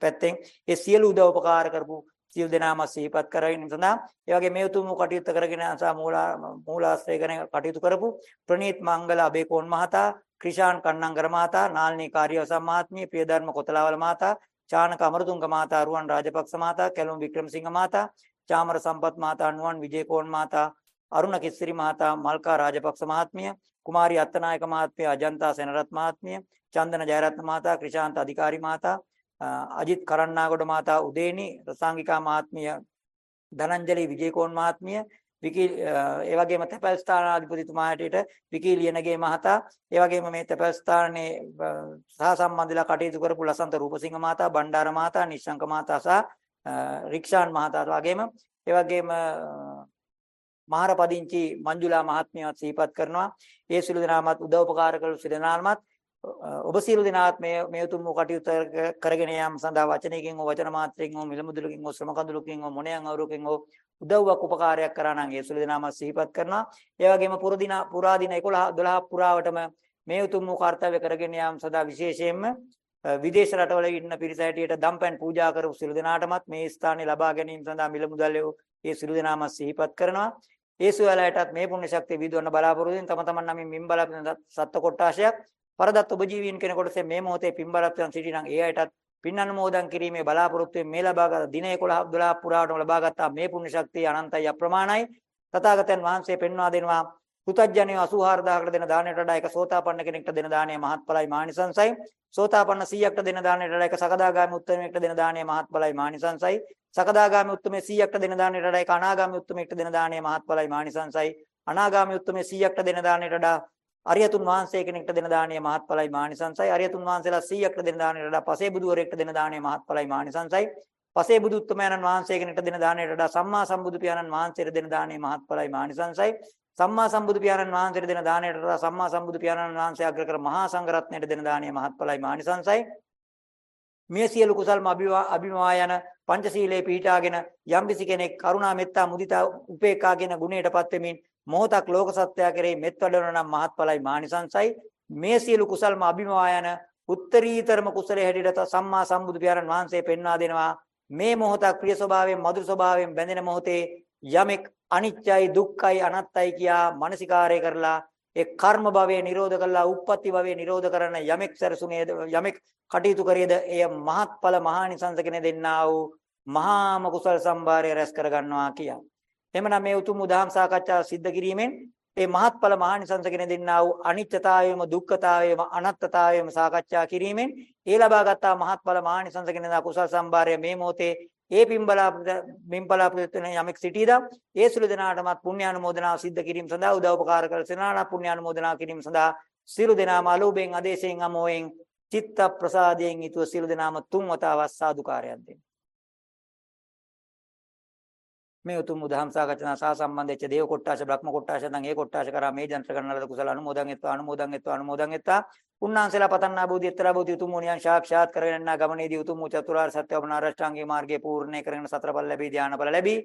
පැත්තෙන් ඒ සියලු උදව්පකාර කරපු සියලු දෙනාම සිහිපත් කරගෙන සඳහා. ඒ වගේ මේ උතුම් කටයුත්ත කරගෙන අසා මූලා මූලාශ්‍රය ගැන කටයුතු කරපු ප්‍රනීත් මංගල අබේකෝන් මහතා ක්‍රිෂාන් කන්නංගර මහතා නාල්නී කාර්යවසම් මහත්මිය ප්‍රියධර්ම කොතලාවල මහතා චානක අමරතුංග මහතා රුවන් රාජපක්ෂ මහතා කැලුම් වික්‍රමසිංහ මහතා චාමර සම්පත් මහතා නුවන් විජේකෝන් මහතා අරුණ කිස්සිරි මහතා මල්කා රාජපක්ෂ මහත්මිය කුමාරි අත්තනායක මහත්මිය අජන්තා සෙනරත් මහත්මිය චන්දන ජයරත්න මහතා ක්‍රිෂාන්ත අධිකාරි මහතා අජිත් කරන්නාගොඩ මහතා උදේනි රසාංගිකා මහත්මිය ධනංජලි විජේකෝන් මහත්මිය විකී ඒ වගේම තැපැල් ස්ථානාධිපතිතුමා හැටියට විකී ලියනගේ මහතා ඒ වගේම මේ තැපැල් ස්ථානයේ සහ සම්බන්ධලා කටයුතු කරපු ලසන්ත රූපසිංහ මහතා බණ්ඩාර මහතා නිශ්ශංක මහතා සහ රික්ෂාන් මහතා වගේම ඒ වගේම මහරපදිංචි මංජුලා මහත්මියවත් සිහිපත් කරනවා. ඒ සිළු දෙනාමත් උදව් උපකාර කළ සිළනාල්මත් ඔබ සියලු දෙනාත් මේ මේ උතුම් වූ කටයුතු කරගෙන යාම සඳහා වචනයකින් හෝ වචන මාත්‍රයෙන් හෝ මිල මුදලකින් හෝ ශ්‍රම කඳුලකින් හෝ මොණයන් අවරුවකින් හෝ උදව්වක් උපකාරයක් කරා නම් ඒ සියලු දෙනාම සිහිපත් කරනවා. ඒ වගේම පුරදින පුරා දින 11 12 පුරාවටම මේ උතුම් වූ කාර්යය කරගෙන යාම සඳහා විශේෂයෙන්ම විදේශ රටවල ඉන්න පිරිස හැටියට දම්පැන් පූජා කරපු සියලු දෙනාටමත් මේ ස්ථානේ ලබා ගැනීම සඳහා මිල මුදල් ඒ සියලු දෙනාම සිහිපත් කරනවා. ඒ සුවලයටත් මේ පුණ්‍ය ශක්තිය විදවන්න බලාපොරොත්තු වෙන තම තමන් නමින් මින් බලාපොරොත්තු සත්ත්ව කොටාශයක් පරදත් ඔබ ජීවීන් කෙනෙකුට මේ මොහොතේ පින් බලාපොරොත්තු සිටිනම් ඒ අයටත් පින් අනුමෝදන් කිරීමේ බලාපොරොත්තු මේ ලබාගත් දින 11 12 පුරාවටම ලබාගත් මේ පුණ්‍ය ශක්තිය අනන්තයි අප්‍රමාණයි. තථාගතයන් වහන්සේ පෙන්වා දෙනවා පුතඥය 84000කට දෙන දාණයට වඩා එක සෝතාපන්න කෙනෙක්ට දෙන දාණය මහත්ඵලයි මානිසංසයි. සෝතාපන්න 100කට දෙන දාණයට වඩා එක සකදාගාමි උත්තමයෙක්ට දෙන දාණය මහත්ඵලයි මානිසංසයි. සකදාගාමි උත්තමයේ 100කට දෙන දාණයට වඩා එක අනාගාමි උත්තමයෙක්ට දෙන දාණය මහත්ඵලයි මානිසංසයි. අනාගාමි උත්තමයේ 100කට දෙන දාණයට වඩා අරියතුන් වහන්සේ කෙනෙක්ට දෙන දාණය මහත්ඵලයි මානිසංසයි. අරියතුන් වහන්සේලා 100කට දෙන දාණයට වඩා පසේ බුදුවරයෙක්ට දෙන දාණය මහත්ඵලයි මානිසංසයි. පසේ බුදු උත්තමයන්න් වහන්සේ කෙනෙක්ට දෙන දාණයට වඩා සම්මා සම්බුදු පියාණන් වහන්සේට දෙන දාණය මහත්ඵලයි මානිසංසයි. සම්මා සම්බුදු පියාණන් වහන්සේට දෙන දාණයට වඩා සම්මා සම්බුදු පියාණන් වහන්සේ අග්‍ර කර මහා සංඝරත්නයට දෙන දාණය මහත්ඵලයි මානිසංසයි. මේ සියලු කුසල්ම අභිමවා යන පංචශීලයේ පිහිටාගෙන යම්කිසි කෙනෙක් කරුණා මෙත්තා මුදිතා උපේක්ඛා කියන ගුණයටපත් වෙමින් මොහොතක් ලෝක සත්‍යය කෙරෙහි මෙත් වඩනවා නම් මහත්ඵලයි මානිසංසයි මේ සියලු කුසල්ම අභිමවා යන උත්තරීතරම කුසලයේ හැටියට සම්මා සම්බුදු පියාණන් වහන්සේ පෙන්වා දෙනවා මේ මොහොතක් ප්‍රිය ස්වභාවයෙන් මధుර ස්වභාවයෙන් බැඳෙන මොහොතේ යමෙක් අනිත්‍යයි දුක්ඛයි අනත්තයි කියා මානසිකාරය කරලා ඒ කර්ම භවයේ නිරෝධ කළා උප්පත්ති භවයේ නිරෝධ කරන යමෙක් සරසුනේද යමෙක් කටයුතු කරියද එය මහත්ඵල මහානිසංස කෙනේ දෙන්නා වූ මහාම කුසල සම්භාරය රැස් කර ගන්නවා කියා. එhmenan මේ උතුම් උදාහම් සාකච්ඡාව සිද්ධ කිරීමෙන් ඒ මහත්ඵල මහානිසංස කෙනේ දෙන්නා වූ අනිත්‍යතාවයම දුක්ඛතාවයම අනත්තතාවයම සාකච්ඡා කිරීමෙන් ඒ ලබාගත් මහත්ඵල මහානිසංස කෙනේ කුසල සම්භාරය මේ මොහොතේ ඒ පින්බලා මින්පලා ප්‍රයත්න යමෙක් සිටීද ඒ සුළු දෙනාටමත් පුණ්‍යානුමෝදනාව සිද්ධ කිරීම සඳහා උදව් උපකාර කර සිනාන පුණ්‍යානුමෝදනා කිරීම සඳහා සියලු දෙනාම අලෝභයෙන් ආදේශයෙන් අමෝයෙන් චිත්ත ප්‍රසාදයෙන් ඊතුව සියලු දෙනාම තුන් වතාවක් සාදුකාරයක් දෙන්න. මේ උතුම් උදහම් සාකච්ඡා සහ සම්බන්ධ වෙච්ච දේව කොට්ටාශ බ්‍රහ්ම කොට්ටාශ නම් ඒ කොට්ටාශ කරා මේ ජන්ත්‍ර කරන ලද කුසල අනුමෝදන් එත්වා අනුමෝදන් එත්වා අනුමෝදන් එත්වා උන්නාන්සලා පතන්නා බෝධි එත්තරා බෝධි උතුම් මොණියන් සාක්ෂාත් කරගෙන යනා ගමනේදී උතුම් චතුරාර්ය සත්‍ය අවබෝධනාරෂ්ඨාංගික මාර්ගයේ පූර්ණේ කරගෙන සතරපල් ලැබී ධානපල ලැබී.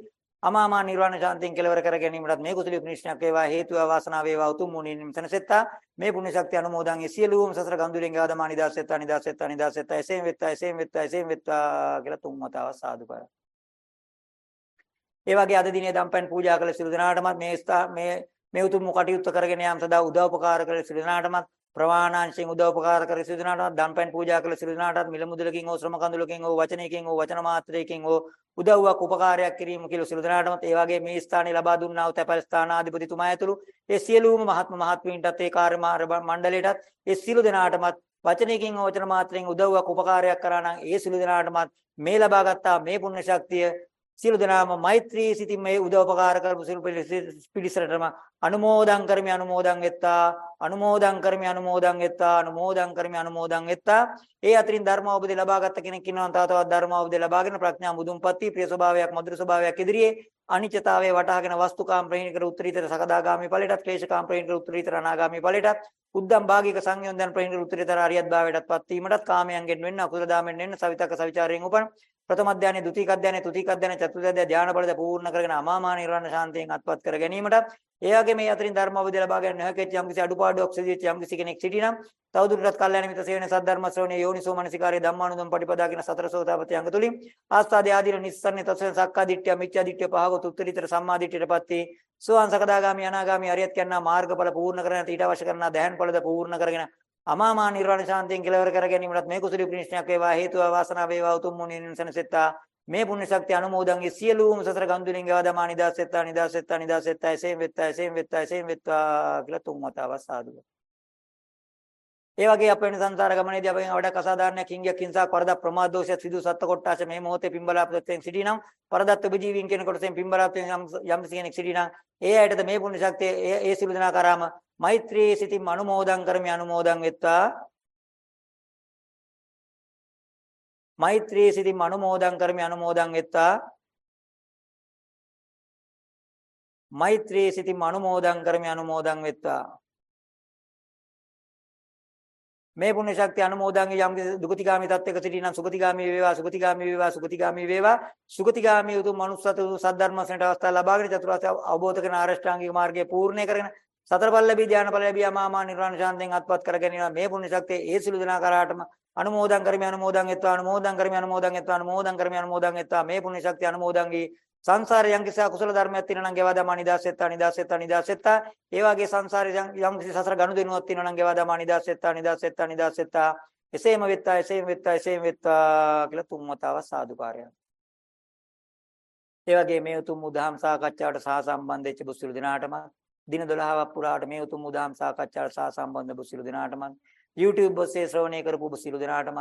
අමාමා නිර්වාණ ශාන්තියෙන් කෙලවර කර ගැනීමටත් මේ කුසල උපනිෂ්ණයක් වේවා හේතු වාසනාව වේවා උතුම් මුනින් සනසෙත්තා මේ පුණ්‍ය ශක්තිය අනුමෝදන් ඒ සියලුම සසර ගඳුරෙන් ගාදමා නිදාසෙත්තා නිදාසෙත්තා නිදාසෙත්තා එසේම වෙත්තා එසේම වෙත්තා එසේම වෙත්තා කියලා තුන් වතාවක් සාදු කරා. ඒ වගේ අද දිනේ දම්පැන් පූජා කළ සිළු දෙනාටමත් මේ මේ මේ උතුම් කටයුත්ත කරගෙන යාම සඳහා උදව් උපකාර කළ සිළු දෙනාටමත් ප්‍රවාණාංශයෙන් උදව් උපකාර කර සිළු දෙනාටමත් දම්පැන් පූජා කළ සිළු දෙනාටත් මිල මුදලකින් හෝ ශ්‍රම කඳුලකින් හෝ වචනයකින් හෝ වචන මාත්‍රයකින් හෝ උදව්වක් උපකාරයක් කිරීම කියලා සිළු දෙනාටමත් ඒ වගේ මේ ස්ථානයේ ලබා දුන්නා වූ තැපැල් ස්ථානාධිපතිතුමා ඇතුළු ඒ සියලුම මහත්ම මහත්මීන්ටත් ඒ කාර්ය මණ්ඩලයටත් ඒ සිළු දෙනාටමත් වචනයකින් හෝ වචන මාත්‍රයෙන් උදව්වක් උපකාරයක් කරා නම් ඒ සිළු දෙනාටමත් මේ ලබාගත්තා මේ පුණ්‍ය ශක්තිය සියලු දෙනාම මෛත්‍රී සිතින් මේ උදව්පකාර කරපු සියලු පිළිසරටම අනුමෝදන් කරමි අනුමෝදන් වෙත්තා. අනුමෝදන් කරමි අනුමෝදන් වෙත්තා. අනුමෝදන් කරමි අනුමෝදන් වෙත්තා. ඒ අතරින් ධර්ම අවබෝධය ලබාගත් කෙනෙක් ඉන්නවා තව තවත් ධර්ම අවබෝධය ලබාගෙන ප්‍රඥා මුදුන්පත්ති ප්‍රිය ස්වභාවයක් මధుර ස්වභාවයක් ඉදිරියේ අනිත්‍යතාවයේ වටහාගෙන වස්තුකාම් ප්‍රහීන කර උත්තරීතර සකදාගාමි ඵලයටත් ක්ලේශකාම් ප්‍රහීන කර උත්තරීතර අනාගාමි ඵලයටත් උද්දම් භාගික සංයෝජන ප්‍රහීන කර උත්තරීතර අරියත් භාවයටත්පත් වීමටත් කාමයන්ගෙන් වෙන්න අකුසල දාමෙන් වෙන්න සවිතක සවිචාරයෙන් උපන්. ප්‍රථම අධ්‍යානයේ ද්විතීක අධ්‍යානයේ තෘතීක අධ්‍යානයේ චතුර්ථ අධ්‍යානයේ ධ්‍යාන බලද පූර්ණ කරගෙන අමාමා නිර්වාණ ශාන්තියෙන් අත්පත් කර ගැනීමට ඒ වගේ මේ අතරින් ධර්ම අවබෝධය ලබා ගන්න නොහැකෙච්ච යම් කිසි අඩුපාඩුවක් සිදුවෙච්ච යම් කිසි කෙනෙක් සිටිනම් තවදුරටත් කල්යාණ මිත්‍ර සේවන සද්ධර්ම ශ්‍රවණයේ යෝනිසෝ මනසිකාරයේ ධම්මානුදම් පටිපදා කියන සතර සෝතාපට්ටි අංග තුලින් ආස්තාදී ආදීන නිස්සන්නේ තත්සෙන් සක්කා දිට්ඨිය මිච්ඡා දිට්ඨිය පහගොත් උත්තරීතර සම්මා දිට්ඨියටපත් වී සෝවාන් සකදාගාමි අනාගාමි අරියත් කියනා මාර්ගඵල පූර්ණ කරගෙන ඊට අවශ්‍ය කරන දැහැන්ඵලද පූර්ණ කරගෙන අමාමා නිර්වාණ ශාන්තියෙන් කෙලවර කර ගැනීමට මේ කුසල ප්‍රතිශ්‍යාවක් වේවා හේතුව වාසනාව වේවා උතුම් මුනින් සනසෙත්තා. මේ පුණ්‍ය ශක්තිය අනුමෝදන්ගේ සියලුම සතර ගන්දුලින් ගවා දමා නිදාසෙත්තා නිදාසෙත්තා නිදාසෙත්තා එසේම වෙත්තා එසේම වෙත්තා එසේම වෙත්තා කියලා තුන් වතාවක් සාදු ඒ වගේ අපේ සංසාර ගමනේදී අපෙන් වඩා අසාධාරණයක් හිංගියක් හිංසාවක් වරදක් ප්‍රමාද දෝෂයක් සිදු සත්ත්ව කොටාශ මේ මොහොතේ පින්බලාපයෙන් සිටිනම් වරදත් ඔබජීවීන් කෙනෙකුටෙන් පින්බලාපයෙන් යම් කෙනෙක් සිටිනම් ඒ ඇයිටද මේ පුණ්‍ය ශක්තිය ඒ සිළු දෙනා කරාම මෛත්‍රී සිතින් අනුමෝදන් කරමි අනුමෝදන් වෙත්තා මෛත්‍රී සිතින් අනුමෝදන් කරමි අනුමෝදන් වෙත්තා මෛත්‍රී සිතින් අනුමෝදන් කරමි අනුමෝදන් වෙත්තා මේ පුණ්‍ය ශක්තිය අනුමෝදන්ගේ යම් දුගතිගාමී තත්ත්වයක සිටිනම් සුගතිගාමී වේවා සුගතිගාමී වේවා සුගතිගාමී වේවා. සුගතිගාමී උතුම් මනුස්සතු සද්ධර්ම සෙනට අවස්ථාව ලබාගෙන චතුරාර්ය අවබෝධ කරන ආරෂ්ඨාංගික මාර්ගය පූර්ණේ කරගෙන සතර පල් ලැබී ධානය පල් ලැබී අමාමා නිර්වාණ ශාන්තියෙන් අත්පත් කර ගැනීම මේ පුණ්‍ය ශක්තිය ඒ සිළු දෙනා කරාටම අනුමෝදන් කරමි අනුමෝදන් එත්වා අනුමෝදන් කරමි අනුමෝදන් එත්වා අනුමෝදන් කරමි අනුමෝදන් එත්වා. මේ පුණ්‍ය ශක්තිය අනුමෝදන්ගේ සංසාරේ යම් කිසි කුසල ධර්මයක් තියෙනවා නම් ගෙවා දමා නිදාසෙත්තා නිදාසෙත්තා නිදාසෙත්තා ඒ වගේ සංසාරේ යම් කිසි සසර ගනුදෙනුවක් තියෙනවා නම් ගෙවා දමා නිදාසෙත්තා නිදාසෙත්තා නිදාසෙත්තා එසේම වෙත්තා එසේම වෙත්තා එසේම වෙත්තා කියලා තුන් වතාවක් සාදුකාරයක්. ඒ වගේ මේ උතුම් උදාම් සාකච්ඡාවට සහ සම්බන්ධ වෙච්ච බුසිලු දිනාටම දින 12ක් පුරාට මේ උතුම් උදාම් සාකච්ඡාවට සහ සම්බන්ධ බුසිලු දිනාටම YouTube ඔස්සේ ශ්‍රවණය කරපු බුසිලු දිනාටම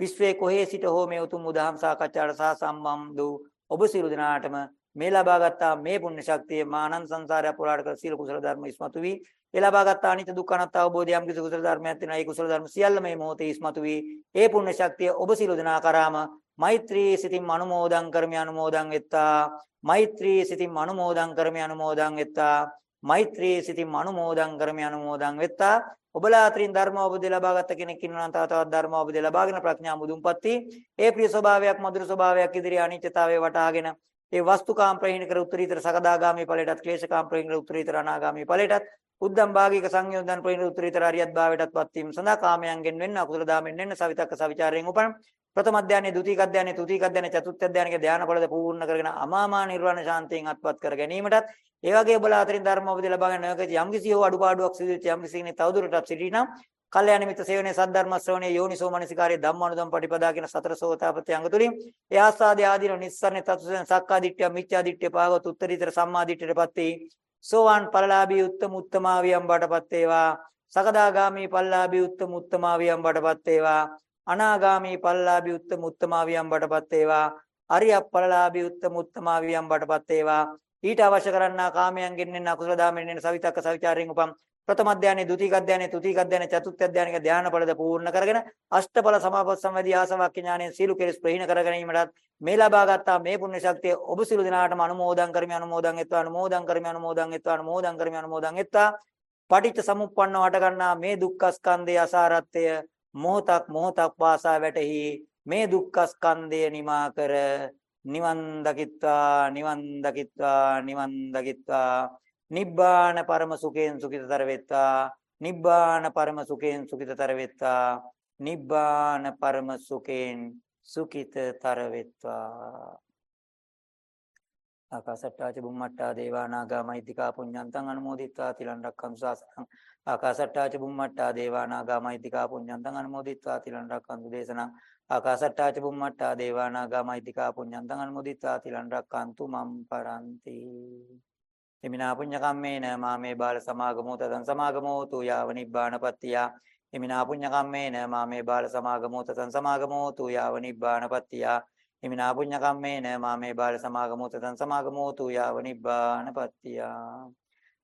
විශ්වයේ කොහේ සිට හෝ මේ උතුම් උදාම් සාකච්ඡාවට සහ සම්බන්ධ වූ ඔබ සියලු දෙනාටම මේ ලබාගත්තා මේ පුණ්‍ය ශක්තිය මානන් සංසාරය පුරාට කර සීල කුසල ධර්ම ඉස්මතු වී ඒ ලබාගත්තා අනිත්‍ය දුක්ඛ අනාත්ම අවබෝධය යම් කිසි කුසල ධර්මයක් තියෙනවා ඒ කුසල ධර්ම සියල්ල මේ මොහොතේ ඉස්මතු වී ඒ පුණ්‍ය ශක්තිය ඔබ සියලු දෙනා කරාම මෛත්‍රී සිතින් අනුමෝදන් කරමි අනුමෝදන් වෙත්තා. මෛත්‍රී සිතින් අනුමෝදන් කරමි අනුමෝදන් වෙත්තා. මෛත්‍රී සිතින් අනුමෝදන් කරමි අනුමෝදන් වෙත්තා. ඔබලා අතරින් ධර්ම අවබෝධය ලබාගත් කෙනෙක් ඉන්නවා නම් තව තවත් ධර්ම අවබෝධය ලබාගෙන ප්‍රඥා මුදුන්පත් වී ඒ ප්‍රිය ස්වභාවයක් මధుර ස්වභාවයක් ඉදිරි අනිත්‍යතාවය වටහාගෙන ඒ වස්තුකාම් ප්‍රහීන කර උත්තරීතර සකදාගාමී ඵලයටත් ක්ලේශකාම් ප්‍රහීන කර උත්තරීතර අනාගාමී ඵලයටත් උද්දම් භාගික සංයෝජන ප්‍රහීන උත්තරීතර අරියත් භාවයටත් පත් වීම සඳහා කාමයන්ගෙන් වෙන්න අකුසල දාමෙන් වෙන්න සවිතක්ක සවිචාරයෙන් උපන්. ප්‍රථම අධ්‍යානයේ ද්විතීක අධ්‍යානයේ තෘතීක අධ්‍යානයේ චතුර්ථ අධ්‍යානයේ ධ්‍යාන ඵලද පූර්ණ කරගෙන අමාමා නිර්වාණ ශාන්තියෙන් අත්පත් කර ගැනීමටත් ඒ වගේ ඔබලා අතරින් ධර්ම අවබෝධය ලබාගෙන නොයකදී යම් කිසි හෝ අඩුපාඩුවක් සිදු වෙච්ච යම් කිසි කෙනෙක් තවදුරටත් සිටිනම් කල්යාණ මිත්‍ර සේවනයේ සද්ධර්ම ශ්‍රවණයේ යෝනිසෝ මනසිකාරයේ ධම්මානුදම් පටිපදා කියන සතර සෝතාපට්ටි අංග තුලින් ඒ ආස්වාදයේ ආදීන නිස්සරණ තත්ත්වයන් සක්කා දිට්ඨිය මිච්ඡා දිට්ඨිය පාගත උත්තරීතර සම්මා දිට්ඨියටපත් වේ සෝවාන් ඵලලාභී උත්තම උත්තමාවියම් බඩපත් වේවා. සකදාගාමී ඵලලාභී උත්තම උත්තමාවියම් බඩපත් වේවා. අනාගාමී ඵලලාභී උත්තම උත්තමාවියම් බඩපත් වේවා. අරිය ඵලලාභී උත්තම උත්තමාවියම් බඩපත් වේවා. ඊට අවශ්‍ය කරන්නා කාමයන්ගෙන් එන අකුසල දාමෙන් එන සවිතක්ක සවිචාරයෙන් උපම් ප්‍රථම අධ්‍යානයේ ද්විතීක අධ්‍යානයේ තෘතීක අධ්‍යානයේ චතුර්ථ අධ්‍යානයේ ධ්‍යාන ඵලද පූර්ණ කරගෙන අෂ්ටඵල සමාපත් සම්වැදී ආසවක්ඛ ඥානයෙන් සීල කෙලස් ප්‍රහීන කර ගැනීමටත් මේ ලබා ගත්තා මේ පුණ්‍ය ශක්තිය ඔබ සිළු දිනාටම අනුමෝදන් කරමි අනුමෝදන් එත්වා අනුමෝදන් කරමි අනුමෝදන් එත්වා අනුමෝදන් කරමි අනුමෝදන් එත්වා. පටිච්ච සමුප්පන්න වට ගන්නා මේ දුක්ඛ ස්කන්ධයේ අසාරත්වය මොහොතක් මොහොතක් වාසා වැටහි මේ දුක්ඛ ස්කන්ධය නිමා කර නිවන් දකිත්වා නිවන් දකිත්වා නිවන් දකිත්වා නිබ්බාන පරම සුඛයෙන් සුඛිතතර වෙත්වා. නිබ්බාන පරම සුඛයෙන් සුඛිතතර වෙත්වා. නිබ්බාන පරම සුඛයෙන් සුඛිතතර වෙත්වා. ආකාසට්ටාච බුම්මට්ටා දේවා නාග මෛත්‍තිකා පුඤ්ඤන්තං අනුමෝදිත්වා. තිලන් රක්ඛන් සාසනං ආකාසට්ටාච බුම්මට්ටා දේවා නාග මෛත්‍තිකා පුඤ්ඤන්තං අනුමෝදිත්වා. තිලන් රක්ඛන්තු දේශනං ආකාසට්ටාච බුම්මට්ටා දේවා නාග මෛත්‍තිකා පුඤ්ඤන්තං අනුමෝදිත්වා තිලන් රක්ඛන්තු මම් පරන්ති. එමිනා පුඤ්ඤ කම්මේන මාමේ බාල සමාගමෝ තදං සමාගමෝ තු යාව නිබ්බානපත්තිය එමිනා පුඤ්ඤ කම්මේන මාමේ බාල සමාගමෝ තදං සමාගමෝ තු යාව නිබ්බානපත්තිය එමිනා පුඤ්ඤ කම්මේන මාමේ බාල සමාගමෝ තදං සමාගමෝ තු යාව නිබ්බානපත්තිය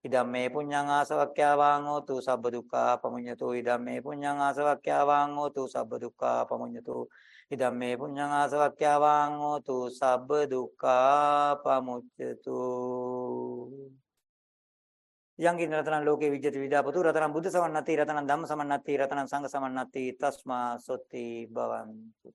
ඉදම්මේ පුඤ්ඤං ආසවක්ඛ්‍යාවාං හෝතු සබ්බ දුක්ඛා පමුඤ්ඤතෝ ඉදම්මේ පුඤ්ඤං ආසවක්ඛ්‍යාවාං හෝතු සබ්බ දුක්ඛා පමුඤ්ඤතෝ ඉදම්මේ පුඤ්ඤං ආසවක්ඛ්‍යාවාං හෝතු සබ්බ දුක්ඛා පමුච්ඡතු යංගින් රතනං ලෝකේ විජ්ජති විදාපතු රතනං බුද්ධ සමන්නති රතනං ධම්ම සමන්නති රතනං සංඝ සමන්නති තස්මා සොත්ති භවන්තු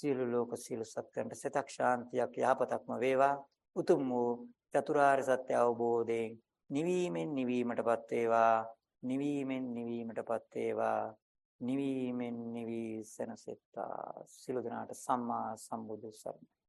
සියලු ලෝක සියලු සත්‍යයන්ට සිතක් ශාන්තියක් යහපතක්ම වේවා. උතුම් වූ චතුරාර්ය සත්‍ය අවබෝධයෙන් නිවීමෙන් නිවීමටපත් වේවා. නිවීමෙන් නිවීමටපත් වේවා. නිවීමෙන් නිවී සනසෙත්තා. සියලු දෙනාට සම්මා සම්බුදු සරණයි.